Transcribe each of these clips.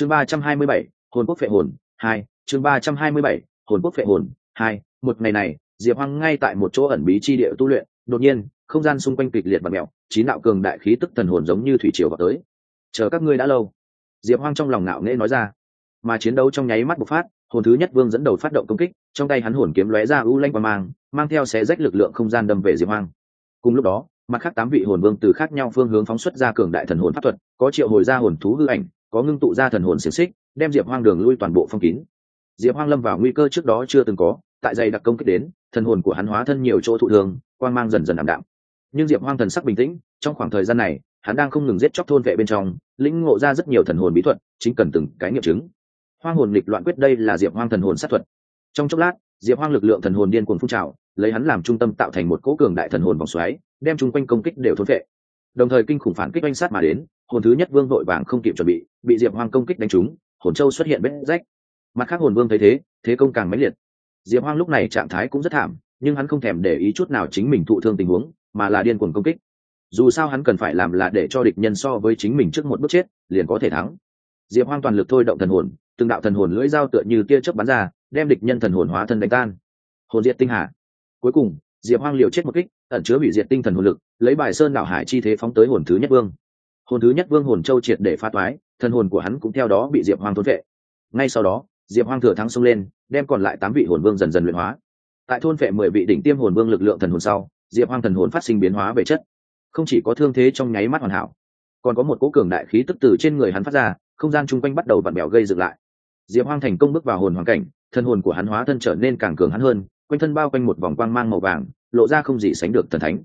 chương ba trăm hai mươi bảy, hồn quốc phệ hồn, hai, chương ba trăm hai mươi bảy, hồn quốc phệ hồn, hai, một ngày này, diệp hoang ngay tại một chỗ ẩn bí chi địa tu luyện, đột nhiên, không gian xung quanh kịch liệt và mẹo chín đạo cường đại khí tức thần hồn giống như thủy triều vào tới. Chờ các ngươi đã lâu, diệp hoang trong lòng ngạo nghễ nói ra. Mà chiến đấu trong nháy mắt bộc phát, hồn thứ nhất vương dẫn đầu phát động công kích, trong tay hắn hồn kiếm lóe ra u lanh và mang mang theo xé rách lực lượng không gian đâm về diệp hoang. Cùng lúc đó, mặt khác tám vị hồn vương từ khác nhau phương hướng phóng xuất ra cường đại thần hồn pháp thuật, có triệu hồi ra hồn thú hư ảnh có ngưng tụ ra thần hồn xiềng xích, đem diệp hoang đường lui toàn bộ phong kín. Diệp hoang lâm vào nguy cơ trước đó chưa từng có, tại dày đặc công kích đến, thần hồn của hắn hóa thân nhiều chỗ thụ thường quan mang dần dần ảm đạm. Nhưng diệp hoang thần sắc bình tĩnh, trong khoảng thời gian này, hắn đang không ngừng giết chóc thôn vệ bên trong, lĩnh ngộ ra rất nhiều thần hồn bí thuật, chính cần từng cái nghiệm chứng. Hoang hồn lịch loạn quyết đây là diệp hoang thần hồn sát thuật. Trong chốc lát, diệp hoang lực lượng thần hồn điên cuồng phun trào, lấy hắn làm trung tâm tạo thành một cỗ cường đại thần hồn vòng xoáy, đem chung quanh công kích đều thôn vệ. Đồng thời kinh khủng phản kích oanh sát mà đến hồn thứ nhất vương vội vàng không kịp chuẩn bị bị diệp hoang công kích đánh trúng, hồn châu xuất hiện vết rách. Mặt khác hồn vương thấy thế thế công càng mãnh liệt. Diệp hoang lúc này trạng thái cũng rất thảm, nhưng hắn không thèm để ý chút nào chính mình thụ thương tình huống, mà là điên cuồng công kích. Dù sao hắn cần phải làm là để cho địch nhân so với chính mình trước một bước chết, liền có thể thắng. Diệp hoang toàn lực thôi động thần hồn, từng đạo thần hồn lưỡi dao tựa như tia chớp bắn ra, đem địch nhân thần hồn hóa thân đánh tan. Hồn diệt tinh hà. Cuối cùng, diệp hoang liều chết một kích, ẩn chứa bị diệt tinh thần hồn lực, lấy bài sơn đảo hải chi thế phóng tới hồn thứ nhất vương hồn thứ nhất vương hồn châu triệt để phá toái thần hồn của hắn cũng theo đó bị diệp hoang thốn vệ ngay sau đó, diệp hoang thừa thắng xông lên, đem còn lại tám vị hồn vương dần dần luyện hóa. Tại thôn vệ mười vị đỉnh tiêm hồn vương lực lượng thần hồn sau, diệp hoang thần hồn phát sinh biến hóa về chất. Không chỉ có thương thế trong nháy mắt hoàn hảo, còn có một cỗ cường đại khí tức từ trên người hắn phát ra, không gian chung quanh bắt đầu vặn bèo gây dựng lại. Diệp hoang thành công bước vào hồn hoàn cảnh, thân hồn của hắn hóa thân trở nên càng cường hắn hơn, quanh thân bao quanh một vòng quang mang màu vàng, lộ ra không gì sánh được thần thánh.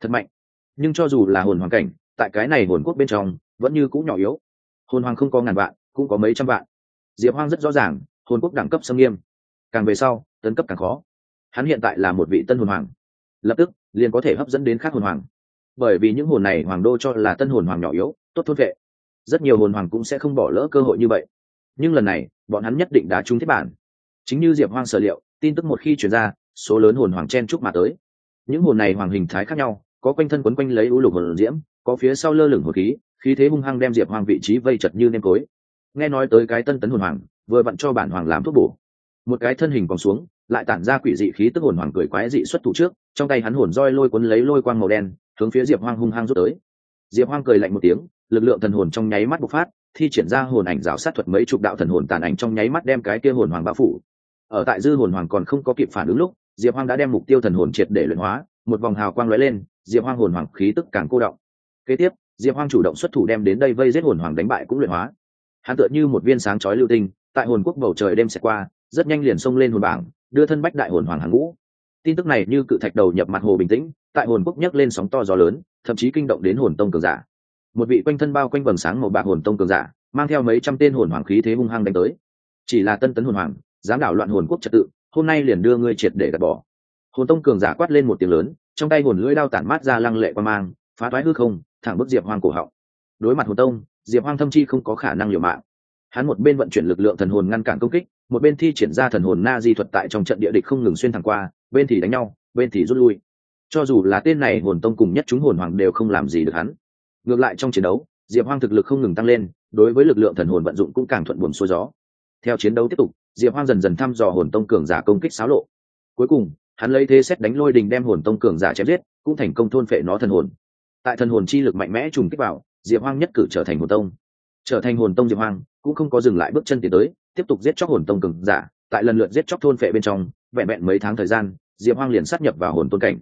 Thật mạnh. Nhưng cho dù là hồn hoàn cảnh tại cái này hồn quốc bên trong, vẫn như cũng nhỏ yếu. Hồn hoàng không có ngàn vạn, cũng có mấy trăm vạn. Diệp hoang rất rõ ràng, hồn quốc đẳng cấp xâm nghiêm. Càng về sau, tấn cấp càng khó. Hắn hiện tại là một vị tân hồn hoàng. Lập tức, liền có thể hấp dẫn đến khác hồn hoàng. Bởi vì những hồn này hoàng đô cho là tân hồn hoàng nhỏ yếu, tốt thốt vệ. Rất nhiều hồn hoàng cũng sẽ không bỏ lỡ cơ hội như vậy. Nhưng lần này, bọn hắn nhất định đã trúng thiết bản. Chính như diệp hoang sở liệu, tin tức một khi chuyển ra, số lớn hồn hoàng chen chúc mà tới. Những hồn này hoàng hình thái khác nhau, có quanh thân quấn quanh lấy ưu lục hồn diễm có phía sau lơ lửng hồn khí khí thế hung hăng đem diệp hoàng vị trí vây chật như nêm cối. Nghe nói tới cái tân tấn hồn hoàng, vừa vặn cho bản hoàng làm thuốc bổ. Một cái thân hình còn xuống, lại tản ra quỷ dị khí tức hồn hoàng cười quái dị xuất thủ trước, trong tay hắn hồn roi lôi cuốn lấy lôi quang màu đen, hướng phía diệp hoang hung hăng rút tới. Diệp hoang cười lạnh một tiếng, lực lượng thần hồn trong nháy mắt bộc phát, thi triển ra hồn ảnh rào sát thuật mấy chục đạo thần hồn tàn ảnh trong nháy mắt đem cái kia hồn hoàng bao phủ. Ở tại dư hồn hoàng còn không có kịp phản ứng lúc, diệp hoang đã đem mục tiêu thần hồn triệt để luyện hóa, một vòng hào quang lóe lên, diệp hoang hồn hoàng khí tức càng cô động kế tiếp, diệp hoang chủ động xuất thủ đem đến đây vây giết hồn hoàng đánh bại cũng luyện hóa. Hắn tựa như một viên sáng chói lưu tinh, tại hồn quốc bầu trời đêm sẽ qua, rất nhanh liền xông lên hồn bảng, đưa thân bách đại hồn hoàng hàng ngũ. Tin tức này như cự thạch đầu nhập mặt hồ bình tĩnh, tại hồn quốc nhấc lên sóng to gió lớn, thậm chí kinh động đến hồn tông cường giả. Một vị quanh thân bao quanh vầng sáng màu bạc hồn tông cường giả, mang theo mấy trăm tên hồn hoàng khí thế hung hăng đánh tới. Chỉ là tân tấn hồn hoàng, dám đảo loạn hồn quốc trật tự, hôm nay liền đưa ngươi triệt để gạt bỏ. Hồn tông cường giả quát lên một tiếng lớn, trong tay hồn lưỡi đao tản mát ra lăng lệ qua mang phá toái hư không, thẳng bức diệp hoang cổ họng. Đối mặt hồn tông, diệp hoang thâm chi không có khả năng liều mạng. Hắn một bên vận chuyển lực lượng thần hồn ngăn cản công kích, một bên thi triển ra thần hồn na di thuật tại trong trận địa địch không ngừng xuyên thẳng qua, bên thì đánh nhau, bên thì rút lui. Cho dù là tên này hồn tông cùng nhất chúng hồn hoàng đều không làm gì được hắn. Ngược lại trong chiến đấu, diệp hoang thực lực không ngừng tăng lên, đối với lực lượng thần hồn vận dụng cũng càng thuận buồm xuôi gió. Theo chiến đấu tiếp tục, diệp hoang dần dần thăm dò hồn tông cường giả công kích xáo lộ. Cuối cùng, hắn lấy thế xét đánh lôi đình đem hồn tông cường giả chém giết, cũng thành công thôn phệ nó thần hồn tại thần hồn chi lực mạnh mẽ trùng kích vào, diệp hoang nhất cử trở thành hồn tông. Trở thành hồn tông diệp hoang, cũng không có dừng lại bước chân tiến tới, tiếp tục giết chóc hồn tông cường giả. Tại lần lượt giết chóc thôn phệ bên trong, vẹn vẹn mấy tháng thời gian, diệp hoang liền sát nhập vào hồn tôn cảnh.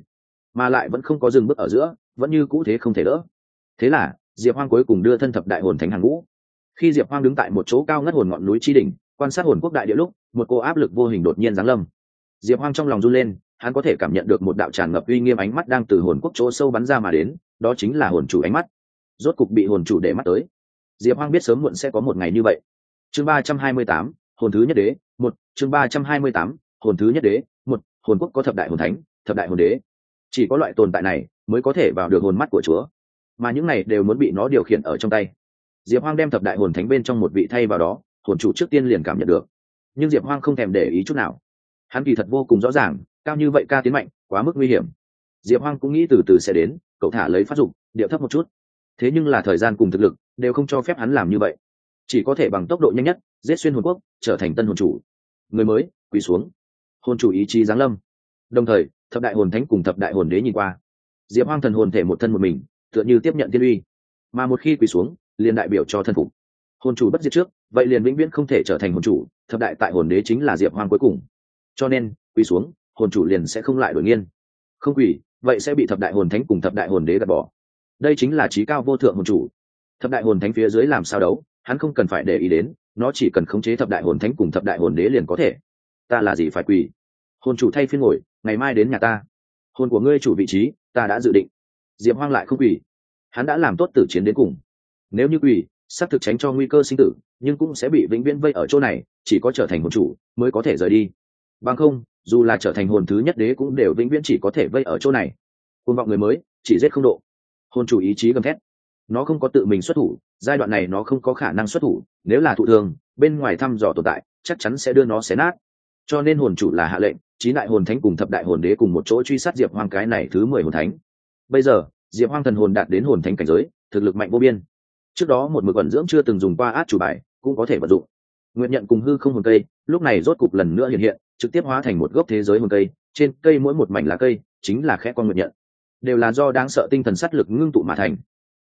Mà lại vẫn không có dừng bước ở giữa, vẫn như cũ thế không thể đỡ. Thế là, diệp hoang cuối cùng đưa thân thập đại hồn thánh hàng ngũ. Khi diệp hoang đứng tại một chỗ cao ngất hồn ngọn núi tri đỉnh, quan sát hồn quốc đại địa lúc, một cô áp lực vô hình đột nhiên giáng lâm. Diệp hoang trong lòng run lên, hắn có thể cảm nhận được một đạo tràn ngập uy nghiêm ánh mắt đang từ hồn quốc chỗ sâu bắn ra mà đến đó chính là hồn chủ ánh mắt. Rốt cục bị hồn chủ để mắt tới. Diệp hoang biết sớm muộn sẽ có một ngày như vậy. Chương ba trăm hai mươi tám, hồn thứ nhất đế, một, chương ba trăm hai mươi tám, hồn thứ nhất đế, một, hồn quốc có thập đại hồn thánh, thập đại hồn đế. Chỉ có loại tồn tại này mới có thể vào được hồn mắt của chúa. Mà những này đều muốn bị nó điều khiển ở trong tay. Diệp hoang đem thập đại hồn thánh bên trong một vị thay vào đó, hồn chủ trước tiên liền cảm nhận được. Nhưng diệp hoang không thèm để ý chút nào. Hắn kỳ thật vô cùng rõ ràng, cao như vậy ca tiến mạnh, quá mức nguy hiểm. Diệp hoang cũng nghĩ từ từ sẽ đến cậu thả lấy phát dụng điệu thấp một chút. Thế nhưng là thời gian cùng thực lực đều không cho phép hắn làm như vậy. Chỉ có thể bằng tốc độ nhanh nhất, giết xuyên hồn quốc, trở thành tân hồn chủ. Người mới, quỳ xuống. Hồn chủ ý chí giáng lâm. Đồng thời, thập đại hồn thánh cùng thập đại hồn đế nhìn qua. Diệp hoang thần hồn thể một thân một mình, tựa như tiếp nhận thiên uy. Mà một khi quỳ xuống, liền đại biểu cho thân phục. Hồn chủ bất diệt trước, vậy liền vĩnh viễn không thể trở thành hồn chủ, thập đại tại hồn đế chính là diệp hoang cuối cùng. Cho nên, quỳ xuống, hồn chủ liền sẽ không lại đổi nghiên. Không quỳ vậy sẽ bị thập đại hồn thánh cùng thập đại hồn đế gạt bỏ. Đây chính là trí cao vô thượng hồn chủ. Thập đại hồn thánh phía dưới làm sao đấu, hắn không cần phải để ý đến, nó chỉ cần khống chế thập đại hồn thánh cùng thập đại hồn đế liền có thể. Ta là gì phải quỳ? Hồn chủ thay phiên ngồi, ngày mai đến nhà ta. Hồn của ngươi chủ vị trí, ta đã dự định. Diệp hoang lại không quỳ. Hắn đã làm tốt tử chiến đến cùng. Nếu như quỳ, xác thực tránh cho nguy cơ sinh tử, nhưng cũng sẽ bị vĩnh viễn vây ở chỗ này, chỉ có trở thành hồn chủ mới có thể rời đi. Bằng không dù là trở thành hồn thứ nhất đế cũng đều vĩnh viễn chỉ có thể vây ở chỗ này. Côn vọng người mới, chỉ giết không độ. Hồn chủ ý chí gầm thét. Nó không có tự mình xuất thủ, giai đoạn này nó không có khả năng xuất thủ, nếu là thụ thường bên ngoài thăm dò tồn tại, chắc chắn sẽ đưa nó xé nát. Cho nên hồn chủ là hạ lệnh, chín đại hồn thánh cùng thập đại hồn đế cùng một chỗ truy sát diệp hoang cái này thứ mười hồn thánh. Bây giờ, diệp hoang thần hồn đạt đến hồn thánh cảnh giới, thực lực mạnh vô biên. Trước đó một mực vận dưỡng chưa từng dùng qua át chủ bài, cũng có thể vận dụng. Nguyện nhận cùng hư không hồn cây, lúc này rốt cục lần nữa hiện hiện trực tiếp hóa thành một gốc thế giới hồn cây, trên cây mỗi một mảnh lá cây chính là khẽ con nguyện nhận. Đều là do đáng sợ tinh thần sát lực ngưng tụ mà thành.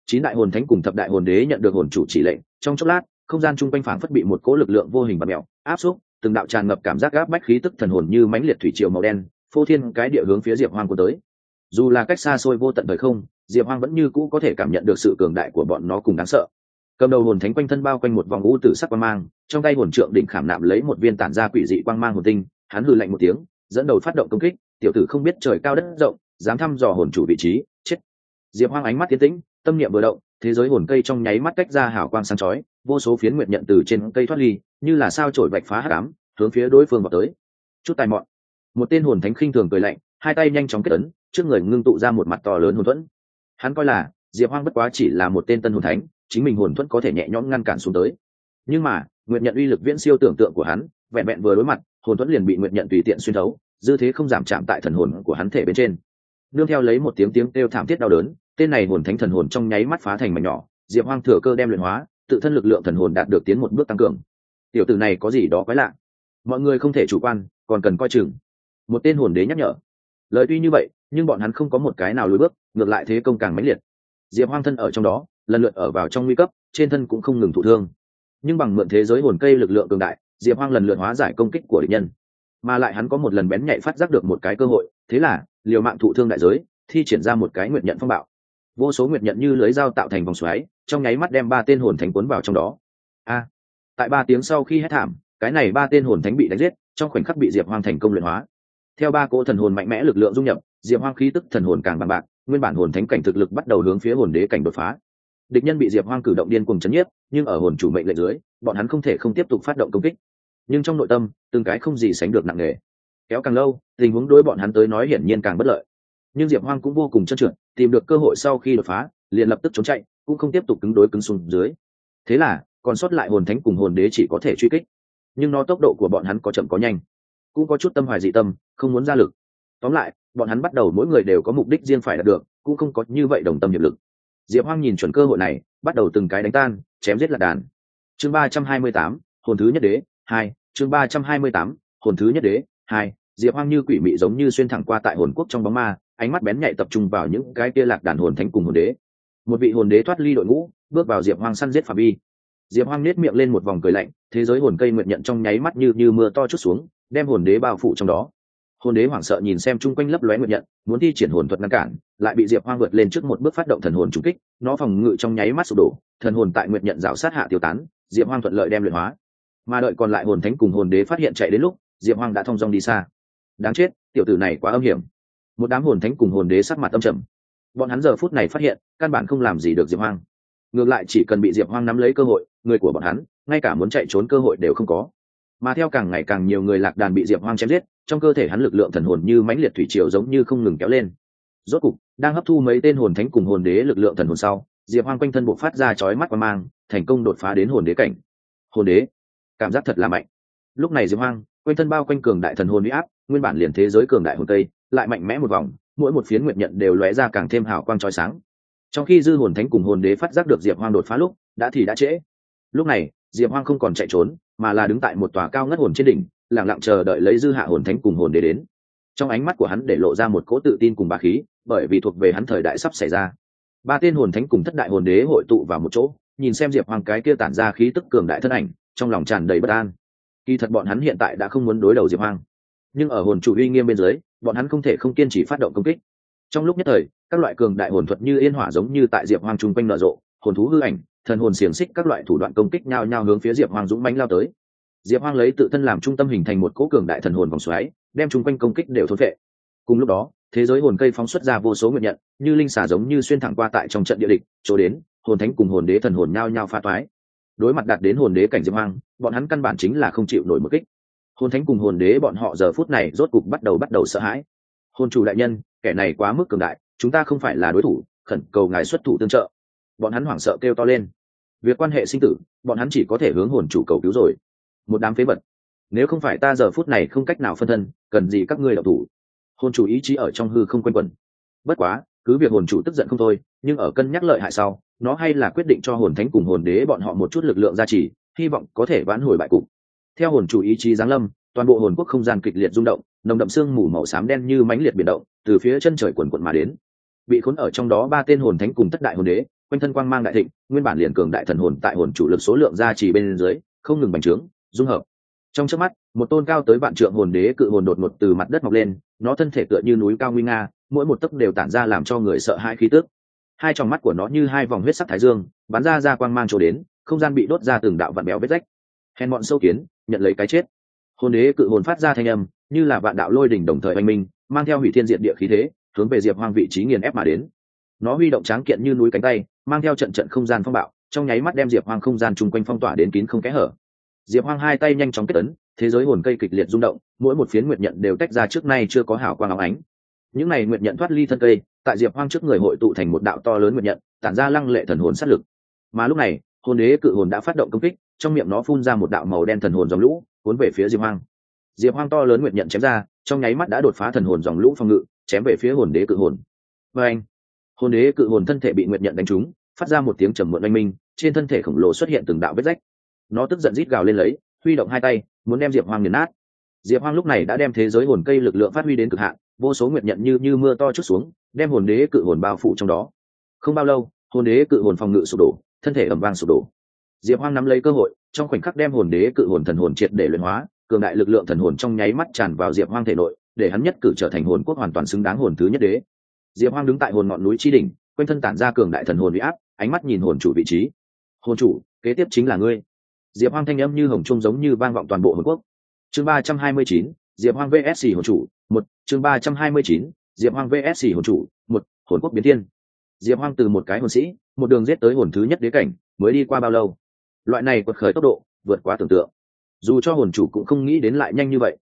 Chín đại hồn thánh cùng thập đại hồn đế nhận được hồn chủ chỉ lệnh, trong chốc lát, không gian chung quanh phảng phất bị một cỗ lực lượng vô hình và mèo, áp xúc, từng đạo tràn ngập cảm giác gáp bách khí tức thần hồn như mãnh liệt thủy triều màu đen, phô thiên cái địa hướng phía diệp hoang của tới. Dù là cách xa xôi vô tận thời không, diệp hoang vẫn như cũ có thể cảm nhận được sự cường đại của bọn nó cùng đáng sợ. Cầm đầu hồn thánh quanh thân bao quanh một vòng u tử sắc quang mang, trong tay hồn trượng định khảm nạm lấy một viên tản ra quỷ dị quang mang hồn tinh hắn hư lạnh một tiếng dẫn đầu phát động công kích tiểu tử không biết trời cao đất rộng dám thăm dò hồn chủ vị trí chết. Diệp hoang ánh mắt tiến tĩnh tâm niệm vừa động thế giới hồn cây trong nháy mắt cách ra hào quang sáng chói vô số phiến nguyệt nhận từ trên cây thoát ly như là sao trổi vạch phá hát ám, hướng phía đối phương vào tới. Chút tài mọn. Một tên hồn thánh khinh thường cười lạnh hai tay nhanh chóng kết ấn trước người ngưng tụ ra một mặt to lớn hồn thuẫn. Hắn coi là diệp hoang bất quá chỉ là một tên tân hồn thánh chính mình hồn thuẫn có thể nhẹ nhõm ngăn cản xuống tới. Nhưng mà nguyện nhận uy lực viễn siêu tưởng tượng của hắn vẹn vẹn vừa đối mặt hồn thuẫn liền bị nguyện nhận tùy tiện xuyên thấu, dư thế không giảm chạm tại thần hồn của hắn thể bên trên. Nương theo lấy một tiếng tiếng kêu thảm thiết đau đớn, tên này hồn thánh thần hồn trong nháy mắt phá thành mảnh nhỏ, diệp hoang thừa cơ đem luyện hóa, tự thân lực lượng thần hồn đạt được tiến một bước tăng cường. Tiểu tử này có gì đó quái lạ? Mọi người không thể chủ quan, còn cần coi chừng. Một tên hồn đế nhắc nhở. Lời tuy như vậy, nhưng bọn hắn không có một cái nào lùi bước, ngược lại thế công càng mãnh liệt. Diệp hoang thân ở trong đó, lần lượt ở vào trong nguy cấp, trên thân cũng không ngừng thụ thương. Nhưng bằng mượn thế giới hồn cây lực lượng cường đại diệp hoang lần lượt hóa giải công kích của địch nhân. Mà lại hắn có một lần bén nhạy phát giác được một cái cơ hội, thế là, liều mạng thụ thương đại giới, thi triển ra một cái nguyện nhận phong bạo. Vô số nguyện nhận như lưới dao tạo thành vòng xoáy, trong nháy mắt đem ba tên hồn thánh cuốn vào trong đó. A! Tại ba tiếng sau khi hết thảm, cái này ba tên hồn thánh bị đánh giết, trong khoảnh khắc bị diệp hoang thành công luyện hóa. Theo ba cỗ thần hồn mạnh mẽ lực lượng dung nhập, diệp hoang khí tức thần hồn càng bằng bạc, nguyên bản hồn thánh cảnh thực lực bắt đầu hướng phía hồn đế cảnh đột phá. Địch nhân bị diệp hoang cử động điên cùng chấn nhiếp, nhưng ở hồn chủ mệnh lệnh dưới, bọn hắn không thể không tiếp tục phát động công kích nhưng trong nội tâm, từng cái không gì sánh được nặng nề. Kéo càng lâu, tình huống đối bọn hắn tới nói hiển nhiên càng bất lợi. Nhưng diệp hoang cũng vô cùng trơn trượt tìm được cơ hội sau khi đột phá, liền lập tức trốn chạy, cũng không tiếp tục cứng đối cứng xuống dưới. Thế là, còn sót lại hồn thánh cùng hồn đế chỉ có thể truy kích. Nhưng nó tốc độ của bọn hắn có chậm có nhanh, cũng có chút tâm hoài dị tâm, không muốn ra lực. Tóm lại, bọn hắn bắt đầu mỗi người đều có mục đích riêng phải đạt được, cũng không có như vậy đồng tâm hiệp lực. Diệp hoang nhìn chuẩn cơ hội này, bắt đầu từng cái đánh tan, chém giết lạc đàn. Chương ba trăm hai mươi tám, hồn thứ nhất đế hai, chương ba trăm hai mươi tám, hồn thứ nhất đế. Hai, diệp hoang như quỷ mị giống như xuyên thẳng qua tại hồn quốc trong bóng ma, ánh mắt bén nhạy tập trung vào những cái kia lạc đàn hồn thánh cùng hồn đế. Một vị hồn đế thoát ly đội ngũ, bước vào diệp hoang săn giết phạm vi. Diệp hoang nết miệng lên một vòng cười lạnh, thế giới hồn cây nguyện nhận trong nháy mắt như như mưa to chút xuống, đem hồn đế bao phủ trong đó. Hồn đế hoảng sợ nhìn xem chung quanh lấp lóe nguyện nhận, muốn thi triển hồn thuật ngăn cản, lại bị diệp hoang vượt lên trước một bước phát động thần hồn trúng kích, nó phòng ngự trong nháy mắt sụp đổ, thần hồn tại nguyện nhận rào sát hạ tiêu tán, diệp hoang thuận lợi đem luyện hóa mà đợi còn lại hồn thánh cùng hồn đế phát hiện chạy đến lúc, diệp hoang đã thong dong đi xa. Đáng chết, tiểu tử này quá âm hiểm. Một đám hồn thánh cùng hồn đế sắc mặt âm trầm. Bọn hắn giờ phút này phát hiện, căn bản không làm gì được diệp hoang. Ngược lại chỉ cần bị diệp hoang nắm lấy cơ hội, người của bọn hắn, ngay cả muốn chạy trốn cơ hội đều không có. Mà theo càng ngày càng nhiều người lạc đàn bị diệp hoang chém giết, trong cơ thể hắn lực lượng thần hồn như mãnh liệt thủy triều giống như không ngừng kéo lên. Rốt cục, đang hấp thu mấy tên hồn thánh cùng hồn đế lực lượng thần hồn sau, diệp hoang quanh thân buộc phát ra chói mắt và mang, thành công đột phá đến hồn đế cảnh. Hồn đế cảm giác thật là mạnh. Lúc này diệp hoang, quanh thân bao quanh cường đại thần hồn huy áp, nguyên bản liền thế giới cường đại hồn tây, lại mạnh mẽ một vòng, mỗi một phiến nguyện nhận đều lóe ra càng thêm hào quang trói sáng. Trong khi dư hồn thánh cùng hồn đế phát giác được diệp hoang đột phá lúc, đã thì đã trễ. Lúc này, diệp hoang không còn chạy trốn, mà là đứng tại một tòa cao ngất hồn trên đỉnh lẳng lặng chờ đợi lấy dư hạ hồn thánh cùng hồn đế đến. Trong ánh mắt của hắn để lộ ra một cỗ tự tin cùng bà khí, bởi vì thuộc về hắn thời đại sắp xảy ra. Ba tên hồn thánh cùng thất đại hồn đế hội tụ vào một chỗ, nhìn xem diệp hoàng cái kia tản ra khí tức cường đại thân ảnh trong lòng tràn đầy bất an. Kỳ thật bọn hắn hiện tại đã không muốn đối đầu diệp Hoang, nhưng ở hồn chủ uy nghiêm bên dưới bọn hắn không thể không kiên trì phát động công kích. Trong lúc nhất thời các loại cường đại hồn thuật như yên hỏa giống như tại diệp Hoang chung quanh nở rộ hồn thú hư ảnh thần hồn xiềng xích các loại thủ đoạn công kích nhao nhao hướng phía diệp Hoang dũng mãnh lao tới. Diệp Hoang lấy tự thân làm trung tâm hình thành một cỗ cường đại thần hồn vòng xoáy đem chung quanh công kích đều thốn vệ cùng lúc đó thế giới hồn cây phóng xuất ra vô số nguyện nhận như linh xả giống như xuyên thẳng qua tại trong trận địa địch chỗ đến hồn thánh cùng hồn đế thần hồn nhao nhao pha toái đối mặt đạt đến hồn đế cảnh diệp hoang, bọn hắn căn bản chính là không chịu nổi một kích. Hồn thánh cùng hồn đế bọn họ giờ phút này rốt cục bắt đầu bắt đầu sợ hãi. Hồn chủ đại nhân, kẻ này quá mức cường đại, chúng ta không phải là đối thủ, khẩn cầu ngài xuất thủ tương trợ. Bọn hắn hoảng sợ kêu to lên. Việc quan hệ sinh tử, bọn hắn chỉ có thể hướng hồn chủ cầu cứu rồi. Một đám phế vật. Nếu không phải ta giờ phút này không cách nào phân thân, cần gì các ngươi đọc thủ? Hồn chủ ý chí ở trong hư không quanh quẩn. Bất quá cứ việc hồn chủ tức giận không thôi, nhưng ở cân nhắc lợi hại sau, nó hay là quyết định cho hồn thánh cùng hồn đế bọn họ một chút lực lượng gia trì, hy vọng có thể vãn hồi bại cục. Theo hồn chủ ý chí giáng lâm, toàn bộ hồn quốc không gian kịch liệt rung động, nồng đậm sương mù màu xám đen như mánh liệt biển động, từ phía chân trời quần quận mà đến. Bị khốn ở trong đó ba tên hồn thánh cùng tất đại hồn đế, quanh thân quang mang đại thịnh, nguyên bản liền cường đại thần hồn tại hồn chủ lực số lượng gia trì bên dưới, không ngừng bành trướng, dung hợp. Trong trước mắt, một tôn cao tới vạn trượng hồn đế cự hồn đột ngột từ mặt đất mọc lên, nó thân thể tựa như núi cao nguy nga mỗi một tấc đều tản ra làm cho người sợ hãi khí tước hai tròng mắt của nó như hai vòng huyết sắc thái dương, bắn ra ra quang mang trổ đến, không gian bị đốt ra từng đạo vạn béo vết rách. Hèn bọn sâu kiến, nhận lấy cái chết. Hồn đế cự hồn phát ra thanh âm, như là vạn đạo lôi đỉnh đồng thời oanh minh, mang theo hủy thiên diện địa khí thế, hướng về diệp hoang vị trí nghiền ép mà đến. Nó huy động tráng kiện như núi cánh tay, mang theo trận trận không gian phong bạo, trong nháy mắt đem diệp hoang không gian chung quanh phong tỏa đến kín không kẽ hở. Diệp hoang hai tay nhanh chóng kết ấn, thế giới hồn cây kịch liệt rung động, mỗi một phiến nguyệt nhận đều tách ra trước nay chưa có hảo quang áo ánh những này nguyện nhận thoát ly thân cây, tại diệp hoang trước người hội tụ thành một đạo to lớn nguyện nhận, tản ra lăng lệ thần hồn sát lực. Mà lúc này, hồn đế cự hồn đã phát động công kích, trong miệng nó phun ra một đạo màu đen thần hồn dòng lũ, cuốn về phía diệp hoang. Diệp hoang to lớn nguyện nhận chém ra, trong nháy mắt đã đột phá thần hồn dòng lũ phòng ngự, chém về phía hồn đế cự hồn. Và anh, hồn đế cự hồn thân thể bị nguyện nhận đánh trúng, phát ra một tiếng trầm muộn oanh minh, trên thân thể khổng lồ xuất hiện từng đạo vết rách. Nó tức giận rít gào lên lấy, huy động hai tay, muốn đem diệp hoang nghiền nát. Diệp hoang lúc này đã đem thế giới hồn cây lực lượng phát huy đến cực hạn vô số nguyệt nhận như như mưa to chút xuống, đem hồn đế cự hồn bao phủ trong đó. Không bao lâu, hồn đế cự hồn phòng ngự sụp đổ, thân thể ẩm vang sụp đổ. Diệp hoang nắm lấy cơ hội, trong khoảnh khắc đem hồn đế cự hồn thần hồn triệt để luyện hóa, cường đại lực lượng thần hồn trong nháy mắt tràn vào diệp hoang thể nội, để hắn nhất cử trở thành hồn quốc hoàn toàn xứng đáng hồn thứ nhất đế. Diệp hoang đứng tại hồn ngọn núi tri đỉnh, quanh thân tản ra cường đại thần hồn bị áp, ánh mắt nhìn hồn chủ vị trí. Hồn chủ, kế tiếp chính là ngươi. Diệp hoang thanh âm như hồng trung giống như vang vọng toàn bộ hồn quốc. Chương ba trăm hai mươi chín diệp hoang vsc hồn chủ, một, chương ba trăm hai mươi chín, diệp hoang vsc hồn chủ, một, hồn quốc biến thiên. Diệp hoang từ một cái hồn sĩ, một đường giết tới hồn thứ nhất đế cảnh, mới đi qua bao lâu? Loại này quật khởi tốc độ, vượt quá tưởng tượng. Dù cho hồn chủ cũng không nghĩ đến lại nhanh như vậy.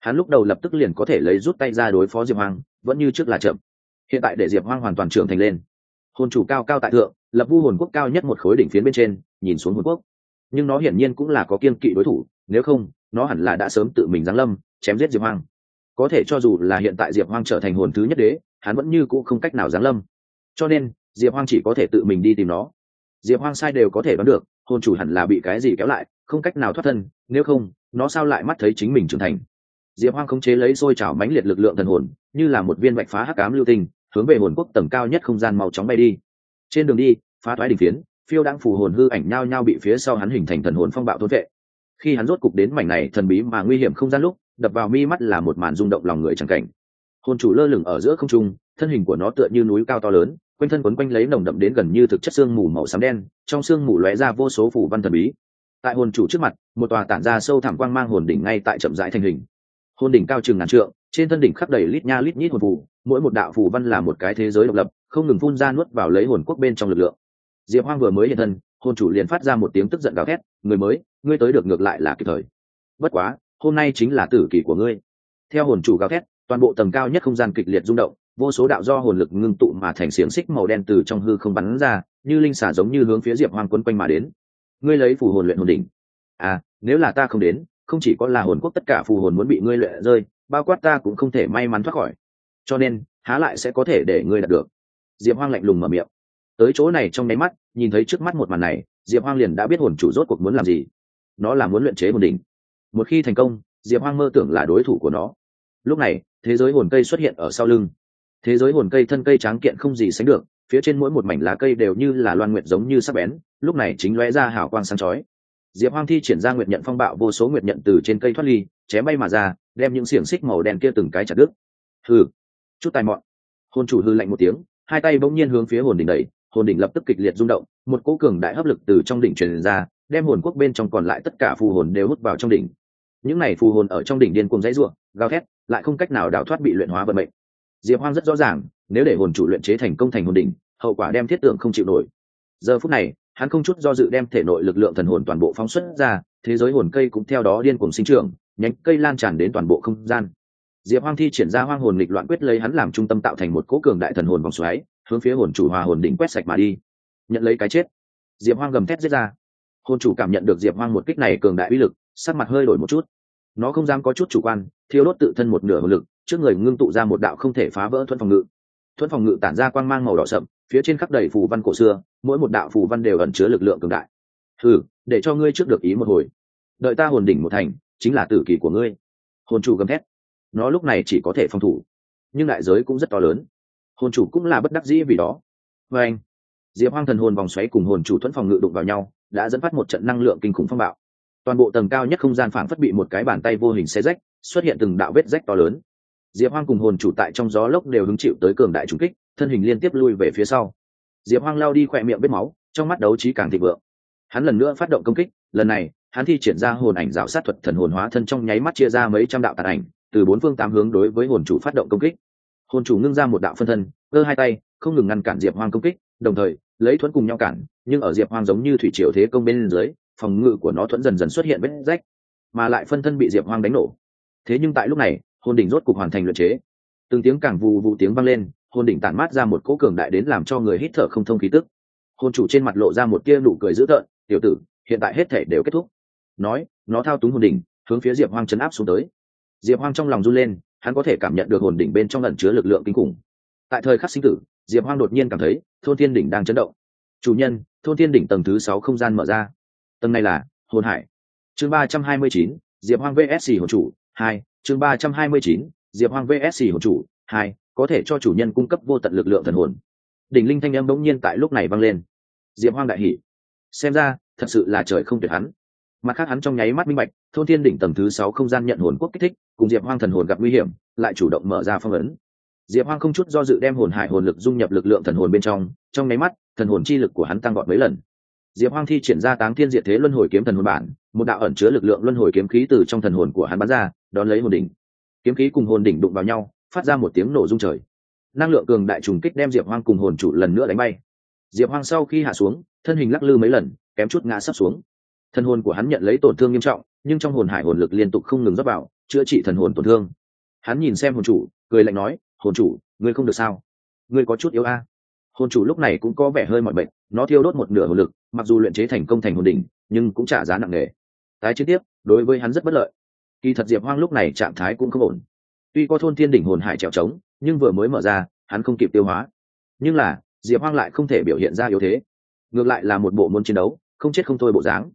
Hắn lúc đầu lập tức liền có thể lấy rút tay ra đối phó diệp hoang, vẫn như trước là chậm. Hiện tại để diệp hoang hoàn toàn trưởng thành lên. Hồn chủ cao cao tại thượng, lập vu hồn quốc cao nhất một khối đỉnh phiến bên trên, nhìn xuống hồn quốc. Nhưng nó hiển nhiên cũng là có kiên kỵ đối thủ, nếu không, nó hẳn là đã sớm tự mình giáng lâm chém giết diệp hoang. Có thể cho dù là hiện tại diệp hoang trở thành hồn thứ nhất đế, hắn vẫn như cũng không cách nào giáng lâm. Cho nên, diệp hoang chỉ có thể tự mình đi tìm nó. Diệp hoang sai đều có thể đoán được, hồn chủ hẳn là bị cái gì kéo lại, không cách nào thoát thân, nếu không, nó sao lại mắt thấy chính mình trưởng thành? Diệp hoang khống chế lấy xôi trào mãnh liệt lực lượng thần hồn, như là một viên bạch phá hắc cám lưu tinh, hướng về hồn quốc tầng cao nhất không gian màu chóng bay đi. Trên đường đi, phá thoái đình phiến, phiêu đang phù hồn hư ảnh nhao nhao bị phía sau hắn hình thành thần hồn phong bạo thôn vệ. Khi hắn rốt cục đến mảnh này thần bí mà nguy hiểm không gian lúc đập vào mi mắt là một màn rung động lòng người chẳng cảnh. Hồn chủ lơ lửng ở giữa không trung, thân hình của nó tựa như núi cao to lớn, quanh thân quấn quanh lấy nồng đậm đến gần như thực chất xương mù màu xám đen, trong xương mù lóe ra vô số phủ văn thần bí. Tại hồn chủ trước mặt, một tòa tản ra sâu thẳm quang mang hồn đỉnh ngay tại chậm rãi thành hình. Hồn đỉnh cao chừng ngàn trượng, trên thân đỉnh khắc đầy lít nha lít nhít hồn phù, mỗi một đạo phù văn là một cái thế giới độc lập, không ngừng phun ra nuốt vào lấy hồn quốc bên trong lực lượng. Diệp hoang vừa mới hiện thân, hồn chủ liền phát ra một tiếng tức giận gào thét, người mới, ngươi tới được ngược lại là kịp thời. Bất quá hôm nay chính là tử kỳ của ngươi. Theo hồn chủ gào thét, toàn bộ tầng cao nhất không gian kịch liệt rung động, vô số đạo do hồn lực ngưng tụ mà thành xiềng xích màu đen từ trong hư không bắn ra, như linh xả giống như hướng phía diệp hoang quấn quanh mà đến. Ngươi lấy phù hồn luyện hồn đỉnh. À nếu là ta không đến, không chỉ có là hồn quốc tất cả phù hồn muốn bị ngươi luyện rơi, bao quát ta cũng không thể may mắn thoát khỏi. Cho nên, há lại sẽ có thể để ngươi đạt được. Diệp hoang lạnh lùng mở miệng. Tới chỗ này trong nháy mắt, nhìn thấy trước mắt một màn này, diệp hoang liền đã biết hồn chủ rốt cuộc muốn làm gì. Nó là muốn luyện chế hồn đỉnh một khi thành công, diệp hoang mơ tưởng là đối thủ của nó. Lúc này, thế giới hồn cây xuất hiện ở sau lưng. Thế giới hồn cây thân cây tráng kiện không gì sánh được, phía trên mỗi một mảnh lá cây đều như là loan nguyệt giống như sắc bén, lúc này chính lóe ra hào quang sáng chói. Diệp hoang thi triển ra nguyệt nhận phong bạo vô số nguyệt nhận từ trên cây thoát ly, chém bay mà ra, đem những xiềng xích màu đen kia từng cái chặt đứt. Hừ, chút tài mọn. Hồn chủ hư lạnh một tiếng, hai tay bỗng nhiên hướng phía hồn đỉnh đẩy, hồn đỉnh lập tức kịch liệt rung động, một cỗ cường đại hấp lực từ trong đỉnh truyền ra, đem hồn quốc bên trong còn lại tất cả phù hồn đều hút vào trong đỉnh những này phù hồn ở trong đỉnh điên cuồng dãy ruộng gào thét, lại không cách nào đào thoát bị luyện hóa vận mệnh. Diệp hoang rất rõ ràng, nếu để hồn chủ luyện chế thành công thành hồn đỉnh, hậu quả đem thiết tượng không chịu nổi. Giờ phút này, hắn không chút do dự đem thể nội lực lượng thần hồn toàn bộ phóng xuất ra, thế giới hồn cây cũng theo đó điên cuồng sinh trưởng, nhánh cây lan tràn đến toàn bộ không gian. Diệp hoang thi triển ra hoang hồn nghịch loạn quyết lấy hắn làm trung tâm tạo thành một cỗ cường đại thần hồn vòng xoáy, hướng phía hồn chủ hòa hồn đỉnh quét sạch mà đi. Nhận lấy cái chết. Diệp hoang gầm thét giết ra. Hồn chủ cảm nhận được diệp hoang một kích này cường đại uy lực, sắc mặt hơi đổi một chút nó không dám có chút chủ quan thiếu đốt tự thân một nửa hồn lực, trước người ngưng tụ ra một đạo không thể phá vỡ thuẫn phòng ngự. Thuẫn phòng ngự tản ra quang mang màu đỏ sậm, phía trên khắp đầy phù văn cổ xưa, mỗi một đạo phù văn đều ẩn chứa lực lượng cường đại. Thử để cho ngươi trước được ý một hồi. Đợi ta hồn đỉnh một thành, chính là tử kỳ của ngươi. Hồn chủ gầm thét. Nó lúc này chỉ có thể phòng thủ, nhưng đại giới cũng rất to lớn. Hồn chủ cũng là bất đắc dĩ vì đó. Và anh, diệp hoang thần hồn vòng xoáy cùng hồn chủ thuẫn phòng ngự đụng vào nhau, đã dẫn phát một trận năng lượng kinh khủng phong bạo toàn bộ tầng cao nhất không gian phảng phất bị một cái bàn tay vô hình xé rách, xuất hiện từng đạo vết rách to lớn. Diệp hoang cùng hồn chủ tại trong gió lốc đều hứng chịu tới cường đại trung kích, thân hình liên tiếp lui về phía sau. Diệp hoang lao đi khỏe miệng vết máu, trong mắt đấu trí càng thịnh vượng. Hắn lần nữa phát động công kích, lần này, hắn thi triển ra hồn ảnh rào sát thuật thần hồn hóa thân trong nháy mắt chia ra mấy trăm đạo tàn ảnh, từ bốn phương tám hướng đối với hồn chủ phát động công kích. Hồn chủ ngưng ra một đạo phân thân cơ hai tay, không ngừng ngăn cản diệp hoang công kích, đồng thời, lấy thuẫn cùng nhau cản, nhưng ở diệp hoang giống như thủy triều thế công bên dưới phòng ngự của nó thuẫn dần dần xuất hiện vết rách, mà lại phân thân bị diệp hoang đánh nổ. Thế nhưng tại lúc này, hồn đỉnh rốt cục hoàn thành luyện chế. Từng tiếng càng vù vù tiếng vang lên, hồn đỉnh tản mát ra một cỗ cường đại đến làm cho người hít thở không thông khí tức. Hồn chủ trên mặt lộ ra một tia nụ cười dữ tợn, tiểu tử, hiện tại hết thể đều kết thúc. Nói, nó thao túng hồn đỉnh, hướng phía diệp hoang chấn áp xuống tới. Diệp hoang trong lòng run lên, hắn có thể cảm nhận được hồn đỉnh bên trong lần chứa lực lượng kinh khủng. Tại thời khắc sinh tử, diệp hoang đột nhiên cảm thấy, thôn thiên đỉnh đang chấn động. Chủ nhân, thôn thiên đỉnh tầng thứ sáu không gian mở ra tầng này là, hồn hải. Chương ba trăm hai mươi chín, diệp hoang vsc hồn chủ, hai. Chương ba trăm hai mươi chín, diệp hoang vsc hồn chủ, hai. Có thể cho chủ nhân cung cấp vô tận lực lượng thần hồn. Đỉnh linh thanh âm bỗng nhiên tại lúc này vang lên. Diệp hoang đại hỷ xem ra, thật sự là trời không tuyệt hắn. Mặt khác hắn trong nháy mắt minh bạch, thôn thiên đỉnh tầng thứ sáu không gian nhận hồn quốc kích thích, cùng diệp hoang thần hồn gặp nguy hiểm, lại chủ động mở ra phong ấn. Diệp hoang không chút do dự đem hồn hải hồn lực dung nhập lực lượng thần hồn bên trong trong nháy mắt, thần hồn chi lực của hắn tăng gọn mấy lần diệp hoang thi triển ra táng thiên diệt thế luân hồi kiếm thần hồn bản, một đạo ẩn chứa lực lượng luân hồi kiếm khí từ trong thần hồn của hắn bắn ra, đón lấy hồn đỉnh. Kiếm khí cùng hồn đỉnh đụng vào nhau, phát ra một tiếng nổ rung trời. Năng lượng cường đại trùng kích đem diệp hoang cùng hồn chủ lần nữa đánh bay. Diệp hoang sau khi hạ xuống, thân hình lắc lư mấy lần, kém chút ngã sắp xuống. Thần hồn của hắn nhận lấy tổn thương nghiêm trọng, nhưng trong hồn hải hồn lực liên tục không ngừng dốc vào, chữa trị thần hồn tổn thương. Hắn nhìn xem hồn chủ, cười lạnh nói, hồn chủ, ngươi không được sao? Ngươi có chút yếu a. Hồn chủ lúc này cũng có vẻ hơi mọi bệnh nó thiêu đốt một nửa hồn lực mặc dù luyện chế thành công thành hồn đỉnh, nhưng cũng trả giá nặng nề. Tái chiến tiếp, đối với hắn rất bất lợi. Kỳ thật diệp hoang lúc này trạng thái cũng không ổn. Tuy có thôn thiên đỉnh hồn hải trèo trống, nhưng vừa mới mở ra, hắn không kịp tiêu hóa. Nhưng là, diệp hoang lại không thể biểu hiện ra yếu thế. Ngược lại là một bộ môn chiến đấu, không chết không thôi bộ dáng.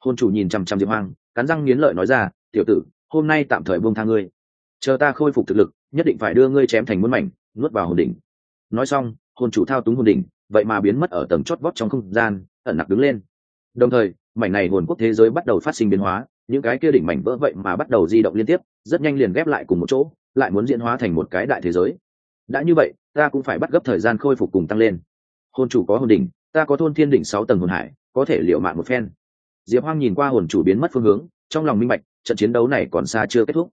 Hôn chủ nhìn chằm chằm diệp hoang, cắn răng nghiến lợi nói ra, tiểu tử, hôm nay tạm thời buông tha ngươi. Chờ ta khôi phục thực lực, nhất định phải đưa ngươi chém thành muôn mảnh, nuốt vào hồn đỉnh. Nói xong, hồn chủ thao túng hồn đỉnh, vậy mà biến mất ở tầng chót vót trong không gian ẩn nặc đứng lên. Đồng thời, mảnh này hồn quốc thế giới bắt đầu phát sinh biến hóa, những cái kia đỉnh mảnh vỡ vậy mà bắt đầu di động liên tiếp, rất nhanh liền ghép lại cùng một chỗ, lại muốn diễn hóa thành một cái đại thế giới. Đã như vậy, ta cũng phải bắt gấp thời gian khôi phục cùng tăng lên. Hồn chủ có hồn đỉnh, ta có thôn thiên đỉnh sáu tầng hồn hải, có thể liệu mạng một phen. Diệp hoang nhìn qua hồn chủ biến mất phương hướng, trong lòng minh bạch, trận chiến đấu này còn xa chưa kết thúc.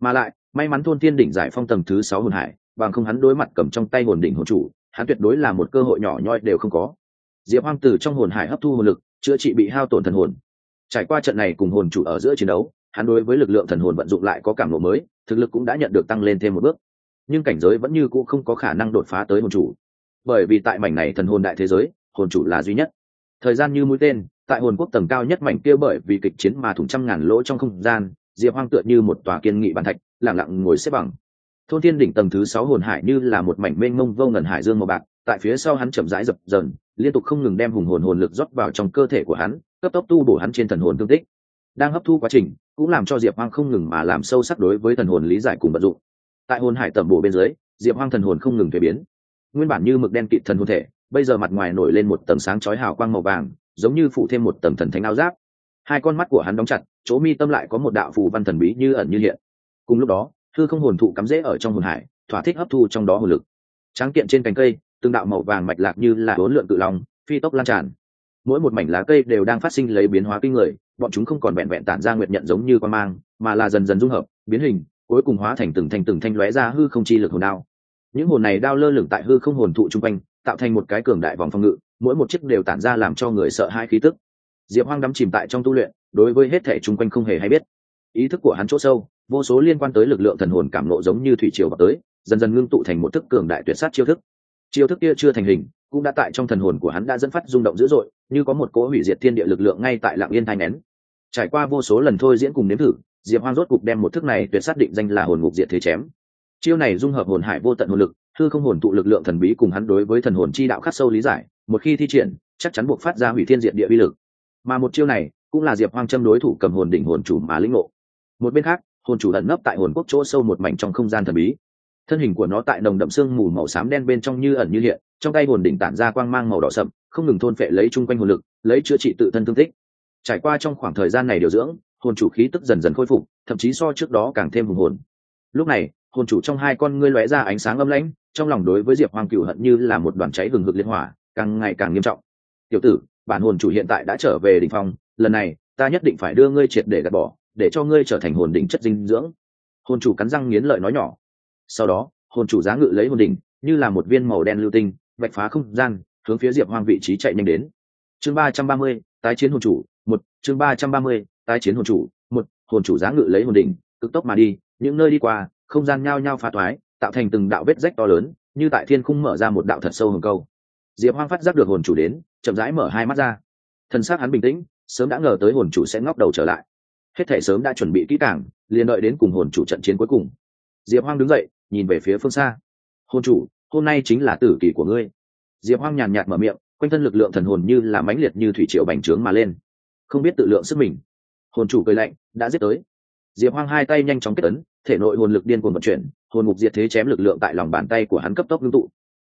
Mà lại, may mắn thôn thiên đỉnh giải phong tầng thứ sáu hồn hải, bằng không hắn đối mặt cầm trong tay hồn đỉnh hồn chủ, hắn tuyệt đối là một cơ hội nhỏ nhoi đều không có diệp hoang từ trong hồn hải hấp thu hồn lực, chữa trị bị hao tổn thần hồn. Trải qua trận này cùng hồn chủ ở giữa chiến đấu, hắn đối với lực lượng thần hồn vận dụng lại có cảm ngộ mới, thực lực cũng đã nhận được tăng lên thêm một bước. Nhưng cảnh giới vẫn như cũ không có khả năng đột phá tới hồn chủ. Bởi vì tại mảnh này thần hồn đại thế giới, hồn chủ là duy nhất. Thời gian như mũi tên, tại hồn quốc tầng cao nhất mảnh kia bởi vì kịch chiến mà thủng trăm ngàn lỗ trong không gian, diệp hoang tựa như một tòa kiên nghị bàn thạch lẳng lặng ngồi xếp bằng. Thôn thiên đỉnh tầng thứ sáu hồn hải như là một mảnh mênh mông vô ngần hải dương màu bạc tại phía sau hắn chậm rãi dập dần liên tục không ngừng đem hùng hồn hồn lực rót vào trong cơ thể của hắn, cấp tốc tu bổ hắn trên thần hồn thương tích. Đang hấp thu quá trình, cũng làm cho diệp hoang không ngừng mà làm sâu sắc đối với thần hồn lý giải cùng vận dụng. Tại hồn hải tẩm bổ bên dưới, diệp hoang thần hồn không ngừng thuế biến. Nguyên bản như mực đen kịt thần hồn thể, bây giờ mặt ngoài nổi lên một tầng sáng chói hào quang màu vàng, giống như phụ thêm một tầng thần thánh áo giáp. Hai con mắt của hắn đóng chặt, chỗ mi tâm lại có một đạo phù văn thần bí như ẩn như hiện. Cùng lúc đó, thư không hồn thụ cắm rễ ở trong hồn hải, thỏa thích hấp thu trong đó hồn lực. Tráng kiện trên cành cây từng đạo màu vàng mạch lạc như là hỗn lượn cự lòng phi tốc lan tràn. Mỗi một mảnh lá cây đều đang phát sinh lấy biến hóa kinh người, bọn chúng không còn vẹn vẹn tản ra nguyệt nhận giống như quan mang, mà là dần dần dung hợp, biến hình, cuối cùng hóa thành từng thành từng thanh lóe ra hư không chi lực hồn đao. Những hồn này đao lơ lửng tại hư không hồn thụ chung quanh, tạo thành một cái cường đại vòng phòng ngự, mỗi một chiếc đều tản ra làm cho người sợ hai khí tức. Diệp hoang đắm chìm tại trong tu luyện, đối với hết thể chung quanh không hề hay biết. Ý thức của hắn chỗ sâu, vô số liên quan tới lực lượng thần hồn cảm nộ giống như thủy triều vào tới, dần dần ngưng tụ thành một thức cường đại tuyệt sát chiêu thức chiêu thức kia chưa thành hình, cũng đã tại trong thần hồn của hắn đã dẫn phát rung động dữ dội, như có một cỗ hủy diệt thiên địa lực lượng ngay tại lạng yên thai nén. Trải qua vô số lần thôi diễn cùng nếm thử, diệp hoang rốt cục đem một thức này tuyệt xác định danh là hồn ngục diệt thế chém. Chiêu này dung hợp hồn hải vô tận hồn lực thư không hồn tụ lực lượng thần bí cùng hắn đối với thần hồn chi đạo khắc sâu lý giải, một khi thi triển, chắc chắn buộc phát ra hủy thiên diệt địa vi lực. Mà một chiêu này, cũng là diệp hoang châm đối thủ cầm hồn đỉnh hồn chủ mà lĩnh ngộ. Một bên khác, hồn chủ ẩn nấp tại hồn quốc chỗ sâu một mảnh trong không gian thần bí thân hình của nó tại nồng đậm xương mù màu xám đen bên trong như ẩn như hiện, trong tay hồn đỉnh tản ra quang mang màu đỏ sậm, không ngừng thôn phệ lấy chung quanh hồn lực, lấy chữa trị tự thân thương tích. Trải qua trong khoảng thời gian này điều dưỡng, hồn chủ khí tức dần dần khôi phục, thậm chí so trước đó càng thêm hùng hồn. Lúc này, hồn chủ trong hai con ngươi lóe ra ánh sáng âm lãnh, trong lòng đối với diệp hoàng cựu hận như là một đoàn cháy hừng hực liên hỏa, càng ngày càng nghiêm trọng. Tiểu tử, bản hồn chủ hiện tại đã trở về đ ỉ n h phong, lần này, ta nhất định phải đưa ngươi triệt để gạt bỏ, để cho ngươi trở thành hồn đỉnh chất dinh dưỡng. Hồn chủ cắn răng nghiến lợi nói nhỏ sau đó, hồn chủ giá ngự lấy hồn đỉnh, như là một viên màu đen lưu tinh, vạch phá không gian, hướng phía diệp hoang vị trí chạy nhanh đến. Chương ba trăm ba mươi, tái chiến hồn chủ, một, chương ba trăm ba mươi, tái chiến hồn chủ, một, hồn chủ giá ngự lấy hồn đỉnh, cực tốc mà đi, những nơi đi qua, không gian nhao nhao phá thoái, tạo thành từng đạo vết rách to lớn, như tại thiên khung mở ra một đạo thật sâu hồng câu. Diệp hoang phát giác được hồn chủ đến, chậm rãi mở hai mắt ra. Thân xác hắn bình tĩnh, sớm đã ngờ tới hồn chủ sẽ ngóc đầu trở lại. Hết thể sớm đã chuẩn bị kỹ càng, liền đợi đến cùng hồn chủ trận chiến cuối cùng diệp hoang đứng dậy, nhìn về phía phương xa. Hồn chủ, hôm nay chính là tử kỳ của ngươi. Diệp hoang nhàn nhạt mở miệng, quanh thân lực lượng thần hồn như là mãnh liệt như thủy triều bành trướng mà lên. Không biết tự lượng sức mình. Hồn chủ cười lạnh, đã giết tới. Diệp hoang hai tay nhanh chóng kết ấn, thể nội hồn lực điên cuồng vận chuyển, hồn mục diệt thế chém lực lượng tại lòng bàn tay của hắn cấp tốc ngưng tụ.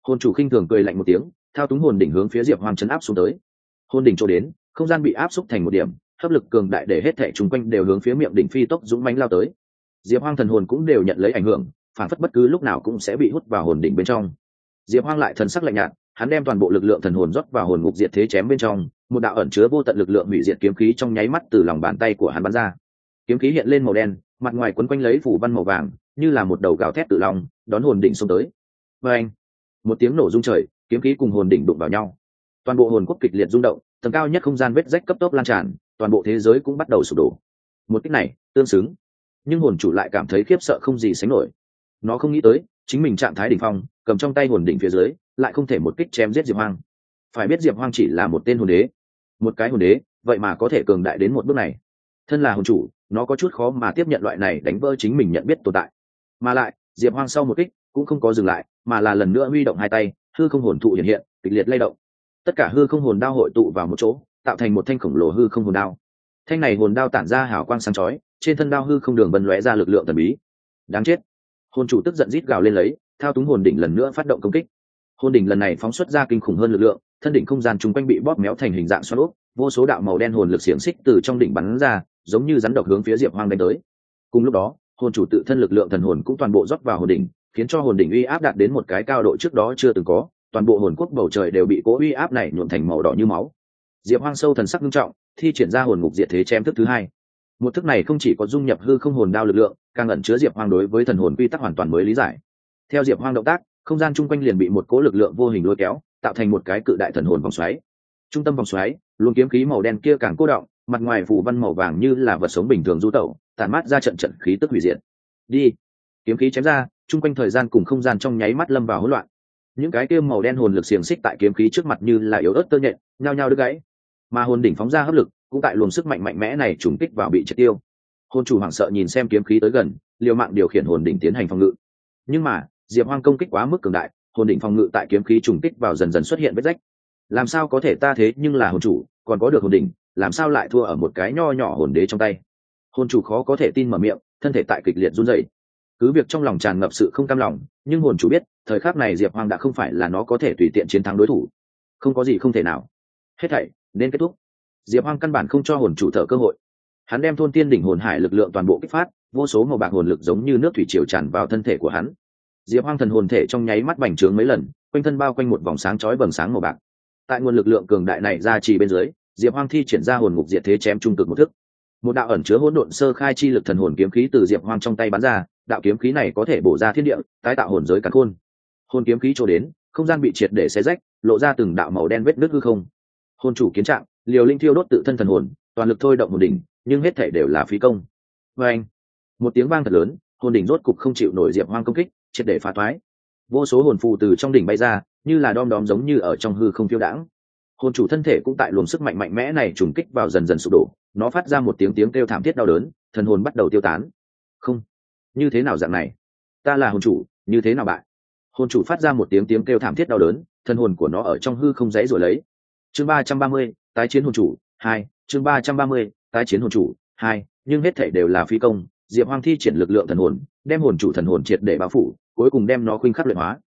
Hồn chủ khinh thường cười lạnh một tiếng, thao túng hồn đỉnh hướng phía diệp hoang chấn áp xuống tới. Hồn đỉnh chỗ đến, không gian bị áp xúc thành một điểm, hấp lực cường đại để hết thể chung quanh đều hướng phía miệng đỉnh phi tốc dũng mãnh lao tới diệp hoang thần hồn cũng đều nhận lấy ảnh hưởng, phản phất bất cứ lúc nào cũng sẽ bị hút vào hồn đỉnh bên trong. Diệp hoang lại thần sắc lạnh nhạt, hắn đem toàn bộ lực lượng thần hồn rót vào hồn ngục diệt thế chém bên trong, một đạo ẩn chứa vô tận lực lượng hủy diệt kiếm khí trong nháy mắt từ lòng bàn tay của hắn bắn ra. Kiếm khí hiện lên màu đen, mặt ngoài quấn quanh lấy phủ văn màu vàng, như là một đầu gào thét tự lòng đón hồn đỉnh xông tới. Và anh một tiếng nổ rung trời, kiếm khí cùng hồn đỉnh đụng vào nhau. Toàn bộ hồn quốc kịch liệt rung động, tầng cao nhất không gian vết rách cấp tốc lan tràn, toàn bộ thế giới cũng bắt đầu sụp đổ. Một cách này, tương xứng nhưng hồn chủ lại cảm thấy khiếp sợ không gì sánh nổi. Nó không nghĩ tới, chính mình trạng thái đỉnh phong, cầm trong tay hồn đỉnh phía dưới, lại không thể một kích chém giết diệp hoang. Phải biết diệp hoang chỉ là một tên hồn đế. Một cái hồn đế, vậy mà có thể cường đại đến một bước này. Thân là hồn chủ, nó có chút khó mà tiếp nhận loại này đánh vỡ chính mình nhận biết tồn tại. Mà lại, diệp hoang sau một kích cũng không có dừng lại, mà là lần nữa huy động hai tay, hư không hồn thụ hiện hiện, kịch liệt lay động. Tất cả hư không hồn đao hội tụ vào một chỗ, tạo thành một thanh khổng lồ hư không hồn đao. Thanh này hồn đao tản ra hào quang sáng chói trên thân đao hư không đường bần lóe ra lực lượng thần bí. Đáng chết. Hồn chủ tức giận rít gào lên lấy, thao túng hồn đỉnh lần nữa phát động công kích. Hồn đỉnh lần này phóng xuất ra kinh khủng hơn lực lượng, thân đỉnh không gian chung quanh bị bóp méo thành hình dạng xoắn úp, vô số đạo màu đen hồn lực xiềng xích từ trong đỉnh bắn ra, giống như rắn độc hướng phía diệp hoang đánh tới. Cùng lúc đó, hồn chủ tự thân lực lượng thần hồn cũng toàn bộ rót vào hồn đỉnh, khiến cho hồn đỉnh uy áp đạt đến một cái cao độ trước đó chưa từng có, toàn bộ hồn quốc bầu trời đều bị cố uy áp này nhuộn thành màu đỏ như máu. Diệp hoang sâu thần sắc nghiêm trọng, thi triển ra hồn ngục diệt thế chém thức thứ hai một thức này không chỉ có dung nhập hư không hồn đao lực lượng, càng ẩn chứa diệp hoang đối với thần hồn quy tắc hoàn toàn mới lý giải. Theo diệp hoang động tác, không gian chung quanh liền bị một cố lực lượng vô hình lôi kéo, tạo thành một cái cự đại thần hồn vòng xoáy. Trung tâm vòng xoáy luôn kiếm khí màu đen kia càng cố động, mặt ngoài phủ văn màu vàng như là vật sống bình thường du tẩu tàn mát ra trận trận khí tức hủy diệt. Đi. Kiếm khí chém ra, chung quanh thời gian cùng không gian trong nháy mắt lâm vào hỗn loạn. Những cái kia màu đen hồn lực xiềng xích tại kiếm khí trước mặt như là yếu ớt tơ nhện, nhao nhao đứt gãy. Mà hồn đỉnh phóng ra hấp lực cũng tại luồng sức mạnh mạnh mẽ này trùng kích vào bị triệt tiêu. Hồn chủ hoảng sợ nhìn xem kiếm khí tới gần, liều mạng điều khiển hồn đỉnh tiến hành phòng ngự. Nhưng mà, diệp hoang công kích quá mức cường đại, hồn đỉnh phòng ngự tại kiếm khí trùng kích vào dần dần xuất hiện vết rách. Làm sao có thể ta thế nhưng là hồn chủ, còn có được hồn đỉnh, làm sao lại thua ở một cái nho nhỏ hồn đế trong tay? Hồn chủ khó có thể tin mở miệng, thân thể tại kịch liệt run rẩy. Cứ việc trong lòng tràn ngập sự không cam lòng, nhưng hồn chủ biết, thời khắc này diệp hoang đã không phải là nó có thể tùy tiện chiến thắng đối thủ. Không có gì không thể nào. Hết thảy, nên kết thúc diệp hoang căn bản không cho hồn chủ thở cơ hội. Hắn đem thôn tiên đỉnh hồn hải lực lượng toàn bộ kích phát, vô số màu bạc hồn lực giống như nước thủy triều tràn vào thân thể của hắn. Diệp hoang thần hồn thể trong nháy mắt bành trướng mấy lần, quanh thân bao quanh một vòng sáng chói bừng sáng màu bạc. Tại nguồn lực lượng cường đại này ra trì bên dưới, diệp hoang thi triển ra hồn ngục diệt thế chém trung cực một thức. Một đạo ẩn chứa hỗn độn sơ khai chi lực thần hồn kiếm khí từ diệp hoang trong tay bắn ra, đạo kiếm khí này có thể bổ ra thiên địa, tái tạo hồn giới cắn khôn. Hồn kiếm khí trổ đến, không gian bị triệt để xé rách, lộ ra từng đạo màu đen vết nước hư không. Hồn chủ kiến trạng liều linh thiêu đốt tự thân thần hồn, toàn lực thôi động hồn đỉnh, nhưng hết thể đều là phí công. Vê anh, một tiếng vang thật lớn, hồn đỉnh rốt cục không chịu nổi diệp hoang công kích, triệt để phá thoái vô số hồn phù từ trong đỉnh bay ra, như là đom đóm giống như ở trong hư không phiêu đãng. Hồn chủ thân thể cũng tại luồng sức mạnh mạnh mẽ này trùng kích vào dần dần sụp đổ, nó phát ra một tiếng tiếng kêu thảm thiết đau đớn, thần hồn bắt đầu tiêu tán. Không, như thế nào dạng này? Ta là hồn chủ, như thế nào bạn hồn chủ phát ra một tiếng tiếng kêu thảm thiết đau đớn, thần hồn của nó ở trong hư không dãy rồi lấy. Chương ba trăm ba mươi tái chiến hồn chủ, hai, chương ba trăm ba mươi, tái chiến hồn chủ, hai, nhưng hết thể đều là phi công, diệp hoang thi triển lực lượng thần hồn, đem hồn chủ thần hồn triệt để bao phủ, cuối cùng đem nó khuynh khắc luyện hóa.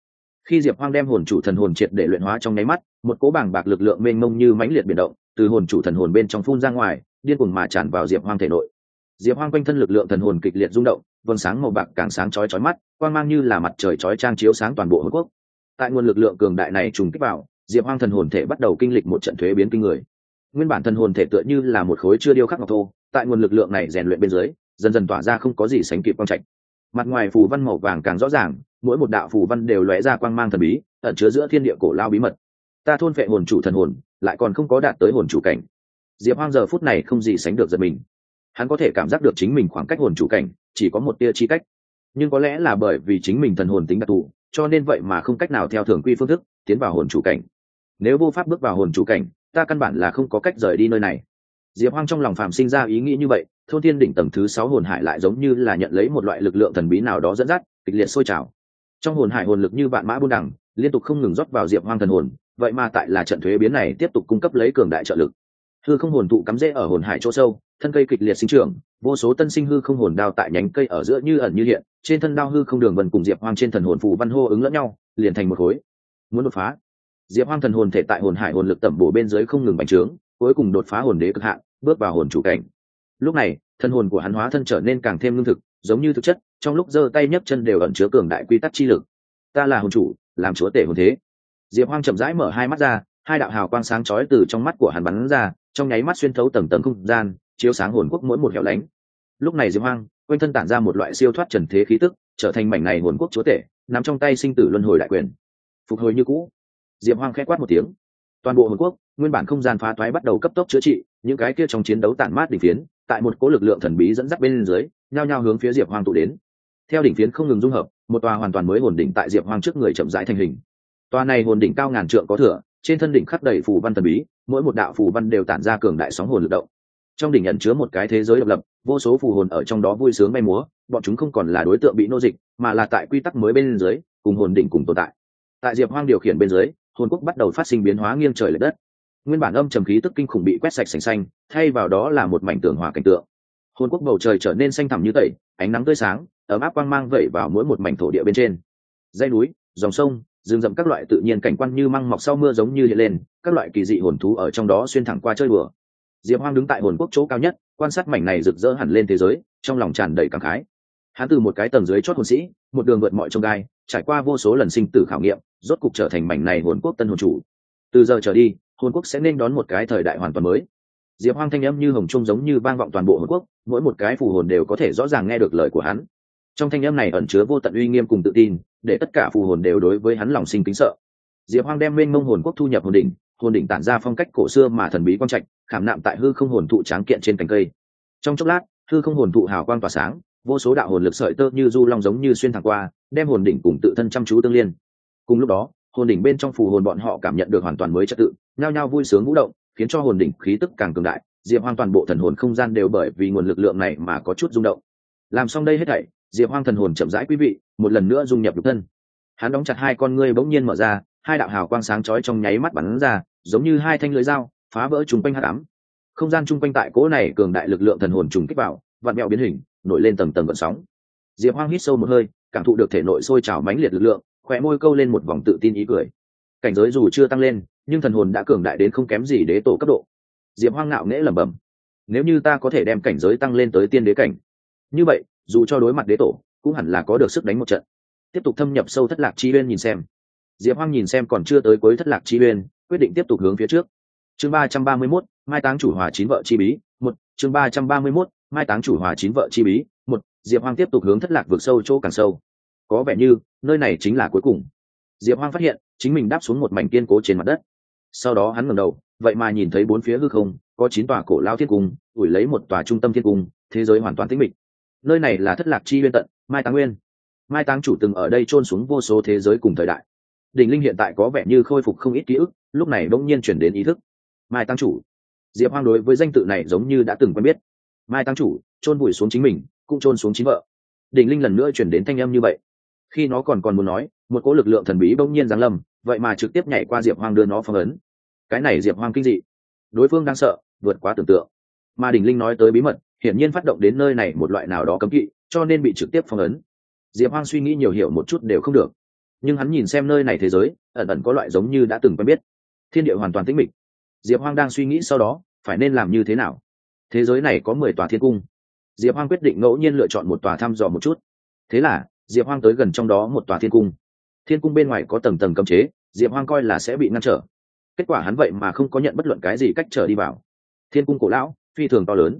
Khi diệp hoang đem hồn chủ thần hồn triệt để luyện hóa trong nháy mắt, một cố bảng bạc lực lượng mênh mông như mãnh liệt biển động, từ hồn chủ thần hồn bên trong phun ra ngoài, điên cuồng mà tràn vào diệp hoang thể nội. Diệp hoang quanh thân lực lượng thần hồn kịch liệt rung động, vầng sáng màu bạc càng sáng chói chói mắt, quang mang như là mặt trời chói trang chiếu sáng toàn bộ hồn quốc. Tại nguồn lực lượng cường đại này trùng kích vào, diệp hoang thần hồn thể bắt đầu kinh lịch một trận thuế biến kinh người nguyên bản thần hồn thể tựa như là một khối chưa điêu khắc ngọc thô, tại nguồn lực lượng này rèn luyện bên dưới, dần dần tỏa ra không có gì sánh kịp quang trạch. Mặt ngoài phù văn màu vàng càng rõ ràng, mỗi một đạo phù văn đều lóe ra quang mang thần bí, ẩn chứa giữa thiên địa cổ lao bí mật. Ta thôn vệ hồn chủ thần hồn, lại còn không có đạt tới hồn chủ cảnh. Diệp hoang giờ phút này không gì sánh được giật mình. Hắn có thể cảm giác được chính mình khoảng cách hồn chủ cảnh, chỉ có một tia chi cách. Nhưng có lẽ là bởi vì chính mình thần hồn tính đặc thù, cho nên vậy mà không cách nào theo thường quy phương thức tiến vào hồn chủ cảnh. Nếu vô pháp bước vào hồn chủ cảnh ta căn bản là không có cách rời đi nơi này. Diệp hoang trong lòng phàm sinh ra ý nghĩ như vậy, thôn thiên đỉnh tầng thứ sáu hồn hải lại giống như là nhận lấy một loại lực lượng thần bí nào đó dẫn dắt, kịch liệt sôi trào. Trong hồn hải hồn lực như vạn mã buôn đẳng liên tục không ngừng rót vào diệp hoang thần hồn, vậy mà tại là trận thuế biến này tiếp tục cung cấp lấy cường đại trợ lực. Hư không hồn tụ cắm rễ ở hồn hải chỗ sâu, thân cây kịch liệt sinh trưởng, vô số tân sinh hư không hồn đao tại nhánh cây ở giữa như ẩn như hiện, trên thân đao hư không đường vần cùng diệp hoang trên thần hồn phù văn hô ứng lẫn nhau, liền thành một khối. Muốn đột phá diệp hoang thần hồn thể tại hồn hải hồn lực tẩm bổ bên dưới không ngừng bành trướng, cuối cùng đột phá hồn đế cực hạn, bước vào hồn chủ cảnh. Lúc này, thân hồn của hắn hóa thân trở nên càng thêm lương thực, giống như thực chất, trong lúc giơ tay nhấc chân đều ẩn chứa cường đại quy tắc chi lực. Ta là hồn chủ, làm chúa tể hồn thế. Diệp hoang chậm rãi mở hai mắt ra, hai đạo hào quang sáng chói từ trong mắt của hắn bắn ra, trong nháy mắt xuyên thấu tầng tầng không gian, chiếu sáng hồn quốc mỗi một hẻo lánh. Lúc này diệp hoang, quanh thân tản ra một loại siêu thoát trần thế khí tức, trở thành mảnh này hồn quốc chúa tể nằm trong tay sinh tử luân hồi đại quyền. Phục hồi như cũ diệp hoang khẽ quát một tiếng. Toàn bộ hồn quốc, nguyên bản không gian phá toái bắt đầu cấp tốc chữa trị, những cái kia trong chiến đấu tản mát đỉnh phiến, tại một cố lực lượng thần bí dẫn dắt bên dưới, nhao nhao hướng phía diệp hoang tụ đến. Theo đỉnh phiến không ngừng dung hợp, một tòa hoàn toàn mới hồn đỉnh tại diệp hoang trước người chậm rãi thành hình. Tòa này hồn đỉnh cao ngàn trượng có thừa, trên thân đỉnh khắc đầy phù văn thần bí, mỗi một đạo phù văn đều tản ra cường đại sóng hồn lực động. Trong đỉnh nhận chứa một cái thế giới độc lập, vô số phù hồn ở trong đó vui sướng bay múa, bọn chúng không còn là đối tượng bị nô dịch, mà là tại quy tắc mới bên dưới, cùng hồn đỉnh cùng tồn tại. Tại diệp hoang điều khiển bên dưới hồn quốc bắt đầu phát sinh biến hóa nghiêng trời l ệ đất. Nguyên bản âm trầm khí tức kinh khủng bị quét sạch sành xanh, thay vào đó là một mảnh tường hòa cảnh tượng. Hồn quốc bầu trời trở nên xanh thẳm như tẩy, ánh nắng tươi sáng, ấm áp quang mang vẩy vào mỗi một mảnh thổ địa bên trên. Dây núi, dòng sông, rừng rậm các loại tự nhiên cảnh quan như măng mọc sau mưa giống như hiện lên, các loại kỳ dị hồn thú ở trong đó xuyên thẳng qua chơi bừa. Diệp hoang đứng tại hồn quốc chỗ cao nhất, quan sát mảnh này rực rỡ hẳn lên thế giới, trong lòng tràn đầy cảm khái. Hắn từ một cái tầng dưới chót hồn sĩ, một đường vượt mọi trông gai, trải qua vô số lần sinh tử khảo nghiệm rốt cục trở thành mảnh này hồn quốc tân hồn chủ. Từ giờ trở đi, hồn quốc sẽ nên đón một cái thời đại hoàn toàn mới. Diệp hoang thanh âm như hồng trung giống như vang vọng toàn bộ hồn quốc, mỗi một cái phù hồn đều có thể rõ ràng nghe được lời của hắn. Trong thanh âm này ẩn chứa vô tận uy nghiêm cùng tự tin, để tất cả phù hồn đều đối với hắn lòng sinh kính sợ. Diệp hoang đem mênh mông hồn quốc thu nhập hồn đỉnh hồn đỉnh tản ra phong cách cổ xưa mà thần bí quang trạch, khảm nạm tại hư không hồn thụ tráng kiện trên cành cây. Trong chốc lát, hư không hồn thụ hào quang tỏa sáng, vô số đạo hồn lực sợi tơ như du long giống như xuyên thẳng qua, đem hồn đỉnh cùng tự thân chăm chú tương liên cùng lúc đó, hồn đỉnh bên trong phù hồn bọn họ cảm nhận được hoàn toàn mới trật tự, nhao nhao vui sướng vũ động, khiến cho hồn đỉnh khí tức càng cường đại, diệp hoang toàn bộ thần hồn không gian đều bởi vì nguồn lực lượng này mà có chút rung động. Làm xong đây hết thảy, diệp hoang thần hồn chậm rãi quý vị, một lần nữa dung nhập lục thân. Hắn đóng chặt hai con ngươi bỗng nhiên mở ra, hai đạo hào quang sáng chói trong nháy mắt bắn ra, giống như hai thanh lưới dao, phá vỡ chung quanh hắc ám. Không gian chung quanh tại cỗ này cường đại lực lượng thần hồn trùng kích vào, vặn mẹo biến hình, nổi lên tầng tầng vận sóng. Diệp hoang hít sâu một hơi, cảm thụ được thể nội sôi trào mãnh liệt lực lượng khóe môi câu lên một vòng tự tin ý cười. Cảnh giới dù chưa tăng lên, nhưng thần hồn đã cường đại đến không kém gì đế tổ cấp độ. Diệp hoang ngạo nghễ lẩm bẩm, nếu như ta có thể đem cảnh giới tăng lên tới tiên đế cảnh, như vậy, dù cho đối mặt đế tổ, cũng hẳn là có được sức đánh một trận. Tiếp tục thâm nhập sâu thất lạc chi uyên nhìn xem. Diệp hoang nhìn xem còn chưa tới cuối thất lạc chi uyên, quyết định tiếp tục hướng phía trước. Chương ba trăm ba mươi mốt, mai táng chủ hòa chín vợ chi bí, một, chương ba trăm ba mươi mốt, mai táng chủ hòa chín vợ chi bí, một, diệp hoang tiếp tục hướng thất lạc vượt sâu chỗ càng sâu có vẻ như, nơi này chính là cuối cùng. Diệp hoang phát hiện, chính mình đáp xuống một mảnh kiên cố trên mặt đất. Sau đó hắn ngẩng đầu, vậy mà nhìn thấy bốn phía hư không, có chín tòa cổ lao thiên cung, ủi lấy một tòa trung tâm thiên cung, thế giới hoàn toàn tĩnh mịch. Nơi này là thất lạc chi nguyên tận, mai táng nguyên. Mai táng chủ từng ở đây trôn xuống vô số thế giới cùng thời đại. Đỉnh linh hiện tại có vẻ như khôi phục không ít ký ức, lúc này bỗng nhiên chuyển đến ý thức. Mai táng chủ. Diệp hoang đối với danh tự này giống như đã từng quen biết. Mai táng chủ trôn vùi xuống chính mình, cũng trôn xuống chính vợ. Đỉnh linh lần nữa chuyển đến thanh âm như vậy khi nó còn còn muốn nói, một cỗ lực lượng thần bí bỗng nhiên giáng lâm, vậy mà trực tiếp nhảy qua diệp hoang đưa nó phong ấn. Cái này diệp hoang kinh dị. Đối phương đang sợ, vượt quá tưởng tượng. Mà Đình linh nói tới bí mật, hiển nhiên phát động đến nơi này một loại nào đó cấm kỵ, cho nên bị trực tiếp phong ấn. Diệp hoang suy nghĩ nhiều hiểu một chút đều không được. Nhưng hắn nhìn xem nơi này thế giới, ẩn ẩn có loại giống như đã từng quen biết. Thiên địa hoàn toàn tĩnh mịch. Diệp hoang đang suy nghĩ sau đó, phải nên làm như thế nào? Thế giới này có mười tòa thiên cung. Diệp hoang quyết định ngẫu nhiên lựa chọn một tòa thăm dò một chút. Thế là diệp hoang tới gần trong đó một tòa thiên cung. Thiên cung bên ngoài có tầng tầng cấm chế, diệp hoang coi là sẽ bị ngăn trở. Kết quả hắn vậy mà không có nhận bất luận cái gì cách trở đi vào. Thiên cung cổ lão, phi thường to lớn.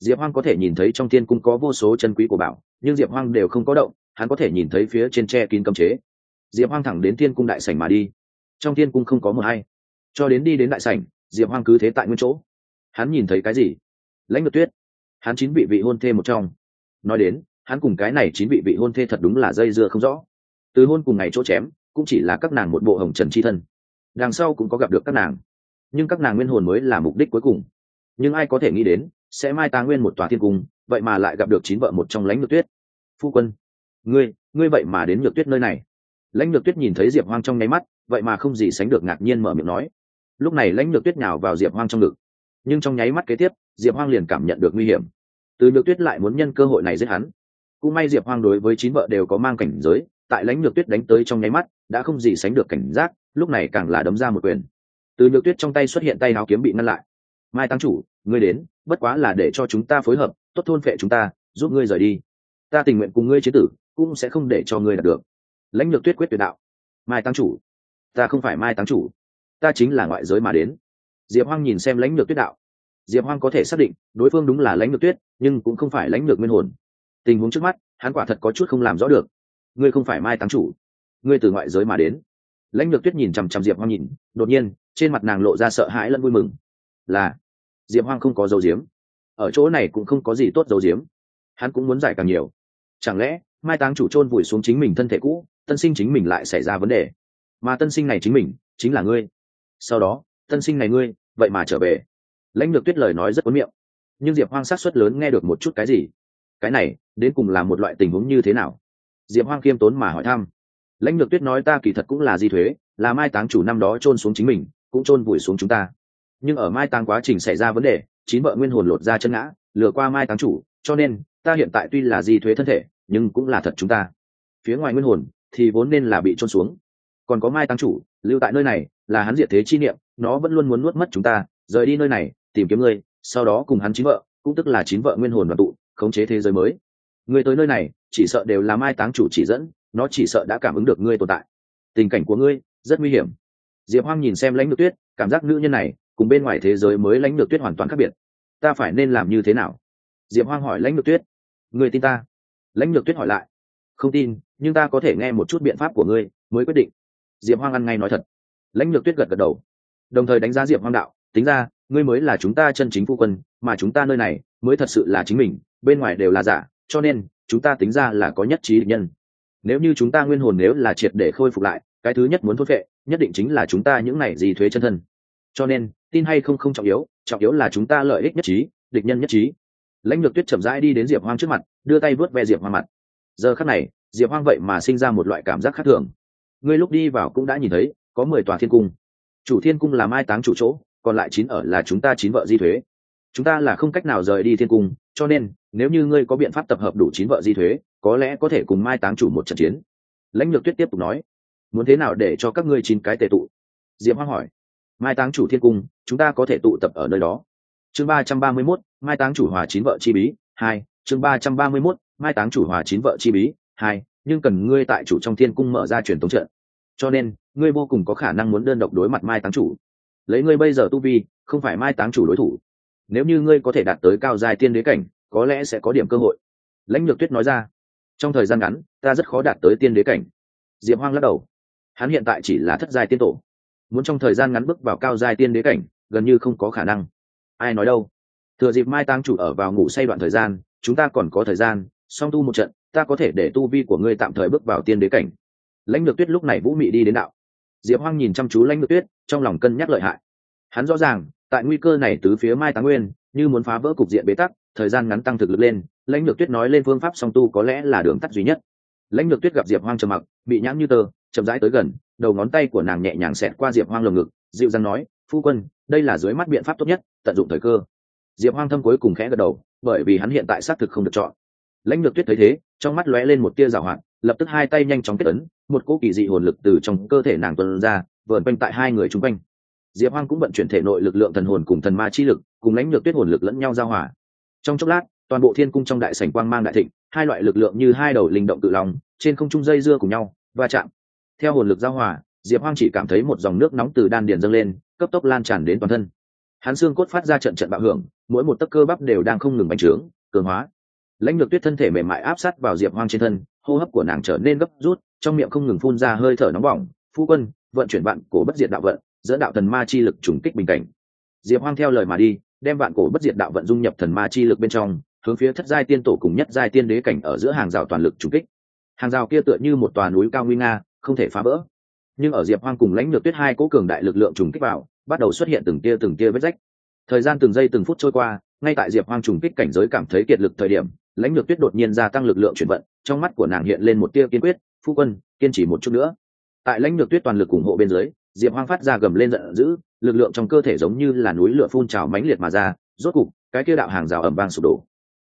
Diệp hoang có thể nhìn thấy trong thiên cung có vô số chân quý của bảo, nhưng diệp hoang đều không có động, hắn có thể nhìn thấy phía trên tre kín cấm chế. Diệp hoang thẳng đến thiên cung đại sảnh mà đi. Trong thiên cung không có mờ hay. Cho đến đi đến đại sảnh, diệp hoang cứ thế tại nguyên chỗ. Hắn nhìn thấy cái gì? Lãnh ngược tuyết. Hắn chín vị vị hôn thê một trong. Nói đến hắn cùng cái này chín vị vị hôn thê thật đúng là dây dưa không rõ. Từ hôn cùng ngày chỗ chém, cũng chỉ là các nàng một bộ hồng trần c h i thân. Đằng sau cũng có gặp được các nàng. Nhưng các nàng nguyên hồn mới là mục đích cuối cùng. Nhưng ai có thể nghĩ đến, sẽ mai tá nguyên một tòa thiên cung, vậy mà lại gặp được chín vợ một trong lãnh nhược tuyết. Phu quân, ngươi ngươi vậy mà đến nhược tuyết nơi này. Lãnh nhược tuyết nhìn thấy diệp hoang trong nháy mắt, vậy mà không gì sánh được ngạc nhiên mở miệng nói. Lúc này lãnh nhược tuyết nhào vào diệp hoang trong ngực. Nhưng trong nháy mắt kế tiếp, diệp hoang liền cảm nhận được nguy hiểm. Từ nhược tuyết lại muốn nhân cơ hội này giết hắn cũng may diệp hoang đối với chín vợ đều có mang cảnh giới, tại lãnh nhược tuyết đánh tới trong nháy mắt, đã không gì sánh được cảnh giác, lúc này càng là đấm ra một quyền. Từ nhược tuyết trong tay xuất hiện tay áo kiếm bị ngăn lại. Mai tăng chủ, ngươi đến, bất quá là để cho chúng ta phối hợp, tốt thôn phệ chúng ta, giúp ngươi rời đi. Ta tình nguyện cùng ngươi chế tử, cũng sẽ không để cho ngươi đạt được. Lãnh lược tuyết quyết tuyệt đạo. Mai tăng chủ, ta không phải mai tăng chủ, ta chính là ngoại giới mà đến. Diệp hoang nhìn xem lãnh lược tuyết đạo. Diệp hoang có thể xác định, đối phương đúng là lãnh lược tuyết, nhưng cũng không phải lãnh lược nguyên hồn tình huống trước mắt, hắn quả thật có chút không làm rõ được. Ngươi không phải mai táng chủ. Ngươi từ ngoại giới mà đến. Lãnh lược tuyết nhìn chằm chằm diệp hoang nhìn, đột nhiên, trên mặt nàng lộ ra sợ hãi lẫn vui mừng. Là, diệp hoang không có dấu diếm ở chỗ này cũng không có gì tốt dấu diếm hắn cũng muốn giải càng nhiều. Chẳng lẽ, mai táng chủ chôn vùi xuống chính mình thân thể cũ, tân sinh chính mình lại xảy ra vấn đề? Mà tân sinh này chính mình, chính là ngươi. Sau đó, tân sinh này ngươi, vậy mà trở về. Lãnh lược tuyết lời nói rất cuốn miệng. Nhưng diệp hoang sát xuất lớn nghe được một chút cái gì? Cái này đến cùng là một loại tình huống như thế nào? Diệp hoang khiêm tốn mà hỏi thăm. Lãnh lược tuyết nói ta kỳ thật cũng là di thuế, là mai táng chủ năm đó trôn xuống chính mình, cũng trôn vùi xuống chúng ta. Nhưng ở mai táng quá trình xảy ra vấn đề, chín vợ nguyên hồn lột ra chân ngã, lừa qua mai táng chủ, cho nên ta hiện tại tuy là di thuế thân thể, nhưng cũng là thật chúng ta. Phía ngoài nguyên hồn thì vốn nên là bị trôn xuống. Còn có mai táng chủ, lưu tại nơi này, là hắn diệt thế chi niệm, nó vẫn luôn muốn nuốt mất chúng ta, rời đi nơi này, tìm kiếm ngươi, sau đó cùng hắn chín vợ, cũng tức là chín vợ nguyên hồn đoàn tụ khống chế thế giới mới. Ngươi tới nơi này, chỉ sợ đều là mai táng chủ chỉ dẫn, nó chỉ sợ đã cảm ứng được ngươi tồn tại. Tình cảnh của ngươi, rất nguy hiểm. Diệp hoang nhìn xem lãnh Nhược tuyết, cảm giác nữ nhân này, cùng bên ngoài thế giới mới lãnh Nhược tuyết hoàn toàn khác biệt. Ta phải nên làm như thế nào? Diệp hoang hỏi lãnh Nhược tuyết. Người tin ta? Lãnh Nhược tuyết hỏi lại. Không tin, nhưng ta có thể nghe một chút biện pháp của ngươi, mới quyết định. Diệp hoang ăn ngay nói thật. Lãnh Nhược tuyết gật gật đầu. Đồng thời đánh giá diệp hoang đạo, tính ra, ngươi mới là chúng ta chân chính phu quân, mà chúng ta nơi này, mới thật sự là chính mình bên ngoài đều là giả, cho nên, chúng ta tính ra là có nhất trí định nhân. Nếu như chúng ta nguyên hồn nếu là triệt để khôi phục lại, cái thứ nhất muốn thốt vệ nhất định chính là chúng ta những này gì thuế chân thân. Cho nên, tin hay không không trọng yếu trọng yếu là chúng ta lợi ích nhất trí, địch nhân nhất trí. Lãnh lược tuyết chậm rãi đi đến diệp hoang trước mặt, đưa tay vớt ve diệp hoang mặt. Giờ khắc này, diệp hoang vậy mà sinh ra một loại cảm giác khác thường. Ngươi lúc đi vào cũng đã nhìn thấy, có mười tòa thiên cung. Chủ thiên cung là mai táng chủ chỗ, còn lại chín ở là chúng ta chín vợ di thuế. Chúng ta là không cách nào rời đi thiên cung, cho nên nếu như ngươi có biện pháp tập hợp đủ chín vợ di thuế, có lẽ có thể cùng mai táng chủ một trận chiến. Lãnh lược tuyết tiếp tục nói, muốn thế nào để cho các ngươi chín cái tệ tụ? Diệp hoang hỏi, mai táng chủ thiên cung, chúng ta có thể tụ tập ở nơi đó. Chương ba trăm ba mươi mốt, mai táng chủ hòa chín vợ chi bí, hai, chương ba trăm ba mươi mốt, mai táng chủ hòa chín vợ chi bí, hai, nhưng cần ngươi tại chủ trong thiên cung mở ra truyền thống trận. Cho nên, ngươi vô cùng có khả năng muốn đơn độc đối mặt mai táng chủ. Lấy ngươi bây giờ tu vi, không phải mai táng chủ đối thủ. Nếu như ngươi có thể đạt tới cao dài tiên đế cảnh có lẽ sẽ có điểm cơ hội. Lãnh Nhược tuyết nói ra, trong thời gian ngắn, ta rất khó đạt tới tiên đế cảnh. Diệp hoang lắc đầu, hắn hiện tại chỉ là thất giai tiên tổ, muốn trong thời gian ngắn bước vào cao giai tiên đế cảnh, gần như không có khả năng. Ai nói đâu? Thừa dịp mai tăng chủ ở vào ngủ say đoạn thời gian, chúng ta còn có thời gian, song tu một trận, ta có thể để tu vi của ngươi tạm thời bước vào tiên đế cảnh. Lãnh lược tuyết lúc này vũ mị đi đến đạo. Diệp hoang nhìn chăm chú lãnh lược tuyết, trong lòng cân nhắc lợi hại. Hắn rõ ràng, tại nguy cơ này từ phía mai táng nguyên, như muốn phá vỡ cục diện bế tắc thời gian ngắn tăng thực lực lên, lãnh lược tuyết nói lên phương pháp song tu có lẽ là đường tắt duy nhất. Lãnh lược tuyết gặp diệp hoang trầm mặc, bị nhãn như tơ, chậm rãi tới gần, đầu ngón tay của nàng nhẹ nhàng xẹt qua diệp hoang lồng ngực, dịu dàng nói, phu quân, đây là dưới mắt biện pháp tốt nhất, tận dụng thời cơ. Diệp hoang thâm cuối cùng khẽ gật đầu, bởi vì hắn hiện tại xác thực không được chọn. Lãnh lược tuyết thấy thế, trong mắt lóe lên một tia rào hoạt, lập tức hai tay nhanh chóng kết ấn, một cỗ kỳ dị hồn lực từ trong cơ thể nàng tuân ra, vờn quanh tại hai người chung quanh. Diệp hoang cũng vận chuyển thể nội lực lượng thần hồn cùng thần ma chi lực, cùng lãnh lược tuyết hồn lực lẫn nhau giao hòa trong chốc lát, toàn bộ thiên cung trong đại sảnh quang mang đại thịnh, hai loại lực lượng như hai đầu linh động tự lòng trên không trung dây dưa cùng nhau, va chạm. Theo hồn lực giao hòa, diệp hoang chỉ cảm thấy một dòng nước nóng từ đan điền dâng lên, cấp tốc lan tràn đến toàn thân. Hắn xương cốt phát ra trận trận bạo hưởng, mỗi một tấc cơ bắp đều đang không ngừng bành trướng, cường hóa. Lãnh lược tuyết thân thể mềm mại áp sát vào diệp hoang trên thân, hô hấp của nàng trở nên gấp rút, trong miệng không ngừng phun ra hơi thở nóng bỏng, phu quân, vận chuyển vạn cổ bất diệt đạo vận, dẫn đạo thần ma chi lực trùng kích bình cảnh. Diệp hoang theo lời mà đi đem vạn cổ bất diệt đạo vận dung nhập thần ma chi lực bên trong, hướng phía thất giai tiên tổ cùng nhất giai tiên đế cảnh ở giữa hàng rào toàn lực trùng kích. Hàng rào kia tựa như một tòa núi cao nguy nga, không thể phá vỡ. Nhưng ở diệp hoang cùng lãnh lược tuyết hai cố cường đại lực lượng trùng kích vào, bắt đầu xuất hiện từng tia từng tia vết rách. Thời gian từng giây từng phút trôi qua, ngay tại diệp hoang trùng kích cảnh giới cảm thấy kiệt lực thời điểm, lãnh lược tuyết đột nhiên gia tăng lực lượng chuyển vận, trong mắt của nàng hiện lên một tia kiên quyết, phu quân, kiên trì một chút nữa. Tại lãnh lược tuyết toàn lực ủng hộ bên dưới, diệp hoang phát ra gầm lên giận dữ lực lượng trong cơ thể giống như là núi lửa phun trào mãnh liệt mà ra, rốt cục, cái kia đạo hàng rào ẩm vang sụp đổ.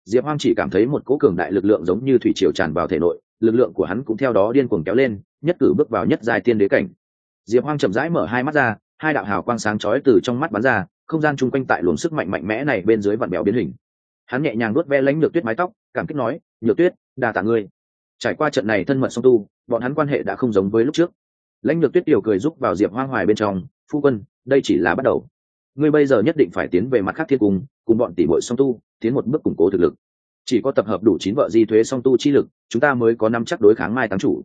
Diệp hoang chỉ cảm thấy một cỗ cường đại lực lượng giống như thủy triều tràn vào thể nội, lực lượng của hắn cũng theo đó điên cuồng kéo lên, nhất cử bước vào nhất giai tiên đế cảnh. Diệp hoang chậm rãi mở hai mắt ra, hai đạo hào quang sáng chói từ trong mắt bắn ra, không gian chung quanh tại luồng sức mạnh mạnh mẽ này bên dưới vặn bèo biến hình. Hắn nhẹ nhàng nuốt ve lãnh nhược tuyết mái tóc, cảm kích nói, nhược tuyết, đa tạ ngươi. Trải qua trận này thân mật song tu, bọn hắn quan hệ đã không giống với lúc trước. Lãnh nhược tuyết tiểu cười giúp vào diệp hoang hoài bên trong phu quân, đây chỉ là bắt đầu. Ngươi bây giờ nhất định phải tiến về mặt khác thiên cung, cùng bọn tỷ bội song tu, tiến một bước củng cố thực lực. Chỉ có tập hợp đủ chín vợ di thuế song tu chi lực, chúng ta mới có năm chắc đối kháng mai táng chủ.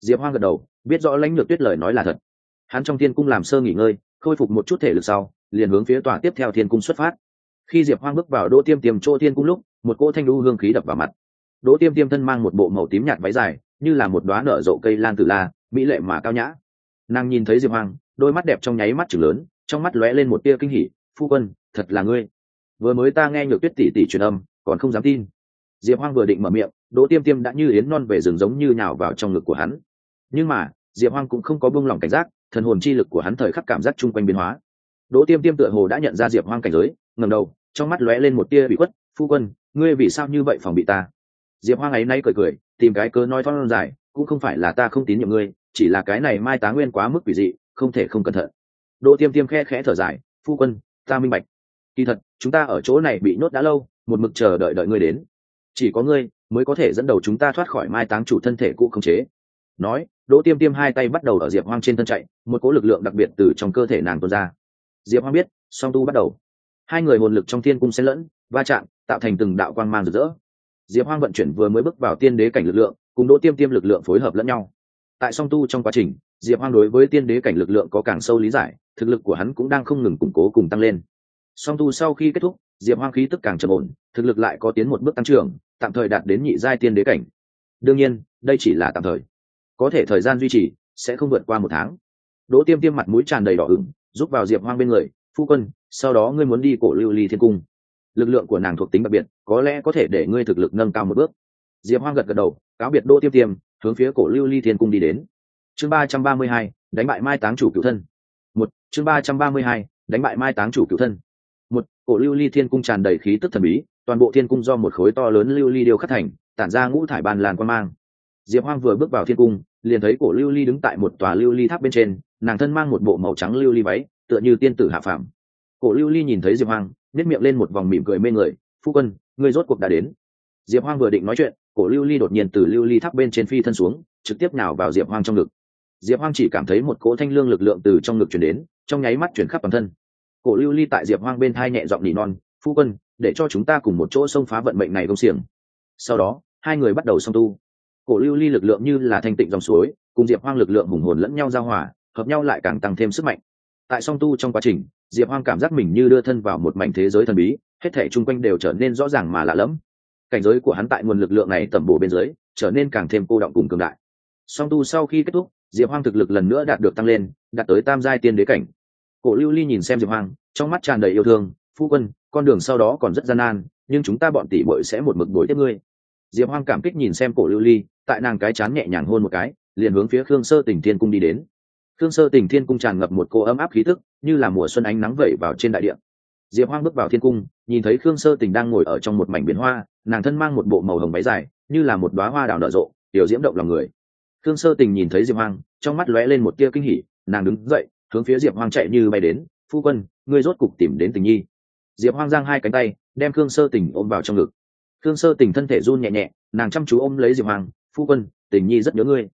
Diệp hoang gật đầu, biết rõ lãnh lược tuyết lời nói là thật. Hắn trong thiên cung làm sơ nghỉ ngơi, khôi phục một chút thể lực sau, liền hướng phía tòa tiếp theo thiên cung xuất phát. Khi diệp hoang bước vào đỗ tiêm tiêm chỗ thiên cung lúc, một cỗ thanh lưu hương khí đập vào mặt. Đỗ tiêm tiêm thân mang một bộ màu tím nhạt váy dài, như là một đoá nở rộ cây lan tử la, mỹ lệ mà cao nhã. Nàng nhìn thấy diệp hoang đôi mắt đẹp trong nháy mắt chừng lớn, trong mắt lóe lên một tia kinh hỉ, phu quân, thật là ngươi. Vừa mới ta nghe nhược tuyết tỷ tỷ truyền âm, còn không dám tin. Diệp hoang vừa định mở miệng, đỗ tiêm tiêm đã như yến non về rừng giống như nhào vào trong ngực của hắn. Nhưng mà, diệp hoang cũng không có buông lỏng cảnh giác, thần hồn chi lực của hắn thời khắc cảm giác chung quanh biến hóa. Đỗ tiêm tiêm tựa hồ đã nhận ra diệp hoang cảnh giới ngầm đầu, trong mắt lóe lên một tia bị khuất, phu quân, ngươi vì sao như vậy phòng bị ta? Diệp hoang ấy nay cười cười, tìm cái cớ nói thon dài, cũng không phải là ta không tín nhiệm ngươi, chỉ là cái này mai tá nguyên quá mức quỷ dị không thể không cẩn thận. Đỗ tiêm tiêm khe khẽ thở dài, phu quân, ta minh bạch. Kỳ thật, chúng ta ở chỗ này bị nhốt đã lâu, một mực chờ đợi đợi ngươi đến. Chỉ có ngươi mới có thể dẫn đầu chúng ta thoát khỏi mai táng chủ thân thể cũ không chế. Nói, đỗ tiêm tiêm hai tay bắt đầu ở diệp hoang trên thân chạy, một cỗ lực lượng đặc biệt từ trong cơ thể nàng tuôn ra. Diệp hoang biết, song tu bắt đầu. Hai người hồn lực trong thiên cung xen lẫn, va chạm, tạo thành từng đạo quang mang rực rỡ. Diệp hoang vận chuyển vừa mới bước vào tiên đế cảnh lực lượng, cùng đỗ tiêm tiêm lực lượng phối hợp lẫn nhau. Tại song tu trong quá trình diệp hoang đối với tiên đế cảnh lực lượng có càng sâu lý giải, thực lực của hắn cũng đang không ngừng củng cố cùng tăng lên. Song tu sau khi kết thúc, diệp hoang khí tức càng trầm ổn, thực lực lại có tiến một bước tăng trưởng, tạm thời đạt đến nhị giai tiên đế cảnh. Đương nhiên, đây chỉ là tạm thời. Có thể thời gian duy trì, sẽ không vượt qua một tháng. Đỗ tiêm tiêm mặt mũi tràn đầy đỏ ửng giúp vào diệp hoang bên người, phu quân, sau đó ngươi muốn đi cổ lưu ly thiên cung. Lực lượng của nàng thuộc tính đặc biệt, có lẽ có thể để ngươi thực lực nâng cao một bước. Diệp hoang gật gật đầu, cáo biệt đỗ tiêm tiêm, hướng phía cổ lưu ly thiên cung đi đến chương ba trăm ba mươi hai, đánh bại mai táng chủ cựu thân. Một, chương ba trăm ba mươi hai, đánh bại mai táng chủ cựu thân. Một, cổ lưu ly thiên cung tràn đầy khí tức thần bí, toàn bộ thiên cung do một khối to lớn lưu ly điêu khắc thành, tản ra ngũ thải bàn làn quan mang. Diệp hoang vừa bước vào thiên cung, liền thấy cổ lưu ly đứng tại một tòa lưu ly tháp bên trên, nàng thân mang một bộ màu trắng lưu ly váy, tựa như tiên tử hạ phàm. Cổ lưu ly nhìn thấy diệp hoang nếp miệng lên một vòng mỉm cười mê người, phu quân, ngươi rốt cuộc đã đến. Diệp hoang vừa định nói chuyện, cổ lưu ly đột nhiên từ lưu ly tháp bên trên phi thân xuống, trực tiếp nào vào diệp hoang trong ngực diệp hoang chỉ cảm thấy một cỗ thanh lương lực lượng từ trong ngực chuyển đến, trong nháy mắt chuyển khắp toàn thân. Cổ lưu ly tại diệp hoang bên thai nhẹ giọng nỉ non, phu quân, để cho chúng ta cùng một chỗ xông phá vận mệnh này công xiềng. Sau đó, hai người bắt đầu song tu. Cổ lưu ly lực lượng như là thanh tịnh dòng suối, cùng diệp hoang lực lượng hùng hồn lẫn nhau giao hòa, hợp nhau lại càng tăng thêm sức mạnh. Tại song tu trong quá trình, diệp hoang cảm giác mình như đưa thân vào một mảnh thế giới thần bí, hết thể chung quanh đều trở nên rõ ràng mà lạ lẫm. Cảnh giới của hắn tại nguồn lực lượng này tẩm bổ bên dưới, trở nên càng thêm cô động cùng cường đại. Song tu sau khi kết thúc diệp hoang thực lực lần nữa đạt được tăng lên, đạt tới tam giai tiên đế cảnh. Cổ lưu ly nhìn xem diệp hoang, trong mắt tràn đầy yêu thương, phu quân, con đường sau đó còn rất gian nan, nhưng chúng ta bọn tỷ bội sẽ một mực đuổi tiếp ngươi. Diệp hoang cảm kích nhìn xem cổ lưu ly, tại nàng cái chán nhẹ nhàng hôn một cái, liền hướng phía khương sơ tỉnh thiên cung đi đến. Khương sơ tỉnh thiên cung tràn ngập một cô ấm áp khí tức, như là mùa xuân ánh nắng vẩy vào trên đại điện diệp hoang bước vào thiên cung, nhìn thấy khương sơ tỉnh đang ngồi ở trong một mảnh biển hoa, nàng thân mang một bộ màu hồng váy dài, như là một đoá hoa đào nở rộ, tiểu diễm động lòng người khương sơ tình nhìn thấy diệp hoang, trong mắt lóe lên một tia kinh hỉ, nàng đứng dậy, hướng phía diệp hoang chạy như bay đến, phu quân, ngươi rốt cục tìm đến tình nhi. Diệp hoang giang hai cánh tay, đem khương sơ tình ôm vào trong ngực. Khương sơ tình thân thể run nhẹ nhẹ, nàng chăm chú ôm lấy diệp Hoang. phu quân, tình nhi rất nhớ ngươi.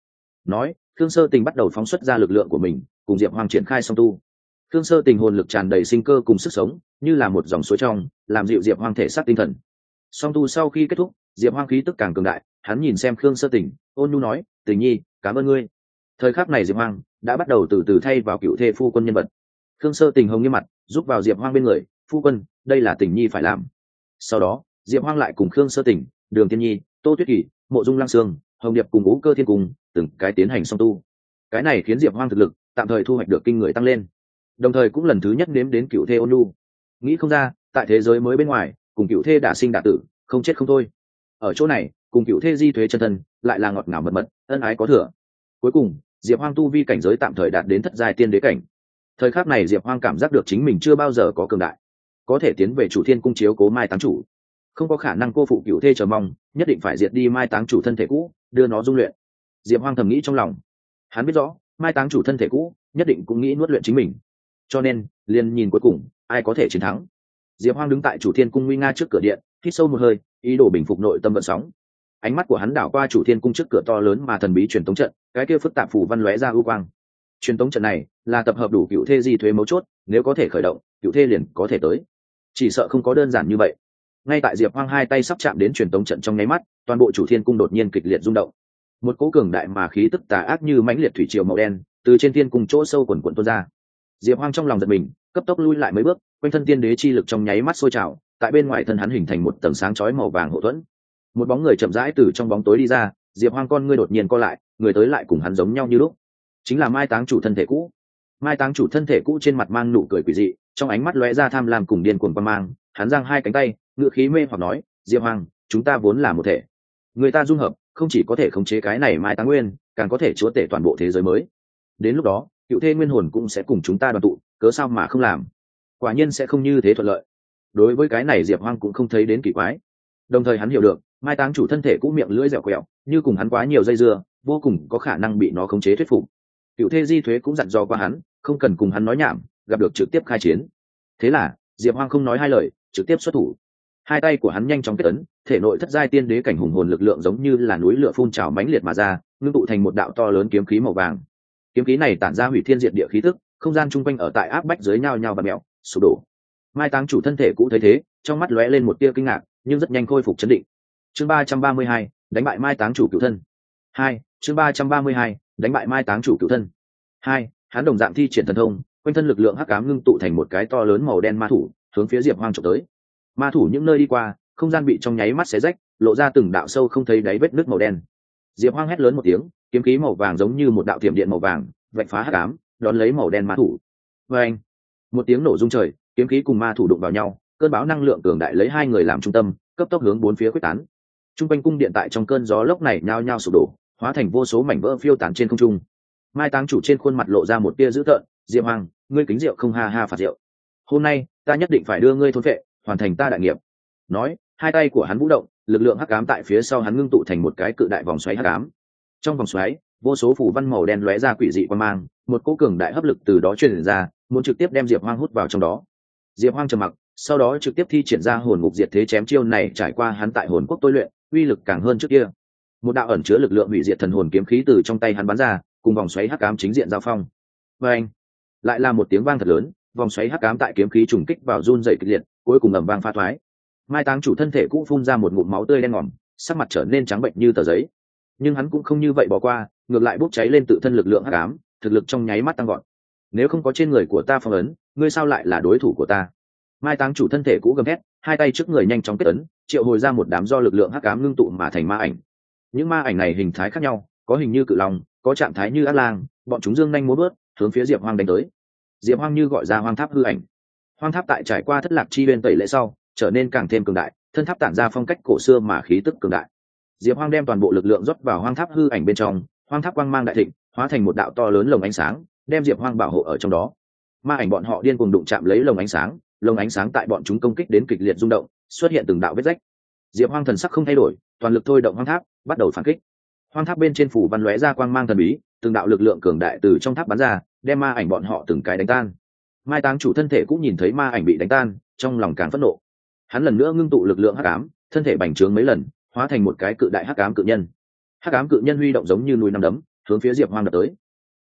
Nói, khương sơ tình bắt đầu phóng xuất ra lực lượng của mình, cùng diệp Hoang triển khai song tu. Khương sơ tình hồn lực tràn đầy sinh cơ cùng sức sống, như là một dòng suối trong, làm dịu diệp Hoang thể xác tinh thần. Song tu sau khi kết thúc, diệp Hoang khí tức càng cường đại hắn nhìn xem khương sơ tình, ôn nhu nói, tình nhi, cảm ơn ngươi. Thời khắc này diệp hoang đã bắt đầu từ từ thay vào cựu thê phu quân nhân vật. Khương sơ tình hồng như mặt giúp vào diệp hoang bên người, phu quân, đây là tình nhi phải làm. Sau đó, diệp hoang lại cùng khương sơ tình, đường tiên nhi, tô tuyết kỷ mộ dung lăng sương, hồng điệp cùng ú cơ thiên cùng từng cái tiến hành song tu. Cái này khiến diệp hoang thực lực tạm thời thu hoạch được kinh người tăng lên. Đồng thời cũng lần thứ nhất nếm đến cựu thê ôn lu nghĩ không ra, tại thế giới mới bên ngoài, cùng cựu thê đả sinh đả tử, không chết không thôi. Ở chỗ này cùng cựu thê di thuế chân thân, lại là ngọt ngào mật mật, ân ái có thừa. Cuối cùng, diệp hoang tu vi cảnh giới tạm thời đạt đến thất giai tiên đế cảnh. Thời khắc này diệp hoang cảm giác được chính mình chưa bao giờ có cường đại. Có thể tiến về chủ thiên cung chiếu cố mai táng chủ. Không có khả năng cô phụ cựu thê chờ mong, nhất định phải diệt đi mai táng chủ thân thể cũ, đưa nó dung luyện. Diệp hoang thầm nghĩ trong lòng. Hắn biết rõ, mai táng chủ thân thể cũ, nhất định cũng nghĩ nuốt luyện chính mình. Cho nên, liền nhìn cuối cùng, ai có thể chiến thắng. Diệp hoang đứng tại chủ thiên cung nguy nga trước cửa điện, hít sâu một hơi, ý đồ bình phục nội tâm vận sóng ánh mắt của hắn đảo qua chủ thiên cung trước cửa to lớn mà thần bí truyền tống trận, cái kia phức tạp phủ văn lóe ra ưu quang. Truyền tống trận này là tập hợp đủ cựu thê di thuế mấu chốt, nếu có thể khởi động, cựu thê liền có thể tới. Chỉ sợ không có đơn giản như vậy. Ngay tại diệp hoang hai tay sắp chạm đến truyền tống trận trong nháy mắt, toàn bộ chủ thiên cung đột nhiên kịch liệt rung động. Một cỗ cường đại mà khí tức tà ác như mãnh liệt thủy triều màu đen, từ trên thiên cung chỗ sâu quần quần tuôn ra. Diệp hoang trong lòng giật mình, cấp tốc lui lại mấy bước, quanh thân tiên đế chi lực trong nháy mắt sôi trào, tại bên ngoài thân hắn hình thành một tầng sáng chói màu vàng hậu thuẫn một bóng người chậm rãi từ trong bóng tối đi ra diệp hoang con ngươi đột nhiên co lại người tới lại cùng hắn giống nhau như lúc. Chính là mai táng chủ thân thể cũ. Mai táng chủ thân thể cũ trên mặt mang nụ cười quỷ dị trong ánh mắt lóe ra tham lam cùng điên cuồng quan mang hắn giang hai cánh tay ngự khí mê hoặc nói diệp Hoang, chúng ta vốn là một thể. Người ta dung hợp không chỉ có thể khống chế cái này mai táng nguyên càng có thể chúa tể toàn bộ thế giới mới. Đến lúc đó cựu thê nguyên hồn cũng sẽ cùng chúng ta đoàn tụ cớ sao mà không làm? Quả nhiên sẽ không như thế thuận lợi. Đối với cái này diệp hoang cũng không thấy đến kỳ quái. Đồng thời hắn hiểu được mai táng chủ thân thể cũng miệng lưỡi dẻo quẹo, như cùng hắn quá nhiều dây dưa, vô cùng có khả năng bị nó khống chế thuyết phục. Cựu thê di thuế cũng dặn dò qua hắn, không cần cùng hắn nói nhảm, gặp được trực tiếp khai chiến. Thế là, diệp hoang không nói hai lời, trực tiếp xuất thủ. Hai tay của hắn nhanh chóng kết ấn, thể nội thất giai tiên đế cảnh hùng hồn lực lượng giống như là núi lửa phun trào mãnh liệt mà ra, ngưng tụ thành một đạo to lớn kiếm khí màu vàng. Kiếm khí này tản ra hủy thiên diệt địa khí tức, không gian chung quanh ở tại áp bách dưới nhau nhau và mẹo, sụp đổ. Mai táng chủ thân thể cũ thấy thế, trong mắt lóe lên một tia kinh ngạc, nhưng rất nhanh khôi phục chấn định chương ba trăm ba mươi hai, đánh bại mai táng chủ cựu thân. Hai, chương ba trăm ba mươi hai, đánh bại mai táng chủ cựu thân. Hai, hắn đồng dạng thi triển thần thông, quanh thân lực lượng hắc ám ngưng tụ thành một cái to lớn màu đen ma thủ, hướng phía diệp hoang trộm tới. Ma thủ những nơi đi qua, không gian bị trong nháy mắt xé rách, lộ ra từng đạo sâu không thấy đáy vết nước màu đen. Diệp hoang hét lớn một tiếng, kiếm khí màu vàng giống như một đạo tiệm điện màu vàng, vạch phá hắc ám, đón lấy màu đen ma thủ. Vê anh một tiếng nổ rung trời, kiếm khí cùng ma thủ đụng vào nhau, cơn bão năng lượng cường đại lấy hai người làm trung tâm, cấp tốc hướng bốn phía quyết tán t r u n g quanh cung điện tại trong cơn gió lốc này nhao nhao sụp đổ, hóa thành vô số mảnh vỡ phiêu tán trên không trung. Mai táng chủ trên khuôn mặt lộ ra một tia dữ tợn, diệp hoàng, ngươi kính rượu không ha ha phạt rượu. Hôm nay, ta nhất định phải đưa ngươi thôn vệ, hoàn thành ta đại nghiệp. Nói, hai tay của hắn vũ động, lực lượng hắc ám tại phía sau hắn ngưng tụ thành một cái cự đại vòng xoáy hắc ám. Trong vòng xoáy, vô số phủ văn màu đen lóe ra quỷ dị quan mang, một cỗ cường đại hấp lực từ đó truyền ra, muốn trực tiếp đem diệp hoang hút vào trong đó. Diệp hoang trầm mặc sau đó trực tiếp thi triển ra hồn ngục diệt thế chém chiêu này trải qua hắn tại hồn quốc tôi luyện, uy lực càng hơn trước kia. Một đạo ẩn chứa lực lượng hủy diệt thần hồn kiếm khí từ trong tay hắn bắn ra, cùng vòng xoáy hắc ám chính diện giao phong. Và anh, lại là một tiếng vang thật lớn, vòng xoáy hắc ám tại kiếm khí trùng kích vào run dày kịch liệt, cuối cùng ầm vang pha thoái. Mai táng chủ thân thể cũ phun ra một ngụm máu tươi đen ngòm, sắc mặt trở nên trắng bệnh như tờ giấy. Nhưng hắn cũng không như vậy bỏ qua, ngược lại bốc cháy lên tự thân lực lượng hắc ám, thực lực trong nháy mắt tăng gọn nếu không có trên người của ta phong ấn, ngươi sao lại là đối thủ của ta? Mai táng chủ thân thể cũ gầm thét, hai tay trước người nhanh chóng kết ấn, triệu hồi ra một đám do lực lượng hắc ám ngưng tụ mà thành ma ảnh. Những ma ảnh này hình thái khác nhau, có hình như cự long, có trạng thái như át lang, bọn chúng dương nhanh muốn bớt hướng phía diệp hoang đánh tới. Diệp hoang như gọi ra hoang tháp hư ảnh. Hoang tháp tại trải qua thất lạc chi bên tẩy lễ sau, trở nên càng thêm cường đại, thân tháp tản ra phong cách cổ xưa mà khí tức cường đại. Diệp hoang đem toàn bộ lực lượng rót vào hoang tháp hư ảnh bên trong, hoang tháp quang mang đại thịnh, hóa thành một đạo to lớn lồng ánh sáng, đem diệp hoang bảo hộ ở trong đó. Ma ảnh bọn họ điên cùng đụng chạm lấy lồng ánh sáng lồng ánh sáng tại bọn chúng công kích đến kịch liệt rung động, xuất hiện từng đạo vết rách. Diệp hoang thần sắc không thay đổi, toàn lực thôi động hoang tháp, bắt đầu phản kích. Hoang tháp bên trên phủ văn lóe ra quang mang thần bí, từng đạo lực lượng cường đại từ trong tháp bắn ra, đem ma ảnh bọn họ từng cái đánh tan. Mai táng chủ thân thể cũng nhìn thấy ma ảnh bị đánh tan, trong lòng càng phẫn nộ. Hắn lần nữa ngưng tụ lực lượng hắc ám, thân thể bành trướng mấy lần, hóa thành một cái cự đại hắc ám cự nhân. Hắc ám cự nhân huy động giống như núi năm đấm, hướng phía diệp hoang đập tới.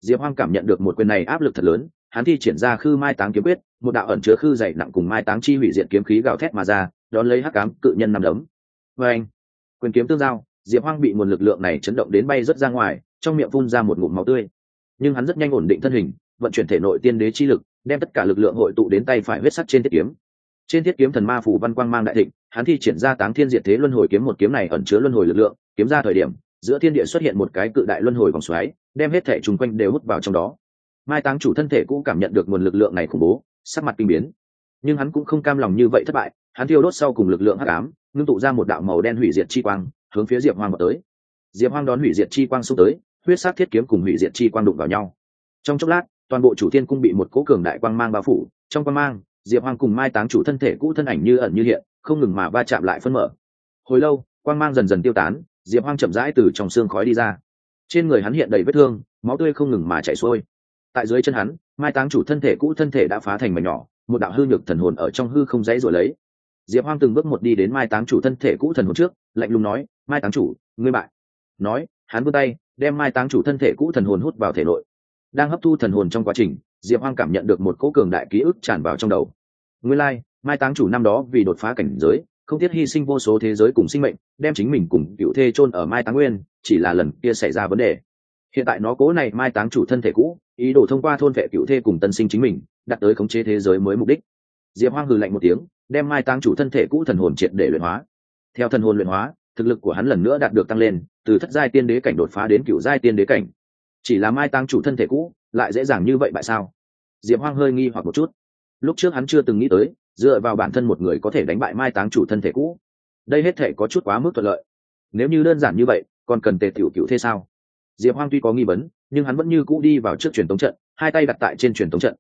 Diệp hoang cảm nhận được một quyền này áp lực thật lớn hắn thi triển ra khư mai táng kiếm quyết, một đạo ẩn chứa khư dày nặng cùng mai táng chi hủy diện kiếm khí gào thét mà ra, đón lấy hắc cám cự nhân nằm đấm. Vê anh quyền kiếm tương giao, diệp hoang bị nguồn lực lượng này chấn động đến bay rớt ra ngoài, trong miệng phun ra một ngụm máu tươi. Nhưng hắn rất nhanh ổn định thân hình, vận chuyển thể nội tiên đế chi lực, đem tất cả lực lượng hội tụ đến tay phải huyết sắt trên thiết kiếm. Trên thiết kiếm thần ma phủ văn quang mang đại thịnh, hắn thi triển ra táng thiên diệt thế luân hồi kiếm một kiếm này ẩn chứa luân hồi lực lượng, kiếm ra thời điểm, giữa thiên địa xuất hiện một cái cự đại luân hồi vòng xoáy, đem hết thể chung quanh đều hút vào trong đó mai táng chủ thân thể cũng cảm nhận được nguồn lực lượng này khủng bố, sắc mặt kinh biến. Nhưng hắn cũng không cam lòng như vậy thất bại, hắn thiêu đốt sau cùng lực lượng hắc ám, ngưng tụ ra một đạo màu đen hủy diệt chi quang, hướng phía diệp hoang vào tới. Diệp hoang đón hủy diệt chi quang xông tới, huyết sát thiết kiếm cùng hủy diệt chi quang đụng vào nhau. Trong chốc lát, toàn bộ chủ thiên cung bị một cố cường đại quang mang bao phủ, trong quang mang, diệp hoang cùng mai táng chủ thân thể cũ thân ảnh như ẩn như hiện, không ngừng mà va chạm lại phân mở. Hồi lâu, quang mang dần dần tiêu tán, diệp hoang chậm rãi từ trong xương khói đi ra. Trên người hắn hiện đầy vết thương, máu tươi không ngừng mà chảy xuôi tại dưới chân hắn mai táng chủ thân thể cũ thân thể đã phá thành mảnh nhỏ một đạo hư nhược thần hồn ở trong hư không dãy rồi lấy. Diệp hoang từng bước một đi đến mai táng chủ thân thể cũ thần hồn trước lạnh lùng nói mai táng chủ ngươi bại. Nói hắn vươn tay đem mai táng chủ thân thể cũ thần hồn hút vào thể nội. Đang hấp thu thần hồn trong quá trình diệp hoang cảm nhận được một cỗ cường đại ký ức tràn vào trong đầu. Nguyên lai、like, mai táng chủ năm đó vì đột phá cảnh giới không tiếc hy sinh vô số thế giới cùng sinh mệnh đem chính mình cùng cựu thê chôn ở mai táng nguyên chỉ là lần kia xảy ra vấn đề hiện tại nó cố này mai táng chủ thân thể cũ, ý đồ thông qua thôn vệ cựu thê cùng tân sinh chính mình đặt tới khống chế thế giới mới mục đích. Diệp hoang hừ lạnh một tiếng, đem mai táng chủ thân thể cũ thần hồn triệt để luyện hóa. Theo thần hồn luyện hóa, thực lực của hắn lần nữa đạt được tăng lên, từ thất giai tiên đế cảnh đột phá đến cựu giai tiên đế cảnh. Chỉ là mai táng chủ thân thể cũ, lại dễ dàng như vậy tại sao? Diệp hoang hơi nghi hoặc một chút. Lúc trước hắn chưa từng nghĩ tới, dựa vào bản thân một người có thể đánh bại mai táng chủ thân thể cũ. Đây hết thể có chút quá mức thuận lợi. Nếu như đơn giản như vậy, còn cần tề tiểu cựu thế sao? Diệp hoang tuy có nghi vấn, nhưng hắn vẫn như cũ đi vào trước truyền tống trận, hai tay đặt tại trên truyền tống trận.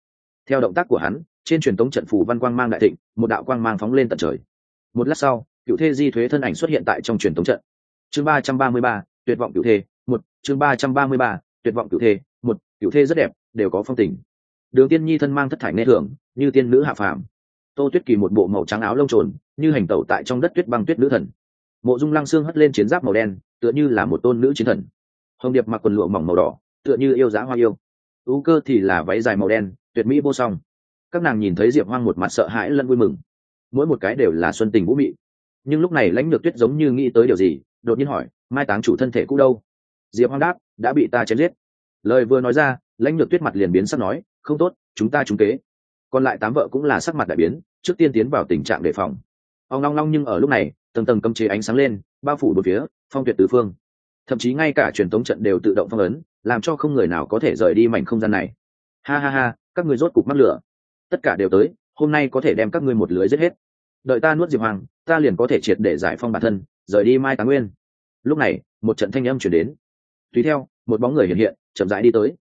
Theo động tác của hắn, trên truyền tống trận phù văn quang mang đại thịnh, một đạo quang mang phóng lên tận trời. Một lát sau, cựu thê di thuế thân ảnh xuất hiện tại trong truyền tống trận. Chương ba trăm ba mươi ba, tuyệt vọng cựu thê, một, chương ba trăm ba mươi ba, tuyệt vọng cựu thê, một, cựu thê rất đẹp, đều có phong tình. Đường tiên nhi thân mang thất thải nghe thường, như tiên nữ hạ phàm. Tô tuyết kỳ một bộ màu trắng áo lông trồn, như hành tẩu tại trong đất tuyết băng tuyết nữ thần. Mộ dung lăng xương hất lên chiến giáp màu đen, tựa như là một tôn nữ chiến thần hồng điệp mặc quần lụa mỏng màu đỏ, tựa như yêu giá hoa yêu. Ú cơ thì là váy dài màu đen, tuyệt mỹ vô song. Các nàng nhìn thấy diệp hoang một mặt sợ hãi lẫn vui mừng. Mỗi một cái đều là xuân tình vũ mị. Nhưng lúc này lãnh lược tuyết giống như nghĩ tới điều gì, đột nhiên hỏi, mai táng chủ thân thể cũ đâu? Diệp hoang đáp, đã bị ta chém giết. Lời vừa nói ra, lãnh lược tuyết mặt liền biến sắc nói, không tốt, chúng ta trúng kế. Còn lại tám vợ cũng là sắc mặt đại biến, trước tiên tiến vào tình trạng đề phòng. Ông long long nhưng ở lúc này, tầng tầng cấm chế ánh sáng lên, bao phủ bốn phía, phong tuyệt tứ phương thậm chí ngay cả truyền tống trận đều tự động phong ấn, làm cho không người nào có thể rời đi mảnh không gian này. Ha ha ha, các người rốt cục mắc lửa. Tất cả đều tới, hôm nay có thể đem các ngươi một lưới giết hết. Đợi ta nuốt diệp hoàng, ta liền có thể triệt để giải phong bản thân, rời đi mai táng nguyên. Lúc này, một trận thanh âm chuyển đến. Tùy theo, một bóng người hiện hiện, chậm rãi đi tới.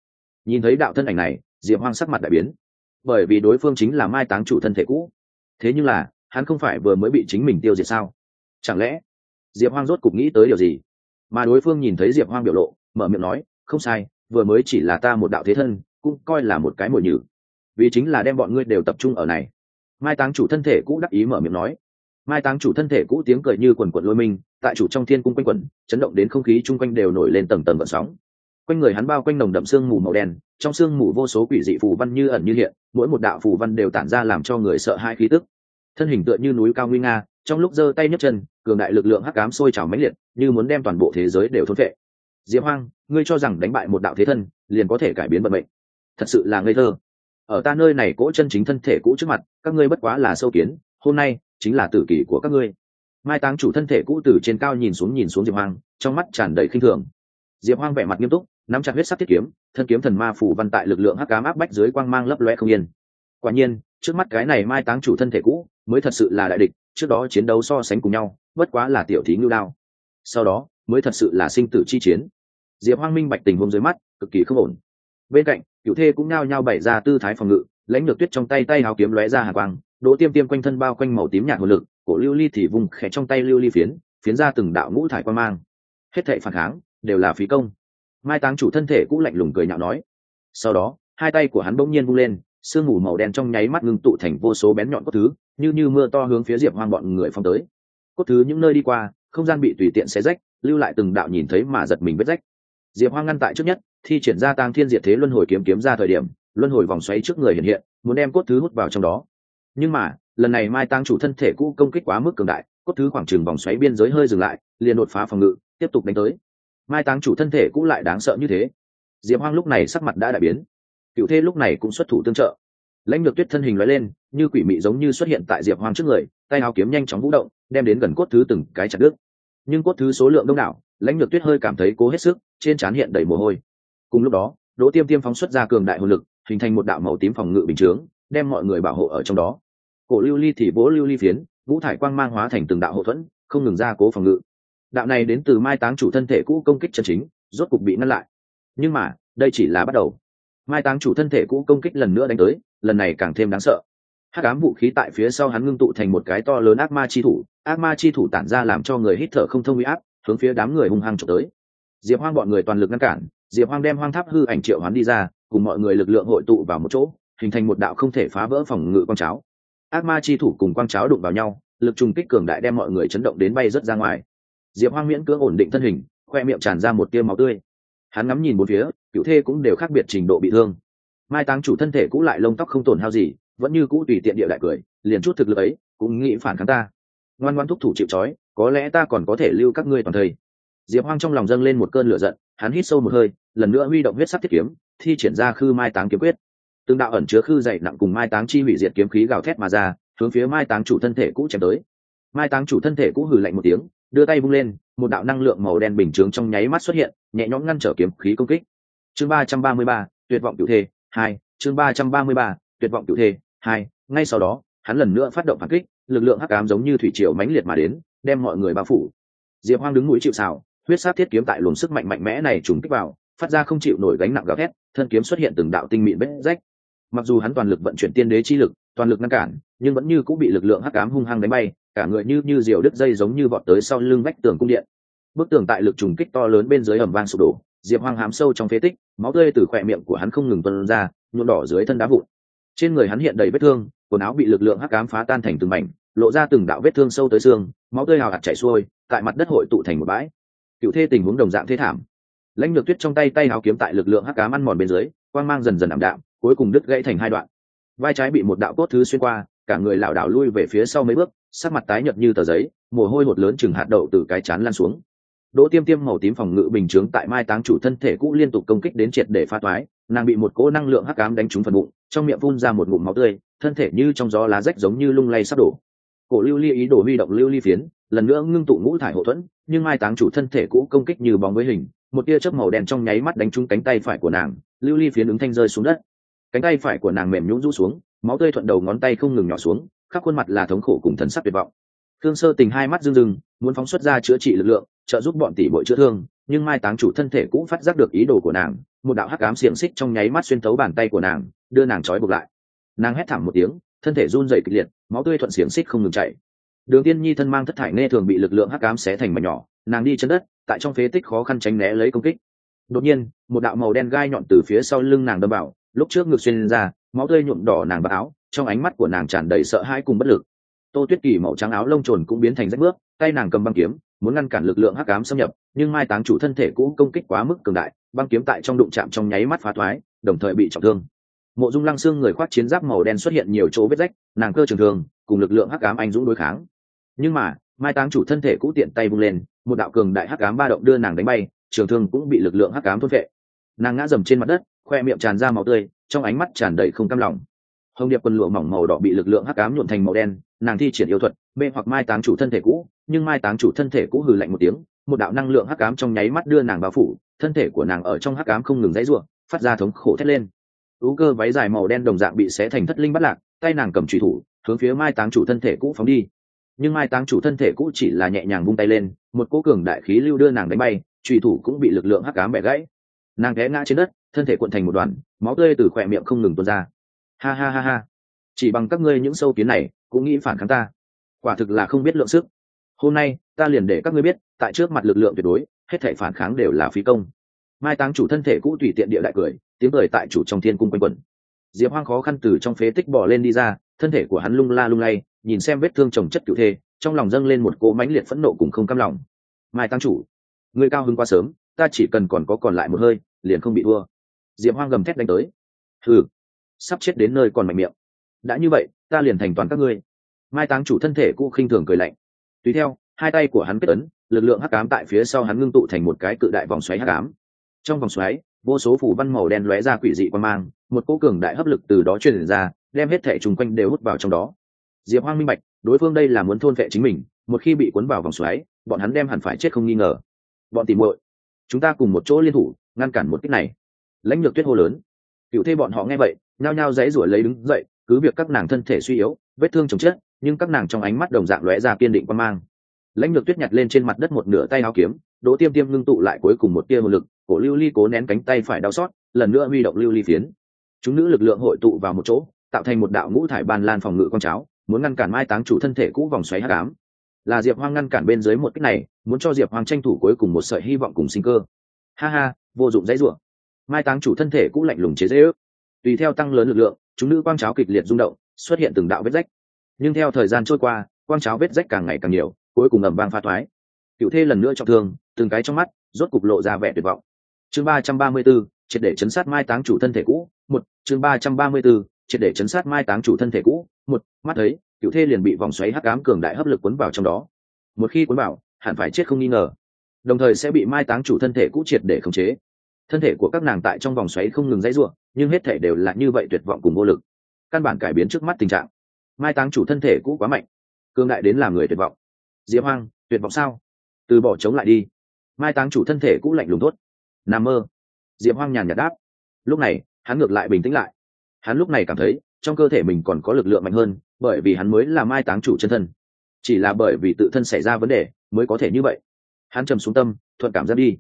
Nhìn thấy đạo thân ảnh này, diệp hoang sắc mặt đại biến. Bởi vì đối phương chính là mai táng chủ thân thể cũ. Thế nhưng là, hắn không phải vừa mới bị chính mình tiêu diệt sao? Chẳng lẽ, diệp hoang rốt cục nghĩ tới điều gì? Mà đối phương nhìn thấy diệp hoang biểu lộ mở miệng nói không sai vừa mới chỉ là ta một đạo thế thân cũng coi là một cái mồi nhử. Vì chính là đem bọn ngươi đều tập trung ở này. Mai táng chủ thân thể cũ đắc ý mở miệng nói. Mai táng chủ thân thể cũ tiếng cười như quần quần lôi mình, tại chủ trong thiên cung quanh quẩn chấn động đến không khí chung quanh đều nổi lên tầng tầng vận sóng. Quanh người hắn bao quanh nồng đậm sương mù màu đen trong sương mù vô số quỷ dị phù văn như ẩn như hiện mỗi một đạo phù văn đều tản ra làm cho người sợ hai khí tức. Thân hình tựa như núi cao nguy nga trong lúc giơ tay nhấc chân, cường đại lực lượng hắc cám sôi trào mãnh liệt, như muốn đem toàn bộ thế giới đều thôn vệ Diệp hoang, ngươi cho rằng đánh bại một đạo thế thân, liền có thể cải biến vận mệnh. Thật sự là ngây thơ. Ở ta nơi này cỗ chân chính thân thể cũ trước mặt, các ngươi bất quá là sâu kiến, hôm nay chính là tử kỷ của các ngươi. Mai táng chủ thân thể cũ từ trên cao nhìn xuống nhìn xuống diệp hoang, trong mắt tràn đầy khinh thường. Diệp hoang vẻ mặt nghiêm túc, nắm chặt huyết sắc thiết kiếm, thân kiếm thần ma phủ văn tại lực lượng hắc cám áp bách dưới quang mang lấp loe không yên. Quả nhiên, trước mắt cái này mai táng chủ thân thể cũ, mới thật sự là đại địch trước đó chiến đấu so sánh cùng nhau, bất quá là tiểu thí ngưu đao. Sau đó, mới thật sự là sinh tử chi chiến. Diệp hoang minh bạch tình huống dưới mắt, cực kỳ không ổn. Bên cạnh, cựu thê cũng nao nhao bày ra tư thái phòng ngự, lãnh lược tuyết trong tay tay hào kiếm lóe ra hà quang, đỗ tiêm tiêm quanh thân bao quanh màu tím nhạt hồ lực, cổ lưu ly thì vùng khẽ trong tay lưu ly phiến phiến ra từng đạo ngũ thải quan mang. Hết thệ phản kháng, đều là phí công. Mai táng chủ thân thể cũng lạnh lùng cười nhạo nói. Sau đó, hai tay của hắn bỗng nhiên vung lên sương mù màu đen trong nháy mắt ngưng tụ thành vô số bén nhọn cốt thứ, như như mưa to hướng phía diệp hoang bọn người phong tới. Cốt thứ những nơi đi qua, không gian bị tùy tiện xé rách, lưu lại từng đạo nhìn thấy mà giật mình vết rách. Diệp hoang ngăn tại trước nhất, thi triển ra tăng thiên diệt thế luân hồi kiếm kiếm ra thời điểm, luân hồi vòng xoáy trước người hiện hiện, muốn đem cốt thứ hút vào trong đó. Nhưng mà, lần này mai tăng chủ thân thể cũ công kích quá mức cường đại, cốt thứ khoảng trừng vòng xoáy biên giới hơi dừng lại, liền đột phá phòng ngự, tiếp tục đánh tới. Mai tăng chủ thân thể cũ lại đáng sợ như thế. Diệp hoang lúc này sắc mặt đã đại biến cựu thê lúc này cũng xuất thủ tương trợ. Lãnh lược tuyết thân hình nói lên, như quỷ mị giống như xuất hiện tại diệp hoang trước người, tay áo kiếm nhanh chóng vũ động, đem đến gần cốt thứ từng cái chặt đứt. Nhưng cốt thứ số lượng đông đảo, lãnh lược tuyết hơi cảm thấy cố hết sức, trên trán hiện đầy mồ hôi. Cùng lúc đó, đỗ tiêm tiêm phóng xuất ra cường đại hồn lực, hình thành một đạo màu tím phòng ngự bình chướng, đem mọi người bảo hộ ở trong đó. Cổ lưu ly thì vỗ lưu ly phiến, vũ thải quang mang hóa thành từng đạo hậu thuẫn, không ngừng ra cố phòng ngự. Đạo này đến từ mai táng chủ thân thể cũ công kích chân chính, rốt cục bị ngăn lại. Nhưng mà, đây chỉ là bắt đầu mai táng chủ thân thể cũ công kích lần nữa đánh tới, lần này càng thêm đáng sợ. Hắc ám vũ khí tại phía sau hắn ngưng tụ thành một cái to lớn ác ma chi thủ, ác ma chi thủ tản ra làm cho người hít thở không thông huy áp, hướng phía đám người hung hăng trộm tới. Diệp hoang bọn người toàn lực ngăn cản, diệp hoang đem hoang tháp hư ảnh triệu hoán đi ra, cùng mọi người lực lượng hội tụ vào một chỗ, hình thành một đạo không thể phá vỡ phòng ngự quang cháo. Ác ma chi thủ cùng quang cháo đụng vào nhau, lực trùng kích cường đại đem mọi người chấn động đến bay rớt ra ngoài. Diệp hoang miễn cưỡng ổn định thân hình, khoe miệng tràn ra một tia máu tươi hắn ngắm nhìn bốn phía cựu thê cũng đều khác biệt trình độ bị thương. Mai táng chủ thân thể cũ lại lông tóc không tổn hao gì, vẫn như cũ tùy tiện địa đại cười, liền chút thực lực ấy cũng nghĩ phản kháng ta. Ngoan ngoan thúc thủ chịu trói, có lẽ ta còn có thể lưu các ngươi toàn thây diệp hoang trong lòng dâng lên một cơn lửa giận, hắn hít sâu một hơi, lần nữa huy động huyết sắc thiết kiếm, thi triển ra khư mai táng kiếm quyết. Tương đạo ẩn chứa khư dày nặng cùng mai táng chi hủy diệt kiếm khí gào thét mà ra, hướng phía mai táng chủ thân thể cũ chém tới. Mai táng chủ thân thể cũ hừ lạnh một tiếng, đưa tay vung lên một đạo năng lượng màu đen bình chướng trong nháy mắt xuất hiện, nhẹ nhõm ngăn trở kiếm khí công kích. Chương ba trăm ba mươi ba, tuyệt vọng cựu thê, hai, chương ba trăm ba mươi ba, tuyệt vọng cựu thê, hai, ngay sau đó, hắn lần nữa phát động phản kích, lực lượng hắc ám giống như thủy triều mãnh liệt mà đến, đem mọi người bao phủ. Diệp hoang đứng mũi chịu xào huyết sát thiết kiếm tại luồng sức mạnh mạnh mẽ này trùng kích vào, phát ra không chịu nổi gánh nặng gào thét, thân kiếm xuất hiện từng đạo tinh mịn vết rách. Mặc dù hắn toàn lực vận chuyển tiên đế chi lực, toàn lực ngăn cản, nhưng vẫn như cũng bị lực lượng hắc ám hung hăng đánh bay cả người như như diều đứt dây giống như vọt tới sau lưng vách tường cung điện. Bức tường tại lực trùng kích to lớn bên dưới ẩm vang sụp đổ, diệp hoang hám sâu trong phế tích, máu tươi từ khỏe miệng của hắn không ngừng tuân ra, nhuộm đỏ dưới thân đá vụn. Trên người hắn hiện đầy vết thương, quần áo bị lực lượng hắc ám phá tan thành từng mảnh, lộ ra từng đạo vết thương sâu tới xương, máu tươi hào hạt chảy xuôi, tại mặt đất hội tụ thành một bãi. Cựu thê tình huống đồng dạng thế thảm. Lãnh lược tuyết trong tay tay háo kiếm tại lực lượng hắc ám ăn mòn bên dưới, quang mang dần dần ảm đạm, cuối cùng đứt gãy thành hai đoạn. Vai trái bị một đạo cốt thứ xuyên qua, cả người lảo đảo lui về phía sau mấy bước sắc mặt tái nhợt như tờ giấy, mồ hôi hột lớn chừng hạt đậu từ cái chán lan xuống. Đỗ tiêm tiêm màu tím phòng ngự bình chướng tại mai táng chủ thân thể cũ liên tục công kích đến triệt để pha toái, nàng bị một cỗ năng lượng hắc ám đánh trúng phần bụng, trong miệng phun ra một ngụm máu tươi, thân thể như trong gió lá rách giống như lung lay sắp đổ. Cổ lưu ly ý đồ huy động lưu ly phiến, lần nữa ngưng tụ ngũ thải hậu thuẫn, nhưng mai táng chủ thân thể cũ công kích như bóng với hình, một tia chớp màu đen trong nháy mắt đánh trúng cánh tay phải của nàng, lưu ly phiến ứng thanh rơi xuống đất. Cánh tay phải của nàng mềm nhũn rũ xuống, máu tươi thuận đầu ngón tay không ngừng nhỏ xuống khắp khuôn mặt là thống khổ cùng thần sắc tuyệt vọng. Thương sơ tình hai mắt rưng rưng, muốn phóng xuất ra chữa trị lực lượng, trợ giúp bọn tỷ bội chữa thương, nhưng mai táng chủ thân thể cũng phát giác được ý đồ của nàng, một đạo hắc ám xiềng xích trong nháy mắt xuyên tấu bàn tay của nàng, đưa nàng trói buộc lại. Nàng hét thảm một tiếng, thân thể run dày kịch liệt, máu tươi thuận xiềng xích không ngừng chảy. đường tiên nhi thân mang thất thải nghe thường bị lực lượng hắc ám xé thành mảnh nhỏ, nàng đi chân đất, tại trong phế tích khó khăn tránh né lấy công kích. Đột nhiên, một đạo màu đen gai nhọn từ phía sau lưng nàng đâm vào, lúc trước ngực xuyên ra, máu tươi nhuộm đỏ nàng vào áo trong ánh mắt của nàng tràn đầy sợ hãi cùng bất lực. Tô tuyết kỳ màu trắng áo lông trồn cũng biến thành rách bước, tay nàng cầm băng kiếm, muốn ngăn cản lực lượng hắc ám xâm nhập, nhưng mai táng chủ thân thể cũ công kích quá mức cường đại, băng kiếm tại trong đụng chạm trong nháy mắt phá thoái, đồng thời bị trọng thương. Mộ dung lăng xương người khoác chiến giáp màu đen xuất hiện nhiều chỗ vết rách, nàng cơ trường thường, cùng lực lượng hắc ám anh dũng đối kháng. Nhưng mà, mai táng chủ thân thể cũ tiện tay vung lên, một đạo cường đại hắc ám ba động đưa nàng đánh bay, trường thương cũng bị lực lượng hắc ám thôn vệ nàng ngã dầm trên mặt đất, khoe miệng tràn ra máu tươi, trong ánh mắt tràn đầy không cam lòng hồng điệp quần lụa mỏng màu đỏ bị lực lượng hắc ám nhuộn thành màu đen, nàng thi triển yêu thuật, mê hoặc mai táng chủ thân thể cũ, nhưng mai táng chủ thân thể cũ hừ lạnh một tiếng, một đạo năng lượng hắc ám trong nháy mắt đưa nàng bao phủ, thân thể của nàng ở trong hắc ám không ngừng dãy ruộng phát ra thống khổ thét lên. Ú cơ váy dài màu đen đồng dạng bị xé thành thất linh bắt lạc, tay nàng cầm trùy thủ, hướng phía mai táng chủ thân thể cũ phóng đi. Nhưng mai táng chủ thân thể cũ chỉ là nhẹ nhàng vung tay lên, một cố cường đại khí lưu đưa nàng đánh bay trùy thủ cũng bị lực lượng hắc ám bẻ gãy. Nàng té ngã trên đất, thân thể cuộn thành một đoàn, máu tươi từ khỏe miệng không ngừng tuôn ra ha ha ha ha. Chỉ bằng các ngươi những sâu kiến này, cũng nghĩ phản kháng ta. Quả thực là không biết lượng sức. Hôm nay, ta liền để các ngươi biết, tại trước mặt lực lượng tuyệt đối, hết thể phản kháng đều là phí công. Mai táng chủ thân thể cũ tùy tiện địa đại cười, tiếng cười tại chủ trong thiên cung quanh quẩn. Diệp hoang khó khăn từ trong phế tích bỏ lên đi ra, thân thể của hắn lung la lung lay, nhìn xem vết thương trồng chất cựu thê, trong lòng dâng lên một cỗ mãnh liệt phẫn nộ cùng không cam lòng. Mai tăng chủ người cao hứng quá sớm, ta chỉ cần còn có còn lại một hơi, liền không bị thua. Diệp hoang gầm thét đánh tới. Thử sắp chết đến nơi còn mạnh miệng. Đã như vậy, ta liền thành toàn các ngươi. Mai táng chủ thân thể cũ khinh thường cười lạnh. Tùy theo, hai tay của hắn kết ấn, lực lượng hắc ám tại phía sau hắn ngưng tụ thành một cái cự đại vòng xoáy hắc ám. Trong vòng xoáy, vô số phủ văn màu đen lóe ra quỷ dị quan mang, một cỗ cường đại hấp lực từ đó truyền ra, đem hết thể chung quanh đều hút vào trong đó. Diệp hoang minh bạch, đối phương đây là muốn thôn vệ chính mình, một khi bị cuốn vào vòng xoáy, bọn hắn đem hẳn phải chết không nghi ngờ. Bọn tìm muội, chúng ta cùng một chỗ liên thủ, ngăn cản một kích này. Lãnh lược tuyết hô lớn. Cựu thê bọn họ nghe vậy nhao nhao dãy rủi lấy đứng dậy, cứ việc các nàng thân thể suy yếu, vết thương chồng chết nhưng các nàng trong ánh mắt đồng dạng lóe ra kiên định quan mang. Lãnh lược tuyết nhặt lên trên mặt đất một nửa tay áo kiếm, đỗ tiêm tiêm ngưng tụ lại cuối cùng một tia một lực, cổ lưu ly cố nén cánh tay phải đau xót, lần nữa huy động lưu ly phiến. Chúng nữ lực lượng hội tụ vào một chỗ, tạo thành một đạo ngũ thải ban lan phòng ngự con cháo, muốn ngăn cản mai táng chủ thân thể cũ vòng xoáy hát cám là diệp hoang ngăn cản bên dưới một cách này, muốn cho diệp hoang tranh thủ cuối cùng một sợi hy vọng cùng sinh cơ. Ha ha, vô dụng dãy ruộng mai táng chủ thân thể cũ lạnh lùng chế dễ ước tùy theo tăng lớn lực lượng, chúng nữ quang cháo kịch liệt rung động, xuất hiện từng đạo vết rách. Nhưng theo thời gian trôi qua, quang cháo vết rách càng ngày càng nhiều, cuối cùng ẩm vang pha thoái. Cựu thê lần nữa trọng thương, từng cái trong mắt, rốt cục lộ ra vẻ tuyệt vọng. Chương ba trăm ba mươi b ố triệt để chấn sát mai táng chủ thân thể cũ, một. Chương ba trăm ba mươi b ố triệt để chấn sát mai táng chủ thân thể cũ, một. Mắt thấy, cựu thê liền bị vòng xoáy hắc ám cường đại hấp lực cuốn vào trong đó. Một khi cuốn vào, hẳn phải chết không nghi ngờ. Đồng thời sẽ bị mai táng chủ thân thể cũ triệt để khống chế thân thể của các nàng tại trong vòng xoáy không ngừng dãy ruộng nhưng hết thể đều là như vậy tuyệt vọng cùng vô lực. Căn bản cải biến trước mắt tình trạng. Mai táng chủ thân thể cũ quá mạnh cương đại đến làm người tuyệt vọng. Diễm hoang, tuyệt vọng sao? Từ bỏ chống lại đi. Mai táng chủ thân thể cũ lạnh lùng tốt nằm mơ. Diệp hoang nhàn nhạt đáp. Lúc này, hắn ngược lại bình tĩnh lại. Hắn lúc này cảm thấy, trong cơ thể mình còn có lực lượng mạnh hơn, bởi vì hắn mới là mai táng chủ chân thân. Chỉ là bởi vì tự thân xảy ra vấn đề, mới có thể như vậy. Hắn trầm xuống tâm, thuận cảm giác đi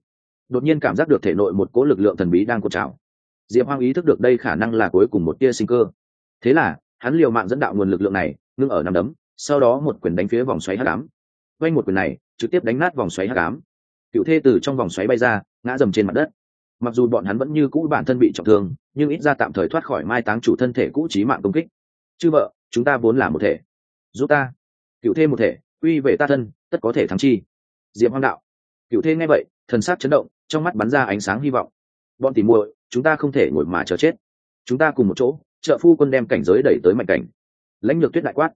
đột nhiên cảm giác được thể nội một cỗ lực lượng thần bí đang cột trào. Diệp hoang ý thức được đây khả năng là cuối cùng một tia sinh cơ. Thế là, hắn liều mạng dẫn đạo nguồn lực lượng này, ngưng ở nằm đấm, sau đó một quyền đánh phía vòng xoáy hắc ám. Quanh một quyền này, trực tiếp đánh nát vòng xoáy hắc ám. Cựu thê từ trong vòng xoáy bay ra, ngã dầm trên mặt đất. Mặc dù bọn hắn vẫn như cũ bản thân bị trọng thương, nhưng ít ra tạm thời thoát khỏi mai táng chủ thân thể cũ trí mạng công kích. Chư vợ, chúng ta vốn là một thể. Giúp ta. Cựu thê một thể uy về ta thân, tất có thể thắng chi. Diệp hoang đạo cựu thê nghe vậy, thần sắc chấn động, trong mắt bắn ra ánh sáng hy vọng. Bọn tỉ muội, chúng ta không thể ngồi mà chờ chết. Chúng ta cùng một chỗ, trợ phu quân đem cảnh giới đẩy tới mạnh cảnh. Lãnh lược tuyết đại quát.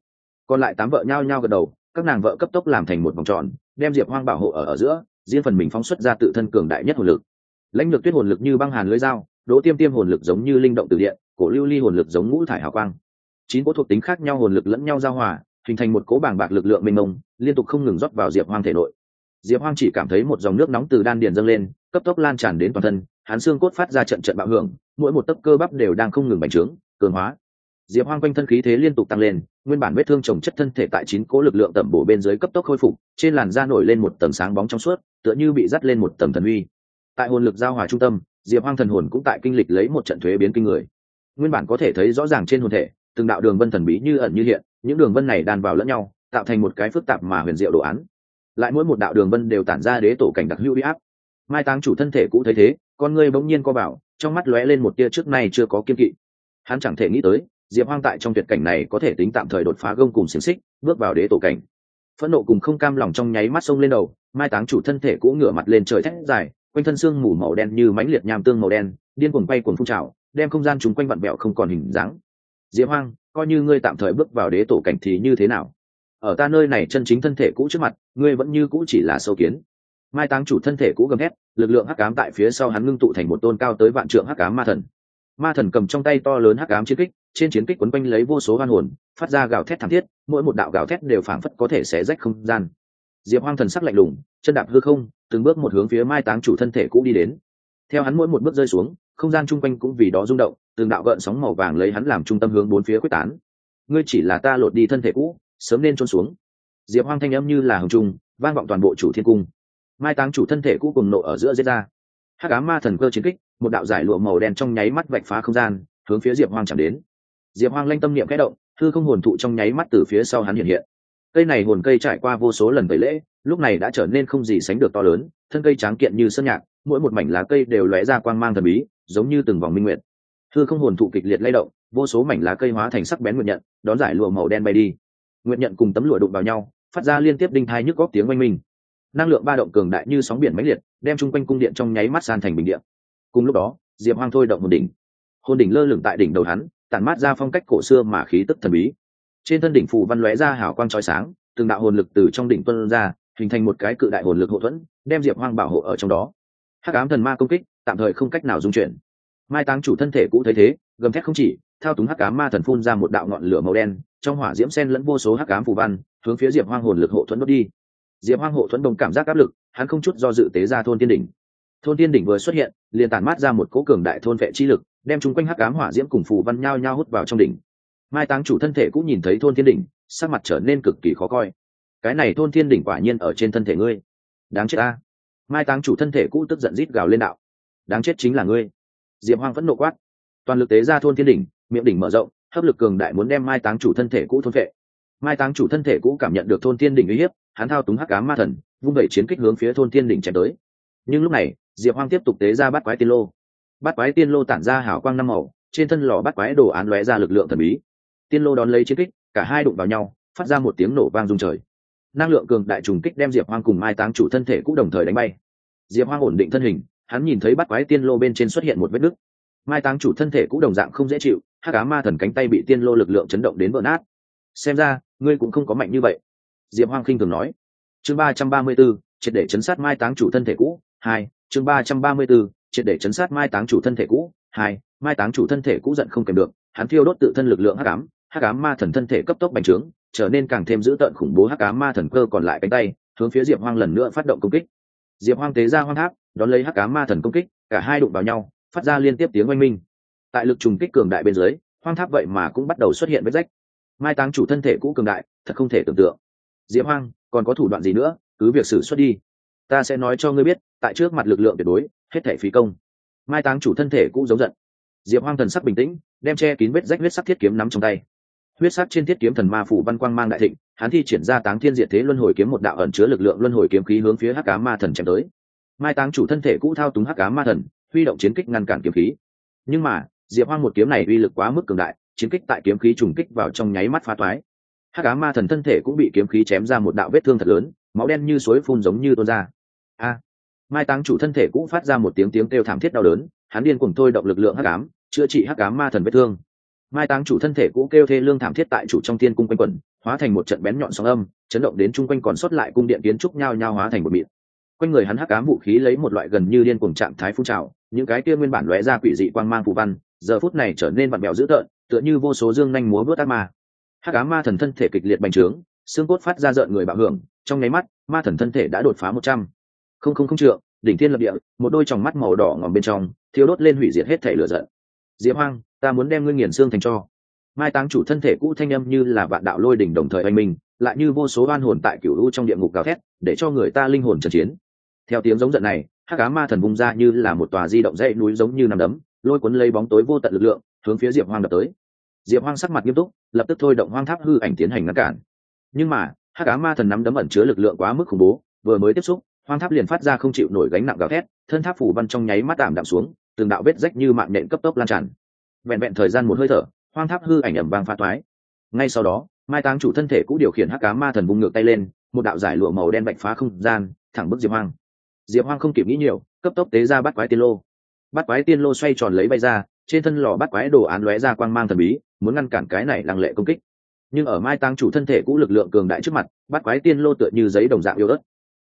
Còn lại tám vợ nhao nhao gật đầu, các nàng vợ cấp tốc làm thành một vòng tròn, đem diệp hoang bảo hộ ở ở giữa, riêng phần mình phóng xuất ra tự thân cường đại nhất hồn lực. Lãnh lược tuyết hồn lực như băng hàn lưới dao, đỗ tiêm tiêm hồn lực giống như linh động từ điện, cổ lưu ly hồn lực giống ngũ thải hào quang. Chín cỗ thuộc tính khác nhau hồn lực lẫn nhau giao hòa, hình thành một cỗ bảng bạc lực lượng mênh mông, liên tục không ngừng rót vào diệp hoang thể nội diệp hoang chỉ cảm thấy một dòng nước nóng từ đan điền dâng lên, cấp tốc lan tràn đến toàn thân, hắn xương cốt phát ra trận trận bạo hưởng, mỗi một tấc cơ bắp đều đang không ngừng bành trướng, cường hóa. Diệp hoang quanh thân khí thế liên tục tăng lên, nguyên bản vết thương trồng chất thân thể tại chín cố lực lượng tẩm bổ bên dưới cấp tốc khôi phục, trên làn da nổi lên một tầng sáng bóng trong suốt, tựa như bị dắt lên một tầng thần uy. Tại hồn lực giao hòa trung tâm, diệp hoang thần hồn cũng tại kinh lịch lấy một trận thuế biến kinh người. Nguyên bản có thể thấy rõ ràng trên hồn thể, từng đạo đường vân thần bí như ẩn như hiện, những đường vân này đan vào lẫn nhau, tạo thành một cái phức tạp mà huyền diệu đồ án lại mỗi một đạo đường vân đều tản ra đế tổ cảnh đặc hữu uy áp. Mai táng chủ thân thể cũ thấy thế, con ngươi bỗng nhiên co bảo trong mắt lóe lên một tia trước nay chưa có kiên kỵ. Hắn chẳng thể nghĩ tới, diệp hoang tại trong tuyệt cảnh này có thể tính tạm thời đột phá gông cùng xiềng xích, bước vào đế tổ cảnh. Phẫn nộ cùng không cam lòng trong nháy mắt sông lên đầu, mai táng chủ thân thể cũ ngửa mặt lên trời thét dài, quanh thân xương mù màu đen như mãnh liệt nham tương màu đen, điên cuồng bay cuồng phun trào, đem không gian chúng quanh vặn vẹo không còn hình dáng. Diệp hoang, coi như ngươi tạm thời bước vào đế tổ cảnh thì như thế nào? Ở ta nơi này chân chính thân thể cũ trước mặt, ngươi vẫn như cũ chỉ là sâu kiến. Mai táng chủ thân thể cũ gầm hét lực lượng hắc ám tại phía sau hắn ngưng tụ thành một tôn cao tới vạn trượng hắc ám ma thần. Ma thần cầm trong tay to lớn hắc ám chiến kích, trên chiến kích quấn quanh lấy vô số hoan hồn, phát ra gào thét thảm thiết, mỗi một đạo gào thét đều phảng phất có thể xé rách không gian. Diệp hoang thần sắc lạnh lùng, chân đạp hư không, từng bước một hướng phía mai táng chủ thân thể cũ đi đến. Theo hắn mỗi một bước rơi xuống, không gian chung quanh cũng vì đó rung động, từng đạo gợn sóng màu vàng lấy hắn làm trung tâm hướng bốn phía quyết tán. Ngươi chỉ là ta lột đi thân thể cũ sớm nên trôn xuống. Diệp hoang thanh âm như là hồng trung vang vọng toàn bộ chủ thiên cung. Mai táng chủ thân thể cũ cùng nộ ở giữa giết ra. Hắc ám ma thần cơ chiến kích, một đạo giải lụa màu đen trong nháy mắt vạch phá không gian, hướng phía diệp hoang chẳng đến. Diệp hoang lanh tâm niệm kẽ động thư không hồn thụ trong nháy mắt từ phía sau hắn hiện hiện. Cây này hồn cây trải qua vô số lần tẩy lễ, lúc này đã trở nên không gì sánh được to lớn, thân cây tráng kiện như sơn nhạc, mỗi một mảnh lá cây đều lóe ra quang mang thần bí, giống như từng vòng minh nguyện. thư không hồn thụ kịch liệt lay động, vô số mảnh lá cây hóa thành sắc bén nguyện nhận, đón giải lụa màu đen bay đi nguyện nhận cùng tấm lụa đụng vào nhau, phát ra liên tiếp đinh thai nhức góp tiếng oanh minh. Năng lượng ba động cường đại như sóng biển mãnh liệt, đem chung quanh cung điện trong nháy mắt san thành bình điện cùng lúc đó, diệp hoang thôi động một đỉnh. Hồn đỉnh lơ lửng tại đỉnh đầu hắn, tản mát ra phong cách cổ xưa mà khí tức thần bí. Trên thân đỉnh phù văn lóe ra hào quang trói sáng, từng đạo hồn lực từ trong đỉnh tuân ra, hình thành một cái cự đại hồn lực hậu thuẫn, đem diệp hoang bảo hộ ở trong đó. Hắc ám thần ma công kích, tạm thời không cách nào dung chuyển. Mai táng chủ thân thể cũ thấy thế, gầm thét không chỉ, thao túng hắc ám ma thần phun ra một đạo ngọn lửa màu đen trong hỏa diễm sen lẫn vô số hắc ám phù văn, hướng phía diệp hoang hồn lực hộ thuẫn đốt đi. Diệp hoang hộ thuẫn đồng cảm giác áp lực, hắn không chút do dự tế ra thôn tiên đỉnh. Thôn tiên đỉnh vừa xuất hiện, liền tản mát ra một cỗ cường đại thôn vệ chi lực, đem chúng quanh hắc ám hỏa diễm cùng phù văn nhao nhao hút vào trong đỉnh. Mai táng chủ thân thể cũng nhìn thấy thôn thiên đỉnh, sắc mặt trở nên cực kỳ khó coi. Cái này thôn thiên đỉnh quả nhiên ở trên thân thể ngươi. Đáng chết ta mai táng chủ thân thể cũ tức giận rít gào lên đạo. Đáng chết chính là ngươi. Diệp hoang vẫn nộ quát. Toàn lực tế ra thôn thiên đỉnh, miệng đỉnh mở rộng hấp lực cường đại muốn đem mai táng chủ thân thể cũ thôn vệ mai táng chủ thân thể cũ cảm nhận được thôn thiên đỉnh uy hiếp, hắn thao túng hắc ám ma thần, vung đẩy chiến kích hướng phía thôn thiên đỉnh chém tới. Nhưng lúc này, diệp hoang tiếp tục tế ra bắt quái tiên lô. Bắt quái tiên lô tản ra hảo quang năm màu, trên thân lò bắt quái đồ án lóe ra lực lượng thần bí. Tiên lô đón lấy chiến kích, cả hai đụng vào nhau, phát ra một tiếng nổ vang rung trời. Năng lượng cường đại trùng kích đem diệp hoang cùng mai táng chủ thân thể cũ đồng thời đánh bay. Diệp hoang ổn định thân hình, hắn nhìn thấy bắt quái tiên lô bên trên xuất hiện một vết nứt. Mai táng chủ thân thể cũ đồng dạng không dễ chịu hát cá ma thần cánh tay bị tiên lô lực lượng chấn động đến vỡ nát. Xem ra, ngươi cũng không có mạnh như vậy. Diệp hoang khinh thường nói. Chương ba trăm ba mươi b ố triệt để chấn sát mai táng chủ thân thể cũ, hai, chương ba trăm ba mươi b ố triệt để chấn sát mai táng chủ thân thể cũ, hai, mai táng chủ thân thể cũ giận không kèm được, hắn thiêu đốt tự thân lực lượng hắc ám hắc ám ma thần thân thể cấp tốc bành trướng, trở nên càng thêm dữ tợn khủng bố hắc ám ma thần cơ còn lại cánh tay, hướng phía diệp hoang lần nữa phát động công kích. Diệp hoang tế ra hoang tháp, đón lấy hắc ám ma thần công kích, cả hai đụng vào nhau, phát ra liên tiếp tiếng oanh minh tại lực trùng kích cường đại bên dưới, hoang tháp vậy mà cũng bắt đầu xuất hiện vết rách. Mai táng chủ thân thể cũ cường đại, thật không thể tưởng tượng. Diệp hoang, còn có thủ đoạn gì nữa? Cứ việc xử xuất đi. Ta sẽ nói cho ngươi biết, tại trước mặt lực lượng tuyệt đối, hết thể phí công. Mai táng chủ thân thể cũ giống giận. Diệp hoang thần sắc bình tĩnh, đem che kín vết rách huyết sắc thiết kiếm nắm trong tay. Huyết sắc trên thiết kiếm thần ma phủ văn quang mang đại thịnh, hắn thi triển ra táng thiên diện thế luân hồi kiếm một đạo ẩn chứa lực lượng luân hồi kiếm khí hướng phía hắc cá ma thần chém tới. Mai táng chủ thân thể cũ thao túng hắc cá ma thần, huy động chiến kích ngăn cản kiếm khí. Nhưng mà diệp hoang một kiếm này uy lực quá mức cường đại, chiến kích tại kiếm khí trùng kích vào trong nháy mắt phá toái. Hắc cá ma thần thân thể cũng bị kiếm khí chém ra một đạo vết thương thật lớn, máu đen như suối phun giống như tuôn ra. A! Mai táng chủ thân thể cũng phát ra một tiếng tiếng kêu thảm thiết đau đớn, hắn điên cùng thôi động lực lượng hắc ám, chữa trị hắc ám ma thần vết thương. Mai táng chủ thân thể cũng kêu thê lương thảm thiết tại chủ trong tiên cung quanh quẩn, hóa thành một trận bén nhọn sóng âm, chấn động đến chung quanh còn sót lại cung điện kiến trúc nhao nhao hóa thành một mịt. quanh người hắn hắc ám vũ khí lấy một loại gần như điên cuồng trạng thái phun trào, những cái kia nguyên bản lóe ra quỷ dị quang mang phù văn giờ phút này trở nên vặn bèo dữ tợn, tựa như vô số dương nhanh múa vớt ác ma. Hắc ám ma thần thân thể kịch liệt bành trướng, xương cốt phát ra rợn người bạo hưởng, trong nháy mắt, ma thần thân thể đã đột phá một trăm. Không không không trượng, đỉnh thiên lập địa, một đôi tròng mắt màu đỏ ngòm bên trong thiếu đốt lên hủy diệt hết thể lửa giận. Diệp hoang, ta muốn đem ngươi nghiền xương thành cho. Mai táng chủ thân thể cũ thanh âm như là vạn đạo lôi đỉnh đồng thời anh minh, lại như vô số oan hồn tại cửu u trong địa ngục gào thét, để cho người ta linh hồn trần chiến. Theo tiếng giống giận này, hắc cá ma thần bung ra như là một tòa di động dãy núi giống như nằm đấm lôi cuốn lấy bóng tối vô tận lực lượng, hướng phía diệp hoang đập tới. Diệp hoang sắc mặt nghiêm túc, lập tức thôi động hoang tháp hư ảnh tiến hành ngăn cản. Nhưng mà, hắc cá ma thần nắm đấm ẩn chứa lực lượng quá mức khủng bố, vừa mới tiếp xúc, hoang tháp liền phát ra không chịu nổi gánh nặng gào thét, thân tháp phủ văn trong nháy mắt tạm đạm xuống, từng đạo vết rách như mạng nhện cấp tốc lan tràn. Vẹn vẹn thời gian một hơi thở, hoang tháp hư ảnh ẩm vang pha toái. Ngay sau đó, mai táng chủ thân thể cũng điều khiển hắc cá ma thần bung ngược tay lên, một đạo giải lụa màu đen bạch phá không gian, thẳng bức diệp hoang. Diệp hoang không kịp nghĩ nhiều, cấp tốc tế ra bắt quái tiên lô bắt quái tiên lô xoay tròn lấy bay ra, trên thân lò bắt quái đồ án lóe ra quang mang thần bí, muốn ngăn cản cái này lăng lệ công kích. Nhưng ở mai tăng chủ thân thể cũ lực lượng cường đại trước mặt, bắt quái tiên lô tựa như giấy đồng dạng yếu ớt.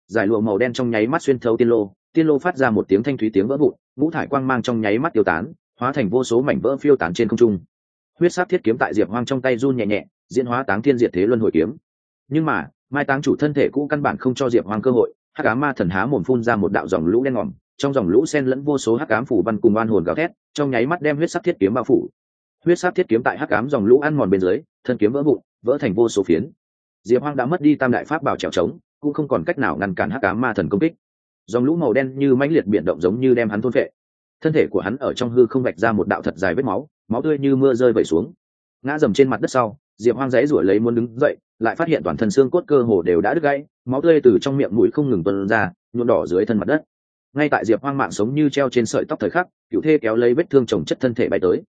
Giải lụa màu đen trong nháy mắt xuyên thấu tiên lô tiên lô phát ra một tiếng thanh thúy tiếng vỡ vụn, ngũ thải quang mang trong nháy mắt tiêu tán, hóa thành vô số mảnh vỡ phiêu tán trên không trung. Huyết sát thiết kiếm tại diệp hoang trong tay run nhẹ nhẹ, diễn hóa táng thiên diệt thế luân hồi kiếm. Nhưng mà, mai táng chủ thân thể cũ căn bản không cho diệp hoang cơ hội, hắc ám ma thần há mồm phun ra một đạo dòng lũ đen ngòm trong dòng lũ sen lẫn vô số hắc ám phủ văn cùng oan hồn gào thét, trong nháy mắt đem huyết sắc thiết kiếm bao phủ. Huyết sắc thiết kiếm tại hắc ám dòng lũ ăn mòn bên dưới, thân kiếm vỡ vụn, vỡ thành vô số phiến. Diệp hoang đã mất đi tam đại pháp bảo trèo trống, cũng không còn cách nào ngăn cản hắc ám ma thần công kích. Dòng lũ màu đen như mãnh liệt biển động giống như đem hắn thôn phệ. Thân thể của hắn ở trong hư không vạch ra một đạo thật dài vết máu máu tươi như mưa rơi vẩy xuống. Ngã dầm trên mặt đất sau, diệp hoang dãy ruổi lấy muốn đứng dậy, lại phát hiện toàn thân xương cốt cơ hồ đều đã đứt gãy, máu tươi từ trong miệng mũi không ngừng tuân ra, nhuộm đỏ dưới thân mặt đất ngay tại diệp hoang mạng sống như treo trên sợi tóc thời khắc cựu thê kéo lấy vết thương trồng chất thân thể bay tới.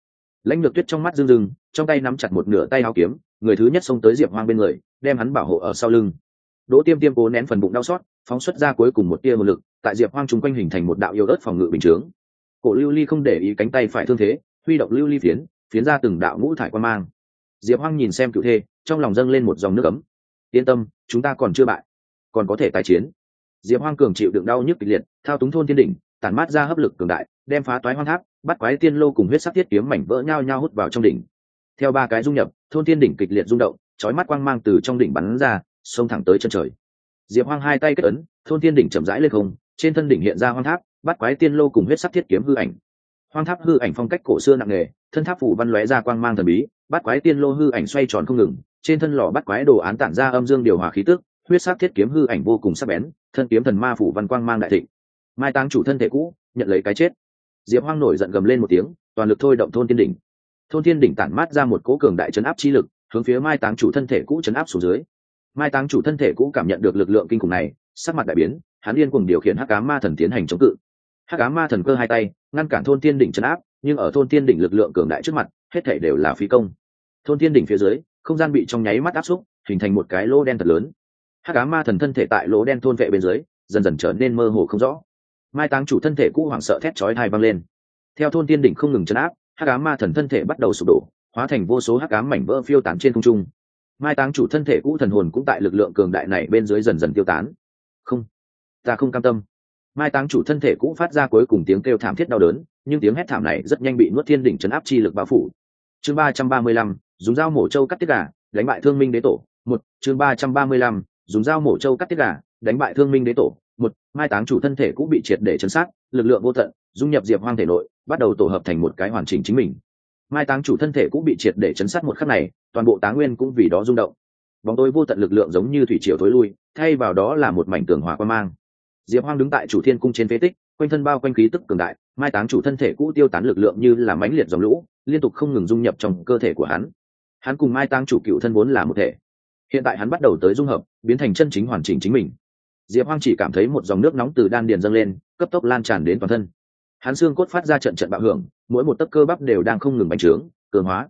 Lãnh lược tuyết trong mắt rưng rưng, trong tay nắm chặt một nửa tay hao kiếm, người thứ nhất xông tới diệp hoang bên người, đem hắn bảo hộ ở sau lưng. Đỗ tiêm tiêm cố nén phần bụng đau xót, phóng xuất ra cuối cùng một tia một lực, tại diệp hoang chung quanh hình thành một đạo yêu ớt phòng ngự bình chướng. Cổ lưu ly không để ý cánh tay phải thương thế, huy động lưu ly phiến phiến ra từng đạo ngũ thải quan mang. Diệp hoang nhìn xem cựu thê, trong lòng dâng lên một dòng nước ấm. Yên tâm, chúng ta còn chưa bại, còn có thể tái chiến diệp hoang cường chịu đựng đau nhức kịch liệt, thao túng thôn thiên đỉnh, tản mát ra hấp lực cường đại, đem phá toái hoang tháp, bắt quái tiên lô cùng huyết sắc thiết kiếm mảnh vỡ nhau nhau hút vào trong đỉnh. Theo ba cái dung nhập, thôn thiên đỉnh kịch liệt rung động, chói mắt quang mang từ trong đỉnh bắn ra, xông thẳng tới chân trời. Diệp hoang hai tay kết ấn, thôn thiên đỉnh chậm rãi lên không, trên thân đỉnh hiện ra hoang tháp, bắt quái tiên lô cùng huyết sắc thiết kiếm hư ảnh. Hoang tháp hư ảnh phong cách cổ xưa nặng nề, thân tháp phủ văn lóe ra quang mang thần bí, bắt quái tiên lô hư ảnh xoay tròn không ngừng, trên thân lò bắt quái đồ án tản ra âm dương điều hòa khí tức huyết sắc thiết kiếm hư ảnh vô cùng sắc bén, thân kiếm thần ma phủ văn quang mang đại thịnh. Mai táng chủ thân thể cũ, nhận lấy cái chết. Diệp hoang nổi giận gầm lên một tiếng, toàn lực thôi động thôn tiên đỉnh. Thôn tiên đỉnh tản mát ra một cỗ cường đại chấn áp chi lực, hướng phía mai táng chủ thân thể cũ chấn áp xuống dưới. Mai táng chủ thân thể cũ cảm nhận được lực lượng kinh khủng này, sắc mặt đại biến, hắn yên cùng điều khiển hắc cá ma thần tiến hành chống cự. Hắc cá ma thần cơ hai tay, ngăn cản thôn tiên đỉnh chấn áp, nhưng ở thôn tiên đỉnh lực lượng cường đại trước mặt, hết thể đều là phí công. Thôn tiên đỉnh phía dưới, không gian bị trong nháy mắt áp xúc, hình thành một cái lô đen thật lớn hắc cá ma thần thân thể tại lỗ đen thôn vệ bên dưới, dần dần trở nên mơ hồ không rõ. Mai táng chủ thân thể cũ hoảng sợ thét chói hai văng lên. Theo thôn tiên đỉnh không ngừng chấn áp, hắc cá ma thần thân thể bắt đầu sụp đổ, hóa thành vô số hắc cá mảnh vỡ phiêu tán trên không trung. Mai táng chủ thân thể cũ thần hồn cũng tại lực lượng cường đại này bên dưới dần dần tiêu tán. Không, ta không cam tâm. Mai táng chủ thân thể cũ phát ra cuối cùng tiếng kêu thảm thiết đau đớn, nhưng tiếng hét thảm này rất nhanh bị nuốt thiên đỉnh chấn áp chi lực bao phủ. Chương ba trăm ba mươi lăm, dùng dao mổ trâu cắt tiết gà, đánh bại thương minh đế tổ. Một, chương ba trăm ba mươi lăm dùng dao mổ trâu cắt tiết gà, đánh bại thương minh đế tổ. Một, mai táng chủ thân thể cũng bị triệt để chấn sát, lực lượng vô tận, dung nhập diệp hoang thể nội, bắt đầu tổ hợp thành một cái hoàn chỉnh chính mình. Mai táng chủ thân thể cũng bị triệt để chấn sát một khắc này, toàn bộ táng nguyên cũng vì đó rung động. Bóng tôi vô tận lực lượng giống như thủy triều thối lui, thay vào đó là một mảnh tường hỏa quan mang. Diệp hoang đứng tại chủ thiên cung trên phế tích, quanh thân bao quanh khí tức cường đại, mai táng chủ thân thể cũ tiêu tán lực lượng như là mãnh liệt dòng lũ, liên tục không ngừng dung nhập trong cơ thể của hắn. Hắn cùng mai táng chủ cựu thân vốn là một thể hiện tại hắn bắt đầu tới dung hợp, biến thành chân chính hoàn chỉnh chính mình. Diệp hoang chỉ cảm thấy một dòng nước nóng từ đan điền dâng lên, cấp tốc lan tràn đến toàn thân. Hắn xương cốt phát ra trận trận bạo hưởng, mỗi một tấc cơ bắp đều đang không ngừng bành trướng cường hóa.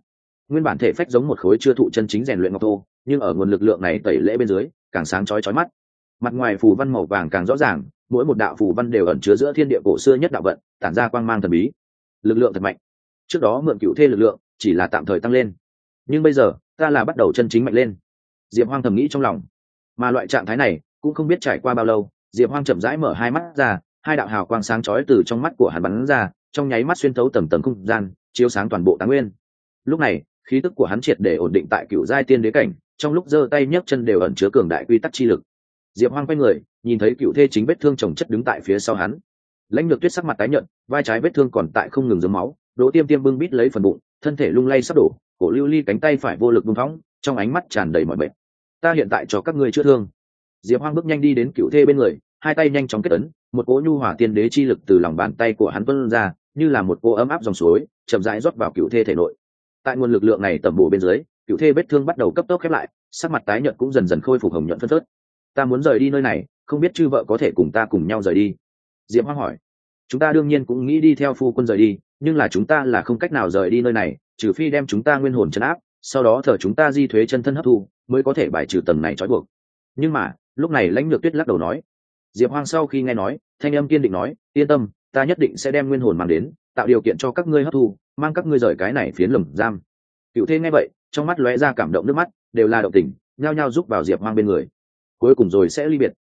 Nguyên bản thể phách giống một khối chưa thụ chân chính rèn luyện ngọc thô, nhưng ở nguồn lực lượng này tẩy lễ bên dưới, càng sáng chói chói mắt. Mặt ngoài phù văn màu vàng càng rõ ràng, mỗi một đạo phù văn đều ẩn chứa giữa thiên địa cổ xưa nhất đạo vận, tản ra quang mang thần bí. Lực lượng thật mạnh. Trước đó mượn cựu thê lực lượng, chỉ là tạm thời tăng lên. Nhưng bây giờ, ta là bắt đầu chân chính mạnh lên diệp hoang thầm nghĩ trong lòng. Mà loại trạng thái này cũng không biết trải qua bao lâu, diệp hoang chậm rãi mở hai mắt ra, hai đạo hào quang sáng chói từ trong mắt của hắn bắn ra, trong nháy mắt xuyên thấu tầng tầng không gian, chiếu sáng toàn bộ táng nguyên. Lúc này, khí tức của hắn triệt để ổn định tại cựu giai tiên đế cảnh, trong lúc giơ tay nhấc chân đều ẩn chứa cường đại quy tắc chi lực. Diệp hoang quay người, nhìn thấy cựu thê chính vết thương chồng chất đứng tại phía sau hắn. Lãnh lược tuyết sắc mặt tái nhợt, vai trái vết thương còn tại không ngừng dấm máu, đỗ tiêm tiêm bưng bít lấy phần bụng, thân thể lung lay sắp đổ, cổ lưu ly cánh tay phải vô lực bưng phóng, trong ánh mắt tràn đầy mọi bệnh ta hiện tại cho các ngươi chữa thương. Diệp hoang bước nhanh đi đến cựu thê bên người, hai tay nhanh chóng kết ấn, một cỗ nhu hỏa tiên đế chi lực từ lòng bàn tay của hắn tuân ra, như là một cỗ ấm áp dòng suối, chậm rãi rót vào cựu thê thể nội. Tại nguồn lực lượng này tẩm bổ bên dưới, cựu thê vết thương bắt đầu cấp tốc khép lại, sắc mặt tái nhợt cũng dần dần khôi phục hồng nhuận phân phớt. Ta muốn rời đi nơi này, không biết chư vợ có thể cùng ta cùng nhau rời đi. Diệp hoang hỏi. Chúng ta đương nhiên cũng nghĩ đi theo phu quân rời đi, nhưng là chúng ta là không cách nào rời đi nơi này, trừ phi đem chúng ta nguyên hồn chấn áp sau đó thờ chúng ta di thuế chân thân hấp thu, mới có thể bài trừ tầng này trói buộc. Nhưng mà, lúc này lãnh lược tuyết lắc đầu nói, diệp hoang sau khi nghe nói, thanh âm kiên định nói, yên tâm, ta nhất định sẽ đem nguyên hồn mang đến, tạo điều kiện cho các ngươi hấp thu, mang các ngươi rời cái này phiến lồng giam. Cựu thế nghe vậy, trong mắt lóe ra cảm động nước mắt, đều là động tình, nhao nhao giúp vào diệp hoang bên người. Cuối cùng rồi sẽ ly biệt.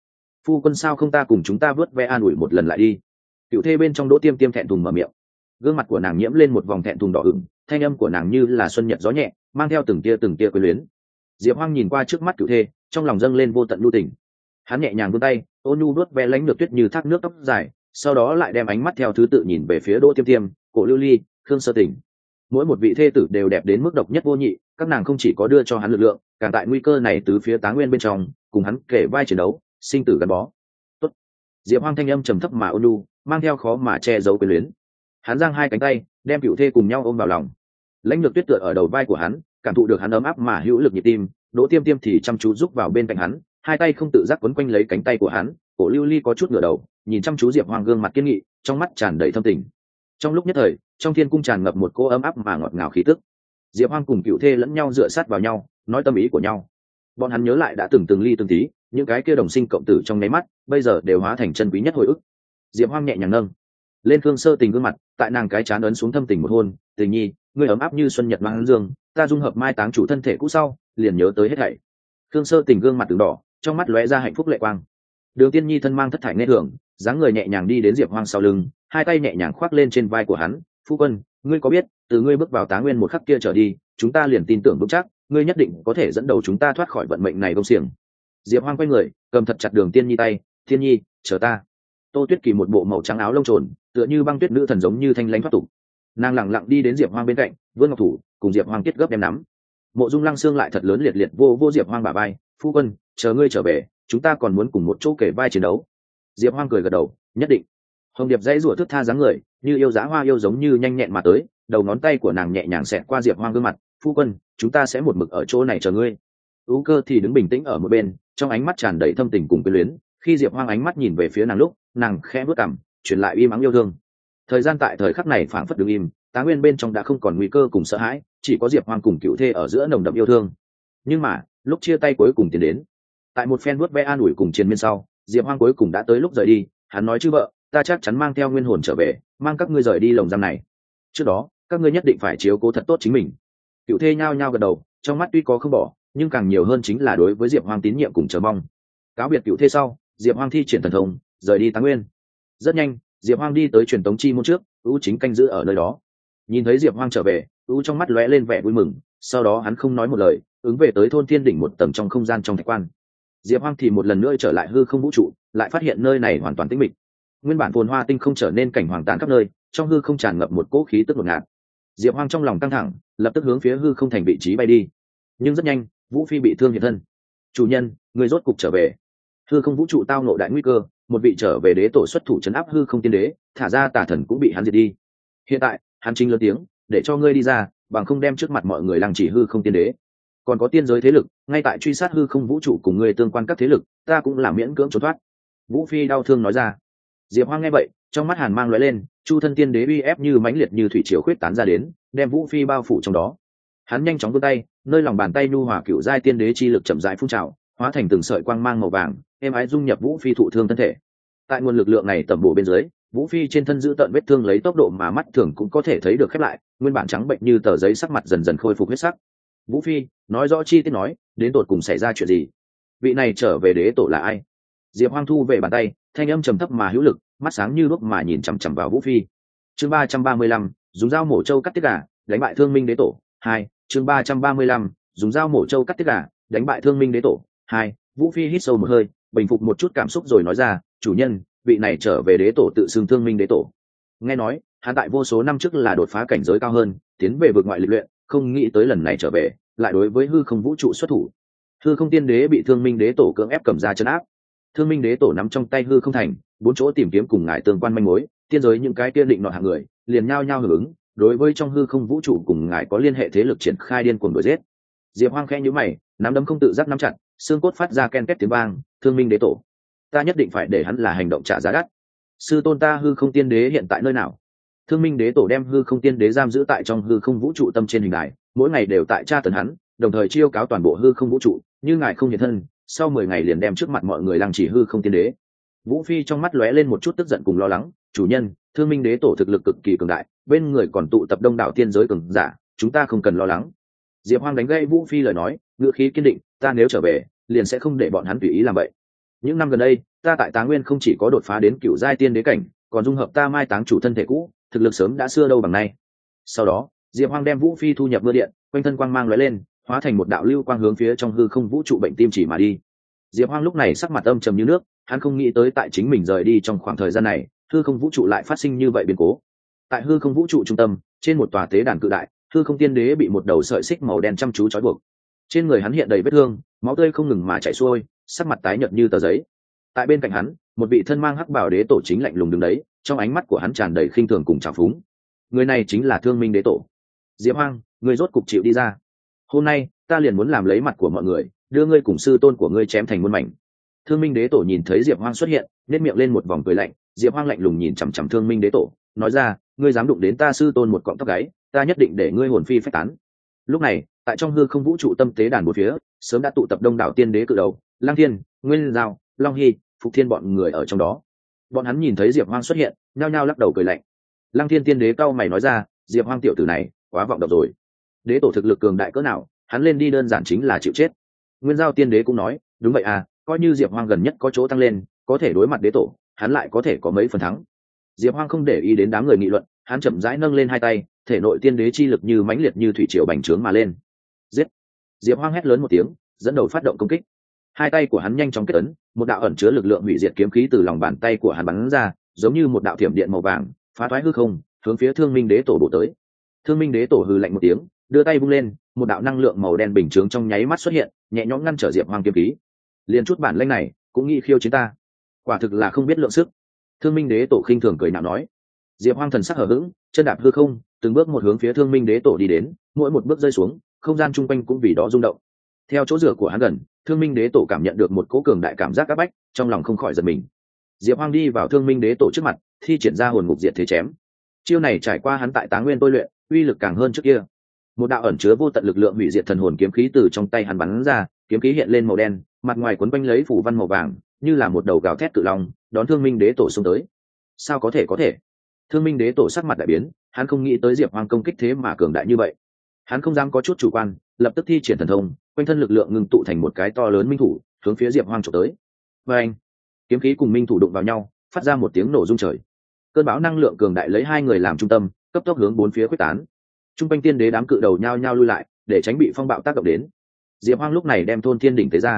Phu quân sao không ta cùng chúng ta vớt ve an ủi một lần lại đi? Cựu thê bên trong đỗ tiêm tiêm thẹn thùng mở miệng. Gương mặt của nàng nhiễm lên một vòng thẹn thùng đỏ ửng thanh âm của nàng như là xuân nhật gió nhẹ, mang theo từng tia từng tia quyền luyến. Diệp hoang nhìn qua trước mắt cựu thê, trong lòng dâng lên vô tận lưu tình. Hắn nhẹ nhàng vươn tay ô nhu đuốt ve lánh được tuyết như thác nước tóc dài, sau đó lại đem ánh mắt theo thứ tự nhìn về phía đỗ tiêm tiêm, cổ lưu ly, khương sơ tình. Mỗi một vị thê tử đều đẹp đến mức độc nhất vô nhị, các nàng không chỉ có đưa cho hắn lực lượng, càng tại nguy cơ này từ phía tá nguyên bên trong, cùng hắn kể vai chiến đấu, sinh tử gắn bó. Tốt. diệp hoang thanh âm trầm thấp mà ôn lu mang theo khó mà che giấu quyền luyến. Hắn giang hai cánh tay, đem cựu thê cùng nhau ôm vào lòng lãnh lược tuyết tựa ở đầu vai của hắn, cảm thụ được hắn ấm áp mà hữu lực nhịp tim, đỗ tiêm tiêm thì chăm chú giúp vào bên cạnh hắn, hai tay không tự giác quấn quanh lấy cánh tay của hắn, cổ lưu ly có chút ngửa đầu, nhìn chăm chú diệp hoàng gương mặt kiên nghị, trong mắt tràn đầy thâm tình. Trong lúc nhất thời, trong thiên cung tràn ngập một cô ấm áp mà ngọt ngào khí tức. Diệp hoang cùng cựu thê lẫn nhau dựa sát vào nhau, nói tâm ý của nhau. Bọn hắn nhớ lại đã từng từng ly từng tí, những cái kia đồng sinh cộng tử trong nháy mắt, bây giờ đều hóa thành chân quý nhất hồi ức. Diệp hoang nhẹ nhàng nâng, lên thương sơ tình gương mặt, tại nàng cái chán ấn xuống thâm tình một hôn, tình nhi người ấm áp như xuân nhật mang dương, ta dung hợp mai táng chủ thân thể cũ sau, liền nhớ tới hết thảy. Khương sơ tình gương mặt từng đỏ, trong mắt lóe ra hạnh phúc lệ quang. Đường tiên nhi thân mang thất thải nghe thường, dáng người nhẹ nhàng đi đến diệp hoang sau lưng, hai tay nhẹ nhàng khoác lên trên vai của hắn, phu quân, ngươi có biết, từ ngươi bước vào tá nguyên một khắc kia trở đi, chúng ta liền tin tưởng vững chắc, ngươi nhất định có thể dẫn đầu chúng ta thoát khỏi vận mệnh này công xiềng. Diệp hoang quay người, cầm thật chặt đường tiên nhi tay thiên nhi, chờ ta. Tô tuyết kỳ một bộ màu trắng áo lông trồn, tựa như băng tuyết nữ thần giống như thanh lãnh thoát tục nàng lẳng lặng đi đến diệp hoang bên cạnh, vươn ngọc thủ, cùng diệp hoang kết gấp đem nắm. Mộ dung lăng xương lại thật lớn liệt liệt vô vô diệp hoang bà bay phu quân, chờ ngươi trở về, chúng ta còn muốn cùng một chỗ kể vai chiến đấu. Diệp hoang cười gật đầu, nhất định. Hồng điệp dãy rủa thức tha dáng người, như yêu giá hoa yêu giống như nhanh nhẹn mà tới, đầu ngón tay của nàng nhẹ nhàng xẹt qua diệp hoang gương mặt, phu quân, chúng ta sẽ một mực ở chỗ này chờ ngươi. Ú cơ thì đứng bình tĩnh ở một bên, trong ánh mắt tràn đầy thâm tình cùng quyền luyến. Khi diệp hoang ánh mắt nhìn về phía nàng lúc, nàng khẽ bước cảm truyền lại uy mắng yêu thương thời gian tại thời khắc này phảng phất đứng im, tá nguyên bên trong đã không còn nguy cơ cùng sợ hãi, chỉ có diệp hoang cùng cựu thê ở giữa nồng đậm yêu thương. Nhưng mà, lúc chia tay cuối cùng tiến đến, tại một phen vuốt ve an ủi cùng chiến miên sau, diệp hoang cuối cùng đã tới lúc rời đi, hắn nói chứ vợ, ta chắc chắn mang theo nguyên hồn trở về, mang các ngươi rời đi lồng giam này. Trước đó, các ngươi nhất định phải chiếu cố thật tốt chính mình. Cựu thê nhao nhao gật đầu, trong mắt tuy có không bỏ, nhưng càng nhiều hơn chính là đối với diệp hoang tín nhiệm cùng chờ mong. Cáo biệt cựu thê sau, diệp hoang thi triển thần thông, rời đi tá nguyên. Rất nhanh diệp hoang đi tới truyền tống chi môn trước, ưu chính canh giữ ở nơi đó. Nhìn thấy diệp hoang trở về, ưu trong mắt lóe lên vẻ vui mừng, sau đó hắn không nói một lời, ứng về tới thôn thiên đỉnh một tầng trong không gian trong thạch quan. Diệp hoang thì một lần nữa trở lại hư không vũ trụ, lại phát hiện nơi này hoàn toàn tĩnh mịch. Nguyên bản phồn hoa tinh không trở nên cảnh hoàng tàn khắp nơi, trong hư không tràn ngập một cỗ khí tức ngột ngạt. Diệp hoang trong lòng căng thẳng, lập tức hướng phía hư không thành vị trí bay đi. Nhưng rất nhanh, vũ phi bị thương hiện thân. Chủ nhân, người rốt cục trở về hư không vũ trụ tao nộ đại nguy cơ, một vị trở về đế tổ xuất thủ chấn áp hư không tiên đế, thả ra tà thần cũng bị hắn diệt đi. Hiện tại, hắn chính lớn tiếng, để cho ngươi đi ra, bằng không đem trước mặt mọi người lăng chỉ hư không tiên đế. Còn có tiên giới thế lực, ngay tại truy sát hư không vũ trụ cùng ngươi tương quan các thế lực, ta cũng làm miễn cưỡng trốn thoát. Vũ phi đau thương nói ra. Diệp hoang nghe vậy, trong mắt hàn mang lóe lên, chu thân tiên đế uy ép như mãnh liệt như thủy triều khuyết tán ra đến, đem vũ phi bao phủ trong đó. Hắn nhanh chóng vươn tay, nơi lòng bàn tay nhu hòa cựu giai tiên đế chi lực chậm rãi phun trào hóa thành từng sợi quang mang màu vàng, êm ái dung nhập vũ phi thụ thương thân thể. Tại nguồn lực lượng này tẩm bổ bên dưới, vũ phi trên thân giữ tận vết thương lấy tốc độ mà mắt thường cũng có thể thấy được khép lại, nguyên bản trắng bệnh như tờ giấy sắc mặt dần dần khôi phục huyết sắc. Vũ phi, nói rõ chi tiết nói, đến tột cùng xảy ra chuyện gì? Vị này trở về đế tổ là ai? Diệp hoang thu về bàn tay, thanh âm trầm thấp mà hữu lực, mắt sáng như lúc mà nhìn chằm chằm vào vũ phi. Chương ba trăm ba mươi lăm, dùng dao mổ trâu cắt tiết gà, đánh bại thương minh đế tổ. Hai, chương ba trăm ba mươi lăm, dùng dao mổ trâu cắt tiết gà, đánh bại thương minh đế tổ hai, vũ phi hít sâu một hơi, bình phục một chút cảm xúc rồi nói ra, chủ nhân, vị này trở về đế tổ tự xưng thương minh đế tổ. Nghe nói, hắn tại vô số năm trước là đột phá cảnh giới cao hơn, tiến về vực ngoại lịch luyện, không nghĩ tới lần này trở về, lại đối với hư không vũ trụ xuất thủ. Hư không tiên đế bị thương minh đế tổ cưỡng ép cầm ra chấn áp. Thương minh đế tổ nắm trong tay hư không thành, bốn chỗ tìm kiếm cùng ngài tương quan manh mối, tiên giới những cái tiên định nọ hạng người, liền nhao nhao hưởng ứng, đối với trong hư không vũ trụ cùng ngài có liên hệ thế lực triển khai điên cuồng đuổi giết. Diệp hoang khẽ nhữ mày, nắm đấm không tự giác nắm chặt xương cốt phát ra ken két tiếng vang, thương minh đế tổ, ta nhất định phải để hắn là hành động trả giá đắt. Sư tôn ta hư không tiên đế hiện tại nơi nào? Thương minh đế tổ đem hư không tiên đế giam giữ tại trong hư không vũ trụ tâm trên hình đài, mỗi ngày đều tại tra tấn hắn, đồng thời chiêu cáo toàn bộ hư không vũ trụ, như ngài không hiện thân, sau mười ngày liền đem trước mặt mọi người lăng chỉ hư không tiên đế. Vũ phi trong mắt lóe lên một chút tức giận cùng lo lắng, chủ nhân, thương minh đế tổ thực lực cực kỳ cường đại, bên người còn tụ tập đông đảo tiên giới cường giả, chúng ta không cần lo lắng. Diệp hoang đánh gây vũ phi lời nói ngựa khí kiên định ta nếu trở về, liền sẽ không để bọn hắn tùy ý làm vậy. Những năm gần đây, ta tại tá nguyên không chỉ có đột phá đến cựu giai tiên đế cảnh, còn dung hợp ta mai táng chủ thân thể cũ, thực lực sớm đã xưa đâu bằng nay. Sau đó, diệp hoang đem vũ phi thu nhập mưa điện, quanh thân quang mang lóe lên, hóa thành một đạo lưu quang hướng phía trong hư không vũ trụ bệnh tim chỉ mà đi. Diệp hoang lúc này sắc mặt âm trầm như nước, hắn không nghĩ tới tại chính mình rời đi trong khoảng thời gian này, hư không vũ trụ lại phát sinh như vậy biến cố. Tại hư không vũ trụ trung tâm, trên một tòa tế đàn cự đại, hư không tiên đế bị một đầu sợi xích màu đen chăm chú trói buộc trên người hắn hiện đầy vết thương, máu tươi không ngừng mà chảy xuôi, sắc mặt tái nhợt như tờ giấy. Tại bên cạnh hắn, một vị thân mang hắc bảo đế tổ chính lạnh lùng đứng đấy, trong ánh mắt của hắn tràn đầy khinh thường cùng trào phúng. Người này chính là thương minh đế tổ. Diệp hoang người rốt cục chịu đi ra. Hôm nay, ta liền muốn làm lấy mặt của mọi người, đưa ngươi cùng sư tôn của ngươi chém thành muôn mảnh. Thương minh đế tổ nhìn thấy diệp hoang xuất hiện nếp miệng lên một vòng cười lạnh. Diệp hoang lạnh lùng nhìn chằm chằm thương minh đế tổ, nói ra, ngươi dám đụng đến ta sư tôn một cọng tóc gáy, ta nhất định để ngươi hồn phi phách tán. Lúc này tại trong hư không vũ trụ tâm tế đàn một phía, sớm đã tụ tập đông đảo tiên đế cự đầu, lang thiên, nguyên giao, long hy, phục thiên bọn người ở trong đó. Bọn hắn nhìn thấy diệp hoang xuất hiện, nhao nhao lắc đầu cười lạnh. Lang thiên tiên đế cao mày nói ra, diệp hoang tiểu tử này, quá vọng độc rồi. Đế tổ thực lực cường đại cỡ nào, hắn lên đi đơn giản chính là chịu chết. Nguyên giao tiên đế cũng nói, đúng vậy à coi như diệp hoang gần nhất có chỗ tăng lên, có thể đối mặt đế tổ, hắn lại có thể có mấy phần thắng. Diệp hoang không để ý đến đám người nghị luận, hắn chậm rãi nâng lên hai tay, thể nội tiên đế chi lực như mãnh liệt như thủy triều bành trướng mà lên giết. Diệp hoang hét lớn một tiếng, dẫn đầu phát động công kích. Hai tay của hắn nhanh chóng kết ấn, một đạo ẩn chứa lực lượng hủy diệt kiếm khí từ lòng bàn tay của hắn bắn ra, giống như một đạo thiểm điện màu vàng, phá thoái hư không, hướng phía thương minh đế tổ bổ tới. Thương minh đế tổ hư lạnh một tiếng, đưa tay bung lên, một đạo năng lượng màu đen bình chướng trong nháy mắt xuất hiện, nhẹ nhõm ngăn trở diệp hoang kiếm khí. Liền chút bản lanh này, cũng nghĩ khiêu chiến ta. Quả thực là không biết lượng sức. Thương minh đế tổ khinh thường cười nạo nói. Diệp hoang thần sắc hở h ữ g chân đạp hư không, từng bước một hướng phía thương minh đế tổ đi đến, mỗi một bước rơi xuống không gian chung quanh cũng vì đó rung động. Theo chỗ rửa của hắn gần, thương minh đế tổ cảm nhận được một cố cường đại cảm giác áp bách, trong lòng không khỏi giật mình. Diệp hoang đi vào thương minh đế tổ trước mặt, thi triển ra hồn mục diệt thế chém. Chiêu này trải qua hắn tại tá nguyên tôi luyện, uy lực càng hơn trước kia. Một đạo ẩn chứa vô tận lực lượng hủy diệt thần hồn kiếm khí từ trong tay hắn bắn ra, kiếm khí hiện lên màu đen, mặt ngoài quấn quanh lấy phủ văn màu vàng, như là một đầu gào thét cự lòng đón thương minh đế tổ xông tới. Sao có thể có thể? Thương minh đế tổ sắc mặt đại biến, hắn không nghĩ tới diệp hoang công kích thế mà cường đại như vậy hắn không dám có chút chủ quan, lập tức thi triển thần thông, quanh thân lực lượng ngừng tụ thành một cái to lớn minh thủ, hướng phía diệp hoang trộm tới. Và anh, kiếm khí cùng minh thủ đụng vào nhau, phát ra một tiếng nổ rung trời. Cơn bão năng lượng cường đại lấy hai người làm trung tâm, cấp tốc hướng bốn phía quyết tán. T r u n g quanh tiên đế đám cự đầu nhao nhao lui lại, để tránh bị phong bạo tác động đến. Diệp hoang lúc này đem thôn thiên đỉnh tế ra.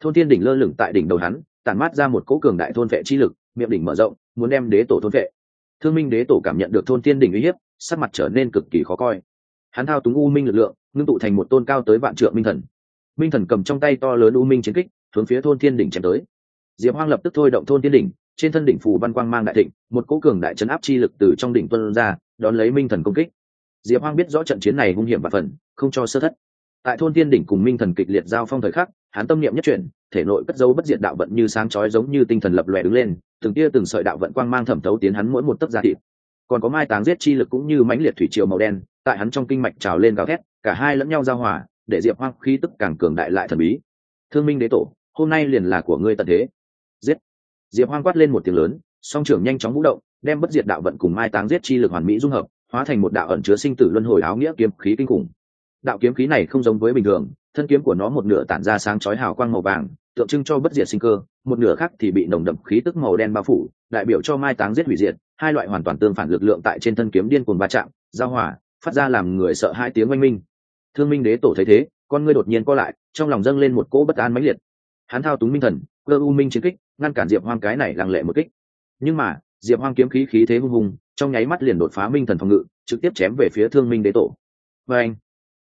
Thôn thiên đỉnh lơ lửng tại đỉnh đầu hắn, tản mát ra một cỗ cường đại thôn vệ chi lực, miệng đỉnh mở rộng, muốn đem đế tổ thôn vệ. Thương minh đế tổ cảm nhận được thôn thiên đỉnh uy hiếp, sắc mặt trở nên cực kỳ khó coi hắn thao túng u minh lực lượng, ngưng tụ thành một tôn cao tới vạn trượng minh thần. Minh thần cầm trong tay to lớn u minh chiến kích, hướng phía thôn thiên đỉnh chém tới. Diệp hoang lập tức thôi động thôn thiên đỉnh, trên thân đỉnh phủ văn quang mang đại thịnh, một cỗ cường đại chấn áp chi lực từ trong đỉnh tuân ra, đón lấy minh thần công kích. Diệp hoang biết rõ trận chiến này hung hiểm và phần, không cho sơ thất. Tại thôn thiên đỉnh cùng minh thần kịch liệt giao phong thời khắc, hắn tâm niệm nhất chuyển, thể nội cất dấu bất diệt đạo vận như sáng chói giống như tinh thần lập lòe đứng lên, từng tia từng sợi đạo vận quang mang thẩm thấu tiến hắn mỗi một tấc da thịt còn có mai táng giết chi lực cũng như mãnh liệt thủy triều màu đen, tại hắn trong kinh mạch trào lên gào thét, cả hai lẫn nhau giao hòa, để diệp hoang khí tức càng cường đại lại thần bí. Thương minh đế tổ, hôm nay liền là của ngươi tận thế. Giết! Diệp hoang quát lên một tiếng lớn, song trưởng nhanh chóng vũ động, đem bất diệt đạo vận cùng mai táng giết chi lực hoàn mỹ dung hợp, hóa thành một đạo ẩn chứa sinh tử luân hồi áo nghĩa kiếm khí kinh khủng. Đạo kiếm khí này không giống với bình thường, thân kiếm của nó một nửa tản ra sáng chói hào quang màu vàng tượng trưng cho bất diệt sinh cơ, một nửa khác thì bị nồng đậm khí tức màu đen bao phủ, đại biểu cho mai táng giết hủy diệt, hai loại hoàn toàn tương phản lực lượng tại trên thân kiếm điên cuồng va chạm, giao hỏa phát ra làm người sợ hai tiếng oanh minh. Thương minh đế tổ thấy thế, con ngươi đột nhiên co lại, trong lòng dâng lên một cỗ bất an mãnh liệt. Hắn thao túng minh thần, cơ u minh chiến kích, ngăn cản diệp hoang cái này lăng lệ một kích. Nhưng mà, diệp hoang kiếm khí khí thế hung hùng, trong nháy mắt liền đột phá minh thần phòng ngự, trực tiếp chém về phía thương minh đế tổ. Và anh,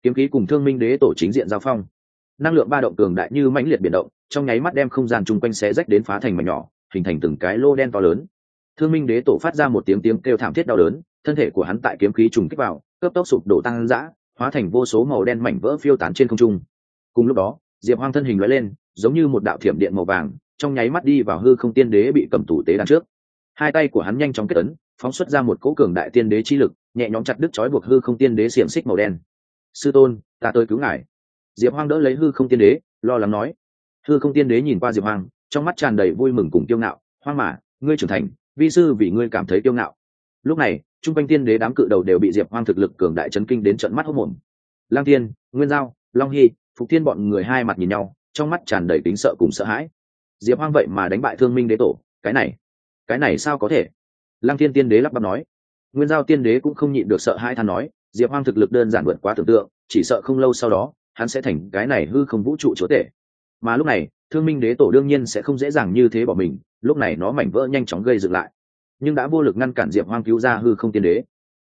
kiếm khí cùng thương minh đế tổ chính diện giao phong năng lượng ba động cường đại như mãnh liệt biển động, trong nháy mắt đem không gian chung quanh xé rách đến phá thành mảnh nhỏ, hình thành từng cái lô đen to lớn. Thương minh đế tổ phát ra một tiếng tiếng kêu thảm thiết đau đớn, thân thể của hắn tại kiếm khí trùng kích vào, cấp tốc sụp đổ tăng dã, hóa thành vô số màu đen mảnh vỡ phiêu tán trên không trung. Cùng lúc đó, diệp hoang thân hình lóe lên, giống như một đạo thiểm điện màu vàng, trong nháy mắt đi vào hư không tiên đế bị cầm tủ tế đằng trước. Hai tay của hắn nhanh chóng kết ấn, phóng xuất ra một cỗ cường đại tiên đế chi lực, nhẹ nhõm chặt đứt trói buộc hư không tiên đế xiềng xích màu đen. Sư tôn, ta tới cứu ngài diệp hoang đỡ lấy hư không tiên đế lo lắng nói. Hư không tiên đế nhìn qua diệp hoang trong mắt tràn đầy vui mừng cùng kiêu ngạo. Hoang mà, ngươi trưởng thành vi sư vì ngươi cảm thấy kiêu ngạo. Lúc này chung quanh tiên đế đám cự đầu đều bị diệp hoang thực lực cường đại chấn kinh đến trận mắt hốc mồm. Lang tiên nguyên giao long hy phục thiên bọn người hai mặt nhìn nhau trong mắt tràn đầy tính sợ cùng sợ hãi. Diệp hoang vậy mà đánh bại thương minh đế tổ cái này cái này sao có thể? Lang thiên tiên đế lắp bắp nói. Nguyên giao tiên đế cũng không nhịn được sợ hai than nói diệp hoang thực lực đơn giản vượt quá tưởng tượng chỉ sợ không lâu sau đó hắn sẽ thành cái này hư không vũ trụ chúa tể. Mà lúc này, thương minh đế tổ đương nhiên sẽ không dễ dàng như thế bỏ mình, lúc này nó mảnh vỡ nhanh chóng gây dựng lại. Nhưng đã vô lực ngăn cản diệp hoang cứu ra hư không tiên đế.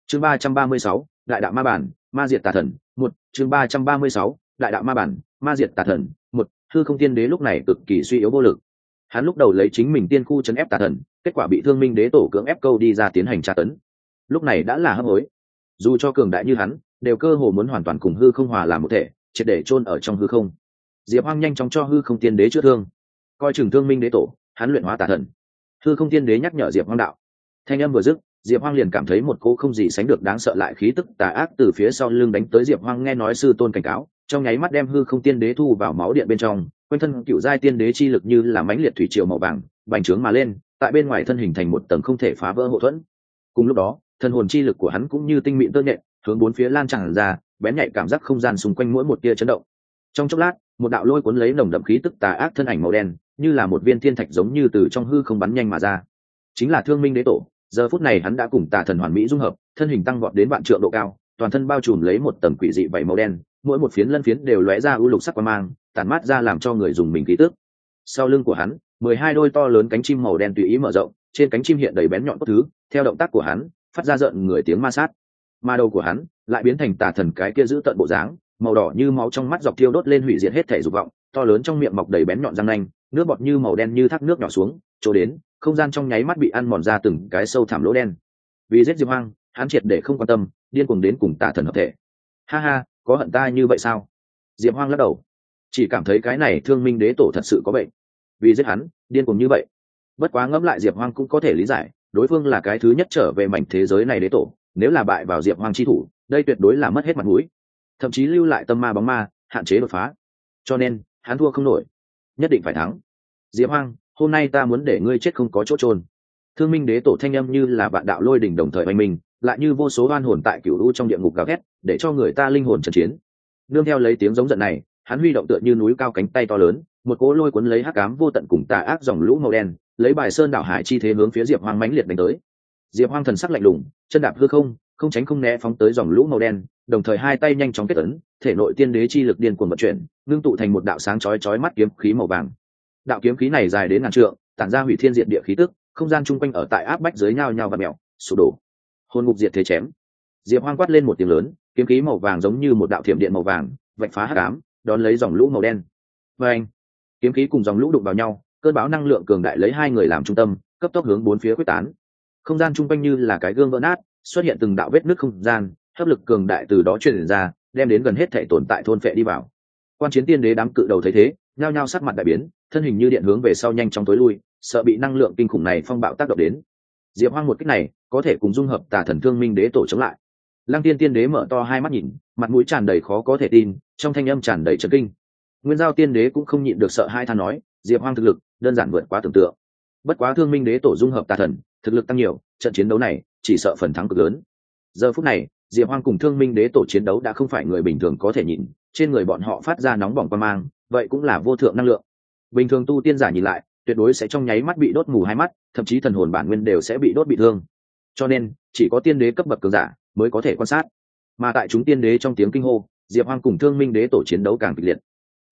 Chương ba trăm ba mươi sáu, đại đạo ma bản, ma diệt tà thần, một, chương ba trăm ba mươi sáu, đại đạo ma bản, ma diệt tà thần, một, hư không tiên đế lúc này cực kỳ suy yếu vô lực. Hắn lúc đầu lấy chính mình tiên khu chấn ép tà thần, kết quả bị thương minh đế tổ cưỡng ép câu đi ra tiến hành tra tấn. Lúc này đã là hấp hối. Dù cho cường đại như hắn, đều cơ hồ muốn hoàn toàn cùng hư không hòa làm một thể triệt để chôn ở trong hư không. Diệp hoang nhanh chóng cho hư không tiên đế chữa thương. Coi chừng thương minh đế tổ, hắn luyện hóa tà thần. Hư không tiên đế nhắc nhở diệp hoang đạo. Thanh âm vừa dứt, diệp hoang liền cảm thấy một cỗ không gì sánh được đáng sợ lại khí tức tà ác từ phía sau lưng đánh tới diệp hoang nghe nói sư tôn cảnh cáo, trong nháy mắt đem hư không tiên đế thu vào máu điện bên trong, quanh thân cựu giai tiên đế chi lực như là mãnh liệt thủy triều màu vàng, bành trướng mà lên, tại bên ngoài thân hình thành một tầng không thể phá vỡ hậu thuẫn. Cùng lúc đó thần hồn chi lực của hắn cũng như tinh mịn tơ nhện, hướng bốn phía lan tràn ra bén nhạy cảm giác không gian xung quanh mỗi một tia chấn động. Trong chốc lát, một đạo lôi cuốn lấy nồng đậm khí tức tà ác thân ảnh màu đen, như là một viên thiên thạch giống như từ trong hư không bắn nhanh mà ra. Chính là thương minh đế tổ, giờ phút này hắn đã cùng tà thần hoàn mỹ dung hợp, thân hình tăng vọt đến vạn trượng độ cao, toàn thân bao trùm lấy một tầng quỷ dị vảy màu đen, mỗi một phiến lân phiến đều lóe ra u lục sắc qua mang, tản mát ra làm cho người dùng mình khí tước sau lưng của hắn, mười hai đôi to lớn cánh chim màu đen tùy ý mở rộng, trên cánh chim hiện đầy bén nhọn cốt thứ, theo động tác của hắn, phát ra rợn người tiếng ma sát mà đầu của hắn lại biến thành tà thần cái kia giữ tận bộ dáng, màu đỏ như máu trong mắt dọc tiêu đốt lên hủy diệt hết thể dục vọng, to lớn trong miệng mọc đầy bén nhọn răng nanh, nước bọt như màu đen như thác nước nhỏ xuống, chỗ đến, không gian trong nháy mắt bị ăn mòn ra từng cái sâu thảm lỗ đen. Vì giết diệp hoang, hắn triệt để không quan tâm, điên cuồng đến cùng tà thần hợp thể. Ha ha, có hận ta như vậy sao? Diệp hoang lắc đầu. Chỉ cảm thấy cái này thương minh đế tổ thật sự có bệnh. Vì giết hắn, điên cuồng như vậy. Bất quá ngẫm lại diệp hoang cũng có thể lý giải, đối phương là cái thứ nhất trở về mảnh thế giới này đế tổ nếu là bại vào diệp hoang chi thủ, đây tuyệt đối là mất hết mặt mũi. Thậm chí lưu lại tâm ma bóng ma, hạn chế đột phá. Cho nên, hắn thua không nổi. Nhất định phải thắng. Diệp hoang, hôm nay ta muốn để ngươi chết không có chỗ trôn thương minh đế tổ thanh âm như là vạn đạo lôi đỉnh đồng thời oanh minh, lại như vô số oan hồn tại cựu u trong địa ngục gào thét, để cho người ta linh hồn trận chiến. Nương theo lấy tiếng giống giận này, hắn huy động tựa như núi cao cánh tay to lớn, một cỗ lôi cuốn lấy hắc cám vô tận cùng tà ác dòng lũ màu đen, lấy bài sơn đảo hải chi thế hướng phía diệp hoang mãnh liệt đánh tới diệp hoang thần sắc lạnh lùng, chân đạp hư không không tránh không né phóng tới dòng lũ màu đen, đồng thời hai tay nhanh chóng kết ấn, thể nội tiên đế chi lực điên cuồng vận chuyển, ngưng tụ thành một đạo sáng chói chói mắt kiếm khí màu vàng. Đạo kiếm khí này dài đến ngàn trượng, tản ra hủy thiên diệt địa khí tức, không gian chung quanh ở tại áp bách dưới nhau nhau và mèo, sụp đổ. Hôn ngục diệt thế chém. Diệp hoang quát lên một tiếng lớn, kiếm khí màu vàng giống như một đạo thiểm điện màu vàng, vạch phá hắc ám, đón lấy dòng lũ màu đen. Và anh kiếm khí cùng dòng lũ đụng vào nhau, cơn bão năng lượng cường đại lấy hai người làm trung tâm, cấp tốc hướng bốn phía quyết tán không gian chung quanh như là cái gương vỡ nát, xuất hiện từng đạo vết nước không gian, hấp lực cường đại từ đó truyền ra, đem đến gần hết thể tồn tại thôn phệ đi vào. Quan chiến tiên đế đám cự đầu thấy thế, nhao nhao sắc mặt đại biến, thân hình như điện hướng về sau nhanh chóng tối lui, sợ bị năng lượng kinh khủng này phong bạo tác động đến. Diệp hoang một cách này, có thể cùng dung hợp tà thần thương minh đế tổ chống lại. Lăng tiên tiên đế mở to hai mắt nhìn, mặt mũi tràn đầy khó có thể tin, trong thanh âm tràn đầy trấn kinh. Nguyên giao tiên đế cũng không nhịn được sợ hai than nói, diệp hoang thực lực, đơn giản vượt quá tưởng tượng. Bất quá thương minh đế tổ dung hợp tà thần thực lực tăng nhiều, trận chiến đấu này chỉ sợ phần thắng cực lớn. Giờ phút này, diệp hoang cùng thương minh đế tổ chiến đấu đã không phải người bình thường có thể nhìn, trên người bọn họ phát ra nóng bỏng quan mang, vậy cũng là vô thượng năng lượng. Bình thường tu tiên giả nhìn lại, tuyệt đối sẽ trong nháy mắt bị đốt mù hai mắt, thậm chí thần hồn bản nguyên đều sẽ bị đốt bị thương. Cho nên, chỉ có tiên đế cấp bậc cường giả mới có thể quan sát. Mà tại chúng tiên đế trong tiếng kinh hô, diệp hoang cùng thương minh đế tổ chiến đấu càng kịch liệt.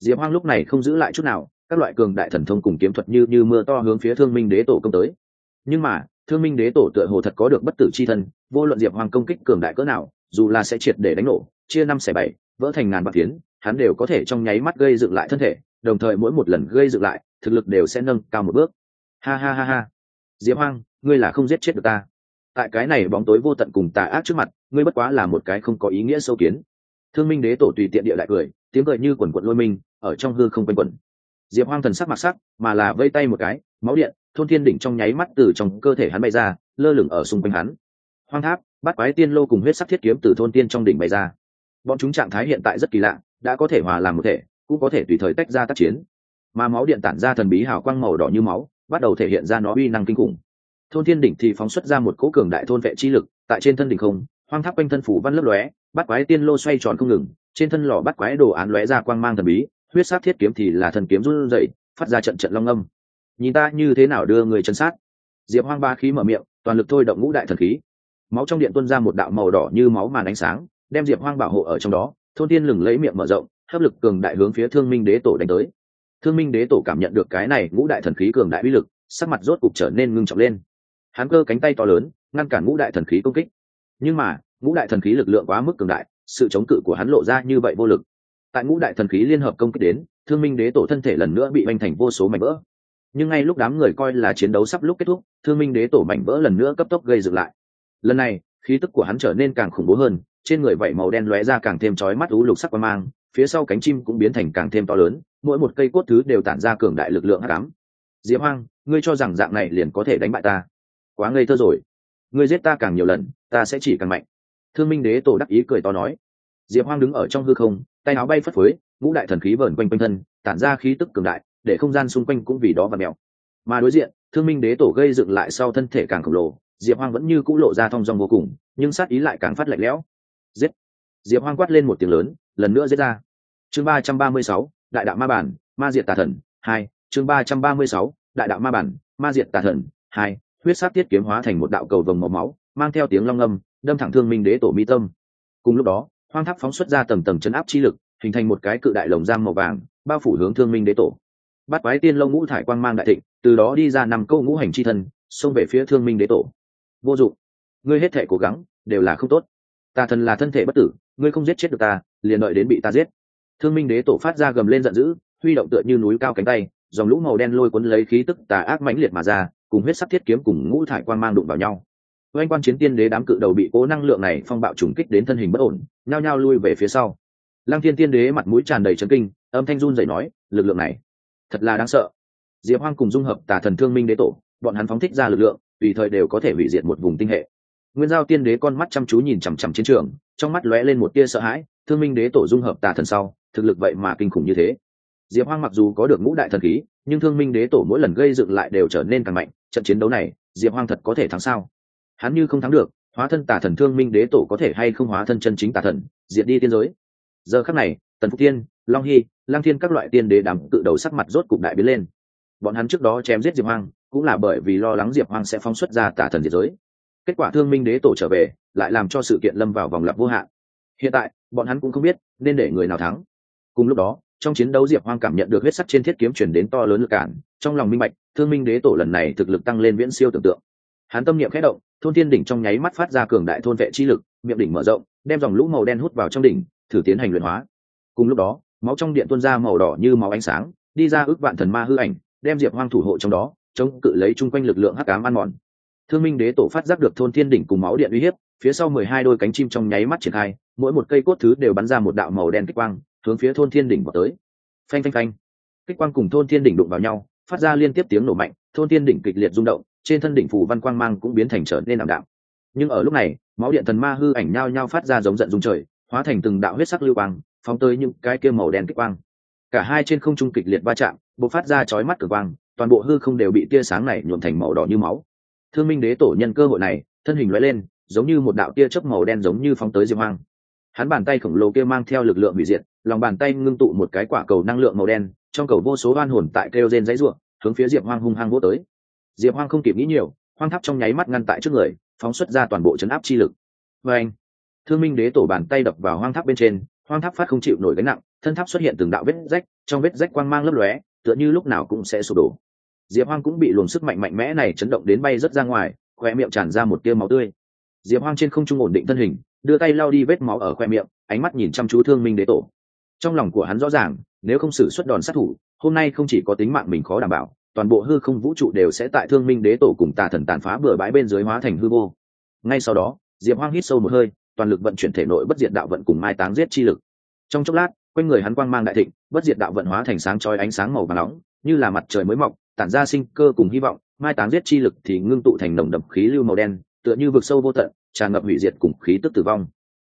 Diệp hoang lúc này không giữ lại chút nào, các loại cường đại thần thông cùng kiếm thuật như như mưa to hướng phía thương minh đế tổ công tới. Nhưng mà thương minh đế tổ tựa hồ thật có được bất tử c h i thân, vô luận diệp hoang công kích cường đại cỡ nào, dù là sẽ triệt để đánh nổ, chia năm xẻ bảy, vỡ thành ngàn bạc tiến hắn đều có thể trong nháy mắt gây dựng lại thân thể, đồng thời mỗi một lần gây dựng lại, thực lực đều sẽ nâng cao một bước. Ha ha ha ha. Diệp hoang ngươi là không giết chết được ta. Tại cái này bóng tối vô tận cùng tà ác trước mặt, ngươi bất quá là một cái không có ý nghĩa sâu kiến. Thương minh đế tổ tùy tiện địa lại cười, tiếng cười như quần quận lôi minh ở trong hư không quanh quẩn. Diệp hoang thần sắc mặc sắc, mà là vây tay một cái máu điện, thôn thiên đỉnh trong nháy mắt từ trong cơ thể hắn bay ra, lơ lửng ở xung quanh hắn. Hoang tháp bắt quái tiên lô cùng huyết sắc thiết kiếm từ thôn tiên trong đỉnh bay ra. Bọn chúng trạng thái hiện tại rất kỳ lạ, đã có thể hòa làm một thể, cũng có thể tùy thời tách ra tác chiến. Mà máu điện tản ra thần bí hào quang màu đỏ như máu, bắt đầu thể hiện ra nó uy năng kinh khủng. Thôn thiên đỉnh thì phóng xuất ra một cỗ cường đại thôn vệ chi lực, tại trên thân đỉnh không, hoang tháp quanh thân phủ văn lấp lóe bắt quái tiên lô xoay tròn không ngừng, trên thân lò bắt quái đồ án lóe ra quang mang thần bí, huyết sát thiết kiếm thì là thần kiếm run rẩy, phát ra trận trận long âm nhìn ta như thế nào đưa người chân sát? Diệp hoang ba khí mở miệng, toàn lực thôi động ngũ đại thần khí. Máu trong điện tuôn ra một đạo màu đỏ như máu màn ánh sáng, đem diệp hoang bảo hộ ở trong đó. Thôn tiên lừng lấy miệng mở rộng, hấp lực cường đại hướng phía thương minh đế tổ đánh tới. Thương minh đế tổ cảm nhận được cái này ngũ đại thần khí cường đại uy lực, sắc mặt rốt cục trở nên ngưng trọng lên. Hắn cơ cánh tay to lớn, ngăn cản ngũ đại thần khí công kích. Nhưng mà, ngũ đại thần khí lực lượng quá mức cường đại, sự chống cự của hắn lộ ra như vậy vô lực. Tại ngũ đại thần khí liên hợp công kích đến, thương minh đế tổ thân thể lần nữa bị banh thành vô số mảnh vỡ nhưng ngay lúc đám người coi là chiến đấu sắp lúc kết thúc, thương minh đế tổ mảnh vỡ lần nữa cấp tốc gây dựng lại. Lần này, khí tức của hắn trở nên càng khủng bố hơn, trên người vảy màu đen lóe ra càng thêm chói mắt ú lục sắc qua mang, phía sau cánh chim cũng biến thành càng thêm to lớn, mỗi một cây cốt thứ đều tản ra cường đại lực lượng hắc ám. Diễm hoang, ngươi cho rằng dạng này liền có thể đánh bại ta? Quá ngây thơ rồi. Ngươi giết ta càng nhiều lần, ta sẽ chỉ càng mạnh. Thương minh đế tổ đắc ý cười to nói. Diệp hoang đứng ở trong hư không, tay áo bay phất phới, ngũ đại thần khí vờn quanh quanh thân, tản ra khí tức cường đại để không gian xung quanh cũng vì đó và mèo. Mà đối diện, thương minh đế tổ gây dựng lại sau thân thể càng khổng lồ, diệp hoang vẫn như c ũ lộ ra thong dong vô cùng, nhưng sát ý lại càng phát lạnh lẽo. Giết! Diệp hoang quát lên một tiếng lớn, lần nữa giết ra. Chương ba trăm ba mươi sáu, đại đạo ma bản, ma diệt tà thần, hai. Chương ba trăm ba mươi sáu, đại đạo ma bản, ma diệt tà thần, hai. Huyết sát tiết kiếm hóa thành một đạo cầu vồng màu máu, mang theo tiếng long âm, đâm thẳng thương minh đế tổ mi tâm. Cùng lúc đó, hoang tháp phóng xuất ra tầng tầng chấn áp chi lực, hình thành một cái cự đại lồng giam màu vàng, bao phủ hướng thương minh đế tổ bắt quái tiên lông ngũ thải quang mang đại thịnh, từ đó đi ra năm câu ngũ hành chi thân, xông về phía thương minh đế tổ. Vô dụng. Ngươi hết thể cố gắng, đều là không tốt. Ta thần là thân thể bất tử, ngươi không giết chết được ta, liền đợi đến bị ta giết. Thương minh đế tổ phát ra gầm lên giận dữ, huy động tựa như núi cao cánh tay, dòng lũ màu đen lôi cuốn lấy khí tức tà ác mãnh liệt mà ra, cùng huyết sắc thiết kiếm cùng ngũ thải quang mang đụng vào nhau. Oanh quan chiến tiên đế đám cự đầu bị cố năng lượng này phong bạo trùng kích đến thân hình bất ổn, nhao nhao lui về phía sau. Lăng thiên tiên đế mặt mũi tràn đầy trấn kinh, âm thanh run dậy nói, lực lượng này thật là đáng sợ. Diệp hoang cùng dung hợp tà thần thương minh đế tổ, bọn hắn phóng thích ra lực lượng, tùy thời đều có thể hủy diệt một vùng tinh hệ. Nguyên giao tiên đế con mắt chăm chú nhìn chằm chằm chiến trường, trong mắt lóe lên một tia sợ hãi, thương minh đế tổ dung hợp tà thần sau, thực lực vậy mà kinh khủng như thế. Diệp hoang mặc dù có được ngũ đại thần khí, nhưng thương minh đế tổ mỗi lần gây dựng lại đều trở nên càng mạnh, trận chiến đấu này, diệp hoang thật có thể thắng sao? Hắn như không thắng được, hóa thân tà thần thương minh đế tổ có thể hay không hóa thân chân chính tà thần, diệt đi tiên giới? Giờ khắc này, tần phúc tiên, long hy lang thiên các loại tiên đế đàm tự đầu sắc mặt rốt cục đại biến lên. Bọn hắn trước đó chém giết diệp hoang, cũng là bởi vì lo lắng diệp hoang sẽ phóng xuất ra tả thần diệt giới. Kết quả thương minh đế tổ trở về, lại làm cho sự kiện lâm vào vòng lặp vô hạn. Hiện tại, bọn hắn cũng không biết nên để người nào thắng. Cùng lúc đó, trong chiến đấu diệp hoang cảm nhận được huyết sắc trên thiết kiếm chuyển đến to lớn lực cản, trong lòng minh bạch, thương minh đế tổ lần này thực lực tăng lên viễn siêu tưởng tượng. Hắn tâm niệm khẽ động, thôn thiên đỉnh trong nháy mắt phát ra cường đại thôn vệ chi lực, miệng đỉnh mở rộng, đem dòng lũ màu đen hút vào trong đỉnh, thử tiến hành luyện hóa. Cùng lúc đó máu trong điện tuôn ra màu đỏ như máu ánh sáng, đi ra ước vạn thần ma hư ảnh, đem diệp hoang thủ hộ trong đó, chống cự lấy chung quanh lực lượng hắc ám ăn mòn. Thương minh đế tổ phát giác được thôn thiên đỉnh cùng máu điện uy hiếp, phía sau mười hai đôi cánh chim trong nháy mắt triển khai, mỗi một cây cốt thứ đều bắn ra một đạo màu đen kích quang, hướng phía thôn thiên đỉnh vào tới. Phanh phanh phanh. Kích quang cùng thôn thiên đỉnh đụng vào nhau, phát ra liên tiếp tiếng nổ mạnh, thôn thiên đỉnh kịch liệt rung động, trên thân đỉnh phủ văn quang mang cũng biến thành trở nên ảm đạm. Nhưng ở lúc này, máu điện thần ma hư ảnh nhao nhao phát ra giống giận dung trời, hóa thành từng đạo huyết sắc lưu quang phóng tới những cái kia màu đen kích quang. Cả hai trên không trung kịch liệt va chạm, bộc phát ra chói mắt cực quang, toàn bộ hư không đều bị tia sáng này nhuộm thành màu đỏ như máu. Thương minh đế tổ nhân cơ hội này, thân hình lóe lên, giống như một đạo tia chớp màu đen giống như phóng tới diệp hoang. Hắn bàn tay khổng lồ kia mang theo lực lượng hủy diệt, lòng bàn tay ngưng tụ một cái quả cầu năng lượng màu đen, trong cầu vô số oan hồn tại kêu rên dãy ruộng hướng phía diệp hoang hung hăng vô tới. Diệp hoang không kịp nghĩ nhiều, hoang tháp trong nháy mắt ngăn tại trước người, phóng xuất ra toàn bộ chấn áp chi lực. Và anh, thương minh đế tổ bàn tay đập vào hoang tháp bên trên hoang tháp phát không chịu nổi gánh nặng, thân tháp xuất hiện từng đạo vết rách, trong vết rách quang mang lấp lóe, tựa như lúc nào cũng sẽ sụp đổ. Diệp hoang cũng bị luồng sức mạnh mạnh mẽ này chấn động đến bay rớt ra ngoài khoe miệng tràn ra một tia máu tươi. Diệp hoang trên không trung ổn định thân hình, đưa tay lau đi vết máu ở khoe miệng, ánh mắt nhìn chăm chú thương minh đế tổ. Trong lòng của hắn rõ ràng, nếu không xử suất đòn sát thủ, hôm nay không chỉ có tính mạng mình khó đảm bảo, toàn bộ hư không vũ trụ đều sẽ tại thương minh đế tổ cùng tà thần tàn phá bừa bãi bên dưới hóa thành hư vô. Ngay sau đó, diệp hoang hít sâu một hơi toàn lực vận chuyển thể nội bất diệt đạo vận cùng mai táng giết chi lực. Trong chốc lát, quanh người hắn quang mang đại thịnh, bất diệt đạo vận hóa thành sáng chói ánh sáng màu và nóng, như là mặt trời mới mọc, tản ra sinh cơ cùng hy vọng, mai táng giết chi lực thì ngưng tụ thành nồng đậm khí lưu màu đen, tựa như vực sâu vô tận, tràn ngập hủy diệt cùng khí tức tử vong.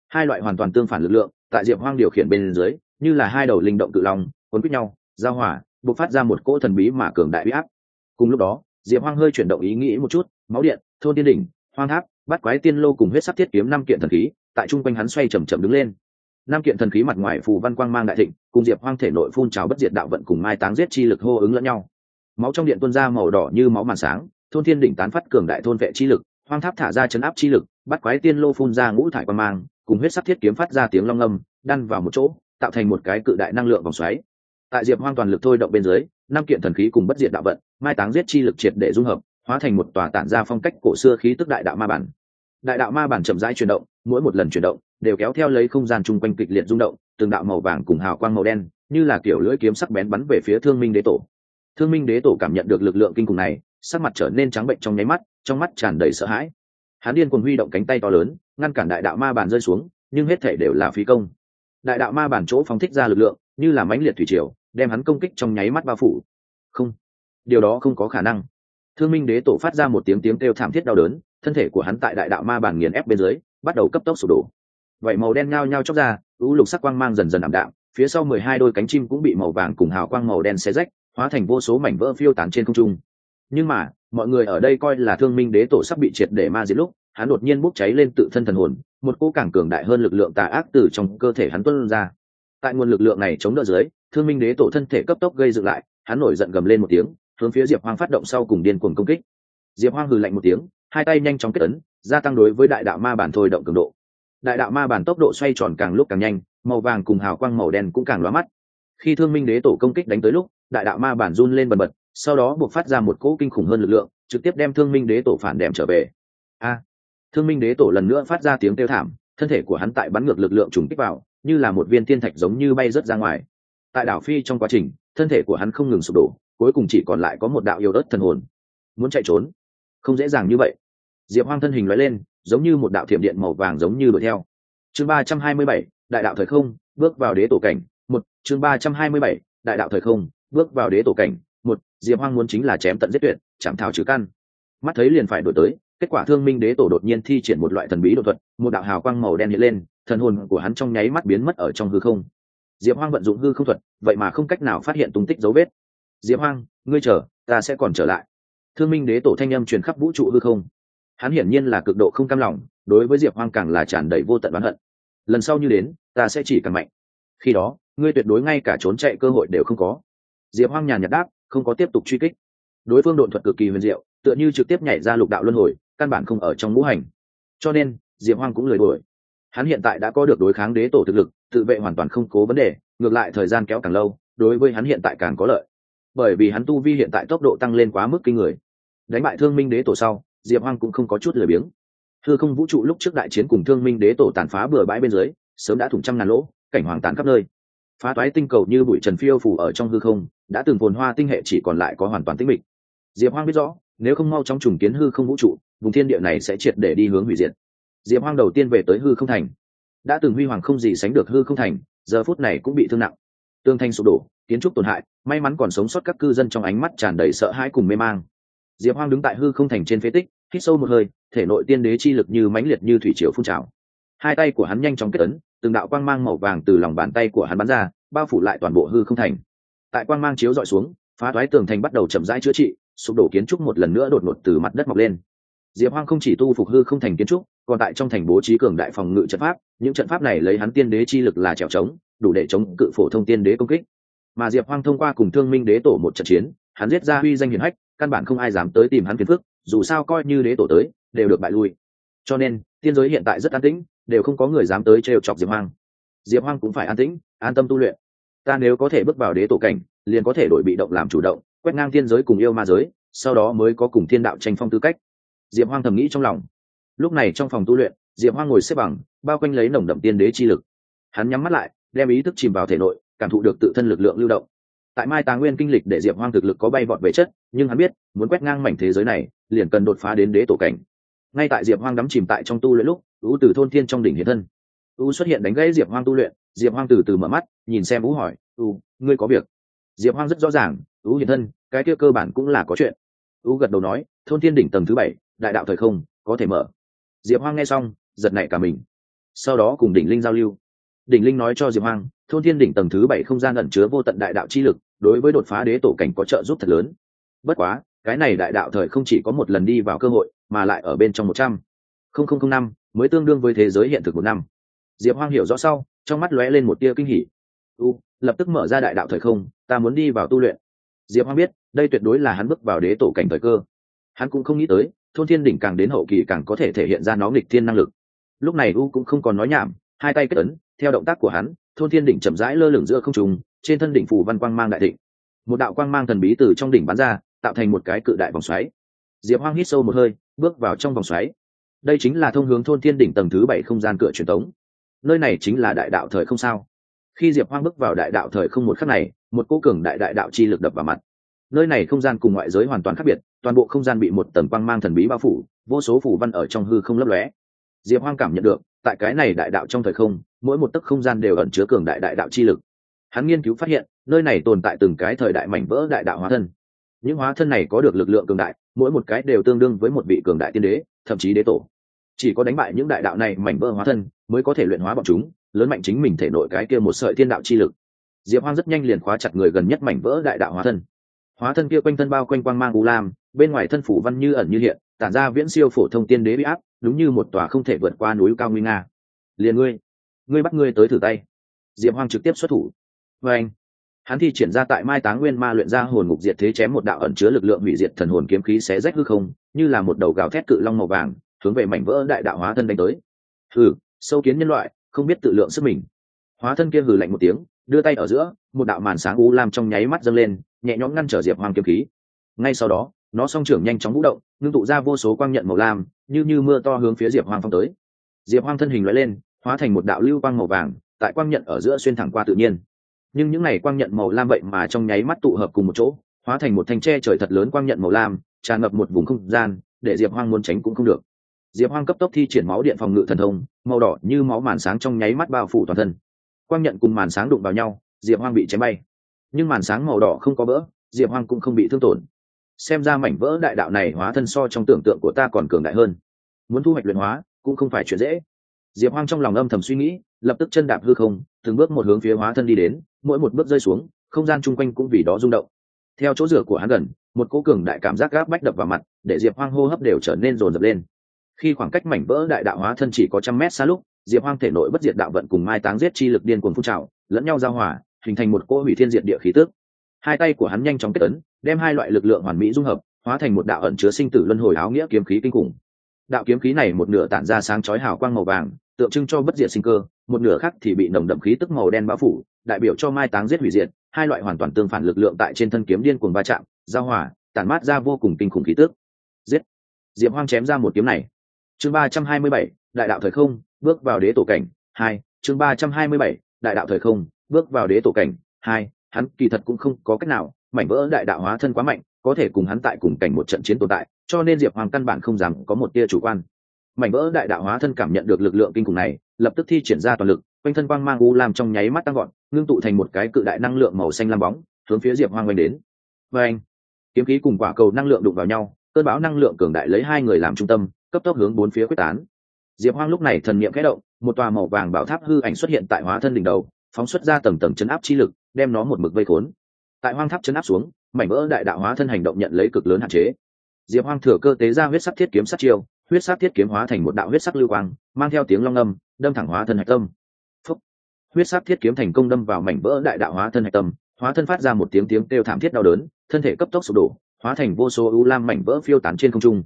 Hai loại hoàn toàn tương phản lực lượng, tại diệp hoang điều khiển bên dưới, như là hai đầu linh động cự long, cuốn quýt nhau, giao hỏa bộc phát ra một cỗ thần bí mà cường đại uy áp. Cùng lúc đó, diệp hoang hơi chuyển động ý nghĩ một chút, máu điện, thôn tiên đỉnh, hoang tháp bắt quái tiên lô cùng huyết sắc thiết kiếm năm kiện thần khí, tại trung quanh hắn xoay chầm chậm đứng lên. Năm kiện thần khí mặt ngoài phù văn quang mang đại thịnh, cùng diệp hoang thể nội phun trào bất diệt đạo vận cùng mai táng giết chi lực hô ứng lẫn nhau. Máu trong điện tuôn ra màu đỏ như máu màn sáng, thôn thiên đỉnh tán phát cường đại thôn vệ chi lực, hoang tháp thả ra chấn áp chi lực, bắt quái tiên lô phun ra ngũ thải quang mang, cùng huyết sắc thiết kiếm phát ra tiếng long âm đan vào một chỗ, tạo thành một cái cự đại năng lượng vòng xoáy. Tại diệp hoang toàn lực thôi động bên dưới, năm kiện thần khí cùng bất diệt đạo vận, mai táng giết chi lực triệt để dung hợp, hóa thành một tòa tản ra phong cách cổ xưa khí tức đại đạo ma bản đại đạo ma bản chậm rãi chuyển động, mỗi một lần chuyển động, đều kéo theo lấy không gian chung quanh kịch liệt rung động, từng đạo màu vàng cùng hào quang màu đen, như là kiểu lưỡi kiếm sắc bén bắn về phía thương minh đế tổ. Thương minh đế tổ cảm nhận được lực lượng kinh khủng này, sắc mặt trở nên trắng bệnh trong nháy mắt, trong mắt tràn đầy sợ hãi. Hắn điên cuồng huy động cánh tay to lớn, ngăn cản đại đạo ma bản rơi xuống, nhưng hết thể đều là phí công. Đại đạo ma bản chỗ phóng thích ra lực lượng, như là mãnh liệt thủy triều, đem hắn công kích trong nháy mắt bao phủ. Không, điều đó không có khả năng. Thương minh đế tổ phát ra một tiếng tiếng kêu thảm thiết đau đớn thân thể của hắn tại đại đạo ma bản nghiền ép bên dưới, bắt đầu cấp tốc sụp đổ. Vậy màu đen ngao nhau chóc ra lũ lục sắc quang mang dần dần ảm đạm, phía sau mười hai đôi cánh chim cũng bị màu vàng cùng hào quang màu đen xé rách, hóa thành vô số mảnh vỡ phiêu tán trên không trung. Nhưng mà, mọi người ở đây coi là thương minh đế tổ sắp bị triệt để ma diệt lúc, hắn đột nhiên bốc cháy lên tự thân thần hồn, một cỗ càng cường đại hơn lực lượng tà ác từ trong cơ thể hắn tuân ra. Tại nguồn lực lượng này chống đỡ dưới, thương minh đế tổ thân thể cấp tốc gây dựng lại, hắn nổi giận gầm lên một tiếng, hướng phía diệp hoang phát động sau cùng điên cuồng công kích. Diệp hoang hừ lạnh một tiếng hai tay nhanh chóng kết ấn, gia tăng đối với đại đạo ma bản thôi động cường độ. Đại đạo ma bản tốc độ xoay tròn càng lúc càng nhanh, màu vàng cùng hào quang màu đen cũng càng lóa mắt. Khi thương minh đế tổ công kích đánh tới lúc, đại đạo ma bản run lên bần bật, sau đó buộc phát ra một cỗ kinh khủng hơn lực lượng, trực tiếp đem thương minh đế tổ phản đệm trở về. A! Thương minh đế tổ lần nữa phát ra tiếng kêu thảm, thân thể của hắn tại bắn ngược lực lượng trùng kích vào, như là một viên thiên thạch giống như bay rớt ra ngoài. Tại đảo phi trong quá trình, thân thể của hắn không ngừng sụp đổ, cuối cùng chỉ còn lại có một đạo yêu đất thần hồn. Muốn chạy trốn không dễ dàng như vậy. Diệp hoang thân hình loại lên, giống như một đạo thiểm điện màu vàng giống như đuổi theo. Chương ba trăm hai mươi bảy, đại đạo thời không, bước vào đế tổ cảnh, một. Chương ba trăm hai mươi bảy, đại đạo thời không, bước vào đế tổ cảnh, một. Diệp hoang muốn chính là chém tận giết tuyệt, chạm thảo trừ căn. Mắt thấy liền phải đổi tới, kết quả thương minh đế tổ đột nhiên thi triển một loại thần bí đột thuật, một đạo hào quang màu đen hiện lên, thần hồn của hắn trong nháy mắt biến mất ở trong hư không. Diệp hoang vận dụng hư không thuật, vậy mà không cách nào phát hiện tung tích dấu vết. Diệp hoang, ngươi chờ, ta sẽ còn trở lại thương minh đế tổ thanh â m truyền khắp vũ trụ hư không. Hắn hiển nhiên là cực độ không cam lòng, đối với diệp hoang càng là tràn đầy vô tận oán hận. Lần sau như đến, ta sẽ chỉ càng mạnh. Khi đó, ngươi tuyệt đối ngay cả trốn chạy cơ hội đều không có. Diệp hoang nhàn nhạt đáp, không có tiếp tục truy kích. Đối phương đột thuật cực kỳ huyền diệu, tựa như trực tiếp nhảy ra lục đạo luân hồi, căn bản không ở trong ngũ hành. Cho nên, diệp hoang cũng lười đuổi. Hắn hiện tại đã có được đối kháng đế tổ thực lực, tự vệ hoàn toàn không cố vấn đề, ngược lại thời gian kéo càng lâu, đối với hắn hiện tại càng có lợi. Bởi vì hắn tu vi hiện tại tốc độ tăng lên quá mức kinh người đánh bại thương minh đế tổ sau, diệp hoang cũng không có chút lười biếng. Thư không vũ trụ lúc trước đại chiến cùng thương minh đế tổ tàn phá bừa bãi bên dưới, sớm đã thủng trăm ngàn lỗ, cảnh hoàng tàn khắp nơi. Phá toái tinh cầu như bụi trần phiêu phủ ở trong hư không, đã từng phồn hoa tinh hệ chỉ còn lại có hoàn toàn tĩnh mịch. Diệp hoang biết rõ, nếu không mau trong trùng kiến hư không vũ trụ, vùng thiên địa này sẽ triệt để đi hướng hủy diệt. Diệp hoang đầu tiên về tới hư không thành. Đã từng huy hoàng không gì sánh được hư không thành, giờ phút này cũng bị thương nặng. Tương thanh sụp đổ, kiến trúc tổn hại, may mắn còn sống sót các cư dân trong ánh mắt tràn đầy sợ hãi cùng mê mang diệp hoang đứng tại hư không thành trên phế tích, hít sâu một hơi, thể nội tiên đế chi lực như mãnh liệt như thủy triều phun trào. Hai tay của hắn nhanh chóng kết ấn, từng đạo quang mang màu vàng từ lòng bàn tay của hắn bắn ra, bao phủ lại toàn bộ hư không thành. Tại quang mang chiếu dọi xuống, phá toái tường thành bắt đầu chậm rãi chữa trị, sụp đổ kiến trúc một lần nữa đột ngột từ mặt đất mọc lên. Diệp hoang không chỉ tu phục hư không thành kiến trúc, còn tại trong thành bố trí cường đại phòng ngự trận pháp, những trận pháp này lấy hắn tiên đế chi lực là trèo trống, đủ để chống cự phổ thông tiên đế công kích. Mà diệp hoang thông qua cùng thương minh đế tổ một trận chiến, hắn giết ra huy danh hiển hách căn bản không ai dám tới tìm hắn phiền phức, dù sao coi như đế tổ tới, đều được bại lui. Cho nên, tiên giới hiện tại rất an tĩnh, đều không có người dám tới trêu chọc diệp hoang. Diệp hoang cũng phải an tĩnh, an tâm tu luyện. Ta nếu có thể bước vào đế tổ cảnh, liền có thể đổi bị động làm chủ động, quét ngang tiên giới cùng yêu ma giới, sau đó mới có cùng thiên đạo tranh phong tư cách. Diệp hoang thầm nghĩ trong lòng. Lúc này trong phòng tu luyện, diệp hoang ngồi xếp bằng, bao quanh lấy nồng đậm tiên đế chi lực. Hắn nhắm mắt lại, đem ý thức chìm vào thể nội, cảm thụ được tự thân lực lượng lưu động. Tại mai táng nguyên kinh lịch để diệp hoang thực lực có bay vọt về chất nhưng hắn biết, muốn quét ngang mảnh thế giới này, liền cần đột phá đến đế tổ cảnh. Ngay tại diệp hoang đắm chìm tại trong tu luyện lúc ưu từ thôn thiên trong đỉnh hiện thân. Ưu xuất hiện đánh gãy diệp hoang tu luyện, diệp hoang từ từ mở mắt, nhìn xem ưu hỏi ưu ngươi có việc? Diệp hoang rất rõ ràng ưu hiện thân, cái kia cơ bản cũng là có chuyện. Ưu gật đầu nói, thôn thiên đỉnh tầng thứ bảy, đại đạo thời không, có thể mở. Diệp hoang nghe xong, giật nảy cả mình. Sau đó cùng đỉnh linh giao lưu. Đỉnh linh nói cho diệp hoang, thôn thiên đỉnh tầng thứ bảy không gian ẩn chứa vô tận đại đạo chi lực, đối với đột phá đế tổ cảnh có trợ giúp thật lớn bất quá, cái này đại đạo thời không chỉ có một lần đi vào cơ hội, mà lại ở bên trong một trăm. Không không không năm, mới tương đương với thế giới hiện thực một năm. Diệp hoang hiểu rõ sau, trong mắt lóe lên một tia kinh hỉ. U, lập tức mở ra đại đạo thời không, ta muốn đi vào tu luyện. Diệp hoang biết, đây tuyệt đối là hắn bước vào đế tổ cảnh thời cơ. Hắn cũng không nghĩ tới, thôn thiên đỉnh càng đến hậu kỳ càng có thể thể hiện ra nó nghịch thiên năng lực. Lúc này u cũng không còn nói nhảm, hai tay kết ấn, theo động tác của hắn, thôn thiên đỉnh chậm rãi lơ lửng giữa không trùng trên thân đỉnh phủ văn quang mang đại thịnh. Một đạo quang mang thần bí từ trong đỉnh bắn ra tạo thành một cái cự đại vòng xoáy. Diệp hoang hít sâu một hơi, bước vào trong vòng xoáy. Đây chính là thông hướng thôn thiên đỉnh tầng thứ bảy không gian cửa truyền thống. Nơi này chính là đại đạo thời không sao. Khi diệp hoang bước vào đại đạo thời không một khắc này, một cô cường đại đại đạo chi lực đập vào mặt. Nơi này không gian cùng ngoại giới hoàn toàn khác biệt, toàn bộ không gian bị một tầng quang mang thần bí bao phủ, vô số phủ văn ở trong hư không lấp lóe. Diệp hoang cảm nhận được, tại cái này đại đạo trong thời không, mỗi một tấc không gian đều ẩn chứa cường đại đại đạo chi lực. Hắn nghiên cứu phát hiện, nơi này tồn tại từng cái thời đại mảnh vỡ đại đạo hóa thân những hóa thân này có được lực lượng cường đại, mỗi một cái đều tương đương với một vị cường đại tiên đế, thậm chí đế tổ. Chỉ có đánh bại những đại đạo này mảnh vỡ hóa thân, mới có thể luyện hóa bọn chúng, lớn mạnh chính mình thể nội cái kia một sợi thiên đạo chi lực. Diệp hoang rất nhanh liền khóa chặt người gần nhất mảnh vỡ đại đạo hóa thân. Hóa thân kia quanh thân bao quanh quang mang u lam, bên ngoài thân phủ văn như ẩn như hiện, tản ra viễn siêu phổ thông tiên đế bị áp, đúng như một tòa không thể vượt qua núi cao nguy nga. Liền ngươi ngươi bắt ngươi tới thử tay. Diệp hoang trực tiếp xuất thủ. Vê anh hắn thi triển ra tại mai táng nguyên ma luyện ra hồn ngục diệt thế chém một đạo ẩn chứa lực lượng hủy diệt thần hồn kiếm khí xé rách hư không, như là một đầu gào thét cự long màu vàng, hướng về mảnh vỡ đại đạo hóa thân đánh tới. Hừ, sâu kiến nhân loại, không biết tự lượng sức mình. Hóa thân kia hừ lạnh một tiếng, đưa tay ở giữa, một đạo màn sáng u lam trong nháy mắt dâng lên, nhẹ nhõm ngăn trở diệp Hoàng kiếm khí. Ngay sau đó, nó song trưởng nhanh chóng vũ động, ngưng tụ ra vô số quang nhận màu lam, như như mưa to hướng phía diệp Hoàng phong tới. Diệp Hoàng thân hình loại lên, hóa thành một đạo lưu quang màu vàng, tại quang nhận ở giữa xuyên thẳng qua tự nhiên nhưng những n à y quang nhận màu lam vậy mà trong nháy mắt tụ hợp cùng một chỗ, hóa thành một thanh tre trời thật lớn quang nhận màu lam, tràn ngập một vùng không gian, để diệp hoang muốn tránh cũng không được. Diệp hoang cấp tốc thi triển máu điện phòng ngự thần thông, màu đỏ như máu màn sáng trong nháy mắt bao phủ toàn thân. Quang nhận cùng màn sáng đụng vào nhau, diệp hoang bị chém bay. Nhưng màn sáng màu đỏ không có vỡ, diệp hoang cũng không bị thương tổn. Xem ra mảnh vỡ đại đạo này hóa thân so trong tưởng tượng của ta còn cường đại hơn. Muốn thu hoạch luyện hóa, cũng không phải chuyện dễ. Diệp hoang trong lòng âm thầm suy nghĩ, lập tức chân đạp hư không từng bước một hướng phía hóa thân đi đến, mỗi một bước rơi xuống, không gian chung quanh cũng vì đó rung động. Theo chỗ rửa của hắn gần, một cỗ cường đại cảm giác gáp bách đập vào mặt, để diệp hoang hô hấp đều trở nên rồn rập lên. Khi khoảng cách mảnh vỡ đại đạo hóa thân chỉ có trăm mét xa lúc, diệp hoang thể nội bất diệt đạo vận cùng mai táng giết chi lực điên cuồng phun trào, lẫn nhau giao hòa, hình thành một cỗ hủy thiên diệt địa khí tước hai tay của hắn nhanh chóng kết ấn, đem hai loại lực lượng hoàn mỹ dung hợp, hóa thành một đạo ẩn chứa sinh tử luân hồi áo nghĩa kiếm khí kinh khủng. Đạo kiếm khí này một nửa tản ra sáng chói hào quang màu vàng, tượng trưng cho bất diệt sinh cơ một nửa khác thì bị nồng đậm khí tức màu đen bao phủ đại biểu cho mai táng giết hủy diệt hai loại hoàn toàn tương phản lực lượng tại trên thân kiếm điên cuồng va chạm giao hỏa, tản mát ra vô cùng kinh khủng khí tức. Giết! Diệp hoang chém ra một kiếm này. Chương ba trăm hai mươi bảy đại đạo thời không bước vào đế tổ cảnh hai chương ba trăm hai mươi bảy đại đạo thời không bước vào đế tổ cảnh hai hắn kỳ thật cũng không có cách nào mảnh vỡ đại đạo hóa thân quá mạnh có thể cùng hắn tại cùng cảnh một trận chiến tồn tại cho nên diệp hoàng căn bản không dám có một tia chủ quan mảnh vỡ đại đạo hóa thân cảm nhận được lực lượng kinh khủng này, lập tức thi triển ra toàn lực, quanh thân quang mang u làm trong nháy mắt tăng gọn ngưng tụ thành một cái cự đại năng lượng màu xanh lam bóng, hướng phía diệp hoang oanh đến. Và anh kiếm khí cùng quả cầu năng lượng đụng vào nhau, cơn bão năng lượng cường đại lấy hai người làm trung tâm, cấp tốc hướng bốn phía quyết tán. Diệp hoang lúc này thần niệm kẽ động, một tòa màu vàng bảo tháp hư ảnh xuất hiện tại hóa thân đỉnh đầu, phóng xuất ra tầng tầng chấn áp chi lực, đem nó một mực vây khốn. Tại hoang tháp chấn áp xuống, mảnh vỡ đại đạo hóa thân hành động nhận lấy cực lớn hạn chế. Diệp hoang thừa cơ tế ra huyết sắc thiết kiếm sát chiêu huyết sắc thiết kiếm hóa thành một đạo huyết sắc lưu quang, mang theo tiếng long âm, đâm thẳng hóa thân hạch tâm. Phúc. huyết sắc thiết kiếm thành công đâm vào mảnh vỡ đại đạo hóa thân hạch tâm, hóa thân phát ra một tiếng tiếng kêu thảm thiết đau đớn, thân thể cấp tốc sụp đổ, hóa thành vô số ưu lam mảnh vỡ phiêu tán trên không trung.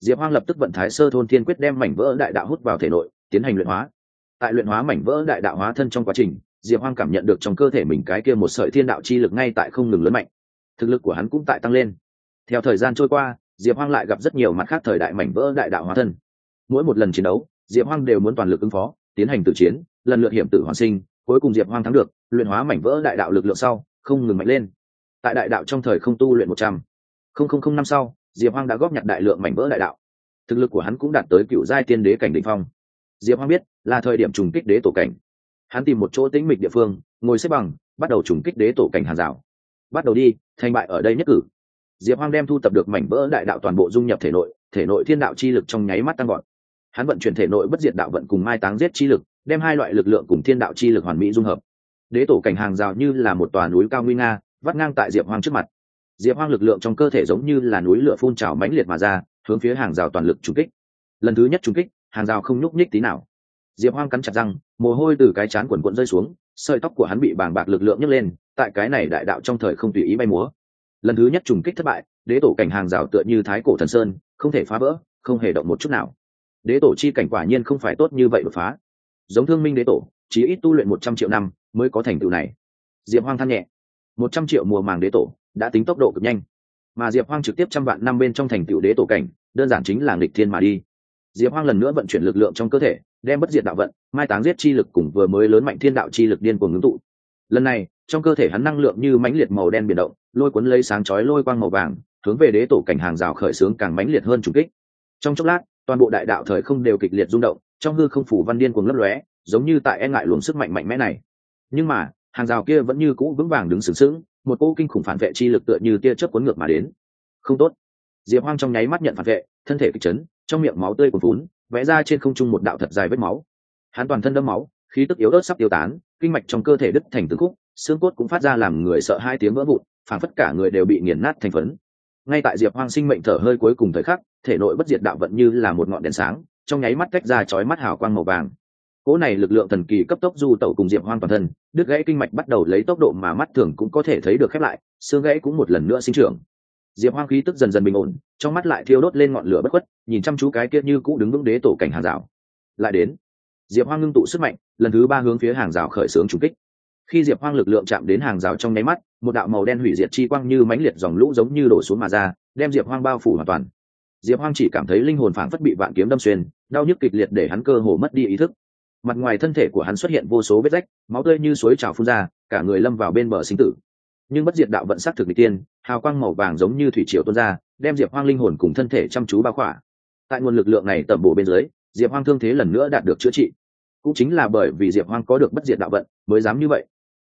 Diệp hoang lập tức vận thái sơ thôn thiên quyết đem mảnh vỡ đại đạo hút vào thể nội, tiến hành luyện hóa. Tại luyện hóa mảnh vỡ đại đạo hóa thân trong quá trình, diệp hoang cảm nhận được trong cơ thể mình cái kia một sợi thiên đạo chi lực ngay tại không ngừng lớn mạnh. Thực lực của hắn cũng tại tăng lên. Theo thời gian trôi qua diệp hoang lại gặp rất nhiều mặt khác thời đại mảnh vỡ đại đạo hóa thân. Mỗi một lần chiến đấu, diệp hoang đều muốn toàn lực ứng phó, tiến hành tự chiến, lần lượt hiểm tử hoàn sinh, cuối cùng diệp hoang thắng được, luyện hóa mảnh vỡ đại đạo lực lượng sau, không ngừng mạnh lên. Tại đại đạo trong thời không tu luyện một trăm, không không không năm sau, diệp hoang đã góp nhặt đại lượng mảnh vỡ đại đạo. Thực lực của hắn cũng đạt tới cựu giai tiên đế cảnh đ ỉ n h phong. Diệp hoang biết, là thời điểm trùng kích đế tổ cảnh. Hắn tìm một chỗ tĩnh mịch địa phương, ngồi xếp bằng, bắt đầu trùng kích đế tổ cảnh hàng rào. Bắt đầu đi, thành bại ở đây nhất cử diệp hoang đem thu tập được mảnh vỡ đại đạo toàn bộ dung nhập thể nội thể nội thiên đạo chi lực trong nháy mắt tăng gọn hắn vận chuyển thể nội bất diệt đạo vận cùng mai táng giết chi lực, đem hai loại lực lượng cùng thiên đạo chi lực hoàn mỹ dung hợp. Đế tổ cảnh hàng rào như là một tòa núi cao nguy nga, vắt ngang tại diệp hoang trước mặt. Diệp hoang lực lượng trong cơ thể giống như là núi lửa phun trào mãnh liệt mà ra, hướng phía hàng rào toàn lực trúng kích. Lần thứ nhất trúng kích, hàng rào không nhúc nhích tí nào. Diệp hoang cắn chặt răng, mồ hôi từ cái chán quần quận rơi xuống, sợi tóc của hắn bị bàng bạc lực lượng nhấc lên, tại cái này đại đạo trong thời không tùy ý bay múa lần thứ nhất trùng kích thất bại, đế tổ cảnh hàng rào tựa như thái cổ thần sơn, không thể phá vỡ, không hề động một chút nào. Đế tổ chi cảnh quả nhiên không phải tốt như vậy đột phá. Giống thương minh đế tổ chỉ ít tu luyện một trăm triệu năm mới có thành tựu này. Diệp hoang than nhẹ. Một trăm triệu mùa màng đế tổ đã tính tốc độ cực nhanh. Mà diệp hoang trực tiếp trăm vạn năm bên trong thành tựu đế tổ cảnh, đơn giản chính là nghịch thiên mà đi. Diệp hoang lần nữa vận chuyển lực lượng trong cơ thể, đem bất diệt đạo vận, mai táng giết chi lực cùng vừa mới lớn mạnh thiên đạo chi lực điên cuồng ngưng tụ lần này, trong cơ thể hắn năng lượng như mãnh liệt màu đen biển động, lôi cuốn lấy sáng chói lôi quang màu vàng, hướng về đế tổ cảnh hàng rào khởi xướng càng mãnh liệt hơn trùng kích. Trong chốc lát, toàn bộ đại đạo thời không đều kịch liệt rung động, trong hư không phủ văn điên cuồng lấp lóe, giống như tại e ngại luồng sức mạnh mạnh mẽ này. Nhưng mà, hàng rào kia vẫn như cũ vững vàng đứng sừng sững, một cỗ kinh khủng phản vệ chi lực tựa như tia chớp cuốn ngược mà đến. Không tốt. Diệp hoang trong nháy mắt nhận phản vệ, thân thể kịch chấn, trong miệng máu tươi cuồn vún vẽ ra trên không trung một đạo thật dài vết máu. Hắn toàn thân đẫm máu khí tức yếu ớt sắp tiêu tán, kinh mạch trong cơ thể đứt thành từng khúc, xương cốt cũng phát ra làm người sợ hai tiếng vỡ vụn phản phất cả người đều bị nghiền nát thành phấn. Ngay tại diệp hoang sinh mệnh thở hơi cuối cùng thời khắc, thể nội bất diệt đạo vận như là một ngọn đèn sáng, trong nháy mắt cách ra chói mắt hào quang màu vàng. Cỗ này lực lượng thần kỳ cấp tốc du tẩu cùng diệp hoang toàn thân, đứt gãy kinh mạch bắt đầu lấy tốc độ mà mắt thường cũng có thể thấy được khép lại, xương gãy cũng một lần nữa sinh trưởng. Diệp hoang khí tức dần dần bình ổn, trong mắt lại thiêu đốt lên ngọn lửa bất khuất, nhìn chăm chú cái kia như cũ đứng vững đế tổ cảnh hàng rào. Lại đến diệp hoang ngưng tụ sức mạnh, lần thứ ba hướng phía hàng rào khởi xướng trúng kích. Khi diệp hoang lực lượng chạm đến hàng rào trong nháy mắt, một đạo màu đen hủy diệt chi quang như mãnh liệt dòng lũ giống như đổ xuống mà ra, đem diệp hoang bao phủ hoàn toàn. Diệp hoang chỉ cảm thấy linh hồn phảng phất bị vạn kiếm đâm xuyên, đau nhức kịch liệt để hắn cơ hồ mất đi ý thức. Mặt ngoài thân thể của hắn xuất hiện vô số vết rách, máu tươi như suối trào phun ra, cả người lâm vào bên bờ sinh tử. Nhưng bất diệt đạo vận sắc thực n tiên, hào quang màu vàng giống như thủy triều tuôn ra, đem diệp hoang linh hồn cùng thân thể chăm chú bao khỏa. Tại nguồn lực lượng này tẩm bổ bên dưới diệp hoang thương thế lần nữa đạt được chữa trị. Cũng chính là bởi vì diệp hoang có được bất diệt đạo vận, mới dám như vậy.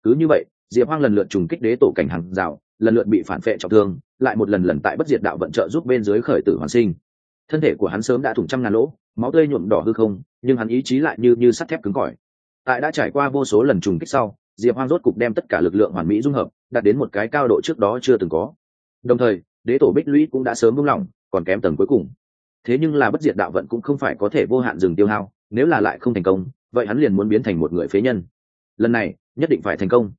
Cứ như vậy, diệp hoang lần lượt trùng kích đế tổ cảnh hàng rào, lần lượt bị phản vệ trọng thương, lại một lần lần tại bất diệt đạo vận trợ giúp bên dưới khởi tử hoàn sinh. Thân thể của hắn sớm đã thủng trăm ngàn lỗ, máu tươi nhuộm đỏ hư không, nhưng hắn ý chí lại như như sắt thép cứng cỏi. Tại đã trải qua vô số lần trùng kích sau, diệp hoang rốt cục đem tất cả lực lượng hoàn mỹ dung hợp, đạt đến một cái cao độ trước đó chưa từng có. Đồng thời, đế tổ bích lũy cũng đã sớm buông lỏng, còn kém tầng cuối cùng thế nhưng là bất diệt đạo vận cũng không phải có thể vô hạn dừng tiêu hao, nếu là lại không thành công, vậy hắn liền muốn biến thành một người phế nhân. Lần này, nhất định phải thành công.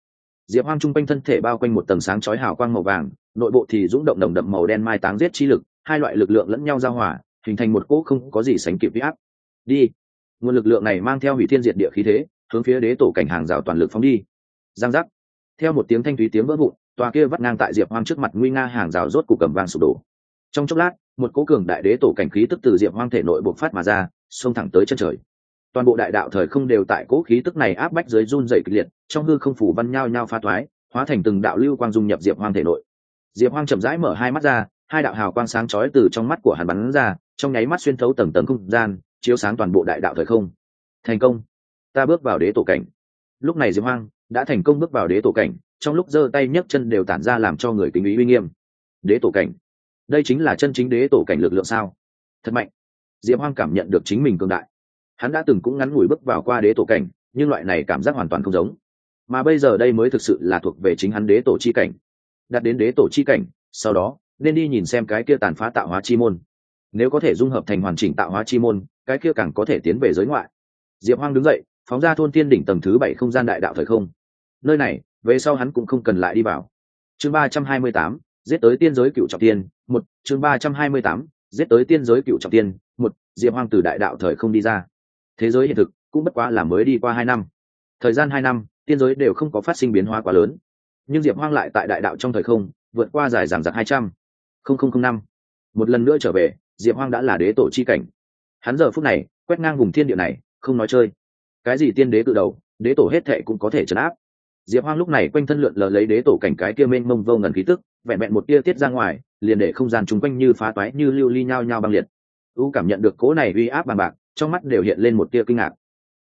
Diệp hoang trung quanh thân thể bao quanh một tầng sáng chói hào quang màu vàng, nội bộ thì rung động đồng đậm màu đen mai táng giết chi lực, hai loại lực lượng lẫn nhau giao hòa, hình thành một cỗ không có gì sánh kịp huy áp. Đi. Nguồn lực lượng này mang theo hủy thiên diệt địa khí thế, hướng phía đế tổ cảnh hàng rào toàn lực phóng đi. Giang giác. Theo một tiếng thanh thúy tiếng vỡ vụn, tòa kia vắt ngang tại diệp hoang trước mặt nguy nga hàng rào rốt cục cầm vang sụp đổ. Trong chốc lát một cố cường đại đế tổ cảnh khí tức từ diệp hoang thể nội bộc phát mà ra, xông thẳng tới chân trời. Toàn bộ đại đạo thời không đều tại cố khí tức này áp bách dưới run dày kịch liệt, trong hư không phủ văn nhao nhao pha thoái hóa thành từng đạo lưu quang dung nhập diệp hoang thể nội. Diệp hoang chậm rãi mở hai mắt ra, hai đạo hào quang sáng chói từ trong mắt của hắn bắn ra, trong nháy mắt xuyên thấu tầng tầng không gian, chiếu sáng toàn bộ đại đạo thời không. Thành công! Ta bước vào đế tổ cảnh. Lúc này diệp hoang đã thành công bước vào đế tổ cảnh, trong lúc giơ tay nhấc chân đều tản ra làm cho người kính ý uy nghiêm. Đế tổ cảnh! Đây chính là chân chính đế tổ cảnh lực lượng sao? Thật mạnh. Diệp hoang cảm nhận được chính mình cường đại. Hắn đã từng cũng ngắn ngủi bước vào qua đế tổ cảnh, nhưng loại này cảm giác hoàn toàn không giống. Mà bây giờ đây mới thực sự là thuộc về chính hắn đế tổ chi cảnh. Đặt đến đế tổ chi cảnh, sau đó, nên đi nhìn xem cái kia tàn phá tạo hóa chi môn. Nếu có thể dung hợp thành hoàn chỉnh tạo hóa chi môn, cái kia càng có thể tiến về giới ngoại. Diệp hoang đứng dậy, phóng ra thôn tiên đỉnh tầng thứ bảy không gian đại đạo thời không. Nơi này, về sau hắn cũng không cần lại đi vào. Chương ba trăm hai mươi tám giết tới tiên giới cựu trọng tiên, một, chương ba trăm hai mươi tám, giết tới tiên giới cựu trọng tiên, một, diệp hoang từ đại đạo thời không đi ra. Thế giới hiện thực cũng bất quá là mới đi qua hai năm. Thời gian hai năm, tiên giới đều không có phát sinh biến hóa quá lớn. Nhưng diệp hoang lại tại đại đạo trong thời không, vượt qua dài giảm giặc hai trăm. Linh năm. Một lần nữa trở về, diệp hoang đã là đế tổ chi cảnh. Hắn giờ phút này, quét ngang vùng thiên địa này, không nói chơi. Cái gì tiên đế cự đầu, đế tổ hết thệ cũng có thể chấn áp diệp hoang lúc này quanh thân lượn lờ lấy đế tổ cảnh cái kia mênh mông vô ngần khí tức, vẹn vẹn một tia tiết ra ngoài, liền để không gian chung quanh như phá toái, như lưu ly nhao nhao băng liệt. U cảm nhận được cố này uy áp bằng bạc, trong mắt đều hiện lên một tia kinh ngạc.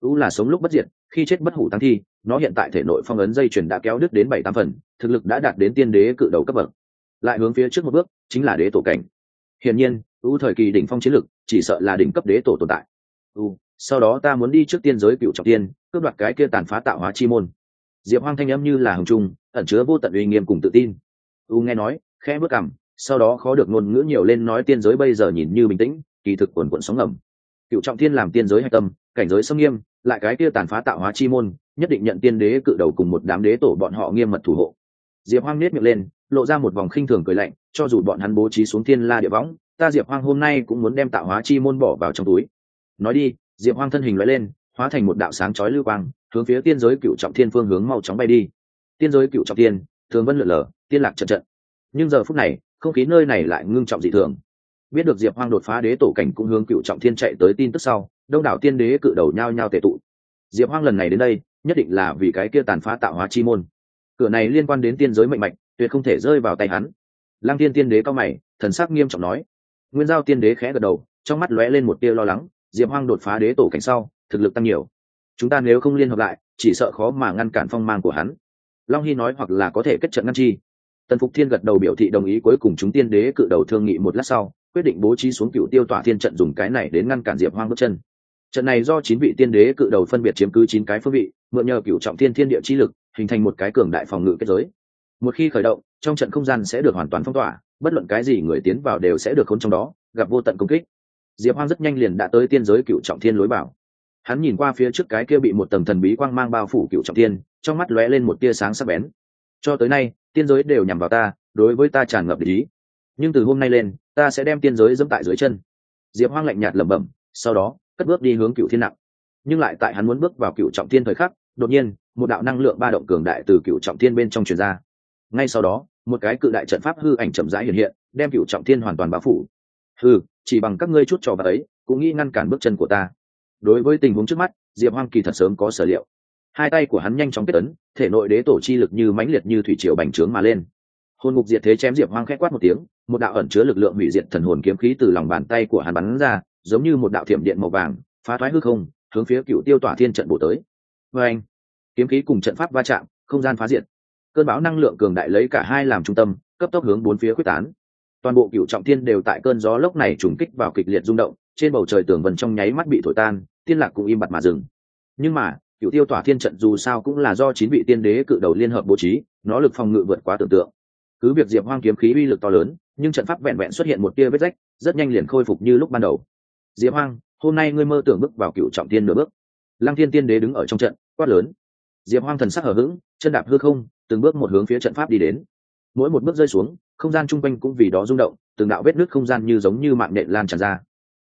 U là sống lúc bất diệt, khi chết bất hủ tăng thi, nó hiện tại thể nội phong ấn dây chuyền đã kéo đứt đến bảy tám phần, thực lực đã đạt đến tiên đế cự đầu cấp bậc. Lại hướng phía trước một bước, chính là đế tổ cảnh. Hiển nhiên, u thời kỳ đỉnh phong chiến lực, chỉ sợ là đỉnh cấp đế tổ tồn tại. U, sau đó ta muốn đi trước tiên giới cựu trọng tiên, cướp đoạt cái kia tàn phá tạo hóa chi môn diệp hoang thanh âm như là hồng trung, ẩn chứa vô tận uy nghiêm cùng tự tin. U nghe nói, khẽ bước cằm, sau đó khó được ngôn ngữ nhiều lên nói tiên giới bây giờ nhìn như bình tĩnh, kỳ thực quần quận sóng ngầm. Cựu trọng thiên làm tiên giới hạch tâm, cảnh giới sâu nghiêm, lại cái kia tàn phá tạo hóa chi môn, nhất định nhận tiên đế cự đầu cùng một đám đế tổ bọn họ nghiêm mật thủ hộ. Diệp hoang nết miệng lên, lộ ra một vòng khinh thường cười lạnh, cho dù bọn hắn bố trí xuống thiên la địa võng, ta diệp hoang hôm nay cũng muốn đem tạo hóa chi môn bỏ vào trong túi. Nói đi, diệp hoang thân hình loại lên, hóa thành một đạo sáng chói lưu quang hướng phía tiên giới cựu trọng thiên phương hướng mau chóng bay đi. Tiên giới cựu trọng thiên, thường vân lượn lờ, tiên lạc chật trận. Nhưng giờ phút này, không khí nơi này lại ngưng trọng dị thường. Biết được diệp hoang đột phá đế tổ cảnh cũng hướng cựu trọng thiên chạy tới tin tức sau, đông đảo tiên đế cự đầu nhao nhao tệ tụ. Diệp hoang lần này đến đây, nhất định là vì cái kia tàn phá tạo hóa chi môn. Cửa này liên quan đến tiên giới mạnh mạnh tuyệt không thể rơi vào tay hắn. Lăng tiên tiên đế cao mày, thần sắc nghiêm trọng nói. Nguyên giao tiên đế khẽ gật đầu, trong mắt lóe lên một tia lo lắng. Diệp hoang đột phá đế tổ cảnh sau, thực lực tăng nhiều chúng ta nếu không liên hợp lại, chỉ sợ khó mà ngăn cản phong mang của hắn. Long hy nói hoặc là có thể kết trận ngăn chi. Tần phục thiên gật đầu biểu thị đồng ý cuối cùng chúng tiên đế cự đầu thương nghị một lát sau, quyết định bố trí xuống cựu tiêu tỏa thiên trận dùng cái này đến ngăn cản diệp hoang bước chân. Trận này do chín vị tiên đế cự đầu phân biệt chiếm cứ chín cái phương vị, mượn nhờ cựu trọng thiên thiên địa chi lực, hình thành một cái cường đại phòng ngự kết giới. Một khi khởi động, trong trận không gian sẽ được hoàn toàn phong tỏa, bất luận cái gì người tiến vào đều sẽ được khốn trong đó, gặp vô tận công kích. Diệp hoang rất nhanh liền đã tới tiên giới cựu trọng thiên lối bảo hắn nhìn qua phía trước cái kia bị một tầng thần bí quang mang bao phủ cựu trọng thiên, trong mắt lóe lên một tia sáng sắc bén. Cho tới nay, tiên giới đều nhằm vào ta, đối với ta tràn ngập lý. nhưng từ hôm nay lên, ta sẽ đem tiên giới dẫm tại dưới chân. Diệp hoang lạnh nhạt lẩm bẩm, sau đó, cất bước đi hướng cựu thiên nặng. Nhưng lại tại hắn muốn bước vào cựu trọng thiên thời khắc, đột nhiên, một đạo năng lượng ba động cường đại từ cựu trọng thiên bên trong truyền ra. Ngay sau đó, một cái cự đại trận pháp hư ảnh chậm rãi hiện hiện, đem cựu trọng thiên hoàn toàn bao phủ. Hư chỉ bằng các ngươi chút trò vật ấy, cũng nghĩ ngăn cản bước chân của ta đối với tình huống trước mắt, diệp hoang kỳ thật sớm có sở liệu. Hai tay của hắn nhanh chóng kết ấn, thể nội đế tổ chi lực như mãnh liệt như thủy triều bành trướng mà lên. Hồn ngục diệt thế chém diệp hoang khẽ quát một tiếng, một đạo ẩn chứa lực lượng hủy diệt thần hồn kiếm khí từ lòng bàn tay của hắn bắn ra, giống như một đạo thiểm điện màu vàng, phá thoái hư không, hướng phía cựu tiêu tỏa thiên trận bổ tới. Vê anh, kiếm khí cùng trận pháp va chạm, không gian phá diệt. Cơn bão năng lượng cường đại lấy cả hai làm trung tâm, cấp tốc hướng bốn phía quyết tán. Toàn bộ cựu trọng thiên đều tại cơn gió lốc này trùng kích vào kịch liệt rung động, trên bầu trời tường vần trong nháy mắt bị thổi tan tiên lạc cũng im bặt mà dừng. Nhưng mà, cựu tiêu tỏa thiên trận dù sao cũng là do chín vị tiên đế cự đầu liên hợp bố trí, nó lực phòng ngự vượt quá tưởng tượng. Cứ việc diệp hoang kiếm khí uy lực to lớn, nhưng trận pháp vẹn vẹn xuất hiện một tia vết rách, rất nhanh liền khôi phục như lúc ban đầu. Diệp hoang, hôm nay ngươi mơ tưởng bước vào cựu trọng tiên nửa bước. Lăng thiên tiên đế đứng ở trong trận, quát lớn. Diệp hoang thần sắc hở h ữ g chân đạp hư không, từng bước một hướng phía trận pháp đi đến. Mỗi một bước rơi xuống, không gian chung quanh cũng vì đó rung động, từng đạo vết nước không gian như giống như mạng nện lan tràn ra.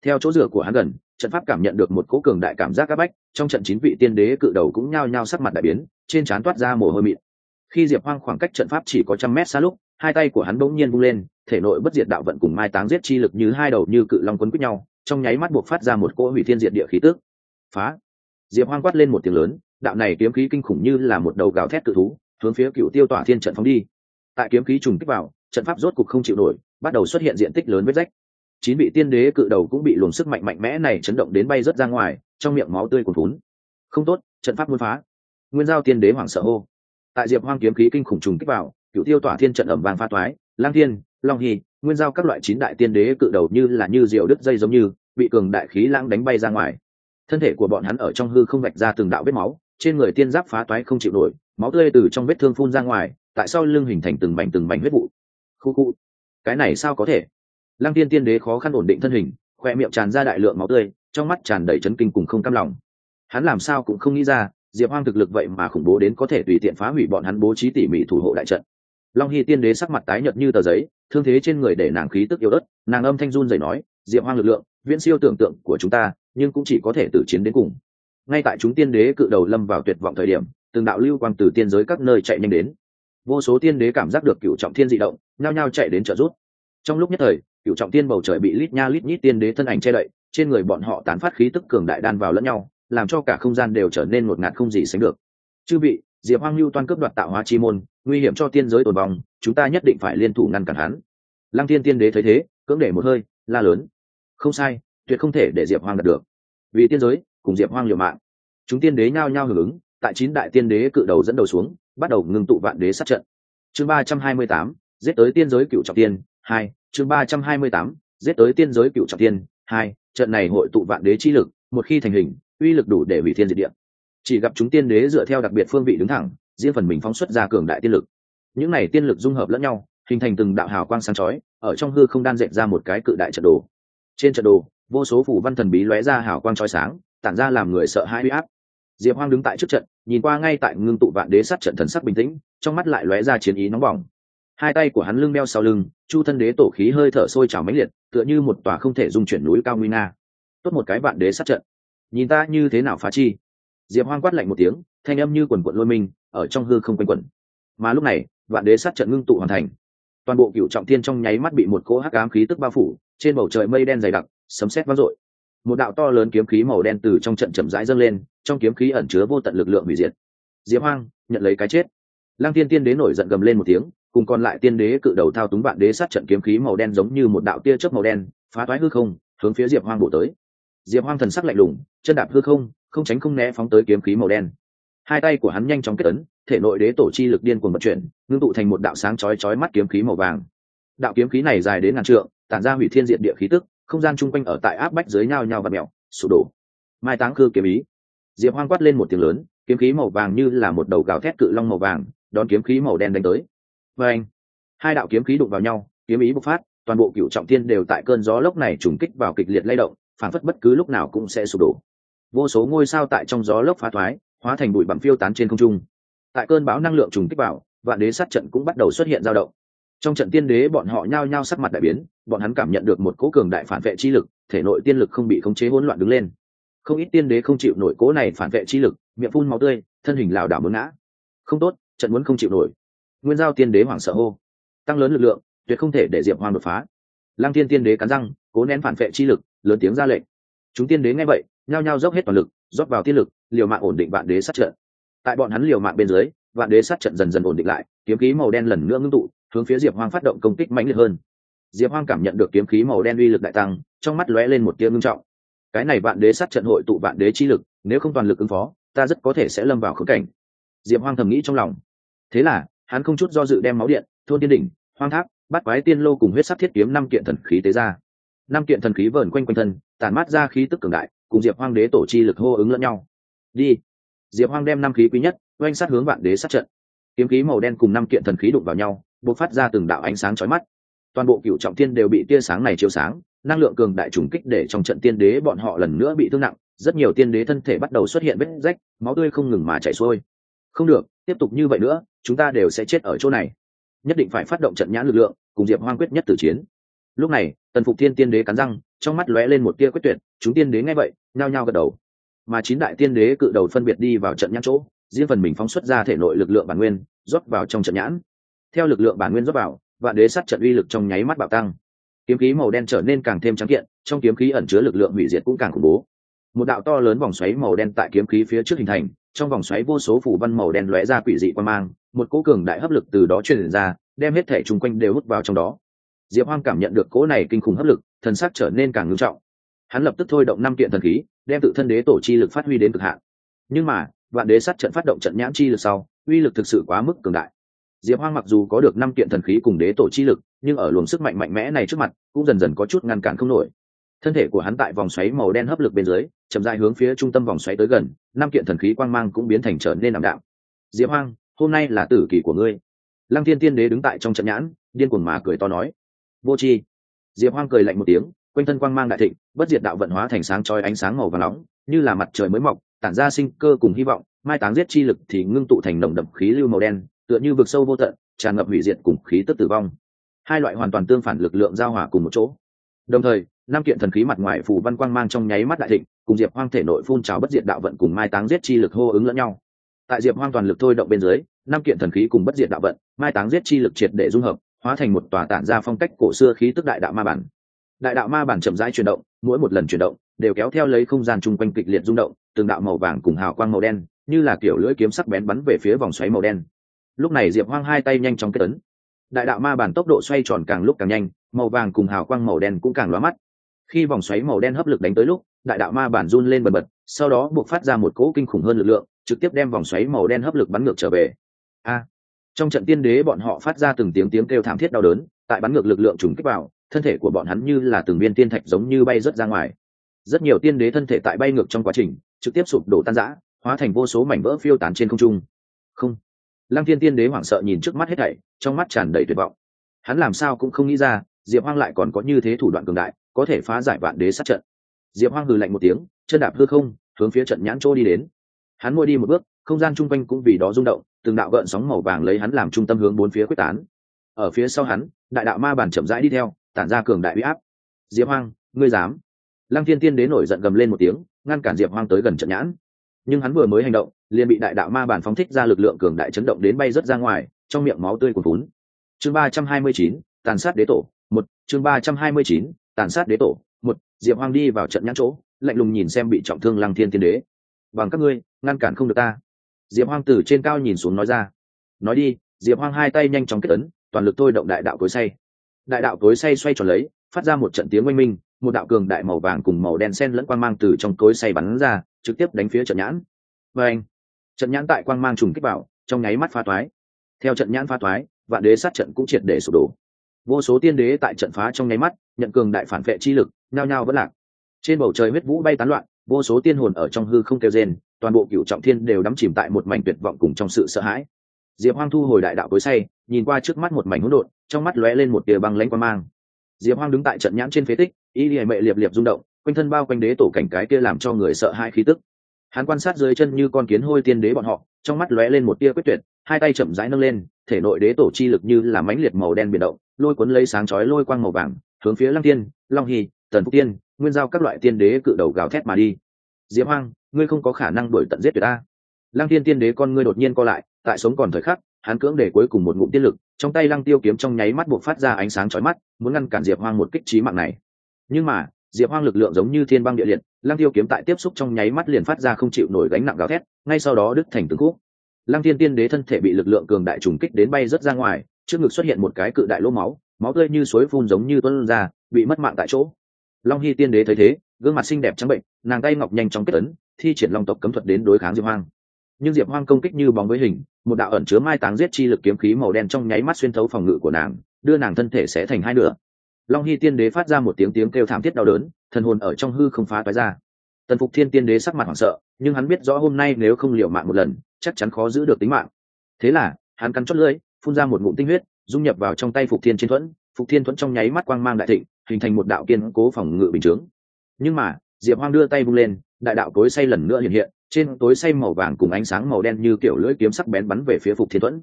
Theo chỗ rửa của hắn gần trận pháp cảm nhận được một cố cường đại cảm giác áp bách, trong trận chín vị tiên đế cự đầu cũng nhao nhao sắc mặt đại biến, trên trán toát ra mồ hôi mịn. Khi diệp hoang khoảng cách trận pháp chỉ có trăm mét xa lúc, hai tay của hắn bỗng nhiên vung lên, thể nội bất diệt đạo vận cùng mai táng giết chi lực như hai đầu như cự long quấn quýt nhau, trong nháy mắt buộc phát ra một cỗ hủy thiên diệt địa khí tước phá! Diệp hoang quát lên một tiếng lớn, đạo này kiếm khí kinh khủng như là một đầu gào thét cự thú, hướng phía cựu tiêu tỏa thiên trận phóng đi. Tại kiếm khí trùng kích vào, trận pháp rốt cục không chịu nổi, bắt đầu xuất hiện diện tích lớn vết rách chín vị tiên đế cự đầu cũng bị luồng sức mạnh mạnh mẽ này chấn động đến bay rớt ra ngoài, trong miệng máu tươi cuồn vún không tốt, trận pháp muốn phá. Nguyên giao tiên đế hoảng sợ hô. Tại diệp hoang kiếm khí kinh khủng trùng kích vào cựu tiêu tỏa thiên trận ẩm vàng pha toái, lang thiên, long hy, nguyên giao các loại chín đại tiên đế cự đầu như là như diều đứt dây giống như, bị cường đại khí lãng đánh bay ra ngoài. Thân thể của bọn hắn ở trong hư không vạch ra từng đạo vết máu, trên người tiên giáp phá toái không chịu nổi, máu tươi từ trong vết thương phun ra ngoài, tại sao lưng hình thành từng mảnh từng mảnh huyết vụ. Khu khu. Cái này sao có thể? Lăng tiên tiên đế khó khăn ổn định thân hình, khoe miệng tràn ra đại lượng máu tươi, trong mắt tràn đầy chấn kinh cùng không cam lòng. Hắn làm sao cũng không nghĩ ra, diệp hoang thực lực vậy mà khủng bố đến có thể tùy tiện phá hủy bọn hắn bố trí tỉ mỉ thủ hộ đại trận. Long hy tiên đế sắc mặt tái nhợt như tờ giấy, thương thế trên người để nàng khí tức yếu ớt, nàng âm thanh run rẩy nói, diệp hoang lực lượng, viễn siêu tưởng tượng của chúng ta, nhưng cũng chỉ có thể tử chiến đến cùng. Ngay tại chúng tiên đế cự đầu lâm vào tuyệt vọng thời điểm, từng đạo lưu quang từ tiên giới các nơi chạy nhanh đến. Vô số tiên đế cảm giác được cựu trọng thiên dị động, nhao nhao chạy đến trợ rút trong lúc nhất thời cựu trọng tiên bầu trời bị lít nha lít nhít tiên đế thân ảnh che đậy, trên người bọn họ tán phát khí tức cường đại đan vào lẫn nhau, làm cho cả không gian đều trở nên ngột ngạt không gì sánh được. Chư vị, diệp hoang lưu toan cướp đoạt tạo hóa chi môn, nguy hiểm cho tiên giới tồn vong, chúng ta nhất định phải liên thủ ngăn cản hắn. Lăng tiên tiên đế thấy thế, cưỡng để một hơi, la lớn. Không sai, tuyệt không thể để diệp hoang đạt được. Vì tiên giới, cùng diệp hoang liều mạng. Chúng tiên đế nhao nhao hưởng ứng, tại chín đại tiên đế cự đầu dẫn đầu xuống, bắt đầu ngưng tụ vạn đế sát trận. Chương ba trăm hai mươi tám, giết tới tiên giới cựu trọng tiên hai chương ba trăm hai mươi tám, giết tới tiên giới cựu trọng tiên hai, trận này hội tụ vạn đế chi lực, một khi thành hình, uy lực đủ để hủy thiên diệt địa. Chỉ gặp chúng tiên đế dựa theo đặc biệt phương vị đứng thẳng, riêng phần mình phóng xuất ra cường đại tiên lực. Những này tiên lực dung hợp lẫn nhau, hình thành từng đạo hào quang sáng chói, ở trong hư không đan dệt ra một cái cự đại trận đồ. Trên trận đồ, vô số phủ văn thần bí lóe ra hào quang chói sáng, tản ra làm người sợ hãi uy áp. Diệp hoang đứng tại trước trận, nhìn qua ngay tại ngưng tụ vạn đế sát trận thần sắc bình tĩnh, trong mắt lại lóe ra chiến ý nóng bỏng hai tay của hắn lưng đeo sau lưng chu thân đế tổ khí hơi thở sôi trào mãnh liệt tựa như một tòa không thể dung chuyển núi cao nguy nga. Tốt một cái vạn đế sát trận. Nhìn ta như thế nào phá chi? Diệp hoang quát lạnh một tiếng thanh âm như quần quận lôi mình, ở trong hư không quanh quẩn. Mà lúc này vạn đế sát trận ngưng tụ hoàn thành. Toàn bộ cựu trọng thiên trong nháy mắt bị một cỗ hắc ám khí tức bao phủ trên bầu trời mây đen dày đặc sấm sét vang dội. Một đạo to lớn kiếm khí màu đen từ trong trận chậm rãi dâng lên trong kiếm khí ẩn chứa vô tận lực lượng hủy diệt. Diệp hoang nhận lấy cái chết. Lăng tiên tiên đế nổi giận gầm lên một tiếng cùng còn lại tiên đế cự đầu thao túng vạn đế sát trận kiếm khí màu đen giống như một đạo tia chớp màu đen, phá toái hư không, hướng phía diệp hoang bổ tới. Diệp hoang thần sắc lạnh lùng, chân đạp hư không không tránh không né phóng tới kiếm khí màu đen. Hai tay của hắn nhanh chóng kết ấn, thể nội đế tổ chi lực điên cuồng vận chuyển, ngưng tụ thành một đạo sáng chói chói mắt kiếm khí màu vàng. Đạo kiếm khí này dài đến ngàn trượng, tản ra hủy thiên diện địa khí tức, không gian chung quanh ở tại áp bách dưới nhau nhau và mèo, sụp đổ. Mai táng cư kiếm ý. Diệp hoang quát lên một tiếng lớn, kiếm khí màu vàng như là một đầu gào thét cự long màu vàng, đón kiếm khí màu đen đánh tới và anh, hai đạo kiếm khí đụng vào nhau, kiếm ý bộc phát, toàn bộ cựu trọng thiên đều tại cơn gió lốc này trùng kích vào kịch liệt lay động, phản phất bất cứ lúc nào cũng sẽ sụp đổ. Vô số ngôi sao tại trong gió lốc phá thoái, hóa thành bụi bặm phiêu tán trên không trung. Tại cơn bão năng lượng trùng kích vào, vạn đế sát trận cũng bắt đầu xuất hiện dao động. Trong trận tiên đế bọn họ nhao nhao sắc mặt đại biến, bọn hắn cảm nhận được một cố cường đại phản vệ chi lực, thể nội tiên lực không bị khống chế hỗn loạn đứng lên. Không ít tiên đế không chịu nổi cố này phản vệ chi lực, miệng phun máu tươi, thân hình lảo đảo mướn ngã. Không tốt, trận muốn không chịu nổi nguyên giao tiên đế hoảng sợ hô. Tăng lớn lực lượng, tuyệt không thể để diệp hoang đột phá. Lăng tiên tiên đế cắn răng, cố nén phản vệ chi lực, lớn tiếng ra lệnh. Chúng tiên đế nghe vậy, nhao nhao dốc hết toàn lực, rót vào tiên lực, liều mạng ổn định vạn đế sát trận. Tại bọn hắn liều mạng bên dưới, vạn đế sát trận dần dần ổn định lại, kiếm khí màu đen lần nữa ngưng tụ, hướng phía diệp hoang phát động công kích mãnh liệt hơn. Diệp hoang cảm nhận được kiếm khí màu đen uy lực đại tăng, trong mắt lóe lên một tia ngưng trọng. Cái này vạn đế sát trận hội tụ vạn đế chi lực, nếu không toàn lực ứng phó, ta rất có thể sẽ lâm vào khống cảnh. Diệp hoang thầm nghĩ trong lòng. Thế là hắn không chút do dự đem máu điện, thôn tiên đỉnh, hoang tháp, bắt quái tiên lô cùng huyết sắc thiết kiếm năm kiện thần khí tế ra. Năm kiện thần khí vờn quanh quanh thân, tản mát ra khí tức cường đại, cùng diệp hoang đế tổ chi lực hô ứng lẫn nhau. Đi. Diệp hoang đem năm khí quý nhất, oanh sát hướng vạn đế sát trận. Kiếm khí màu đen cùng năm kiện thần khí đụng vào nhau b ộ c phát ra từng đạo ánh sáng chói mắt. Toàn bộ cựu trọng tiên đều bị tia sáng này chiếu sáng, năng lượng cường đại trùng kích để trong trận tiên đế bọn họ lần nữa bị thương nặng, rất nhiều tiên đế thân thể bắt đầu xuất hiện vết rách, máu tươi không ngừng mà chảy xuôi không được, tiếp tục như vậy nữa, chúng ta đều sẽ chết ở chỗ này. Nhất định phải phát động trận nhãn lực lượng, cùng diệp hoang quyết nhất tử chiến. Lúc này, tần phục thiên tiên đế cắn răng, trong mắt lóe lên một tia quyết tuyệt, chúng tiên đế nghe vậy, nhao nhao gật đầu. Mà chín đại tiên đế cự đầu phân biệt đi vào trận nhãn chỗ, riêng phần mình phóng xuất ra thể nội lực lượng bản nguyên, rót vào trong trận nhãn. Theo lực lượng bản nguyên rót vào, vạn đế sát trận uy lực trong nháy mắt bạo tăng. Kiếm khí màu đen trở nên càng thêm trắng kiện, trong kiếm khí ẩn chứa lực lượng hủy diệt cũng càng khủng bố. Một đạo to lớn vòng xoáy màu đen tại kiếm khí phía trước hình thành trong vòng xoáy vô số phủ văn màu đen lóe ra quỷ dị quan mang, một cỗ cường đại hấp lực từ đó truyền ra, đem hết thể chung quanh đều hút vào trong đó. Diệp hoang cảm nhận được cỗ này kinh khủng hấp lực, thần sắc trở nên càng ngưng trọng. Hắn lập tức thôi động năm kiện thần khí, đem tự thân đế tổ chi lực phát huy đến cực hạn. Nhưng mà, vạn đế sát trận phát động trận nhãn chi lực sau, uy lực thực sự quá mức cường đại. Diệp hoang mặc dù có được năm kiện thần khí cùng đế tổ chi lực, nhưng ở luồng sức mạnh mạnh mẽ này trước mặt, cũng dần dần có chút ngăn cản không nổi thân thể của hắn tại vòng xoáy màu đen hấp lực bên dưới, chậm dài hướng phía trung tâm vòng xoáy tới gần, năm kiện thần khí quang mang cũng biến thành trở nên ảm đạm. Diệp hoang, hôm nay là tử kỳ của ngươi. Lăng thiên tiên đế đứng tại trong trận nhãn, điên cuồng mà cười to nói. Vô c diệp hoang cười lạnh một tiếng, quanh thân quang mang đại thịnh, bất diệt đạo vận hóa thành sáng trói ánh sáng màu và nóng, như là mặt trời mới mọc, tản ra sinh cơ cùng hy vọng, mai táng giết chi lực thì ngưng tụ thành nồng đậm khí lưu màu đen, tựa như vực sâu vô tận, tràn ngập hủy diệt cùng khí tức tử vong. Hai loại hoàn toàn tương phản lực lượng giao hòa cùng một chỗ đồng thời, năm kiện thần khí mặt ngoài phủ văn quang mang trong nháy mắt đại thịnh, cùng diệp hoang thể nội phun trào bất diệt đạo vận cùng mai táng giết chi lực hô ứng lẫn nhau. Tại diệp hoang toàn lực thôi động bên dưới, năm kiện thần khí cùng bất diệt đạo vận, mai táng giết chi lực triệt để dung hợp, hóa thành một tòa tản ra phong cách cổ xưa khí tức đại đạo ma bản. Đại đạo ma bản chậm rãi chuyển động, mỗi một lần chuyển động, đều kéo theo lấy không gian chung quanh kịch liệt rung động, từng đạo màu vàng cùng hào quang màu đen, như là kiểu lưỡi kiếm sắc bén bắn về phía vòng xoáy màu đen. Lúc này diệp hoang hai tay nhanh chóng kết ấn. Đại đạo ma bản tốc độ xoay tròn càng lúc càng nhanh màu vàng cùng hào quang màu đen cũng càng lóa mắt. Khi vòng xoáy màu đen hấp lực đánh tới lúc, đại đạo ma bản run lên bần bật, sau đó buộc phát ra một cỗ kinh khủng hơn lực lượng, trực tiếp đem vòng xoáy màu đen hấp lực bắn ngược trở về. A! Trong trận tiên đế bọn họ phát ra từng tiếng tiếng kêu thảm thiết đau đớn, tại bắn ngược lực lượng trùng kích vào, thân thể của bọn hắn như là từng viên tiên thạch giống như bay rớt ra ngoài. Rất nhiều tiên đế thân thể tại bay ngược trong quá trình, trực tiếp sụp đổ tan rã, hóa thành vô số mảnh vỡ phiêu tán trên không trung. Không! Lăng thiên tiên đế hoảng sợ nhìn trước mắt hết thảy, trong mắt tràn đầy tuyệt vọng. Hắn làm sao cũng không nghĩ ra diệp hoang lại còn có như thế thủ đoạn cường đại, có thể phá giải vạn đế sát trận. Diệp hoang hừ lạnh một tiếng, chân đạp hư không, hướng phía trận nhãn chỗ đi đến. Hắn môi đi một bước, không gian chung quanh cũng vì đó rung động, từng đạo gợn sóng màu vàng lấy hắn làm trung tâm hướng bốn phía quyết tán. Ở phía sau hắn, đại đạo ma bản chậm rãi đi theo, tản ra cường đại uy áp. Diệp hoang, ngươi dám? Lăng thiên tiên đế nổi giận gầm lên một tiếng, ngăn cản diệp hoang tới gần trận nhãn. Nhưng hắn vừa mới hành động, liền bị đại đạo ma bản phóng thích ra lực lượng cường đại chấn động đến bay rớt ra ngoài, trong miệng máu tươi cuồn cuộn. chương ba trăm hai mươi chín, tàn sát đế tổ một, chương ba trăm hai mươi chín, tàn sát đế tổ. Một, diệp hoang đi vào trận nhãn chỗ, lạnh lùng nhìn xem bị trọng thương lăng thiên tiên đế. Bằng các ngươi, ngăn cản không được ta. Diệp hoang từ trên cao nhìn xuống nói ra. Nói đi, diệp hoang hai tay nhanh chóng kết ấn, toàn lực thôi động đại đạo cối say. Đại đạo cối say xoay tròn lấy, phát ra một trận tiếng oanh minh, một đạo cường đại màu vàng cùng màu đen sen lẫn quang mang từ trong cối say bắn ra, trực tiếp đánh phía trận nhãn. Và anh trận nhãn tại quang mang trùng kích vào, trong nháy mắt pha toái. Theo trận nhãn pha toái, vạn đế sát trận cũng triệt để sụp đổ vô số tiên đế tại trận phá trong nháy mắt, nhận cường đại phản vệ chi lực, nhao nhao vẫn lạc. Trên bầu trời huyết vũ bay tán loạn, vô số tiên hồn ở trong hư không kêu rên, toàn bộ cựu trọng thiên đều đắm chìm tại một mảnh tuyệt vọng cùng trong sự sợ hãi. Diệp hoang thu hồi đại đạo cối say, nhìn qua trước mắt một mảnh hỗn độn, trong mắt lóe lên một tia băng lãnh quan mang. Diệp hoang đứng tại trận nhãn trên phế tích, y lìa mệ liệp liệp rung động, quanh thân bao quanh đế tổ cảnh cái kia làm cho người sợ hãi khí tức. Hắn quan sát dưới chân như con kiến hôi tiên đế bọn họ, trong mắt lóe lên một tia quyết tuyệt, hai tay chậm rãi nâng lên, thể nội đế tổ chi lực như là mãnh liệt màu đen biển động lôi cuốn lấy sáng chói lôi quang màu vàng, hướng phía lăng tiên, long hy, tần phúc tiên, nguyên giao các loại tiên đế cự đầu gào thét mà đi. Diệp hoang, ngươi không có khả năng đuổi tận giết tuyệt ta. Lăng tiên tiên đế con ngươi đột nhiên co lại, tại sống còn thời khắc, hắn cưỡng để cuối cùng một ngụm tiên lực, trong tay lăng tiêu kiếm trong nháy mắt buộc phát ra ánh sáng chói mắt, muốn ngăn cản diệp hoang một kích trí mạng này. Nhưng mà, diệp hoang lực lượng giống như thiên băng địa liệt, lăng tiêu kiếm tại tiếp xúc trong nháy mắt liền phát ra không chịu nổi gánh nặng gào thét, ngay sau đó đứt thành từng khúc. Lăng thiên tiên đế thân thể bị lực lượng cường đại trùng kích đến bay rớt ra ngoài trước ngực xuất hiện một cái cự đại lỗ máu máu tươi như suối phun giống như tuân ra, bị mất mạng tại chỗ. Long hy tiên đế thấy thế, gương mặt xinh đẹp trắng bệnh, nàng tay ngọc nhanh chóng kết ấn, thi triển long tộc cấm thuật đến đối kháng diệp hoang. Nhưng diệp hoang công kích như bóng với hình, một đạo ẩn chứa mai táng giết chi lực kiếm khí màu đen trong nháy mắt xuyên thấu phòng ngự của nàng, đưa nàng thân thể sẽ thành hai nửa. Long hy tiên đế phát ra một tiếng tiếng kêu thảm thiết đau đớn, thần hồn ở trong hư không phá toái ra. Tần phục thiên tiên đế sắc mặt hoảng sợ, nhưng hắn biết rõ hôm nay nếu không liều mạng một lần, chắc chắn khó giữ được tính mạng. Thế là, hắn cắn chót lưỡi phun ra một ngụm tinh huyết, dung nhập vào trong tay phục thiên chiến thuẫn. Phục thiên thuẫn trong nháy mắt quang mang đại thịnh, hình thành một đạo kiên cố phòng ngự bình chướng. Nhưng mà, diệp hoang đưa tay vung lên, đại đạo tối say lần nữa hiện hiện, trên tối say màu vàng cùng ánh sáng màu đen như kiểu lưỡi kiếm sắc bén bắn về phía phục thiên thuẫn.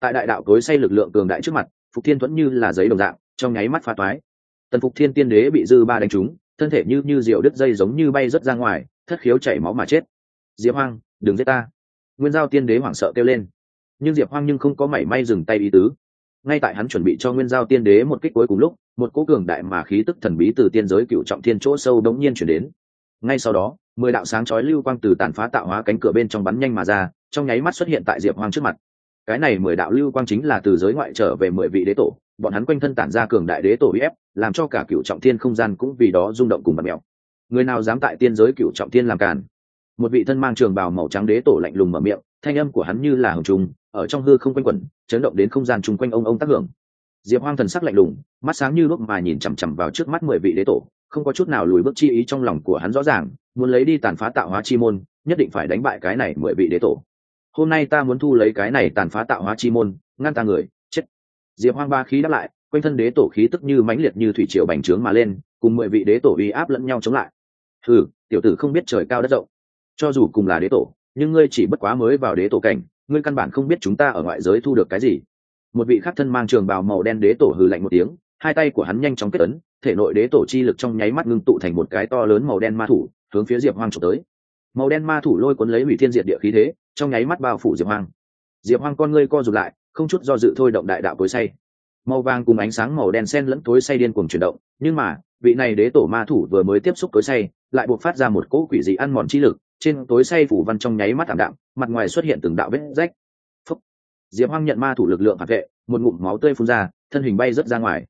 Tại đại đạo tối say lực lượng cường đại trước mặt, phục thiên thuẫn như là giấy đồng dạng, trong nháy mắt phá toái. Tần phục thiên tiên đế bị dư ba đánh trúng, thân thể như như rượu đứt dây giống như bay rớt ra ngoài, thất khiếu chảy máu mà chết. Diệp hoang, đừng giết ta. Nguyên giao tiên đế hoảng sợ kêu lên nhưng diệp hoang nhưng không có mảy may dừng tay ý tứ. Ngay tại hắn chuẩn bị cho nguyên giao tiên đế một kích cuối cùng lúc, một cố cường đại mà khí tức thần bí từ tiên giới cựu trọng thiên chỗ sâu đống nhiên chuyển đến. Ngay sau đó, mười đạo sáng chói lưu quang từ tàn phá tạo hóa cánh cửa bên trong bắn nhanh mà ra, trong nháy mắt xuất hiện tại diệp hoang trước mặt. Cái này mười đạo lưu quang chính là từ giới ngoại trở về mười vị đế tổ, bọn hắn quanh thân tản ra cường đại đế tổ uy ép, làm cho cả cựu trọng thiên không gian cũng vì đó rung động cùng bật mèo. Người nào dám tại tiên giới cựu trọng thiên làm càn? Một vị thân mang trường bào màu trắng đế tổ lạnh lùng mở miệng thanh âm của hắn như là hồng trùng, ở trong hư không quanh quẩn, chấn động đến không gian chung quanh ông ông tác hưởng. Diệp hoang thần sắc lạnh lùng, mắt sáng như lúc mà nhìn chằm chằm vào trước mắt mười vị đế tổ, không có chút nào lùi bước chi ý trong lòng của hắn rõ ràng, muốn lấy đi tàn phá tạo hóa chi môn, nhất định phải đánh bại cái này mười vị đế tổ. Hôm nay ta muốn thu lấy cái này tàn phá tạo hóa chi môn, ngăn ta người, chết. Diệp hoang ba khí đáp lại, quanh thân đế tổ khí tức như mãnh liệt như thủy triều bành trướng mà lên, cùng mười vị đế tổ uy áp lẫn nhau chống lại. Ừ tiểu tử không biết trời cao đất rộng. Cho dù cùng là đế tổ nhưng ngươi chỉ bất quá mới vào đế tổ cảnh, ngươi căn bản không biết chúng ta ở ngoại giới thu được cái gì. Một vị khắc thân mang trường bào màu đen đế tổ hừ lạnh một tiếng, hai tay của hắn nhanh chóng kết ấn, thể nội đế tổ chi lực trong nháy mắt ngưng tụ thành một cái to lớn màu đen ma thủ, hướng phía diệp hoang trộm tới. Màu đen ma thủ lôi cuốn lấy hủy thiên diệt địa khí thế, trong nháy mắt bao phủ diệp hoang. Diệp hoang con ngươi co rụt lại, không chút do dự thôi động đại đạo cối say. Màu vàng cùng ánh sáng màu đen sen lẫn tối say điên cuồng chuyển động, nhưng mà, vị này đế tổ ma thủ vừa mới tiếp xúc tối say, lại buộc phát ra một cỗ quỷ dị ăn mòn chi lực trên tối say phủ văn trong nháy mắt thảm đạm, mặt ngoài xuất hiện từng đạo vết rách. Phúc. diệp hoang nhận ma thủ lực lượng phản vệ, một ngụm máu tươi phun ra, thân hình bay rớt ra ngoài.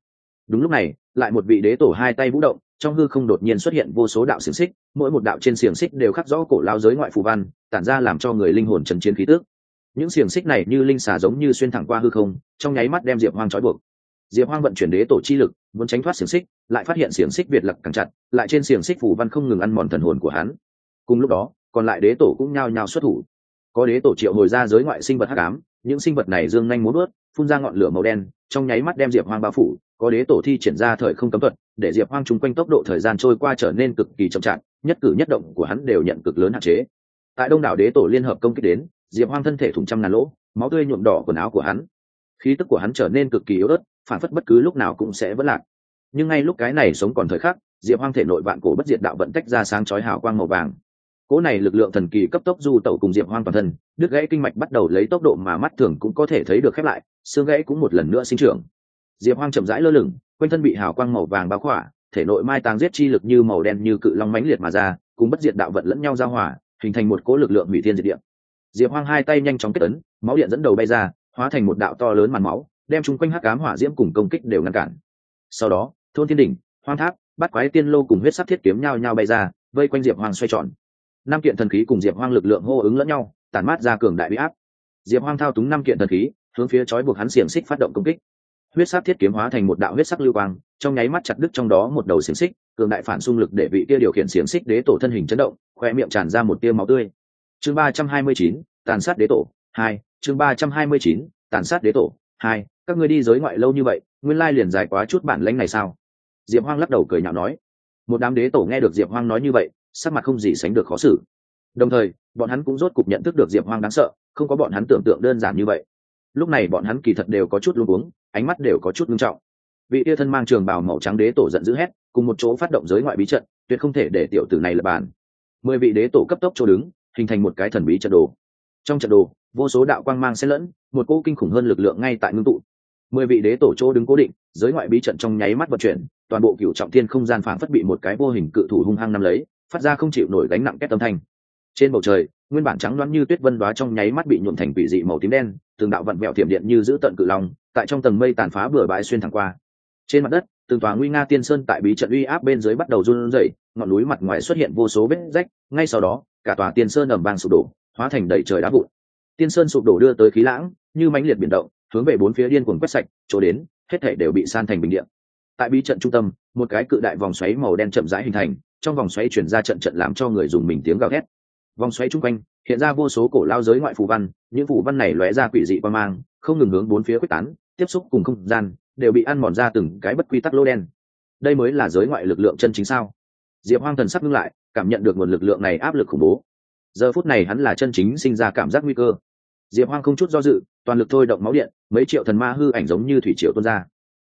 Đúng lúc này, lại một vị đế tổ hai tay vũ động, trong hư không đột nhiên xuất hiện vô số đạo xiềng xích, mỗi một đạo trên xiềng xích đều khắc rõ cổ lao giới ngoại phù văn, tản ra làm cho người linh hồn trần chiến khí tước những xiềng xích này như linh xà giống như xuyên thẳng qua hư không, trong nháy mắt đem diệp hoang trói buộc. Diệp hoang vận chuyển đế tổ chi lực, muốn tránh thoát xiềng xích, lại phát hiện xiềng xích việt lặc càng chặt, lại trên xiềng xích phù văn không ngừng ăn mòn thần hồn của hắn. Cùng lúc đó còn lại đế tổ cũng nhao nhao xuất thủ. Có đế tổ triệu hồi ra giới ngoại sinh vật hắc ám, những sinh vật này dương nhanh muốn bớt phun ra ngọn lửa màu đen, trong nháy mắt đem diệp hoang bao phủ, có đế tổ thi triển ra thời không cấm thuật, để diệp hoang chung quanh tốc độ thời gian trôi qua trở nên cực kỳ chậm chạp, nhất cử nhất động của hắn đều nhận cực lớn hạn chế. Tại đông đảo đế tổ liên hợp công kích đến, diệp hoang thân thể thủng trăm ngàn lỗ, máu tươi nhuộm đỏ quần áo của hắn. Khí tức của hắn trở nên cực kỳ yếu ớt, phản phất bất cứ lúc nào cũng sẽ vất lạc. Nhưng ngay lúc cái này sống còn thời khắc, diệp hoang thể nội vạn cổ bất diệt đạo vận tách ra sáng chói hào quang màu vàng cỗ này lực lượng thần kỳ cấp tốc du tẩu cùng diệp hoang toàn thân, đứt gãy kinh mạch bắt đầu lấy tốc độ mà mắt thường cũng có thể thấy được khép lại, xương gãy cũng một lần nữa sinh trưởng. Diệp hoang chậm rãi lơ lửng, quanh thân bị hào quang màu vàng bao khỏa, thể nội mai tàng giết chi lực như màu đen như cự long mãnh liệt mà ra, cùng bất diệt đạo vận lẫn nhau giao hòa, hình thành một cỗ lực lượng hủy thiên diệt địa. Diệp hoang hai tay nhanh chóng kết ấn, máu điện dẫn đầu bay ra, hóa thành một đạo to lớn màn máu, đem chung quanh hắc cám hỏa diễm cùng công kích đều ngăn cản. Sau đó, thôn thiên đỉnh, hoang tháp bắt quái tiên lô cùng huyết sắc thiết kiếm nhau nhau bay ra, vây quanh diệp hoang xoay tròn năm kiện thần khí cùng diệp hoang lực lượng hô ứng lẫn nhau, tản mát ra cường đại bị áp. Diệp hoang thao túng năm kiện thần khí, hướng phía chói buộc hắn xiềng xích phát động công kích. Huyết sắc thiết kiếm hóa thành một đạo huyết sắc lưu quang, trong nháy mắt chặt đứt trong đó một đầu xiềng xích, cường đại phản xung lực để vị tia điều khiển xiềng xích đế tổ thân hình chấn động khoe miệng tràn ra một tia máu tươi. Chương ba trăm hai mươi chín, tàn sát đế tổ, hai, chương ba trăm hai mươi chín, tàn sát đế tổ, hai, các ngươi đi giới ngoại lâu như vậy, nguyên lai liền dài quá chút bản lãnh này sao? Diệp hoang lắc đầu cười nhạo nói. Một đám đế tổ nghe được diệp hoang nói như vậy sắc mặt không gì sánh được khó xử. Đồng thời, bọn hắn cũng rốt cục nhận thức được diệp hoang đáng sợ, không có bọn hắn tưởng tượng đơn giản như vậy. Lúc này bọn hắn kỳ thật đều có chút luôn uống ánh mắt đều có chút nghiêm trọng. Vị tia thân mang trường bào màu trắng đế tổ giận dữ hét, cùng một chỗ phát động giới ngoại bí trận, tuyệt không thể để tiểu tử này lập bàn. Mười vị đế tổ cấp tốc chỗ đứng, hình thành một cái thần bí trận đồ. Trong trận đồ, vô số đạo quang mang xen lẫn, một cỗ kinh khủng hơn lực lượng ngay tại ngưng tụ. Mười vị đế tổ chỗ đứng cố định, giới ngoại bí trận trong nháy mắt vận chuyển, toàn bộ cựu trọng thiên không gian phảng phất bị một cái vô hình cự thủ hung hăng nắm lấy phát ra không chịu nổi gánh nặng kết âm thanh. Trên bầu trời, nguyên bản trắng loáng như tuyết vân đoá trong nháy mắt bị nhuộm thành quỷ dị màu tím đen, từng đạo vặn mẹo thiểm điện như giữ tận cự long, tại trong tầng mây tàn phá bừa bãi xuyên thẳng qua. Trên mặt đất, từng tòa nguy nga tiên sơn tại bí trận uy áp bên dưới bắt đầu run rẩy, ngọn núi mặt ngoài xuất hiện vô số vết rách, ngay sau đó, cả tòa tiên sơn ầm vang sụp đổ, hóa thành đầy trời đá vụn. Tiên sơn sụp đổ đưa tới khí lãng, như mãnh liệt biển động, hướng về bốn phía điên cuồng quét sạch, chỗ đến, hết thể đều bị san thành bình điện tại bí trận trung tâm, một cái cự đại vòng xoáy màu đen chậm rãi hình thành trong vòng xoáy chuyển ra trận trận làm cho người dùng mình tiếng gào thét. Vòng xoáy chung quanh, hiện ra vô số cổ lao giới ngoại phù văn, những phù văn này lóe ra quỷ dị qua mang, không ngừng hướng bốn phía quyết tán, tiếp xúc cùng không gian, đều bị ăn mòn ra từng cái bất quy tắc lô đen. Đây mới là giới ngoại lực lượng chân chính sao? Diệp hoang thần sắc ngưng lại, cảm nhận được nguồn lực lượng này áp lực khủng bố. Giờ phút này hắn là chân chính sinh ra cảm giác nguy cơ. Diệp hoang không chút do dự, toàn lực thôi động máu điện, mấy triệu thần ma hư ảnh giống như thủy triệu tuôn ra.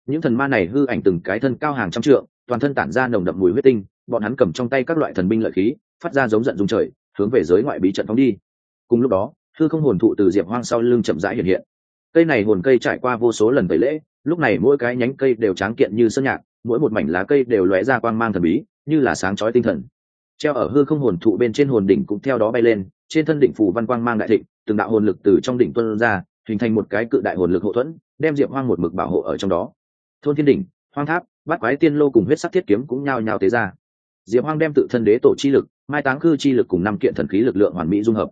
Những thần ma này hư ảnh từng cái thân cao hàng trăm trượng, toàn thân tản ra nồng đậm mùi huyết tinh bọn hắn cầm trong tay các loại thần binh lợi khí, phát ra giống giận dung trời, hướng về giới ngoại bí trận phóng đi. Cùng lúc đó, hư không hồn thụ từ diệp hoang sau lưng chậm rãi hiện hiện. Cây này hồn cây trải qua vô số lần tẩy lễ, lúc này mỗi cái nhánh cây đều tráng kiện như sơn nhạc, mỗi một mảnh lá cây đều lóe ra quang mang thần bí, như là sáng chói tinh thần. Treo ở hư không hồn thụ bên trên hồn đỉnh cũng theo đó bay lên, trên thân đỉnh phù văn quang mang đại thịnh, từng đạo hồn lực từ trong đỉnh tuân ra, hình thành một cái cự đại hồn lực hậu thuẫn, đem diệp hoang một mực bảo hộ ở trong đó. Thôn thiên đỉnh, hoang tháp, bát quái tiên lô cùng huyết sắc thiết kiếm cũng nhao nhao tế ra diệp hoang đem tự thân đế tổ chi lực, mai táng khư chi lực cùng năm kiện thần khí lực lượng hoàn mỹ dung hợp.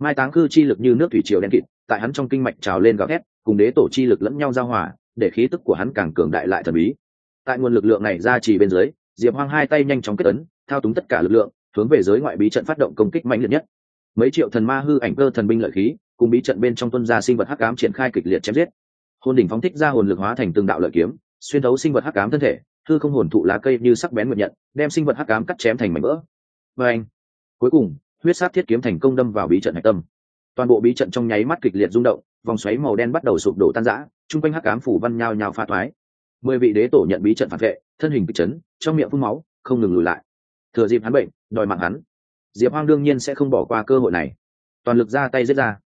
Mai táng khư chi lực như nước thủy triều đen kịt, tại hắn trong kinh mạch trào lên gào thét, cùng đế tổ chi lực lẫn nhau giao hòa, để khí tức của hắn càng cường đại lại thần bí. Tại nguồn lực lượng này ra chỉ bên dưới, diệp hoang hai tay nhanh chóng kết ấn, thao túng tất cả lực lượng, hướng về giới ngoại bí trận phát động công kích mạnh liệt nhất. Mấy triệu thần ma hư ảnh cơ thần binh lợi khí, cùng bí trận bên trong tuân gia sinh vật hắc ám triển khai kịch liệt chém giết. Hồn đỉnh phóng thích ra hồn lực hóa thành từng đạo lợi kiếm, xuyên thấu sinh vật hắc ám thân thể thư không hồn thụ lá cây như sắc bén nguyện nhận, đem sinh vật hắc ám cắt chém thành mảnh vỡ. Và anh, cuối cùng, huyết sát thiết kiếm thành công đâm vào bí trận hạch tâm. Toàn bộ bí trận trong nháy mắt kịch liệt rung động, vòng xoáy màu đen bắt đầu sụp đổ tan rã, chung quanh hắc ám phủ văn nhao nhao pha thoái. Mười vị đế tổ nhận bí trận phản vệ, thân hình kịch chấn, trong miệng phun máu, không ngừng lùi lại. Thừa dịp hắn bệnh, đòi mạng hắn. Diệp hoang đương nhiên sẽ không bỏ qua cơ hội này. Toàn lực ra tay giết ra.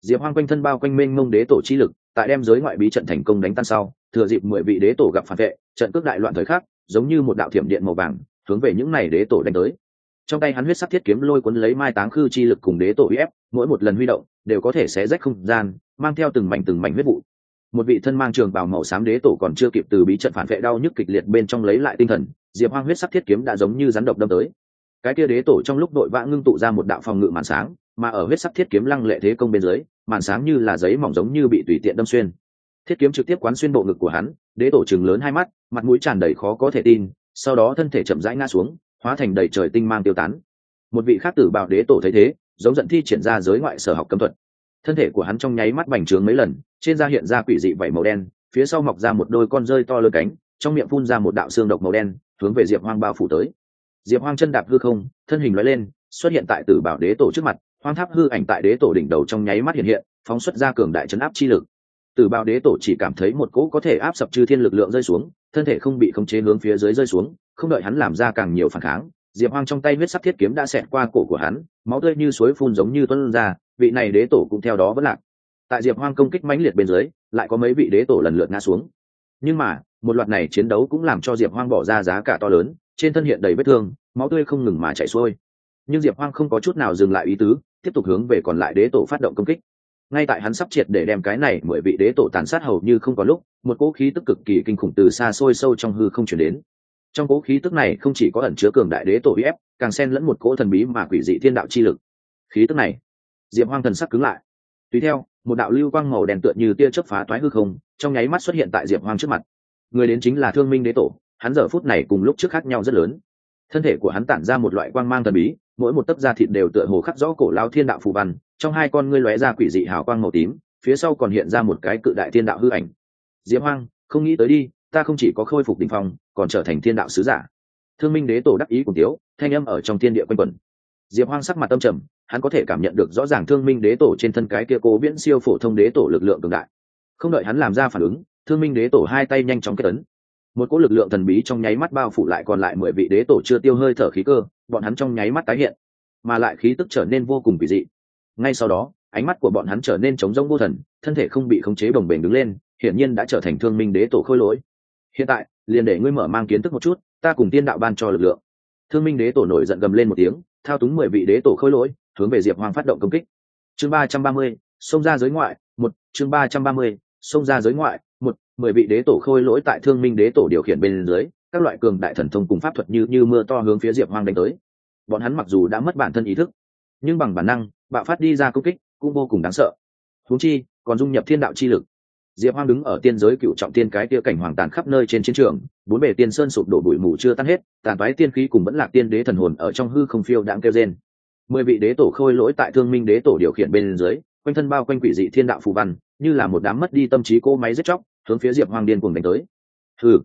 Diệp hoang quanh thân bao quanh mênh mông đế tổ chi lực, tại đem giới ngoại bí trận thành công đánh tan sau, thừa dịp mười vị đế tổ gặp phản vệ trận cước đại loạn thời khắc, giống như một đạo thiểm điện màu vàng, hướng về những này đế tổ đánh tới. Trong tay hắn huyết sắc thiết kiếm lôi cuốn lấy mai táng khư chi lực cùng đế tổ uy ép, mỗi một lần huy động, đều có thể xé rách không gian, mang theo từng mảnh từng mảnh huyết vụ. Một vị thân mang trường bào màu xám đế tổ còn chưa kịp từ bí trận phản vệ đau nhức kịch liệt bên trong lấy lại tinh thần, diệp hoang huyết sắc thiết kiếm đã giống như rắn độc đâm tới. Cái kia đế tổ trong lúc đội vã ngưng tụ ra một đạo phòng ngự màn sáng, mà ở huyết sắc thiết kiếm lăng lệ thế công bên dưới, màn sáng như là giấy mỏng giống như bị tùy tiện đâm xuyên. Thiết kiếm trực tiếp quán xuyên bộ ngực của hắn, đế tổ chừng lớn hai mắt mặt mũi tràn đầy khó có thể tin, sau đó thân thể chậm rãi ngã xuống, hóa thành đầy trời tinh mang tiêu tán. Một vị khác tử bào đế tổ thấy thế, giống giận thi triển ra giới ngoại sở học cấm thuật. Thân thể của hắn trong nháy mắt bành trướng mấy lần, trên da hiện ra quỷ dị vảy màu đen, phía sau mọc ra một đôi con rơi to lơ cánh, trong miệng phun ra một đạo xương độc màu đen, hướng về diệp hoang bao phủ tới. Diệp hoang chân đạp hư không, thân hình nói lên, xuất hiện tại tử bảo đế tổ trước mặt, hoang tháp hư ảnh tại đế tổ đỉnh đầu trong nháy mắt hiện hiện, phóng xuất ra cường đại chấn áp chi lực. Tử bảo đế tổ chỉ cảm thấy một cỗ có thể áp sập chư thiên lực lượng rơi xuống thân thể không bị khống chế hướng phía dưới rơi xuống, không đợi hắn làm ra càng nhiều phản kháng, diệp hoang trong tay huyết sắc thiết kiếm đã xẹt qua cổ của hắn, máu tươi như suối phun giống như tuân ra, vị này đế tổ cũng theo đó vẫn lạc. Tại diệp hoang công kích mãnh liệt bên dưới, lại có mấy vị đế tổ lần lượt ngã xuống. Nhưng mà, một loạt này chiến đấu cũng làm cho diệp hoang bỏ ra giá cả to lớn, trên thân hiện đầy vết thương, máu tươi không ngừng mà chảy xuôi. Nhưng diệp hoang không có chút nào dừng lại ý tứ, tiếp tục hướng về còn lại đế tổ phát động công kích ngay tại hắn sắp triệt để đem cái này mười vị đế tổ tàn sát hầu như không có lúc, một cỗ khí tức cực kỳ kinh khủng từ xa xôi sâu trong hư không chuyển đến. Trong cỗ khí tức này không chỉ có ẩn chứa cường đại đế tổ ép, càng xen lẫn một cỗ thần bí mà quỷ dị thiên đạo chi lực. Khí tức này, diệp hoang thần sắc cứng lại. Tùy theo, một đạo lưu quang màu đen tựa như tia chớp phá toái hư không, trong nháy mắt xuất hiện tại diệp hoang trước mặt. Người đến chính là thương minh đế tổ, hắn giờ phút này cùng lúc trước khác nhau rất lớn. Thân thể của hắn tản ra một loại quang mang thần bí mỗi một tấc da thịt đều tựa hồ khắc rõ cổ lao thiên đạo phù văn, trong hai con ngươi lóe ra quỷ dị hào quang màu tím, phía sau còn hiện ra một cái cự đại thiên đạo hư ảnh. Diễm hoang, không nghĩ tới đi, ta không chỉ có khôi phục đình phong, còn trở thành thiên đạo sứ giả. Thương minh đế tổ đắc ý cùng tiếu, thanh âm ở trong thiên địa quanh quẩn. Diệp hoang sắc mặt tâm trầm, hắn có thể cảm nhận được rõ ràng thương minh đế tổ trên thân cái kia cố viễn siêu phổ thông đế tổ lực lượng cường đại. Không đợi hắn làm ra phản ứng, thương minh đế tổ hai tay nhanh chóng kết ấn một cỗ lực lượng thần bí trong nháy mắt bao phủ lại còn lại mười vị đế tổ chưa tiêu hơi thở khí cơ, bọn hắn trong nháy mắt tái hiện, mà lại khí tức trở nên vô cùng kỳ dị. Ngay sau đó, ánh mắt của bọn hắn trở nên trống rỗng vô thần, thân thể không bị khống chế bồng bềnh đứng lên, hiển nhiên đã trở thành thương minh đế tổ khôi lỗi. Hiện tại, liền để ngươi mở mang kiến thức một chút, ta cùng tiên đạo ban cho lực lượng. Thương minh đế tổ nổi giận gầm lên một tiếng, thao túng mười vị đế tổ khôi lỗi, hướng về diệp hoàng phát động công kích. Chương ba trăm ba mươi, xông ra giới ngoại, một, chương ba trăm ba mươi, xông ra giới ngoại mười vị đế tổ khôi lỗi tại thương minh đế tổ điều khiển bên dưới, các loại cường đại thần thông cùng pháp thuật như như mưa to hướng phía diệp Hoang đánh tới. Bọn hắn mặc dù đã mất bản thân ý thức, nhưng bằng bản năng, bạo phát đi ra công kích cũng vô cùng đáng sợ. Thú chi, còn dung nhập thiên đạo chi lực. Diệp hoang đứng ở tiên giới cựu trọng tiên cái kia cảnh hoàng tàn khắp nơi trên chiến trường, bốn bề tiên sơn sụp đổ bụi mù chưa tan hết, tàn toái tiên khí cùng vẫn lạc tiên đế thần hồn ở trong hư không phiêu đãng kêu trên mười vị đế tổ khôi lỗi tại thương minh đế tổ điều khiển bên dưới, quanh thân bao quanh quỷ dị thiên đạo phù văn, như là một đám mất đi tâm trí cô máy giết chóc hướng phía diệp hoang điên cuồng đánh tới. Hừ,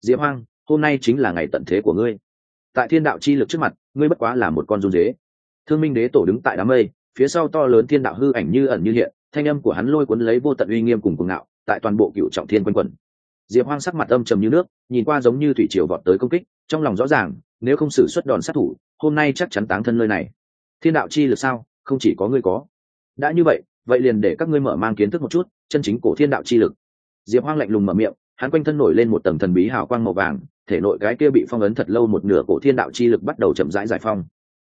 diệp hoang, hôm nay chính là ngày tận thế của ngươi. Tại thiên đạo chi lực trước mặt, ngươi bất quá là một con run dế. Thương minh đế tổ đứng tại đám mây, phía sau to lớn thiên đạo hư ảnh như ẩn như hiện, thanh âm của hắn lôi cuốn lấy vô tận uy nghiêm cùng cuồng ngạo, tại toàn bộ cựu trọng thiên quanh quẩn. Diệp hoang sắc mặt âm trầm như nước, nhìn qua giống như thủy triều vọt tới công kích, trong lòng rõ ràng, nếu không xử xuất đòn sát thủ, hôm nay chắc chắn táng thân nơi này. Thiên đạo chi lực sao? Không chỉ có ngươi có. Đã như vậy vậy liền để các ngươi mở mang kiến thức một chút, chân chính cổ thiên đạo chi lực diệp hoang lạnh lùng mở miệng, hắn quanh thân nổi lên một tầng thần bí hào quang màu vàng, thể nội cái kia bị phong ấn thật lâu một nửa cổ thiên đạo chi lực bắt đầu chậm rãi giải phong.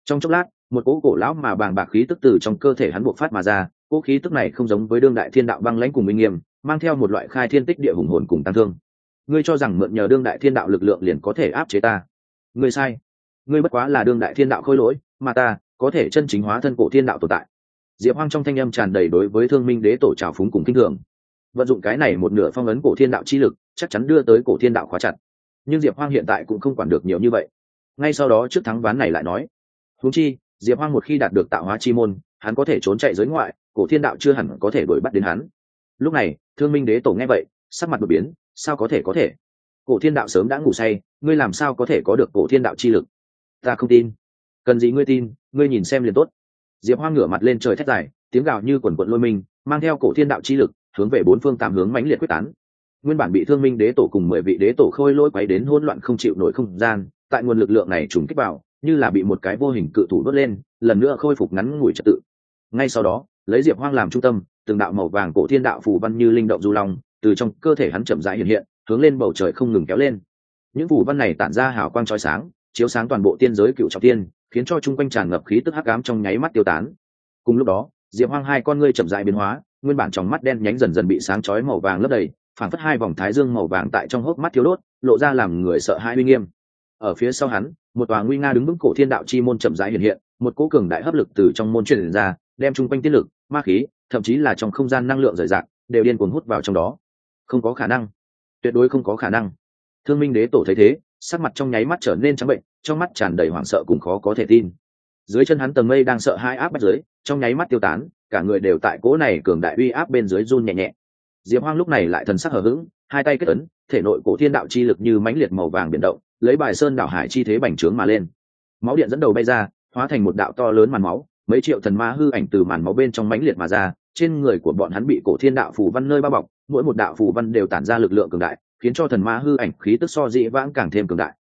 Trong chốc lát, một cỗ cổ lão mà bàng bạc khí tức từ trong cơ thể hắn buộc phát mà ra, cỗ khí tức này không giống với đương đại thiên đạo băng lãnh cùng minh nghiêm, mang theo một loại khai thiên tích địa hùng hồn cùng tăng thương. Ngươi cho rằng mượn nhờ đương đại thiên đạo lực lượng liền có thể áp chế ta? Ngươi sai. Ngươi bất quá là đương đại thiên đạo khôi lỗi, mà ta có thể chân chính hóa thân cổ thiên đạo tồn tại. Diệp hoang trong thanh âm tràn đầy đối với thương minh đế tổ trào phúng cùng kinh thường vận dụng cái này một nửa phong ấn cổ thiên đạo chi lực, chắc chắn đưa tới cổ thiên đạo khóa chặt. Nhưng diệp hoang hiện tại cũng không quản được nhiều như vậy. Ngay sau đó trước thắng ván này lại nói húng chi, diệp hoang một khi đạt được tạo hóa chi môn, hắn có thể trốn chạy giới ngoại, cổ thiên đạo chưa hẳn có thể đuổi bắt đến hắn. Lúc này, thương minh đế tổ nghe vậy, sắc mặt đột biến, sao có thể có thể? Cổ thiên đạo sớm đã ngủ say, ngươi làm sao có thể có được cổ thiên đạo chi lực? Ta không tin. Cần gì ngươi tin, ngươi nhìn xem liền tốt. Diệp hoang ngửa mặt lên trời thét dài, tiếng gào như quần quận lôi mình, mang theo cổ thiên đạo chi lực hướng về bốn phương tám hướng mãnh liệt quyết tán. Nguyên bản bị thương minh đế tổ cùng mười vị đế tổ khôi lỗi quấy đến hỗn loạn không chịu nổi không gian, tại nguồn lực lượng này trùng kích vào, như là bị một cái vô hình cự thủ đốt lên, lần nữa khôi phục ngắn ngủi trật tự. Ngay sau đó, lấy diệp hoang làm trung tâm, từng đạo màu vàng cổ thiên đạo phù văn như linh động du long, từ trong cơ thể hắn chậm rãi hiện hiện, hướng lên bầu trời không ngừng kéo lên. Những phù văn này tản ra hào quang trói sáng, chiếu sáng toàn bộ tiên giới cựu trọng tiên, khiến cho chung quanh tràn ngập khí tức hắc ám trong nháy mắt tiêu tán. Cùng lúc đó, diệp hoang hai con ngươi chậm rãi biến hóa nguyên bản trong mắt đen nhánh dần dần bị sáng chói màu vàng lấp đầy, phảng phất hai vòng thái dương màu vàng tại trong hốc mắt thiếu đốt, lộ ra làm người sợ hãi uy nghiêm. Ở phía sau hắn, một tòa nguy nga đứng vững cổ thiên đạo chi môn chậm rãi hiện hiện, một cỗ cường đại hấp lực từ trong môn truyền ra, đem chung quanh tiết lực, ma khí, thậm chí là trong không gian năng lượng rời rạc, đều điên cuồng hút vào trong đó. Không có khả năng. Tuyệt đối không có khả năng. Thương minh đế tổ thấy thế, sắc mặt trong nháy mắt trở nên trắng bệnh, trong mắt tràn đầy hoảng sợ cùng khó có thể tin. Dưới chân hắn tầng mây đang sợ hai áp bắt dưới, trong nháy mắt tiêu tán cả người đều tại cỗ này cường đại uy áp bên dưới run nhẹ nhẹ. Diệp hoang lúc này lại thần sắc hờ hững, hai tay kết ấn, thể nội cổ thiên đạo chi lực như mãnh liệt màu vàng biển động, lấy bài sơn đảo hải chi thế bành trướng mà lên. Máu điện dẫn đầu bay ra, hóa thành một đạo to lớn màn máu, mấy triệu thần ma hư ảnh từ màn máu bên trong mãnh liệt mà ra, trên người của bọn hắn bị cổ thiên đạo phù văn nơi bao bọc, mỗi một đạo phù văn đều tản ra lực lượng cường đại, khiến cho thần ma hư ảnh khí tức so dị vãng càng thêm cường đại.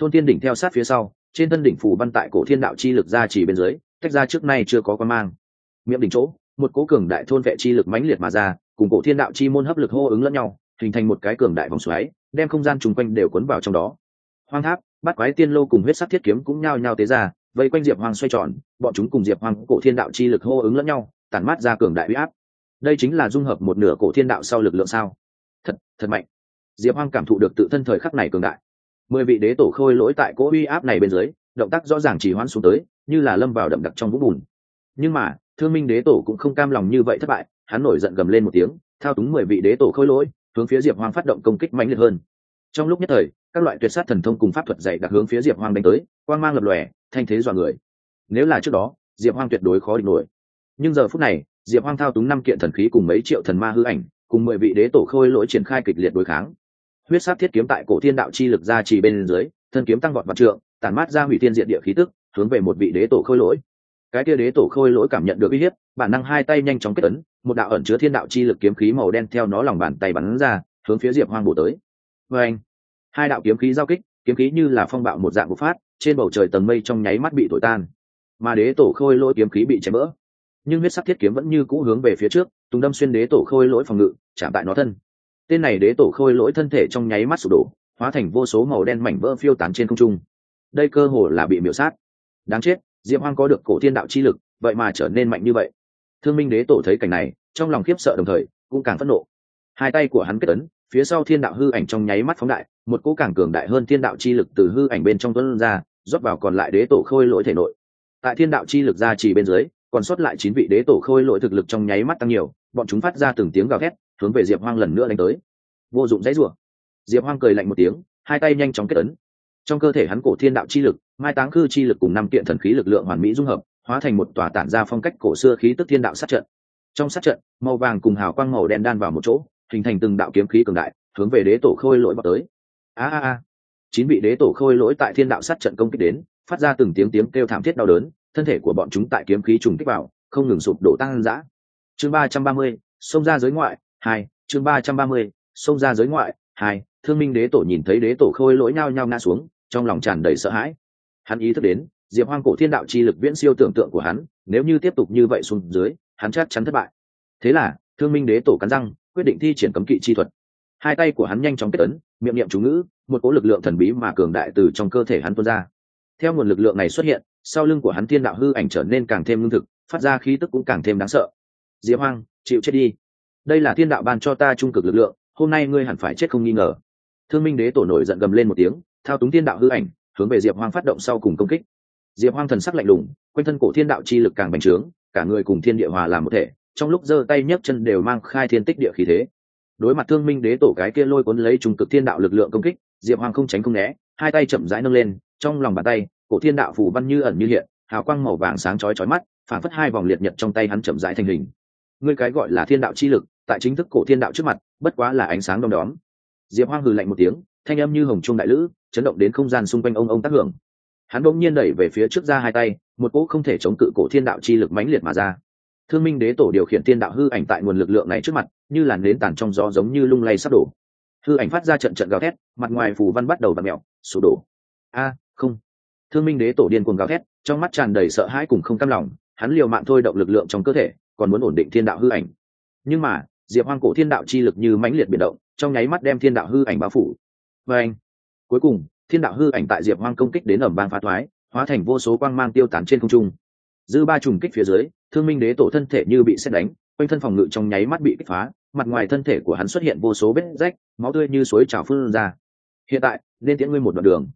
Thôn thiên đỉnh theo sát phía sau, trên thân đỉnh phù văn tại cổ thiên đạo chi lực ra chỉ bên dưới, tách ra trước nay chưa có quan mang miệng đỉnh chỗ, một cố cường đại thôn vệ chi lực mãnh liệt mà ra, cùng cổ thiên đạo chi môn hấp lực hô ứng lẫn nhau, hình thành một cái cường đại vòng xoáy, đem không gian chung quanh đều cuốn vào trong đó. Hoang tháp, bắt quái tiên lô cùng huyết sắc thiết kiếm cũng nhao nhao tế ra, vây quanh diệp hoàng xoay tròn, bọn chúng cùng diệp hoàng cổ thiên đạo chi lực hô ứng lẫn nhau, tản mát ra cường đại huy áp. Đây chính là dung hợp một nửa cổ thiên đạo sau lực lượng sao? Thật thật mạnh. Diệp hoàng cảm thụ được tự thân thời khắc này cường đại. Mười vị đế tổ khôi lỗi tại cỗ uy áp này bên dưới, động tác rõ ràng chỉ hoãn xuống tới, như là lâm vào đậm đặc trong vũng bùn. Nhưng mà thương minh đế tổ cũng không cam lòng như vậy thất bại, hắn nổi giận gầm lên một tiếng, thao túng mười vị đế tổ khôi lỗi, hướng phía diệp Hoang phát động công kích mạnh liệt hơn. Trong lúc nhất thời, các loại tuyệt sát thần thông cùng pháp thuật dạy đặc hướng phía diệp Hoang đánh tới, quang mang lập lòe, thanh thế dọa người. Nếu là trước đó, diệp Hoang tuyệt đối khó địch nổi. Nhưng giờ phút này, diệp Hoang thao túng năm kiện thần khí cùng mấy triệu thần ma hư ảnh, cùng mười vị đế tổ khôi lỗi triển khai kịch liệt đối kháng. Huyết sát thiết kiếm tại cổ thiên đạo chi lực ra chỉ bên dưới, thân kiếm tăng vọt vạn trượng, tản mát ra hủy thiên diện địa khí tức, hướng về một vị đế tổ khôi lỗi cái kia đế tổ khôi lỗi cảm nhận được uy hiếp, bản năng hai tay nhanh chóng kết ấn, một đạo ẩn chứa thiên đạo chi lực kiếm khí màu đen theo nó lòng bàn tay bắn ra, hướng phía diệp hoang bổ tới. Vê anh hai đạo kiếm khí giao kích, kiếm khí như là phong bạo một dạng bộc phát, trên bầu trời tầng mây trong nháy mắt bị thổi tan. Mà đế tổ khôi lỗi kiếm khí bị chém vỡ nhưng huyết sắc thiết kiếm vẫn như cũ hướng về phía trước, tùng đâm xuyên đế tổ khôi lỗi phòng ngự, chạm tại nó thân. Tên này đế tổ khôi lỗi thân thể trong nháy mắt sụp đổ, hóa thành vô số màu đen mảnh vỡ phiêu tán trên không trung. Đây cơ hồ là bị miểu sát. Đáng chết! Diệp hoang có được cổ thiên đạo chi lực, vậy mà trở nên mạnh như vậy. Thương minh đế tổ thấy cảnh này, trong lòng khiếp sợ đồng thời, cũng càng phẫn nộ. Hai tay của hắn kết ấn, phía sau thiên đạo hư ảnh trong nháy mắt phóng đại, một cỗ càng cường đại hơn thiên đạo chi lực từ hư ảnh bên trong tuấn ra, rót vào còn lại đế tổ khôi lỗi thể nội. Tại thiên đạo chi lực ra chỉ bên dưới, còn sót lại chín vị đế tổ khôi lỗi thực lực trong nháy mắt tăng nhiều, bọn chúng phát ra từng tiếng gào thét, hướng về diệp hoang lần nữa đánh tới. Vô dụng dãy rủa. Diệp hoang cười lạnh một tiếng, hai tay nhanh chóng kết ấn trong cơ thể hắn cổ thiên đạo chi lực, mai táng khư chi lực cùng năm kiện thần khí lực lượng hoàn mỹ dung hợp, hóa thành một tòa tản ra phong cách cổ xưa khí tức thiên đạo sát trận. Trong sát trận, màu vàng cùng hào quang màu đen đan vào một chỗ, hình thành từng đạo kiếm khí cường đại, hướng về đế tổ khôi lỗi vào tới. A a a. Chín vị đế tổ khôi lỗi tại thiên đạo sát trận công kích đến, phát ra từng tiếng tiếng kêu thảm thiết đau đớn, thân thể của bọn chúng tại kiếm khí trùng kích vào, không ngừng sụp đổ tăng dã. Chương ba trăm ba mươi, xông ra giới ngoại, hai, chương ba trăm ba mươi, xông ra giới ngoại, hai, thương minh đế tổ nhìn thấy đế tổ khôi lỗi nhao nhao ngã xuống trong lòng tràn đầy sợ hãi. Hắn ý thức đến, diệp hoang cổ thiên đạo chi lực viễn siêu tưởng tượng của hắn, nếu như tiếp tục như vậy xuống dưới, hắn chắc chắn thất bại. Thế là, thương minh đế tổ cắn răng, quyết định thi triển cấm kỵ chi thuật. Hai tay của hắn nhanh chóng kết ấn, miệng niệm chú ngữ, một cỗ lực lượng thần bí mà cường đại từ trong cơ thể hắn tuôn ra. Theo nguồn lực lượng này xuất hiện, sau lưng của hắn thiên đạo hư ảnh trở nên càng thêm lương thực, phát ra khí tức cũng càng thêm đáng sợ. Diệp hoang, chịu chết đi. Đây là thiên đạo ban cho ta trung cực lực lượng, hôm nay ngươi hẳn phải chết không nghi ngờ thương minh đế tổ nổi giận gầm lên một tiếng, thao túng thiên đạo hư ảnh, hướng về diệp hoang phát động sau cùng công kích. Diệp hoang thần sắc lạnh lùng, quanh thân cổ thiên đạo chi lực càng bành trướng, cả người cùng thiên địa hòa làm một thể, trong lúc giơ tay nhấc chân đều mang khai thiên tích địa khí thế. Đối mặt thương minh đế tổ cái kia lôi cuốn lấy trung cực thiên đạo lực lượng công kích, diệp hoàng không tránh không né, hai tay chậm rãi nâng lên, trong lòng bàn tay, cổ thiên đạo phủ văn như ẩn như hiện, hào quang màu vàng sáng chói chói mắt, phản phất hai vòng liệt nhật trong tay hắn chậm rãi thành hình. Ngươi cái gọi là thiên đạo chi lực, tại chính thức cổ thiên đạo trước mặt, bất quá là ánh sáng đom đóm diệp hoang hừ lạnh một tiếng, thanh âm như hồng trung đại lữ, chấn động đến không gian xung quanh ông ông tác hưởng. Hắn bỗng nhiên đẩy về phía trước ra hai tay, một cỗ không thể chống cự cổ thiên đạo chi lực mãnh liệt mà ra. Thương minh đế tổ điều khiển thiên đạo hư ảnh tại nguồn lực lượng này trước mặt, như làn nến tàn trong gió giống như lung lay sắp đổ. Hư ảnh phát ra trận trận gào thét, mặt ngoài phù văn bắt đầu v ặ mẹo sụp đổ. A, không. Thương minh đế tổ điên cuồng gào thét, trong mắt tràn đầy sợ hãi cùng không cam lòng, hắn liều mạng thôi động lực lượng trong cơ thể, còn muốn ổn định thiên đạo hư ảnh. Nhưng mà diệp hoang cổ thiên đạo chi lực như mãnh liệt biển động, trong nháy mắt đem thiên đạo hư ảnh bao phủ. Và anh, cuối cùng, thiên đạo hư ảnh tại diệp hoang công kích đến ẩm bang phá thoái, hóa thành vô số quang mang tiêu tán trên không trung. Dư ba trùng kích phía dưới, thương minh đế tổ thân thể như bị xét đánh, quanh thân phòng ngự trong nháy mắt bị kích phá, mặt ngoài thân thể của hắn xuất hiện vô số vết rách, máu tươi như suối trào phun ra. Hiện tại, nên tiễn ngươi một đoạn đường.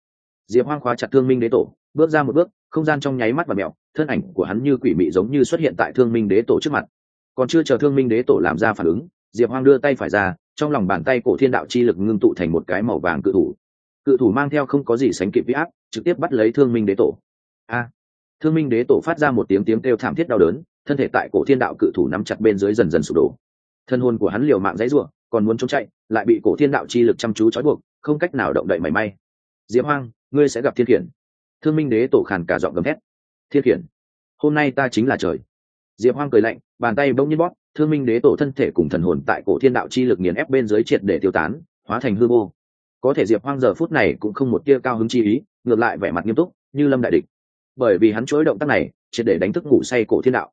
Diệp hoang khóa chặt thương minh đế tổ, bước ra một bước, không gian trong nháy mắt và mẹo thân ảnh của hắn như quỷ mị giống như xuất hiện tại thương minh đế tổ trước mặt còn chưa chờ thương minh đế tổ làm ra phản ứng, diệp hoang đưa tay phải ra, trong lòng bàn tay cổ thiên đạo chi lực ngưng tụ thành một cái màu vàng cự thủ. Cự thủ mang theo không có gì sánh kịp huy áp, trực tiếp bắt lấy thương minh đế tổ. A! Thương minh đế tổ phát ra một tiếng tiếng kêu thảm thiết đau đớn, thân thể tại cổ thiên đạo cự thủ nắm chặt bên dưới dần dần sụp đổ. Thân hôn của hắn liều mạng dãy ruộng còn muốn trốn chạy, lại bị cổ thiên đạo chi lực chăm chú trói buộc, không cách nào động đậy mảy may. Diệp hoang, ngươi sẽ gặp thiên khiển. Thương minh đế tổ khàn cả giọng gầm thét. Thiên khiển, hôm nay ta chính là trời diệp hoang cười lạnh, bàn tay bỗng nhiên bóp, thương minh đế tổ thân thể cùng thần hồn tại cổ thiên đạo chi lực nghiền ép bên dưới triệt để tiêu tán, hóa thành hư vô. Có thể diệp hoang giờ phút này cũng không một tia cao hứng chi ý, ngược lại vẻ mặt nghiêm túc, như lâm đại địch. Bởi vì hắn chối động tác này, triệt để đánh thức ngủ say cổ thiên đạo.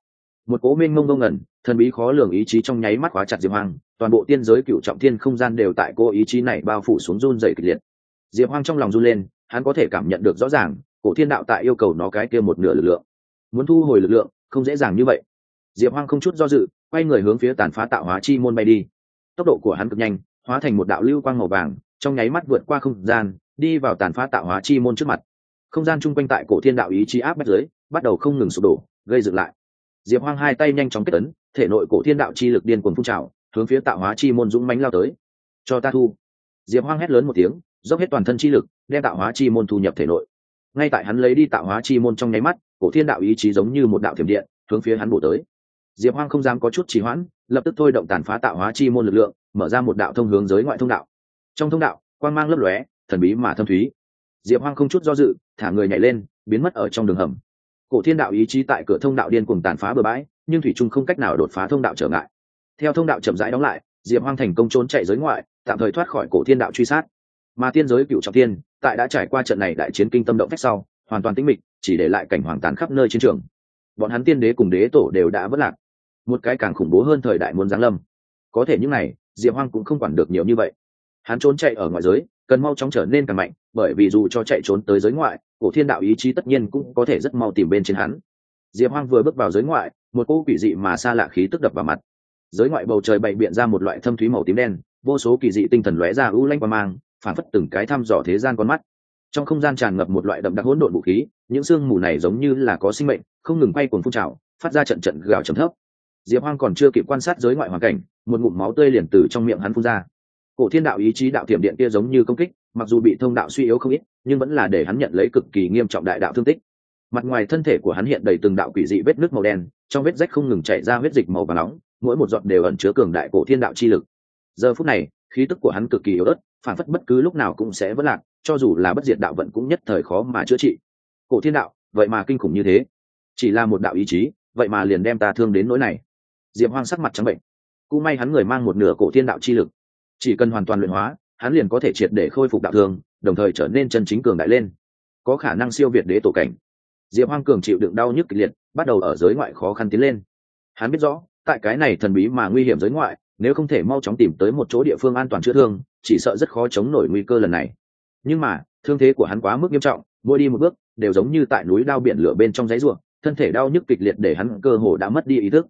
Một cố minh mông ngông ngẩn, thần bí khó lường ý chí trong nháy mắt khóa chặt diệp hoang, toàn bộ tiên giới cựu trọng thiên không gian đều tại cô ý chí này bao phủ xuống run dày kịch liệt. Diệp hoang trong lòng run lên, hắn có thể cảm nhận được rõ ràng, cổ thiên đạo tại yêu cầu nó cái kia một nửa lực lượng. Muốn thu hồi lực lượng, không dễ dàng như vậy diệp hoang không chút do dự quay người hướng phía tàn phá tạo hóa chi môn bay đi. Tốc độ của hắn cực nhanh hóa thành một đạo lưu quang màu vàng trong nháy mắt vượt qua không gian đi vào tàn phá tạo hóa chi môn trước mặt. Không gian chung quanh tại cổ thiên đạo ý chí áp bách dưới, bắt đầu không ngừng sụp đổ gây dựng lại. Diệp hoang hai tay nhanh chóng kết ấn, thể nội cổ thiên đạo chi lực điên cuồng phun trào hướng phía tạo hóa chi môn dũng mánh lao tới. Cho ta thu. Diệp hoang hét lớn một tiếng dốc hết toàn thân chi lực đem tạo hóa chi môn thu nhập thể nội. Ngay tại hắn lấy đi tạo hóa chi môn trong nháy mắt cổ thiên đạo ý chí giống như một đạo thiểm điện hướng phía hắn bổ tới diệp hoang không dám có chút trì hoãn, lập tức thôi động tàn phá tạo hóa chi môn lực lượng, mở ra một đạo thông hướng giới ngoại thông đạo. Trong thông đạo quan g mang lấp lóe, thần bí mà thâm thúy. Diệp hoang không chút do dự, thả người nhảy lên, biến mất ở trong đường hầm. Cổ thiên đạo ý chí tại cửa thông đạo điên cùng tàn phá bừa bãi, nhưng thủy trung không cách nào đột phá thông đạo trở ngại. Theo thông đạo chậm rãi đóng lại, diệp hoang thành công trốn chạy giới ngoại, tạm thời thoát khỏi cổ thiên đạo truy sát. Mà tiên giới cựu trọng thiên tại đã trải qua trận này đại chiến kinh tâm động phách sau, hoàn toàn tĩnh mịch, chỉ để lại cảnh hoàng tàn khắp nơi chiến trường. Bọn hắn tiên đế cùng đế tổ đều đã vất lạc một cái càng khủng bố hơn thời đại muốn giáng lâm. Có thể những này diệp hoang cũng không quản được nhiều như vậy. Hắn trốn chạy ở ngoài giới, cần mau chóng trở nên càng mạnh, bởi vì dù cho chạy trốn tới giới ngoại, cổ thiên đạo ý chí tất nhiên cũng có thể rất mau tìm bên trên hắn. Diệp hoang vừa bước vào giới ngoại, một cô quỷ dị mà xa lạ khí tức đập vào mặt. Giới ngoại bầu trời bày biện ra một loại thâm thúy màu tím đen, vô số kỳ dị tinh thần lóe ra ưu lanh qua mang, phản phất từng cái thăm dò thế gian con mắt. Trong không gian tràn ngập một loại đậm đặc hỗn độn vũ khí, những sương mù này giống như là có sinh mệnh, không ngừng quay cuồng phun trào, phát ra trận trận gào trầm thấp diệp hoang còn chưa kịp quan sát giới ngoại hoàn cảnh, một ngụm máu tươi liền từ trong miệng hắn phun ra. Cổ thiên đạo ý chí đạo tiềm điện kia giống như công kích, mặc dù bị thông đạo suy yếu không ít, nhưng vẫn là để hắn nhận lấy cực kỳ nghiêm trọng đại đạo thương tích. Mặt ngoài thân thể của hắn hiện đầy từng đạo quỷ dị vết nước màu đen, trong vết rách không ngừng chảy ra huyết dịch màu và nóng, mỗi một giọt đều ẩn chứa cường đại cổ thiên đạo chi lực. Giờ phút này, khí tức của hắn cực kỳ yếu ớt, phản phất bất cứ lúc nào cũng sẽ vất lạc, cho dù là bất diệt đạo vận cũng nhất thời khó mà chữa trị. Cổ thiên đạo, vậy mà kinh khủng như thế. Chỉ là một đạo ý chí, vậy mà liền đem ta thương đến nỗi này diệp hoang sắc mặt trắng bệnh. Cũng may hắn người mang một nửa cổ thiên đạo chi lực. Chỉ cần hoàn toàn luyện hóa, hắn liền có thể triệt để khôi phục đạo thường, đồng thời trở nên chân chính cường đại lên. Có khả năng siêu việt đế tổ cảnh. Diệp hoang cường chịu đựng đau nhức kịch liệt, bắt đầu ở giới ngoại khó khăn tiến lên. Hắn biết rõ, tại cái này thần bí mà nguy hiểm giới ngoại, nếu không thể mau chóng tìm tới một chỗ địa phương an toàn chữa thương, chỉ sợ rất khó chống nổi nguy cơ lần này. Nhưng mà, thương thế của hắn quá mức nghiêm trọng, mỗi đi một bước, đều giống như tại núi đao biển lửa bên trong giấy ruộng, thân thể đau nhức kịch liệt để hắn cơ hồ đã mất đi ý thức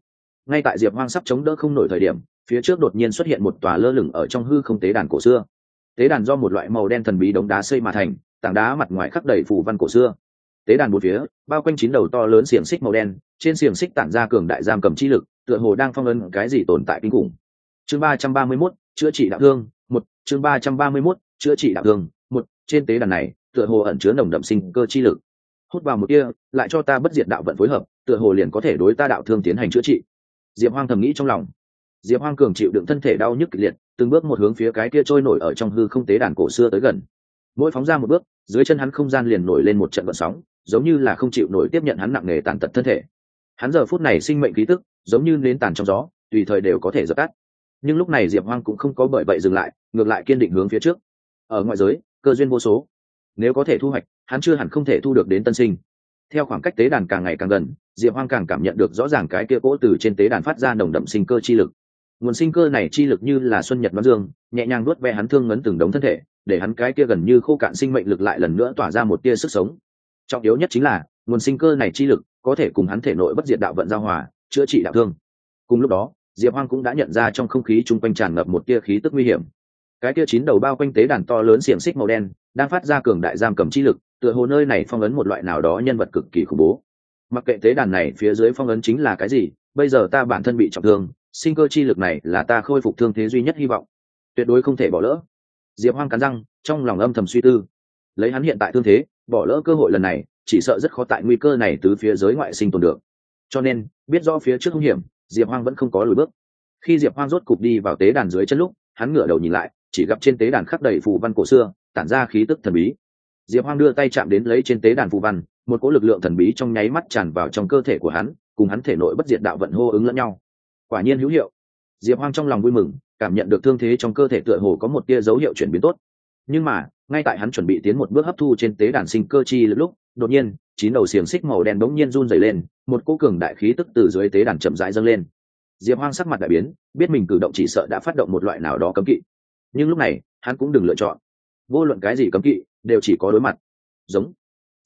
ngay tại diệp hoang sắp chống đỡ không nổi thời điểm, phía trước đột nhiên xuất hiện một tòa lơ lửng ở trong hư không tế đàn cổ xưa. Tế đàn do một loại màu đen thần bí đống đá xây mà thành, tảng đá mặt ngoài khắc đầy phù văn cổ xưa. Tế đàn một phía, bao quanh chín đầu to lớn xiềng xích màu đen, trên xiềng xích tản ra cường đại giam cầm chi lực, tựa hồ đang phong ấn cái gì tồn tại kinh khủng. Chương ba trăm ba mươi mốt, chữa trị đạo thương, một, chương ba trăm ba mươi mốt, chữa trị đạo thương, một, trên tế đàn này, tựa hồ ẩn chứa nồng đậm sinh cơ chi lực. Hút vào một kia lại cho ta bất diệt đạo vận phối hợp, tựa hồ liền có thể đối ta đạo thương tiến hành chữa trị diệp hoang thầm nghĩ trong lòng. Diệp hoang cường chịu đựng thân thể đau nhức kịch liệt, từng bước một hướng phía cái kia trôi nổi ở trong hư không tế đàn cổ xưa tới gần. Mỗi phóng ra một bước, dưới chân hắn không gian liền nổi lên một trận vận sóng, giống như là không chịu nổi tiếp nhận hắn nặng nề tàn tật thân thể. Hắn giờ phút này sinh mệnh khí tức, giống như nến tàn trong gió, tùy thời đều có thể dập tắt. Nhưng lúc này diệp hoang cũng không có bởi vậy dừng lại, ngược lại kiên định hướng phía trước. Ở ngoại giới, cơ duyên vô số. Nếu có thể thu hoạch, hắn chưa hẳn không thể thu được đến tân sinh. Theo khoảng cách tế đàn càng ngày càng gần diệp hoang càng cảm nhận được rõ ràng cái kia cỗ từ trên tế đàn phát ra nồng đậm sinh cơ chi lực. Nguồn sinh cơ này chi lực như là xuân nhật văn dương, nhẹ nhàng nuốt ve hắn thương ngấn từng đống thân thể, để hắn cái kia gần như khô cạn sinh mệnh lực lại lần nữa tỏa ra một tia sức sống. Trọng yếu nhất chính là, nguồn sinh cơ này chi lực có thể cùng hắn thể nội bất diệt đạo vận giao hòa, chữa trị đạo thương. Cùng lúc đó, diệp hoang cũng đã nhận ra trong không khí chung quanh tràn ngập một tia khí tức nguy hiểm. Cái tia chín đầu bao quanh tế đàn to lớn xiềng xích màu đen, đang phát ra cường đại giam cầm chi lực, tựa hồ nơi này phong ấn một loại nào đó nhân vật cực kỳ khủng bố mặc kệ tế đàn này phía dưới phong ấn chính là cái gì, bây giờ ta bản thân bị trọng thương, sinh cơ chi lực này là ta khôi phục thương thế duy nhất hy vọng. Tuyệt đối không thể bỏ lỡ. Diệp hoang cắn răng, trong lòng âm thầm suy tư. Lấy hắn hiện tại thương thế, bỏ lỡ cơ hội lần này, chỉ sợ rất khó tại nguy cơ này từ phía giới ngoại sinh tồn được. Cho nên, biết rõ phía trước hung hiểm, diệp hoang vẫn không có lùi bước. Khi diệp hoang rốt cục đi vào tế đàn dưới chân lúc, hắn ngửa đầu nhìn lại, chỉ gặp trên tế đàn khắc đầy phù văn cổ xưa, tản ra khí tức thần bí. Diệp hoang đưa tay chạm đến lấy trên tế đàn phù văn một cỗ lực lượng thần bí trong nháy mắt tràn vào trong cơ thể của hắn, cùng hắn thể nội bất diệt đạo vận hô ứng lẫn nhau. Quả nhiên hữu hiệu. Diệp hoang trong lòng vui mừng, cảm nhận được thương thế trong cơ thể tựa hồ có một tia dấu hiệu chuyển biến tốt. Nhưng mà, ngay tại hắn chuẩn bị tiến một bước hấp thu trên tế đàn sinh cơ chi lúc, đột nhiên, chín đầu xiềng xích màu đen bỗng nhiên run dày lên, một cỗ cường đại khí tức từ dưới tế đàn chậm rãi dâng lên. Diệp hoang sắc mặt đại biến, biết mình cử động chỉ sợ đã phát động một loại nào đó cấm kỵ. Nhưng lúc này, hắn cũng đừng lựa chọn. Vô luận cái gì cấm kỵ, đều chỉ có đối mặt. Giống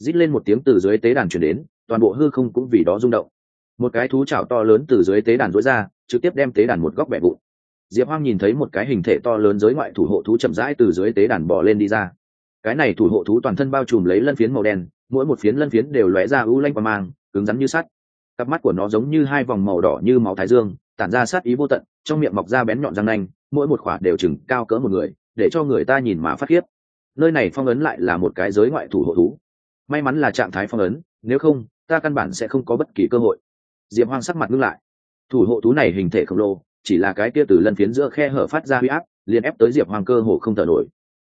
rít lên một tiếng từ dưới tế đàn chuyển đến, toàn bộ hư không cũng vì đó rung động. Một cái thú chảo to lớn từ dưới tế đàn rối ra, trực tiếp đem tế đàn một góc bẻ vụn. Diệp hoang nhìn thấy một cái hình thể to lớn giới ngoại thủ hộ thú chậm rãi từ dưới tế đàn bò lên đi ra. Cái này thủ hộ thú toàn thân bao trùm lấy lân phiến màu đen, mỗi một phiến lân phiến đều lóe ra ưu lanh và mang, cứng rắn như sắt. Cặp mắt của nó giống như hai vòng màu đỏ như máu thái dương, tản ra sát ý vô tận, trong miệng mọc ra bén nhọn răng nanh, mỗi một khỏa đều chừng cao cỡ một người, để cho người ta nhìn mà phát khiếp. Nơi này phong ấn lại là một cái giới ngoại thủ hộ thú may mắn là trạng thái phong ấn, nếu không, ta căn bản sẽ không có bất kỳ cơ hội. Diệp hoang sắc mặt ngưng lại. Thủ hộ thú này hình thể khổng lồ, chỉ là cái kia từ lân phiến giữa khe hở phát ra huy áp, liền ép tới diệp hoang cơ hồ không thở nổi.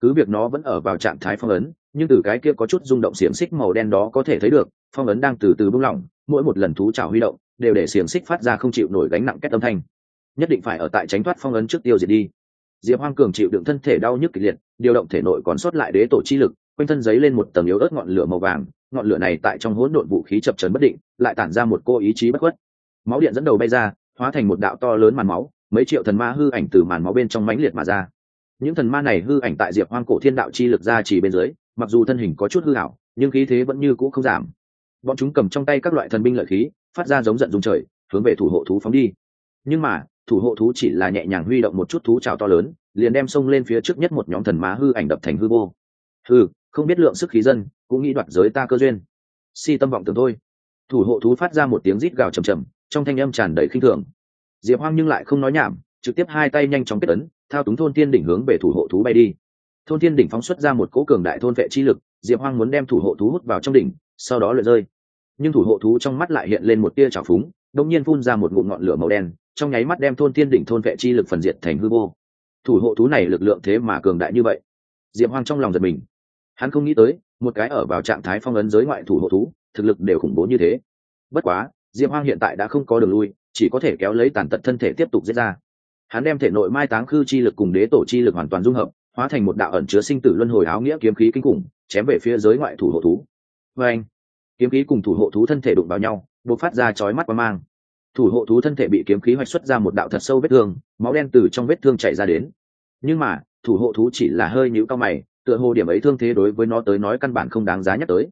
Cứ việc nó vẫn ở vào trạng thái phong ấn, nhưng từ cái kia có chút rung động xiềng xích màu đen đó có thể thấy được, phong ấn đang từ từ bung lỏng, mỗi một lần thú trào huy động, đều để xiềng xích phát ra không chịu nổi gánh nặng kết âm thanh. Nhất định phải ở tại tránh thoát phong ấn trước tiêu diệt đi. Diệp hoang cường chịu đựng thân thể đau nhức kịch liệt, điều động thể nội còn sót lại đế tổ chi lực quanh thân giấy lên một tầng yếu ớt ngọn lửa màu vàng, ngọn lửa này tại trong hỗn độn vũ khí chập trấn bất định, lại tản ra một cô ý chí bất khuất. Máu điện dẫn đầu bay ra, hóa thành một đạo to lớn màn máu, mấy triệu thần ma hư ảnh từ màn máu bên trong mãnh liệt mà ra. Những thần ma này hư ảnh tại diệp hoang cổ thiên đạo chi lực ra chỉ bên dưới, mặc dù thân hình có chút hư hảo nhưng khí thế vẫn như cũ không giảm. Bọn chúng cầm trong tay các loại thần binh lợi khí, phát ra giống giận dung trời, hướng về thủ hộ thú phóng đi. Nhưng mà, thủ hộ thú chỉ là nhẹ nhàng huy động một chút thú trào to lớn, liền đem xông lên phía trước nhất một nhóm thần má hư ảnh đập thành hư vô. Hư không biết lượng sức khí dân, cũng nghĩ đoạt giới ta cơ duyên. Si tâm vọng tưởng thôi. Thủ hộ thú phát ra một tiếng rít gào trầm trầm, trong thanh âm tràn đầy khinh thường. Diệp hoang nhưng lại không nói nhảm, trực tiếp hai tay nhanh chóng kết ấn, thao túng thôn tiên đỉnh hướng về thủ hộ thú bay đi. Thôn tiên đỉnh phóng xuất ra một cỗ cường đại thôn vệ chi lực, diệp hoang muốn đem thủ hộ thú hút vào trong đỉnh, sau đó lượt rơi. Nhưng thủ hộ thú trong mắt lại hiện lên một tia trào phúng đông nhiên phun ra một ngụm ngọn lửa màu đen, trong nháy mắt đem thôn tiên đỉnh thôn vệ chi lực phần diệt thành hư vô. Thủ hộ thú này lực lượng thế mà cường đại như vậy. Diệp hoang trong lòng giật mình hắn không nghĩ tới, một cái ở vào trạng thái phong ấn giới ngoại thủ hộ thú, thực lực đều khủng bố như thế. Bất quá, diệp hoang hiện tại đã không có đường lui, chỉ có thể kéo lấy tàn tật thân thể tiếp tục diễn ra. Hắn đem thể nội mai táng khư chi lực cùng đế tổ chi lực hoàn toàn dung hợp, hóa thành một đạo ẩn chứa sinh tử luân hồi áo nghĩa kiếm khí kinh khủng, chém về phía giới ngoại thủ hộ thú. Vê anh, kiếm khí cùng thủ hộ thú thân thể đụng vào nhau buộc phát ra chói mắt và mang. Thủ hộ thú thân thể bị kiếm khí hoạch xuất ra một đạo thật sâu vết thương, máu đen từ trong vết thương chảy ra đến. Nhưng mà, thủ hộ thú chỉ là hơi nhũ cao mày tựa hồ điểm ấy thương thế đối với nó tới nói căn bản không đáng giá nhắc tới.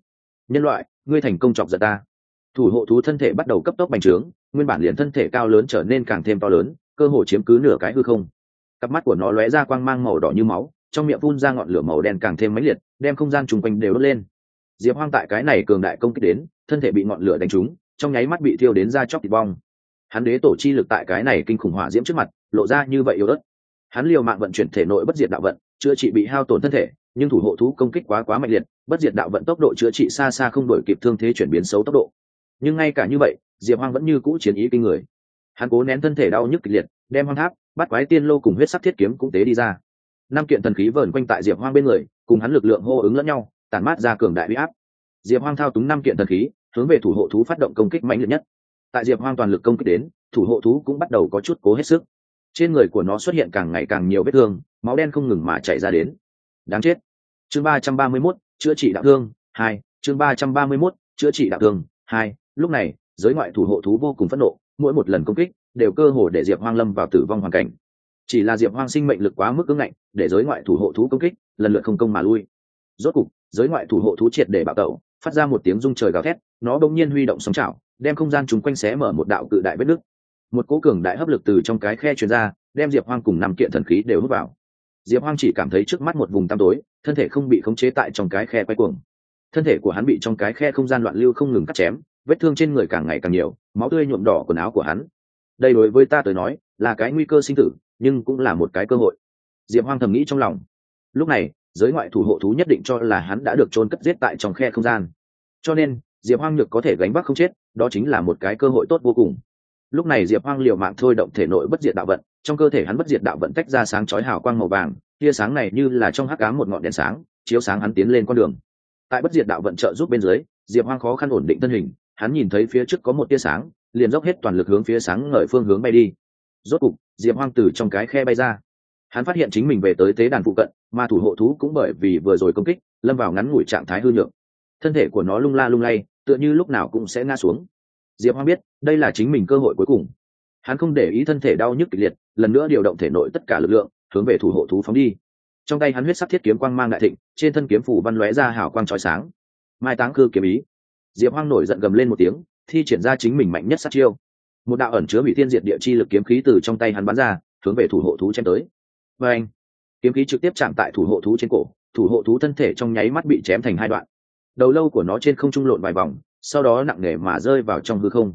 Nhân loại, ngươi thành công chọc giận ta. Thủ hộ thú thân thể bắt đầu cấp tốc bành trướng, nguyên bản liền thân thể cao lớn trở nên càng thêm to lớn, cơ hồ chiếm cứ nửa cái hư không. Cặp mắt của nó lóe ra quang mang màu đỏ như máu, trong miệng phun ra ngọn lửa màu đen càng thêm mãnh liệt, đem không gian chung quanh đều đốt lên. Diệp hoang tại cái này cường đại công kích đến, thân thể bị ngọn lửa đánh trúng, trong nháy mắt bị thiêu đến ra chóc thịt bong. Hắn đế tổ chi lực tại cái này kinh khủng hỏa diễm trước mặt, lộ ra như vậy yếu ớt. Hắn liều mạng vận chuyển thể nội bất diệt đạo vận, chữa trị bị hao tổn thân thể nhưng thủ hộ thú công kích quá quá mạnh liệt, bất diệt đạo vận tốc độ chữa trị xa xa không đổi kịp thương thế chuyển biến xấu tốc độ. Nhưng ngay cả như vậy, diệp hoang vẫn như cũ chiến ý kinh người. Hắn cố nén thân thể đau nhức kịch liệt, đem hoang tháp, bắt quái tiên lô cùng huyết sắc thiết kiếm cũng tế đi ra. Năm kiện thần khí vờn quanh tại diệp hoang bên người, cùng hắn lực lượng hô ứng lẫn nhau, tản mát ra cường đại huy áp. Diệp hoang thao túng năm kiện thần khí, hướng về thủ hộ thú phát động công kích mạnh liệt nhất. Tại diệp hoang toàn lực công kích đến, thủ hộ thú cũng bắt đầu có chút cố hết sức. Trên người của nó xuất hiện càng ngày càng nhiều vết thương, máu đen không ngừng mà chảy ra đến đáng chết. Chương ba trăm ba mươi mốt, chữa trị đạo thương, hai. Chương ba trăm ba mươi mốt, chữa trị đạo thương, hai. Lúc này, giới ngoại thủ hộ thú vô cùng phẫn nộ, mỗi một lần công kích đều cơ hồ để diệp hoang lâm vào tử vong hoàn cảnh. Chỉ là diệp hoang sinh mệnh lực quá mức cứng ngạnh, để giới ngoại thủ hộ thú công kích, lần lượt không công mà lui. Rốt cục, giới ngoại thủ hộ thú triệt để bạo tẩu, phát ra một tiếng rung trời gào thét, nó bỗng nhiên huy động sóng chảo, đem không gian chúng quanh xé mở một đạo cự đại vết nứt. Một cố cường đại hấp lực từ trong cái khe truyền ra, đem diệp hoang cùng năm kiện thần khí đều hút vào diệp hoang chỉ cảm thấy trước mắt một vùng tăm tối, thân thể không bị khống chế tại trong cái khe quay cuồng. Thân thể của hắn bị trong cái khe không gian loạn lưu không ngừng cắt chém, vết thương trên người càng ngày càng nhiều, máu tươi nhuộm đỏ quần áo của hắn. Đây đối với ta tới nói, là cái nguy cơ sinh tử, nhưng cũng là một cái cơ hội. Diệp hoang thầm nghĩ trong lòng. Lúc này, giới ngoại thủ hộ thú nhất định cho là hắn đã được trôn cất giết tại trong khe không gian. Cho nên, diệp hoang nhược có thể gánh vác không chết, đó chính là một cái cơ hội tốt vô cùng lúc này diệp hoang liều mạng thôi động thể nội bất diệt đạo vận, trong cơ thể hắn bất diệt đạo vận tách ra sáng chói hào quang màu vàng, tia sáng này như là trong hắc ám một ngọn đèn sáng, chiếu sáng hắn tiến lên con đường. Tại bất diệt đạo vận trợ giúp bên dưới, diệp hoang khó khăn ổn định thân hình, hắn nhìn thấy phía trước có một tia sáng, liền dốc hết toàn lực hướng phía sáng ngời phương hướng bay đi. Rốt cục, diệp hoang từ trong cái khe bay ra. Hắn phát hiện chính mình về tới tế đàn phụ cận, mà thủ hộ thú cũng bởi vì vừa rồi công kích, lâm vào ngắn ngủi trạng thái hư nhược. Thân thể của nó lung la lung lay, tựa như lúc nào cũng sẽ ngã xuống diệp hoang biết, đây là chính mình cơ hội cuối cùng. Hắn không để ý thân thể đau nhức kịch liệt, lần nữa điều động thể nội tất cả lực lượng, hướng về thủ hộ thú phóng đi. Trong tay hắn huyết sắc thiết kiếm quang mang đại thịnh, trên thân kiếm phủ văn lóe ra hào quang trói sáng. Mai táng cư kiếm ý. Diệp hoang nổi giận gầm lên một tiếng, thi triển ra chính mình mạnh nhất sát chiêu. Một đạo ẩn chứa bị thiên diệt địa chi lực kiếm khí từ trong tay hắn bắn ra, hướng về thủ hộ thú chém tới. Và anh kiếm khí trực tiếp chạm tại thủ hộ thú trên cổ, thủ hộ thú thân thể trong nháy mắt bị chém thành hai đoạn. Đầu lâu của nó trên không trung lộn vài vòng sau đó nặng nề mà rơi vào trong hư không.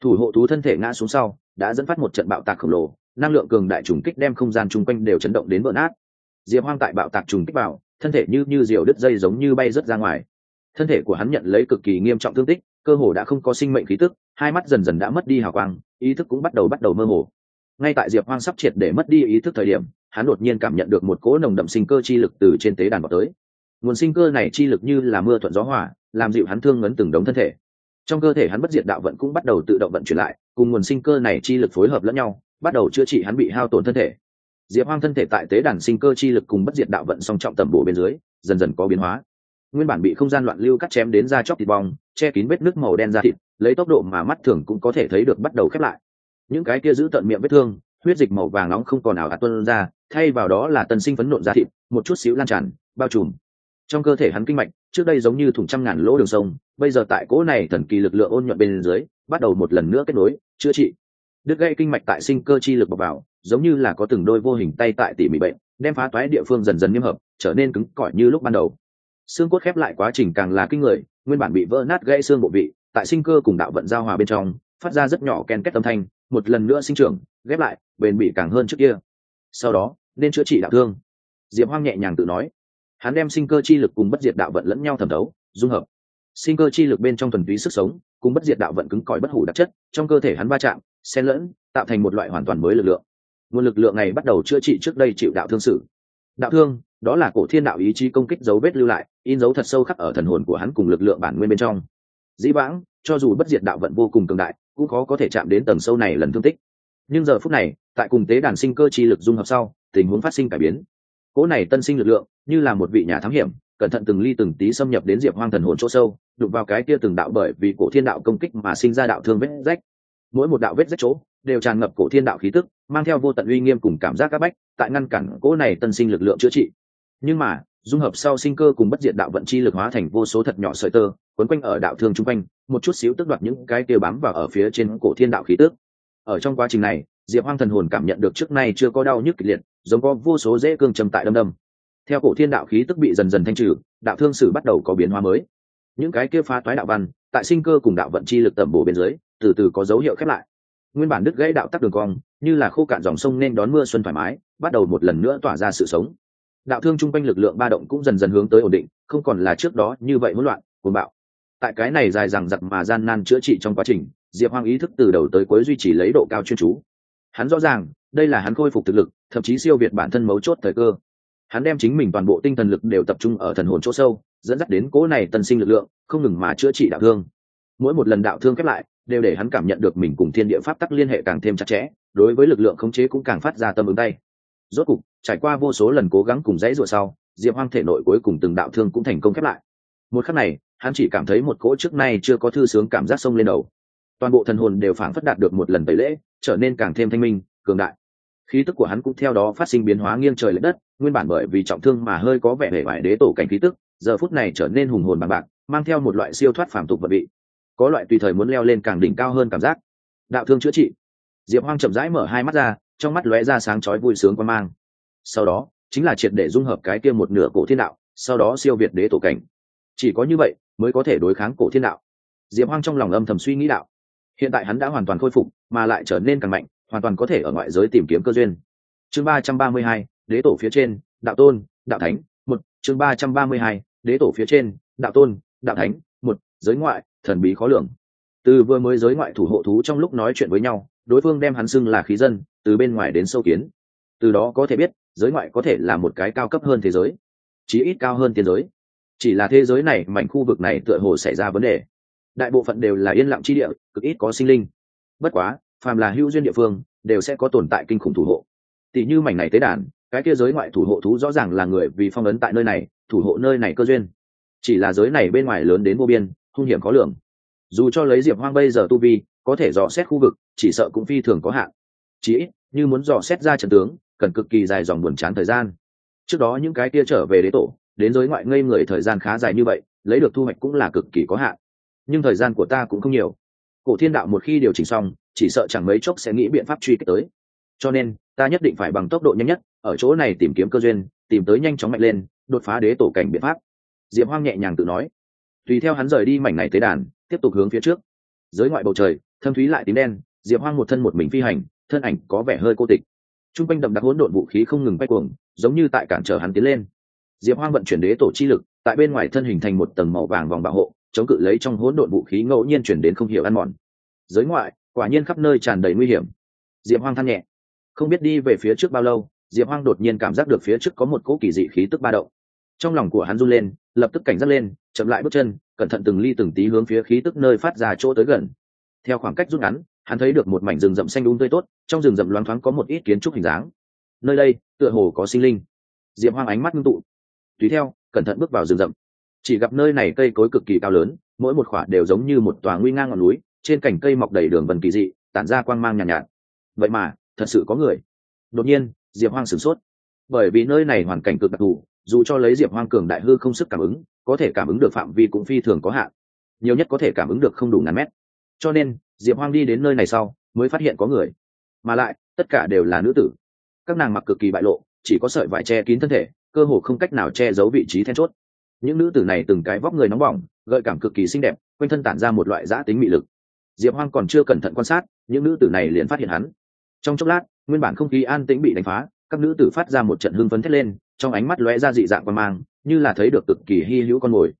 Thủ hộ thú thân thể ngã xuống sau, đã dẫn phát một trận bạo tạc khổng lồ, năng lượng cường đại trùng kích đem không gian chung quanh đều chấn động đến vỡ nát. Diệp hoang tại bạo tạc trùng kích vào, thân thể như như diều đứt dây giống như bay rớt ra ngoài. Thân thể của hắn nhận lấy cực kỳ nghiêm trọng thương tích, cơ hồ đã không có sinh mệnh khí tức, hai mắt dần dần đã mất đi hào quang, ý thức cũng bắt đầu bắt đầu mơ hồ. Ngay tại diệp hoang sắp triệt để mất đi ý thức thời điểm, hắn đột nhiên cảm nhận được một cỗ nồng đậm sinh cơ chi lực từ trên tế đàn vào tới. Nguồn sinh cơ này chi lực như là mưa thuận gió hỏa làm dịu hắn thương ngấn từng đống thân thể. Trong cơ thể hắn bất diệt đạo vận cũng bắt đầu tự động vận chuyển lại, cùng nguồn sinh cơ này chi lực phối hợp lẫn nhau, bắt đầu chữa trị hắn bị hao tổn thân thể. Diệp hoang thân thể tại tế đàn sinh cơ chi lực cùng bất diệt đạo vận song trọng tầm bổ bên dưới, dần dần có biến hóa. Nguyên bản bị không gian loạn lưu cắt chém đến da chóc thịt bong, che kín vết nước màu đen da thịt, lấy tốc độ mà mắt thường cũng có thể thấy được bắt đầu khép lại. Những cái kia giữ tận miệng vết thương, huyết dịch màu vàng nóng không còn nào ạt tuân ra, thay vào đó là tân sinh phấn nộn da thịt, một chút xíu lan tràn, bao trùm. Trong cơ thể hắn kinh mạch trước đây giống như thủng trăm ngàn lỗ đường sông, bây giờ tại cỗ này thần kỳ lực lượng ôn nhuận bên dưới, bắt đầu một lần nữa kết nối, chữa trị. Đứt gây kinh mạch tại sinh cơ chi lực bọc vào, giống như là có từng đôi vô hình tay tại tỉ mỉ bệnh, đem phá toái địa phương dần dần nghiêm hợp, trở nên cứng cỏi như lúc ban đầu. Xương cốt khép lại quá trình càng là kinh người, nguyên bản bị vỡ nát gãy xương bộ vị, tại sinh cơ cùng đạo vận giao hòa bên trong, phát ra rất nhỏ ken kết âm thanh, một lần nữa sinh trưởng, ghép lại, bền bỉ càng hơn trước kia. Sau đó, nên chữa trị đạo thương. Diệp hoang nhẹ nhàng tự nói hắn đem sinh cơ chi lực cùng bất diệt đạo vận lẫn nhau thẩm thấu, dung hợp. Sinh cơ chi lực bên trong thuần túy sức sống, cùng bất diệt đạo vận cứng cỏi bất hủ đặc chất, trong cơ thể hắn va chạm, xen lẫn, tạo thành một loại hoàn toàn mới lực lượng. Nguồn lực lượng này bắt đầu chữa trị trước đây chịu đạo thương sử đạo thương, đó là cổ thiên đạo ý chí công kích dấu vết lưu lại, in dấu thật sâu khắc ở thần hồn của hắn cùng lực lượng bản nguyên bên trong. Dĩ vãng, cho dù bất diệt đạo vận vô cùng cường đại, cũng khó có thể chạm đến tầng sâu này lần thương tích. Nhưng giờ phút này, tại cùng tế đàn sinh cơ chi lực dung hợp sau, tình huống phát sinh cải biến. Cỗ này tân sinh lực lượng như là một vị nhà thám hiểm, cẩn thận từng ly từng tí xâm nhập đến diệp hoang thần hồn chỗ sâu, đụng vào cái kia từng đạo bởi vì cổ thiên đạo công kích mà sinh ra đạo thương vết rách. Mỗi một đạo vết rách chỗ đều tràn ngập cổ thiên đạo khí tức, mang theo vô tận uy nghiêm cùng cảm giác các bách, tại ngăn cản cỗ này tân sinh lực lượng chữa trị. Nhưng mà, dung hợp sau sinh cơ cùng bất diệt đạo vận chi lực hóa thành vô số thật nhỏ sợi tơ, quấn quanh ở đạo thương chung quanh, một chút xíu tức đoạt những cái kia bám vào ở phía trên cổ thiên đạo khí tức. Ở trong quá trình này, diệp hoang thần hồn cảm nhận được trước nay chưa có đau nhức kịch liệt, giống có vô số dễ cương trầm tại đâm đâm theo cổ thiên đạo khí tức bị dần dần thanh trừ, đạo thương sử bắt đầu có biến hóa mới. Những cái kia phá toái đạo văn, tại sinh cơ cùng đạo vận chi lực tẩm bổ bên dưới, từ từ có dấu hiệu khép lại. Nguyên bản đứt gãy đạo tắc đường cong, như là khô cạn dòng sông nên đón mưa xuân thoải mái, bắt đầu một lần nữa tỏa ra sự sống. Đạo thương chung quanh lực lượng ba động cũng dần dần hướng tới ổn định, không còn là trước đó như vậy hỗn loạn, cuồng bạo. Tại cái này dài dằng dặc mà gian nan chữa trị trong quá trình, diệp hoang ý thức từ đầu tới cuối duy trì lấy độ cao chuyên chú. Hắn rõ ràng, đây là hắn khôi phục thực lực, thậm chí siêu việt bản thân mấu chốt thời cơ hắn đem chính mình toàn bộ tinh thần lực đều tập trung ở thần hồn chỗ sâu, dẫn dắt đến cỗ này tân sinh lực lượng, không ngừng mà chữa trị đạo thương. Mỗi một lần đạo thương khép lại, đều để hắn cảm nhận được mình cùng thiên địa pháp tắc liên hệ càng thêm chặt chẽ, đối với lực lượng khống chế cũng càng phát ra tâm ứng tay. Rốt cục, trải qua vô số lần cố gắng cùng dãy rủa sau, diệp hoang thể nội cuối cùng từng đạo thương cũng thành công khép lại. Một khắc này, hắn chỉ cảm thấy một cỗ trước nay chưa có thư sướng cảm giác sông lên đầu. Toàn bộ thần hồn đều phảng phất đạt được một lần tẩy lễ, trở nên càng thêm thanh minh, cường đại khí tức của hắn cũng theo đó phát sinh biến hóa nghiêng trời l ệ đất, nguyên bản bởi vì trọng thương mà hơi có vẻ hề vải đế tổ cảnh khí tức, giờ phút này trở nên hùng hồn bằng bạc, mang theo một loại siêu thoát phàm tục vật vị. Có loại tùy thời muốn leo lên càng đỉnh cao hơn cảm giác. Đạo thương chữa trị. Diệp hoang chậm rãi mở hai mắt ra, trong mắt lóe ra sáng chói vui sướng quan mang. Sau đó, chính là triệt để dung hợp cái kia một nửa cổ thiên đạo, sau đó siêu việt đế tổ cảnh. Chỉ có như vậy, mới có thể đối kháng cổ thiên đạo. Diệp hoang trong lòng âm thầm suy nghĩ đạo. Hiện tại hắn đã hoàn toàn khôi phục, mà lại trở nên càng mạnh hoàn toàn có thể ở ngoại giới tìm kiếm cơ duyên. Chương ba trăm ba mươi hai, đế tổ phía trên, đạo tôn, đạo thánh, một. Chương ba trăm ba mươi hai, đế tổ phía trên, đạo tôn, đạo thánh, một. Giới ngoại, thần bí khó lường. Từ vừa mới giới ngoại thủ hộ thú trong lúc nói chuyện với nhau, đối phương đem hắn xưng là khí dân, từ bên ngoài đến sâu kiến. Từ đó có thể biết, giới ngoại có thể là một cái cao cấp hơn thế giới. Chí ít cao hơn tiên giới. Chỉ là thế giới này, mảnh khu vực này tựa hồ xảy ra vấn đề. Đại bộ phận đều là yên lặng chi địa, cực ít có sinh linh. Bất quá phàm là hữu duyên địa phương, đều sẽ có tồn tại kinh khủng thủ hộ. Tỷ như mảnh này tế đàn, cái kia giới ngoại thủ hộ thú rõ ràng là người vì phong ấn tại nơi này, thủ hộ nơi này cơ duyên. Chỉ là giới này bên ngoài lớn đến vô biên, hung hiểm khó lường. Dù cho lấy diệp hoang bây giờ tu vi, có thể dò xét khu vực, chỉ sợ cũng phi thường có hạn. Chỉ ít, như muốn dò xét ra trận tướng, cần cực kỳ dài dòng buồn chán thời gian. Trước đó những cái kia trở về đế tổ, đến giới ngoại ngây người thời gian khá dài như vậy, lấy được thu hoạch cũng là cực kỳ có hạn. Nhưng thời gian của ta cũng không nhiều. Cổ thiên đạo một khi điều chỉnh xong chỉ sợ chẳng mấy chốc sẽ nghĩ biện pháp truy kích tới. Cho nên, ta nhất định phải bằng tốc độ nhanh nhất, ở chỗ này tìm kiếm cơ duyên, tìm tới nhanh chóng mạnh lên, đột phá đế tổ cảnh biện pháp. Diệp hoang nhẹ nhàng tự nói. Tùy theo hắn rời đi mảnh này tế đàn, tiếp tục hướng phía trước. Giới ngoại bầu trời, thâm thúy lại tím đen, diệp hoang một thân một mình phi hành, thân ảnh có vẻ hơi cô tịch. T r u n g quanh đậm đặc hỗn độn vũ khí không ngừng bay cuồng, giống như tại cản trở hắn tiến lên. Diệp hoang vận chuyển đế tổ chi lực, tại bên ngoài thân hình thành một tầng màu vàng vòng bảo hộ, chống cự lấy trong hỗn độn vũ khí ngẫu nhiên chuyển đến không hiểu ăn mòn. Giới ngoại quả nhiên khắp nơi tràn đầy nguy hiểm. Diệp hoang than nhẹ. Không biết đi về phía trước bao lâu, diệp hoang đột nhiên cảm giác được phía trước có một cỗ kỳ dị khí tức ba động. Trong lòng của hắn run lên, lập tức cảnh giác lên, chậm lại bước chân, cẩn thận từng ly từng tí hướng phía khí tức nơi phát ra chỗ tới gần. Theo khoảng cách rút ngắn, hắn thấy được một mảnh rừng rậm xanh đúng um tươi tốt, trong rừng rậm loáng thoáng có một ít kiến trúc hình dáng. Nơi đây, tựa hồ có sinh linh. Diệp hoang ánh mắt ngưng tụ. Tùy theo, cẩn thận bước vào rừng rậm. Chỉ gặp nơi này cây cối cực kỳ cao lớn, mỗi một khoả đều giống như một tòa nguy ngang ngọn núi trên cành cây mọc đầy đường vần kỳ dị tản ra quang mang nhàn nhạt, nhạt. Vậy mà thật sự có người. Đột nhiên diệp hoang sửng sốt. Bởi vì nơi này hoàn cảnh cực đặc thù dù cho lấy diệp hoang cường đại hư không sức cảm ứng có thể cảm ứng được phạm vi cũng phi thường có hạn. Nhiều nhất có thể cảm ứng được không đủ ngàn mét. Cho nên diệp hoang đi đến nơi này sau mới phát hiện có người. Mà lại tất cả đều là nữ tử. Các nàng mặc cực kỳ bại lộ chỉ có sợi vải che kín thân thể cơ hồ không cách nào che giấu vị trí then chốt. Những nữ tử này từng cái vóc người nóng bỏng gợi cảm cực kỳ xinh đẹp quanh thân tản ra một loại giã tính mị lực diệp hoang còn chưa cẩn thận quan sát, những nữ tử này liền phát hiện hắn. Trong chốc lát, nguyên bản không khí an tĩnh bị đánh phá, các nữ tử phát ra một trận hưng phấn thét lên, trong ánh mắt lóe ra dị dạng quan mang, như là thấy được cực kỳ hy hữu con mồi.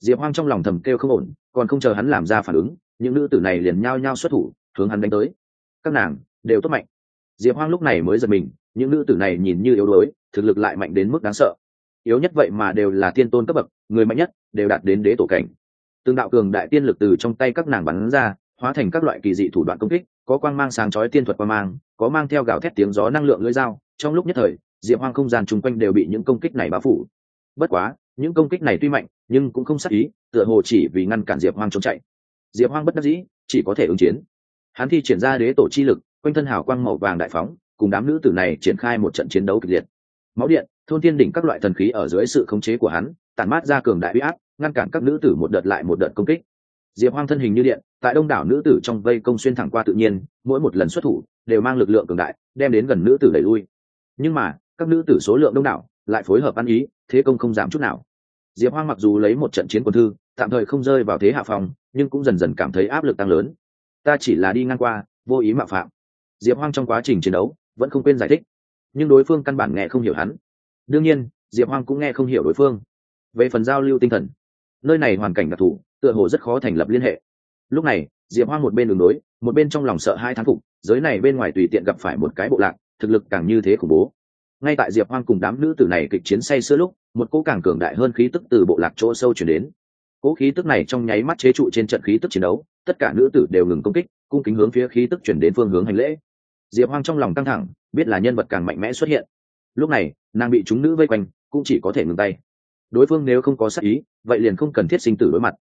Diệp hoang trong lòng thầm kêu không ổn, còn không chờ hắn làm ra phản ứng, những nữ tử này liền nhao nhao xuất thủ, hướng hắn đánh tới. Các nàng, đều tốt mạnh. Diệp hoang lúc này mới giật mình, những nữ tử này nhìn như yếu đuối, thực lực lại mạnh đến mức đáng sợ. Yếu nhất vậy mà đều là tiên tôn cấp bậc, người mạnh nhất đều đạt đến đế tổ cảnh. Tương đạo cường đại tiên lực từ trong tay các nàng bắn ra hóa thành các loại kỳ dị thủ đoạn công kích, có quang mang sáng chói tiên thuật quang mang, có mang theo gạo thét tiếng gió năng lượng lưỡi dao. Trong lúc nhất thời, diệp hoang không gian chung quanh đều bị những công kích này bao phủ. Bất quá, những công kích này tuy mạnh, nhưng cũng không sắc ý, tựa hồ chỉ vì ngăn cản diệp hoang trốn chạy. Diệp hoang bất đắc dĩ, chỉ có thể ứng chiến. Hắn thi triển ra đế tổ chi lực, quanh thân hào quang màu vàng đại phóng, cùng đám nữ tử này triển khai một trận chiến đấu kịch liệt. Máu điện, thôn thiên đỉnh các loại thần khí ở dưới sự khống chế của hắn, tản mát ra cường đại huy áp, ngăn cản các nữ tử một đợt lại một đợt công kích diệp hoang thân hình như điện, tại đông đảo nữ tử trong vây công xuyên thẳng qua tự nhiên, mỗi một lần xuất thủ, đều mang lực lượng cường đại, đem đến gần nữ tử đẩy lui. Nhưng mà, các nữ tử số lượng đông đảo, lại phối hợp ăn ý, thế công không giảm chút nào. Diệp hoang mặc dù lấy một trận chiến quân thư, tạm thời không rơi vào thế hạ phòng, nhưng cũng dần dần cảm thấy áp lực tăng lớn. Ta chỉ là đi ngang qua, vô ý mạo phạm. Diệp hoang trong quá trình chiến đấu, vẫn không quên giải thích. Nhưng đối phương căn bản nghe không hiểu hắn. Đương nhiên, diệp hoang cũng nghe không hiểu đối phương. Về phần giao lưu tinh thần, nơi này hoàn cảnh đặc thù tựa hồ rất khó thành lập liên hệ. Lúc này, diệp hoang một bên đường đối, một bên trong lòng sợ hai thán phục, giới này bên ngoài tùy tiện gặp phải một cái bộ lạc, thực lực càng như thế khủng bố. Ngay tại diệp hoang cùng đám nữ tử này kịch chiến say sưa lúc, một cỗ càng cường đại hơn khí tức từ bộ lạc chỗ sâu chuyển đến. Cỗ khí tức này trong nháy mắt chế trụ trên trận khí tức chiến đấu, tất cả nữ tử đều ngừng công kích, cung kính hướng phía khí tức chuyển đến phương hướng hành lễ. Diệp hoang trong lòng căng thẳng, biết là nhân vật càng mạnh mẽ xuất hiện. Lúc này, nàng bị chúng nữ vây quanh, cũng chỉ có thể ngừng tay. Đối phương nếu không có sắc ý, vậy liền không cần thiết sinh tử đối mặt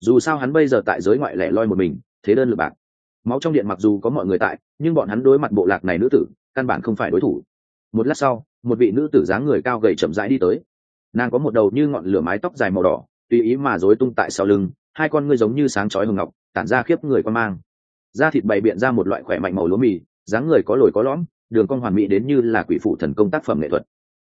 dù sao hắn bây giờ tại giới ngoại lẻ loi một mình, thế đơn lượt bạc. Máu trong điện mặc dù có mọi người tại, nhưng bọn hắn đối mặt bộ lạc này nữ tử, căn bản không phải đối thủ. Một lát sau, một vị nữ tử dáng người cao gầy chậm rãi đi tới. Nàng có một đầu như ngọn lửa mái tóc dài màu đỏ, tùy ý mà rối tung tại sau lưng, hai con ngươi giống như sáng chói hồng ngọc, tản ra khiếp người quan mang. Da thịt bày biện ra một loại khỏe mạnh màu lúa mì, dáng người có lồi có lõm, đường cong hoàn mỹ đến như là quỷ phụ thần công tác phẩm nghệ thuật.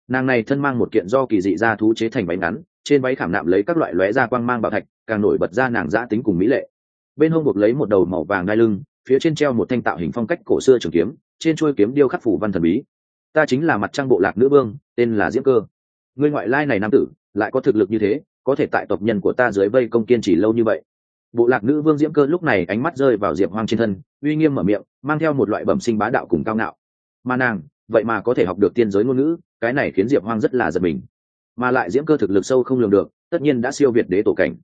Nàng này thân mang một kiện do kỳ dị da thú chế thành bánh ngắn trên váy khảm nạm lấy các loại lóe da quang mang bảo thạch, càng nổi bật ra nàng giã tính cùng mỹ lệ. Bên hông buộc lấy một đầu màu vàng đai lưng, phía trên treo một thanh tạo hình phong cách cổ xưa trường kiếm, trên chuôi kiếm điêu khắc phủ văn thần bí. Ta chính là mặt trăng bộ lạc nữ vương, tên là diễm cơ. Người ngoại lai này nam tử, lại có thực lực như thế, có thể tại tộc nhân của ta dưới vây công kiên trì lâu như vậy. Bộ lạc nữ vương diễm cơ lúc này ánh mắt rơi vào diệp hoang trên thân, uy nghiêm mở miệng, mang theo một loại bẩm sinh bá đạo cùng cao ngạo. Mà nàng, vậy mà có thể học được tiên giới ngôn ngữ, cái này khiến diệp hoang rất là giật mình mà lại diễm cơ thực lực sâu không lường được tất nhiên đã siêu việt đế tổ cảnh.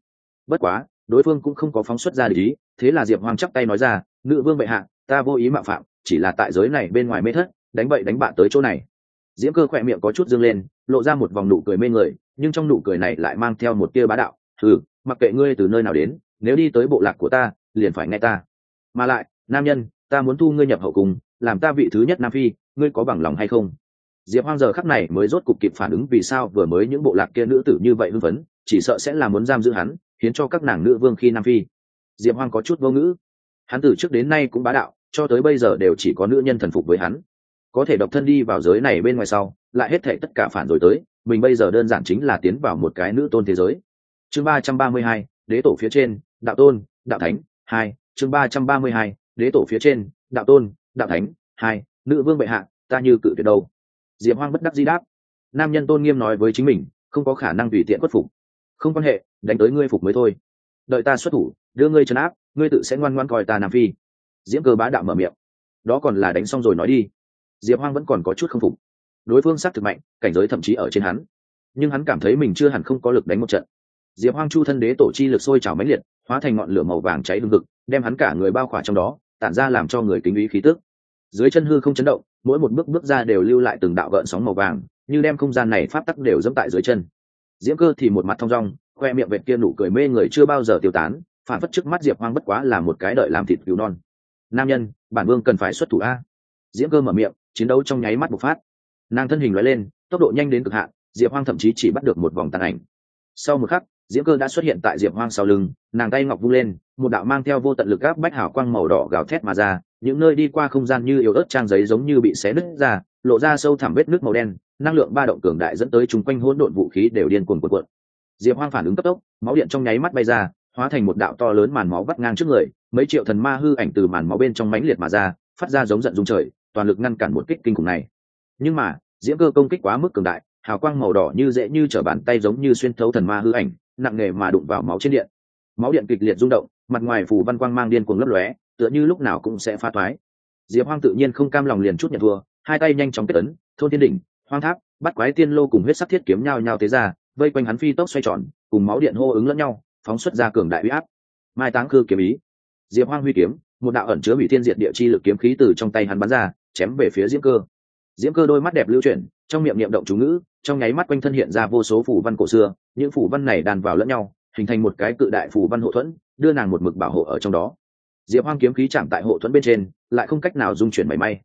Bất quá đối phương cũng không có phóng xuất ra để ý, thế là diệp hoang chắp tay nói ra nữ vương bệ hạ ta vô ý mạo phạm chỉ là tại giới này bên ngoài mê thất đánh bậy đánh bạ tới chỗ này. Diễm cơ khỏe miệng có chút dương lên lộ ra một vòng nụ cười mê người nhưng trong nụ cười này lại mang theo một tia bá đạo thử mặc kệ ngươi từ nơi nào đến nếu đi tới bộ lạc của ta liền phải nghe ta. Mà lại nam nhân ta muốn thu ngươi nhập hậu cùng làm ta vị thứ nhất nam phi ngươi có bằng lòng hay không? Diệp hoang giờ khắc này mới rốt cục kịp phản ứng vì sao vừa mới những bộ lạc kia nữ tử như vậy hưng phấn, chỉ sợ sẽ là muốn giam giữ hắn, khiến cho các nàng nữ vương khi nam phi. Diệp hoang có chút vô ngữ. Hắn từ trước đến nay cũng bá đạo, cho tới bây giờ đều chỉ có nữ nhân thần phục với hắn. Có thể độc thân đi vào giới này bên ngoài sau, lại hết thệ tất cả phản rồi tới, mình bây giờ đơn giản chính là tiến vào một cái nữ tôn thế giới. Chương ba trăm ba mươi hai, đế tổ phía trên, đạo tôn, đạo thánh, hai, chương ba trăm ba mươi hai, đế tổ phía trên, đạo tôn, đạo thánh, hai, nữ vương bệ hạ, ta như cự tuyệt đâu diệp hoang bất đắc di đáp. Nam nhân tôn nghiêm nói với chính mình, không có khả năng tùy tiện khuất phục. Không quan hệ, đánh tới ngươi phục mới thôi. Đợi ta xuất thủ, đưa ngươi trấn áp, ngươi tự sẽ ngoan ngoan coi ta nam phi. Diễm cơ bá đạo mở miệng. Đó còn là đánh xong rồi nói đi. Diệp hoang vẫn còn có chút không phục. Đối phương s á c thực mạnh, cảnh giới thậm chí ở trên hắn. Nhưng hắn cảm thấy mình chưa hẳn không có lực đánh một trận. Diệp hoang chu thân đế tổ chi lực sôi trào mãnh liệt, hóa thành ngọn lửa màu vàng cháy hương vực đem hắn cả người bao khỏa trong đó, tản ra làm cho người kính ý khí tức dưới chân hư không chấn động, mỗi một bước bước ra đều lưu lại từng đạo gợn sóng màu vàng, như đem không gian này pháp tắc đều dẫm tại dưới chân. Diễm cơ thì một mặt thong dong, khoe miệng vệt kia nụ cười mê người chưa bao giờ tiêu tán, phản phất trước mắt diệp hoang bất quá là một cái đợi làm thịt cứu non. Nam nhân, bản vương cần phải xuất thủ a. Diễm cơ mở miệng, chiến đấu trong nháy mắt bộc phát. Nàng thân hình loại lên, tốc độ nhanh đến cực hạn, diệp hoang thậm chí chỉ bắt được một vòng tàn ảnh. Sau một khắc diễm cơ đã xuất hiện tại diệp hoang sau lưng, nàng tay ngọc vung lên, một đạo mang theo vô tận lực gáp bách hảo quang màu đỏ gào thét mà ra, những nơi đi qua không gian như yếu ớt trang giấy giống như bị xé nứt ra, lộ ra sâu thẳm vết nước màu đen, năng lượng ba động cường đại dẫn tới chung quanh hỗn độn vũ khí đều điên cuồng cuộn cuộn. Diệp hoang phản ứng cấp tốc, máu điện trong nháy mắt bay ra, hóa thành một đạo to lớn màn máu vắt ngang trước người, mấy triệu thần ma hư ảnh từ màn máu bên trong mãnh liệt mà ra, phát ra giống giận dung trời, toàn lực ngăn cản một kích kinh khủng này. Nhưng mà, diễm cơ công kích quá mức cường đại, hào quang màu đỏ như dễ như trở bàn tay giống như xuyên thấu thần ma hư ảnh nặng nề mà đụng vào máu trên điện. Máu điện kịch liệt rung động, mặt ngoài phủ văn quang mang điên cuồng lấp lóe, tựa như lúc nào cũng sẽ phá thoái. Diệp hoang tự nhiên không cam lòng liền chút nhận thua, hai tay nhanh chóng kết ấn, thôn thiên đỉnh, hoang tháp, bắt quái tiên lô cùng huyết sắc thiết kiếm nhau nhau tế ra, vây quanh hắn phi tốc xoay tròn, cùng máu điện hô ứng lẫn nhau, phóng xuất ra cường đại huy áp. Mai táng khư kiếm ý. Diệp hoang huy kiếm, một đạo ẩn chứa bị thiên diệt địa chi lực kiếm khí từ trong tay hắn bắn ra, chém về phía diễm cơ. Diễm cơ đôi mắt đẹp lưu chuyển, trong miệng niệm động chú ngữ, trong nháy mắt quanh thân hiện ra vô số phủ văn cổ xưa những phủ văn này đàn vào lẫn nhau, hình thành một cái cự đại phủ văn hộ thuẫn, đưa nàng một mực bảo hộ ở trong đó. Diệp hoang kiếm khí chạm tại hộ thuẫn bên trên, lại không cách nào dung chuyển mảy may.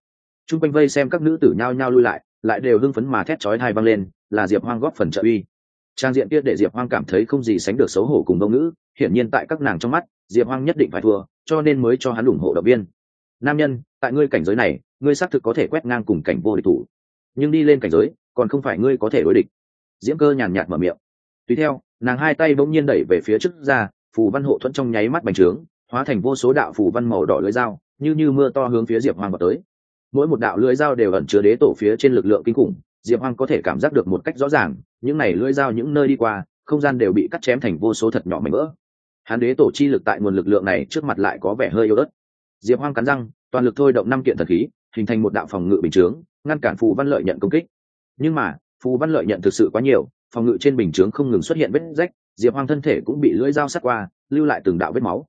T r u n g quanh vây xem các nữ tử nhao nhao lui lại lại đều hưng phấn mà thét chói thai văng lên, là diệp hoang góp phần trợ uy. Trang diện kia để diệp hoang cảm thấy không gì sánh được xấu hổ cùng ngôn ngữ, hiển nhiên tại các nàng trong mắt, diệp hoang nhất định phải thua, cho nên mới cho hắn ủng hộ động viên. Nam nhân, tại ngươi cảnh giới này, ngươi xác thực có thể quét ngang cùng cảnh vô địch thủ. Nhưng đi lên cảnh giới, còn không phải ngươi có thể đối địch. Diễm cơ nhàn nhạt mở miệng tùy theo, nàng hai tay bỗng nhiên đẩy về phía trước ra, phù văn hộ thuẫn trong nháy mắt bành trướng, hóa thành vô số đạo phù văn màu đỏ lưới dao, như như mưa to hướng phía diệp hoang vào tới. Mỗi một đạo lưới dao đều ẩn chứa đế tổ phía trên lực lượng kinh khủng, diệp hoang có thể cảm giác được một cách rõ ràng, những này lưới dao những nơi đi qua, không gian đều bị cắt chém thành vô số thật nhỏ mảnh vỡ. Hắn đế tổ chi lực tại nguồn lực lượng này trước mặt lại có vẻ hơi yếu ớt. Diệp hoang cắn răng, toàn lực thôi động năm kiện thần khí, hình thành một đạo phòng ngự bình chướng, ngăn cản phù văn lợi nhận công kích. Nhưng mà, phù văn lợi nhận thực sự quá nhiều phòng ngự trên bình chướng không ngừng xuất hiện vết rách, diệp hoang thân thể cũng bị lưỡi dao sắt qua, lưu lại từng đạo vết máu.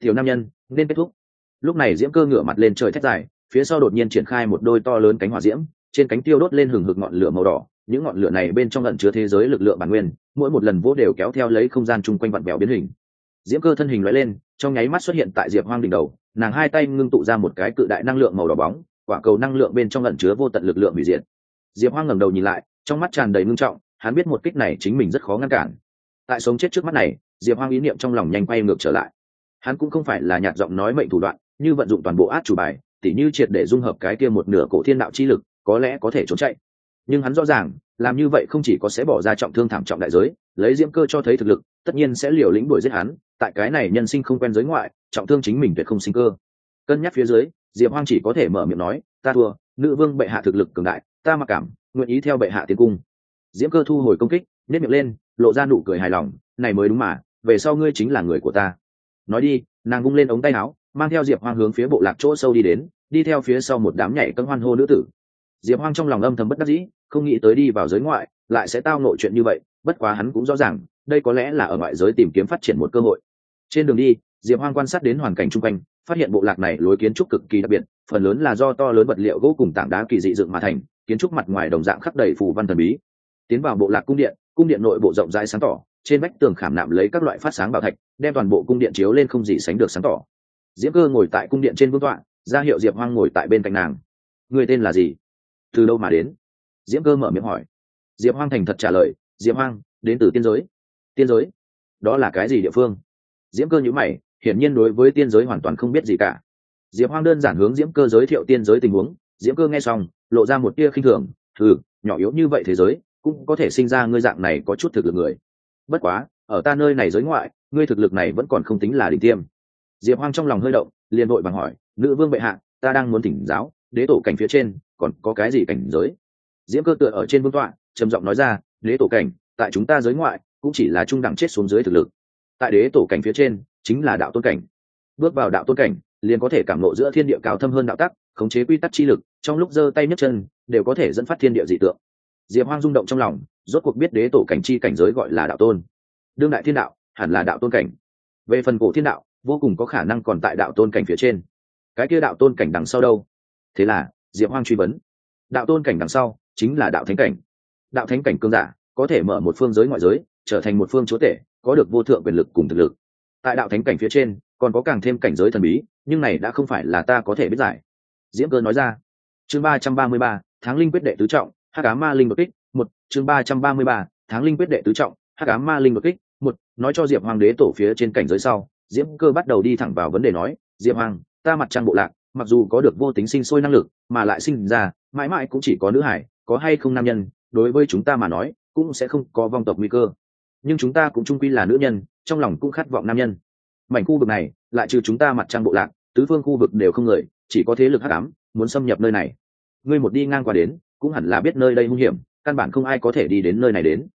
Tiểu nam nhân, nên kết thúc. Lúc này diễm cơ ngửa mặt lên trời thét dài, phía sau đột nhiên triển khai một đôi to lớn cánh hỏa diễm, trên cánh tiêu đốt lên hừng hực ngọn lửa màu đỏ, những ngọn lửa này bên trong lận chứa thế giới lực lượng bản nguyên, mỗi một lần vỗ đều kéo theo lấy không gian chung quanh vặn vẹo biến hình. Diễm cơ thân hình loại lên, trong nháy mắt xuất hiện tại diệp hoang đỉnh đầu, nàng hai tay ngưng tụ ra một cái cự đại năng lượng màu đỏ bóng, quả cầu năng lượng bên trong lận chứa vô tận lực lượng hủy diệt. Diệp hoang ngẩng đầu nhìn lại, trong mắt tràn đầy ngưng trọng hắn biết một kích này chính mình rất khó ngăn cản. Tại sống chết trước mắt này, diệp hoang ý niệm trong lòng nhanh quay ngược trở lại. Hắn cũng không phải là nhạt giọng nói mệnh thủ đoạn, như vận dụng toàn bộ át chủ bài, tỉ như triệt để dung hợp cái kia một nửa cổ thiên đạo chi lực, có lẽ có thể trốn chạy. Nhưng hắn rõ ràng, làm như vậy không chỉ có sẽ bỏ ra trọng thương thảm trọng đại giới, lấy diễm cơ cho thấy thực lực, tất nhiên sẽ liều lĩnh đuổi giết hắn, tại cái này nhân sinh không quen giới ngoại, trọng thương chính mình tuyệt không sinh cơ. Cân nhắc phía dưới, diệp hoang chỉ có thể mở miệng nói, ta thua, nữ vương bệ hạ thực lực cường đại, ta mặc cảm, nguyện ý theo bệ hạ tiến cung diễm cơ thu hồi công kích nếp miệng lên, lộ ra nụ cười hài lòng, này mới đúng mà, về sau ngươi chính là người của ta. Nói đi, nàng vung lên ống tay áo, mang theo diệp hoang hướng phía bộ lạc chỗ sâu đi đến, đi theo phía sau một đám nhảy cân hoan hô nữ tử. Diệp hoang trong lòng âm thầm bất đắc dĩ, không nghĩ tới đi vào giới ngoại, lại sẽ tao nội chuyện như vậy, bất quá hắn cũng rõ ràng, đây có lẽ là ở ngoại giới tìm kiếm phát triển một cơ hội. Trên đường đi, diệp hoang quan sát đến hoàn cảnh chung quanh, phát hiện bộ lạc này lối kiến trúc cực kỳ đặc biệt, phần lớn là do to lớn vật liệu gỗ cùng tảng đá kỳ dị dựng mà thành, kiến trúc mặt ngoài đồng dạng khắc đầy phù văn thần bí tiến vào bộ lạc cung điện cung điện nội bộ rộng rãi sáng tỏ, trên vách tường khảm nạm lấy các loại phát sáng bảo thạch, đem toàn bộ cung điện chiếu lên không gì sánh được sáng tỏ. Diễm cơ ngồi tại cung điện trên vương tọa, ra hiệu diệp hoang ngồi tại bên cạnh nàng. Người tên là gì? Từ đâu mà đến? Diễm cơ mở miệng hỏi. Diệp hoang thành thật trả lời, diệp hoang, đến từ tiên giới. Tiên giới? Đó là cái gì địa phương? Diễm cơ nhữ mày, hiển nhiên đối với tiên giới hoàn toàn không biết gì cả. Diệp hoang đơn giản hướng diễm cơ giới thiệu tiên giới tình huống. Diễm cơ nghe xong, lộ ra một tia khinh thường thử nhỏ yếu như vậy thế giới cũng có thể sinh ra ngươi dạng này có chút thực lực người. Bất quá, ở ta nơi này giới ngoại, ngươi thực lực này vẫn còn không tính là đỉnh tiêm. Diệp hoang trong lòng hơi động, liền vội bằng hỏi, nữ vương bệ hạ, ta đang muốn thỉnh giáo, đế tổ cảnh phía trên, còn có cái gì cảnh giới? Diễm cơ tựa ở trên vương tọa, trầm giọng nói ra, đế tổ cảnh, tại chúng ta giới ngoại, cũng chỉ là trung đẳng chết xuống dưới thực lực. Tại đế tổ cảnh phía trên, chính là đạo tôn cảnh. Bước vào đạo tôn cảnh, liền có thể cảm ngộ giữa thiên địa cao thâm hơn đạo tắc, khống chế quy tắc chi lực, trong lúc giơ tay nhấc chân, đều có thể dẫn phát thiên địa dị tượng diệp hoang rung động trong lòng, rốt cuộc biết đế tổ cảnh chi cảnh giới gọi là đạo tôn. Đương đại thiên đạo, hẳn là đạo tôn cảnh. Về phần cổ thiên đạo, vô cùng có khả năng còn tại đạo tôn cảnh phía trên. Cái kia đạo tôn cảnh đằng sau đâu? Thế là, diệp hoang truy vấn. Đạo tôn cảnh đằng sau, chính là đạo thánh cảnh. Đạo thánh cảnh cương giả, có thể mở một phương giới ngoại giới, trở thành một phương chúa tể, có được vô thượng quyền lực cùng thực lực. Tại đạo thánh cảnh phía trên, còn có càng thêm cảnh giới thần bí, nhưng này đã không phải là ta có thể biết giải. Diễm cơ nói ra. Chương ba trăm ba mươi ba tháng linh quyết đệ tứ trọng hát cá ma linh đột kích, một, chương ba trăm ba mươi ba tháng linh quyết đệ tứ trọng hát cá ma linh đột kích, một, nói cho diệp hoàng đế tổ phía trên cảnh giới sau diễm cơ bắt đầu đi thẳng vào vấn đề nói, diệp hoàng ta mặt trăng bộ lạc, mặc dù có được vô tính sinh sôi năng lực, mà lại sinh ra, mãi mãi cũng chỉ có nữ hải, có hay không nam nhân, đối với chúng ta mà nói, cũng sẽ không có vong tộc nguy cơ. Nhưng chúng ta cũng trung quy là nữ nhân, trong lòng cũng khát vọng nam nhân. Mảnh khu vực này, lại trừ chúng ta mặt trăng bộ lạc, tứ phương khu vực đều không người, chỉ có thế lực hắc ám, muốn xâm nhập nơi này. Ngươi một đi ngang qua đến cũng hẳn là biết nơi đây hung hiểm, căn bản không ai có thể đi đến nơi này đến.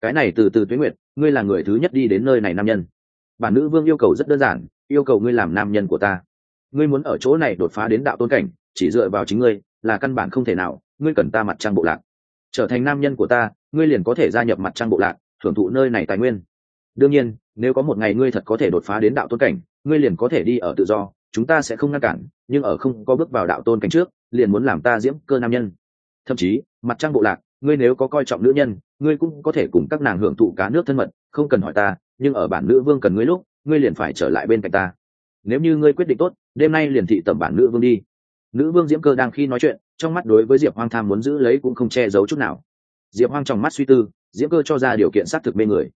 Cái này từ từ tuế nguyệt, ngươi là người thứ nhất đi đến nơi này nam nhân. Bản nữ vương yêu cầu rất đơn giản, yêu cầu ngươi làm nam nhân của ta. Ngươi muốn ở chỗ này đột phá đến đạo tôn cảnh, chỉ dựa vào chính ngươi, là căn bản không thể nào, ngươi cần ta mặt trăng bộ lạc. Trở thành nam nhân của ta, ngươi liền có thể gia nhập mặt trăng bộ lạc, thưởng thụ nơi này tài nguyên. Đương nhiên, nếu có một ngày ngươi thật có thể đột phá đến đạo tôn cảnh, ngươi liền có thể đi ở tự do, chúng ta sẽ không ngăn cản, nhưng ở không có bước vào đạo tôn cảnh trước, liền muốn làm ta diễm cơ nam nhân thậm chí, mặt trăng bộ lạc, ngươi nếu có coi trọng nữ nhân, ngươi cũng có thể cùng các nàng hưởng thụ cá nước thân mật, không cần hỏi ta, nhưng ở bản nữ vương cần ngươi lúc, ngươi liền phải trở lại bên cạnh ta. Nếu như ngươi quyết định tốt, đêm nay liền thị tẩm bản nữ vương đi. Nữ vương diễm cơ đang khi nói chuyện, trong mắt đối với diệp hoang tham muốn giữ lấy cũng không che giấu chút nào. Diệp hoang trong mắt suy tư, diễm cơ cho ra điều kiện xác thực mê người.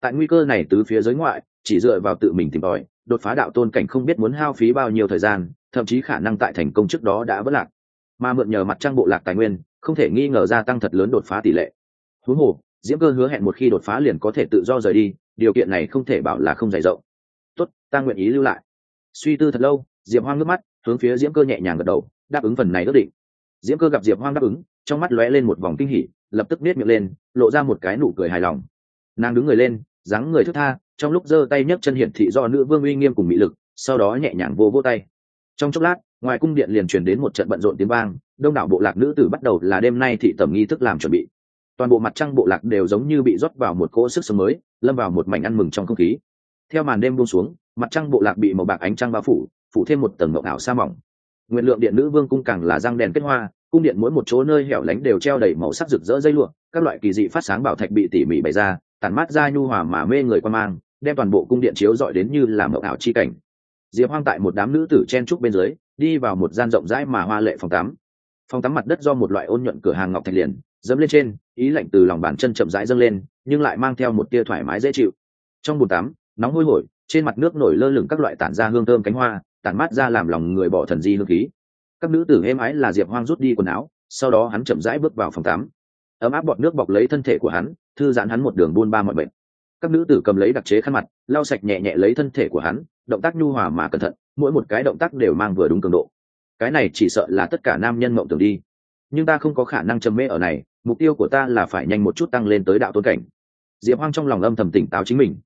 Tại nguy cơ này từ phía giới ngoại, chỉ dựa vào tự mình tìm tòi, đột phá đạo tôn cảnh không biết muốn hao phí bao nhiêu thời gian, thậm chí khả năng tại thành công trước đó đã vất lạc. Mà mượn nhờ mặt trăng bộ lạc tài nguyên không thể nghi ngờ gia tăng thật lớn đột phá tỷ lệ. Huống hồ, diễm cơ hứa hẹn một khi đột phá liền có thể tự do rời đi, điều kiện này không thể bảo là không dày rộng. Tốt, ta nguyện ý lưu lại. Suy tư thật lâu, diệp hoang nước mắt, hướng phía diễm cơ nhẹ nhàng gật đầu, đáp ứng phần này ước định. Diễm cơ gặp diệp hoang đáp ứng, trong mắt lóe lên một vòng kinh hỉ, lập tức nết miệng lên, lộ ra một cái nụ cười hài lòng. Nàng đứng người lên, dáng người thức tha, trong lúc giơ tay nhấc chân hiển thị do nữ vương uy nghiêm cùng mỹ lực, sau đó nhẹ nhàng vô vô tay. Trong chốc lát, ngoài cung điện liền truyền đến một trận bận rộn tiếng vang đông đảo bộ lạc nữ tử bắt đầu là đêm nay thị tẩm nghi thức làm chuẩn bị. Toàn bộ mặt trăng bộ lạc đều giống như bị rót vào một cỗ sức sống mới, lâm vào một mảnh ăn mừng trong không khí. Theo màn đêm buông xuống, mặt trăng bộ lạc bị màu bạc ánh trăng bao phủ phủ thêm một tầng mộng ảo sa mỏng. Nguyện lượng điện nữ vương cung càng là răng đèn kết hoa, cung điện mỗi một chỗ nơi hẻo lánh đều treo đầy màu sắc rực rỡ dây lụa, các loại kỳ dị phát sáng bảo thạch bị tỉ mỉ bày ra, tản mát ra nhu hòa mà mê người quan mang, đem toàn bộ cung điện chiếu dọi đến như là mộng ảo chi cảnh. Diệp hoang tại một đám nữ tử chen trúc bên dưới, đi vào một gian rộng rãi mà hoa lệ phòng tắm phòng tắm mặt đất do một loại ôn nhuận cửa hàng ngọc thạch liền, dẫm lên trên, ý lạnh từ lòng bàn chân chậm rãi dâng lên, nhưng lại mang theo một tia thoải mái dễ chịu. Trong bồn tắm, nóng hôi hổi, trên mặt nước nổi lơ lửng các loại tản ra hương thơm cánh hoa, tản mát ra làm lòng người bỏ thần di hương khí. Các nữ tử êm ái là diệp hoang rút đi quần áo, sau đó hắn chậm rãi bước vào phòng tắm. Ấm áp bọt nước bọc lấy thân thể của hắn, thư giãn hắn một đường buôn ba mọi bệnh các nữ tử cầm lấy đặc chế khăn mặt, lau sạch nhẹ nhẹ lấy thân thể của hắn, động tác nhu hòa mà cẩn thận, mỗi một cái động tác đều mang vừa đúng cường độ cái này chỉ sợ là tất cả nam nhân mộng tưởng đi. Nhưng ta không có khả năng trầm mê ở này, mục tiêu của ta là phải nhanh một chút tăng lên tới đạo tôn cảnh. Diệp hoang trong lòng âm thầm tỉnh táo chính mình.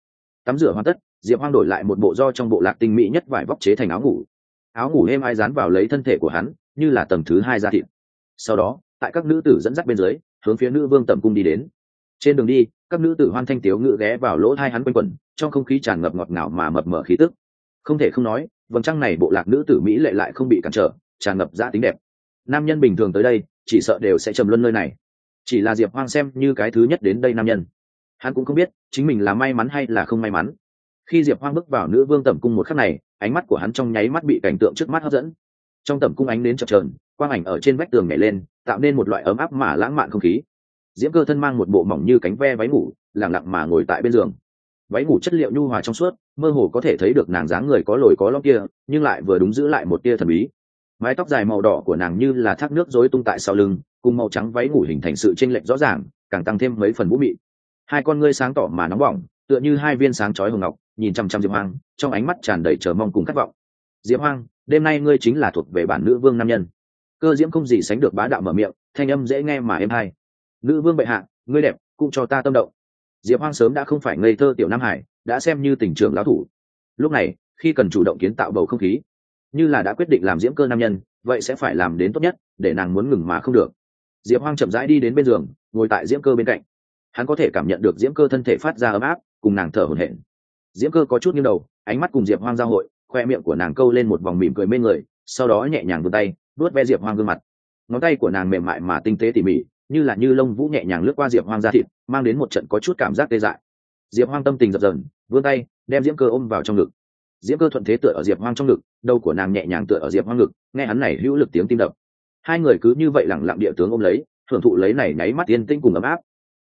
Tắm rửa hoàn tất, diệp hoang đổi lại một bộ do trong bộ lạc tinh mỹ nhất vải vóc chế thành áo ngủ. Áo ngủ êm ai dán vào lấy thân thể của hắn, như là tầng thứ hai da thịt. Sau đó, tại các nữ tử dẫn dắt bên dưới, hướng phía nữ vương tầm cung đi đến. Trên đường đi, các nữ tử hoan thanh tiếu ngự ghé vào lỗ thai hắn quanh quẩn, trong không khí tràn ngập ngọt ngào mà mập mờ khí tức. Không thể không nói vầng trăng này bộ lạc nữ tử mỹ lệ lại không bị cản trở, tràn ngập ra tính đẹp. Nam nhân bình thường tới đây, chỉ sợ đều sẽ trầm luân nơi này. Chỉ là diệp hoang xem như cái thứ nhất đến đây nam nhân. Hắn cũng không biết, chính mình là may mắn hay là không may mắn. Khi diệp hoang bước vào nữ vương tẩm cung một khắc này, ánh mắt của hắn trong nháy mắt bị cảnh tượng trước mắt hấp dẫn. Trong tẩm cung ánh đến chập trờn quang ảnh ở trên vách tường nhảy lên, tạo nên một loại ấm áp mà lãng mạn không khí. Diễm cơ thân mang một bộ mỏng như cánh ve váy ngủ lẳng lặng mà ngồi tại bên giường váy ngủ chất liệu nhu hòa trong suốt, mơ hồ có thể thấy được nàng dáng người có lồi có lóc kia, nhưng lại vừa đúng giữ lại một tia thần bí. Mái tóc dài màu đỏ của nàng như là thác nước rối tung tại sau lưng, cùng màu trắng váy ngủ hình thành sự chênh lệch rõ ràng, càng tăng thêm mấy phần vũ mị. Hai con ngươi sáng tỏ mà nóng bỏng, tựa như hai viên sáng chói hồng ngọc, nhìn chăm chăm diệp hoang, trong ánh mắt tràn đầy chờ mong cùng khát vọng. Diệp hoang, đêm nay ngươi chính là thuộc về bản nữ vương nam nhân. Cơ diễm không gì sánh được bá đạo mở miệng, thanh âm dễ nghe mà êm hay nữ vương bệ hạ, ngươi đẹp, cũng cho ta tâm động diệp hoang sớm đã không phải ngây thơ tiểu nam hải, đã xem như tình trưởng lão thủ. Lúc này, khi cần chủ động kiến tạo bầu không khí, như là đã quyết định làm diễm cơ nam nhân, vậy sẽ phải làm đến tốt nhất, để nàng muốn ngừng mà không được. Diệp hoang chậm rãi đi đến bên giường, ngồi tại diễm cơ bên cạnh. Hắn có thể cảm nhận được diễm cơ thân thể phát ra ấm áp, cùng nàng thở hổn hển. Diễm cơ có chút nghiêng đầu, ánh mắt cùng diệp hoang giao hội, khoe miệng của nàng câu lên một vòng mỉm cười mê người, sau đó nhẹ nhàng vươn tay đuốt ve diệp hoang gương mặt. Ngón tay của nàng mềm mại mà tinh tế tỉ mỉ như là như lông vũ nhẹ nhàng lướt qua diệp hoang ra thịt, mang đến một trận có chút cảm giác tê dại. Diệp hoang tâm tình dập dần vươn tay, đem diễm cơ ôm vào trong ngực. Diễm cơ thuận thế tựa ở diệp hoang trong ngực, đầu của nàng nhẹ nhàng tựa ở diệp hoang ngực, nghe hắn này hữu lực tiếng tim đập. Hai người cứ như vậy lẳng lặng địa tướng ôm lấy thưởng thụ lấy này nháy mắt yên tĩnh cùng ấm áp.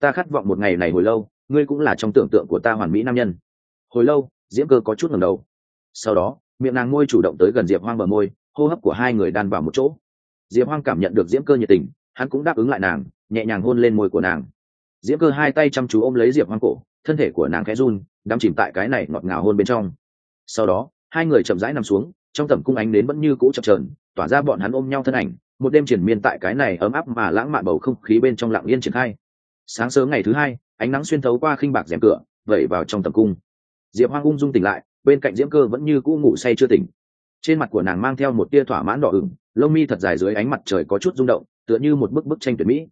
Ta khát vọng một ngày này hồi lâu, ngươi cũng là trong tưởng tượng của ta hoàn mỹ nam nhân. Hồi lâu, diễm cơ có chút ngầm đầu. Sau đó, miệng nàng môi chủ động tới gần diệp hoang bờ môi, hô hấp của hai người đan vào một chỗ. Diệp hoang cảm nhận được diễm cơ nhiệt tình hắn cũng đáp ứng lại nàng, nhẹ nhàng hôn lên môi của nàng. Diễm cơ hai tay chăm chú ôm lấy diệp hoang cổ, thân thể của nàng khẽ run, đắm chìm tại cái này ngọt ngào hôn bên trong. Sau đó, hai người chậm rãi nằm xuống, trong tầm cung ánh đến vẫn như cũ chập trờn tỏa ra bọn hắn ôm nhau thân ảnh, một đêm triển miên tại cái này ấm áp mà lãng mạn bầu không khí bên trong lặng yên triển khai. Sáng sớm ngày thứ hai, ánh nắng xuyên thấu qua khinh bạc rèm cửa, vẩy vào trong tầm cung. Diệp hoang ung dung tỉnh lại, bên cạnh diễm cơ vẫn như cũ ngủ say chưa tỉnh. Trên mặt của nàng mang theo một tia thỏa mãn đỏ ửng, lông mi thật dài dưới ánh mặt trời có chút rung động tựa như một bức bức tranh tuyệt mỹ.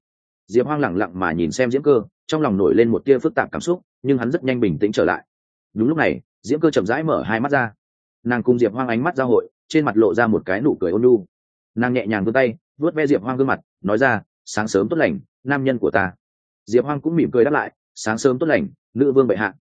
Diệp hoang lẳng lặng mà nhìn xem diễm cơ, trong lòng nổi lên một tia phức tạp cảm xúc, nhưng hắn rất nhanh bình tĩnh trở lại. Đúng lúc này, diễm cơ chậm rãi mở hai mắt ra. Nàng cùng diệp hoang ánh mắt giao hội, trên mặt lộ ra một cái nụ cười ôn lu nàng nhẹ nhàng vươn tay, vuốt ve diệp hoang gương mặt, nói ra, sáng sớm tốt lành, nam nhân của ta. Diệp hoang cũng mỉm cười đáp lại, sáng sớm tốt lành, nữ vương bệ hạ.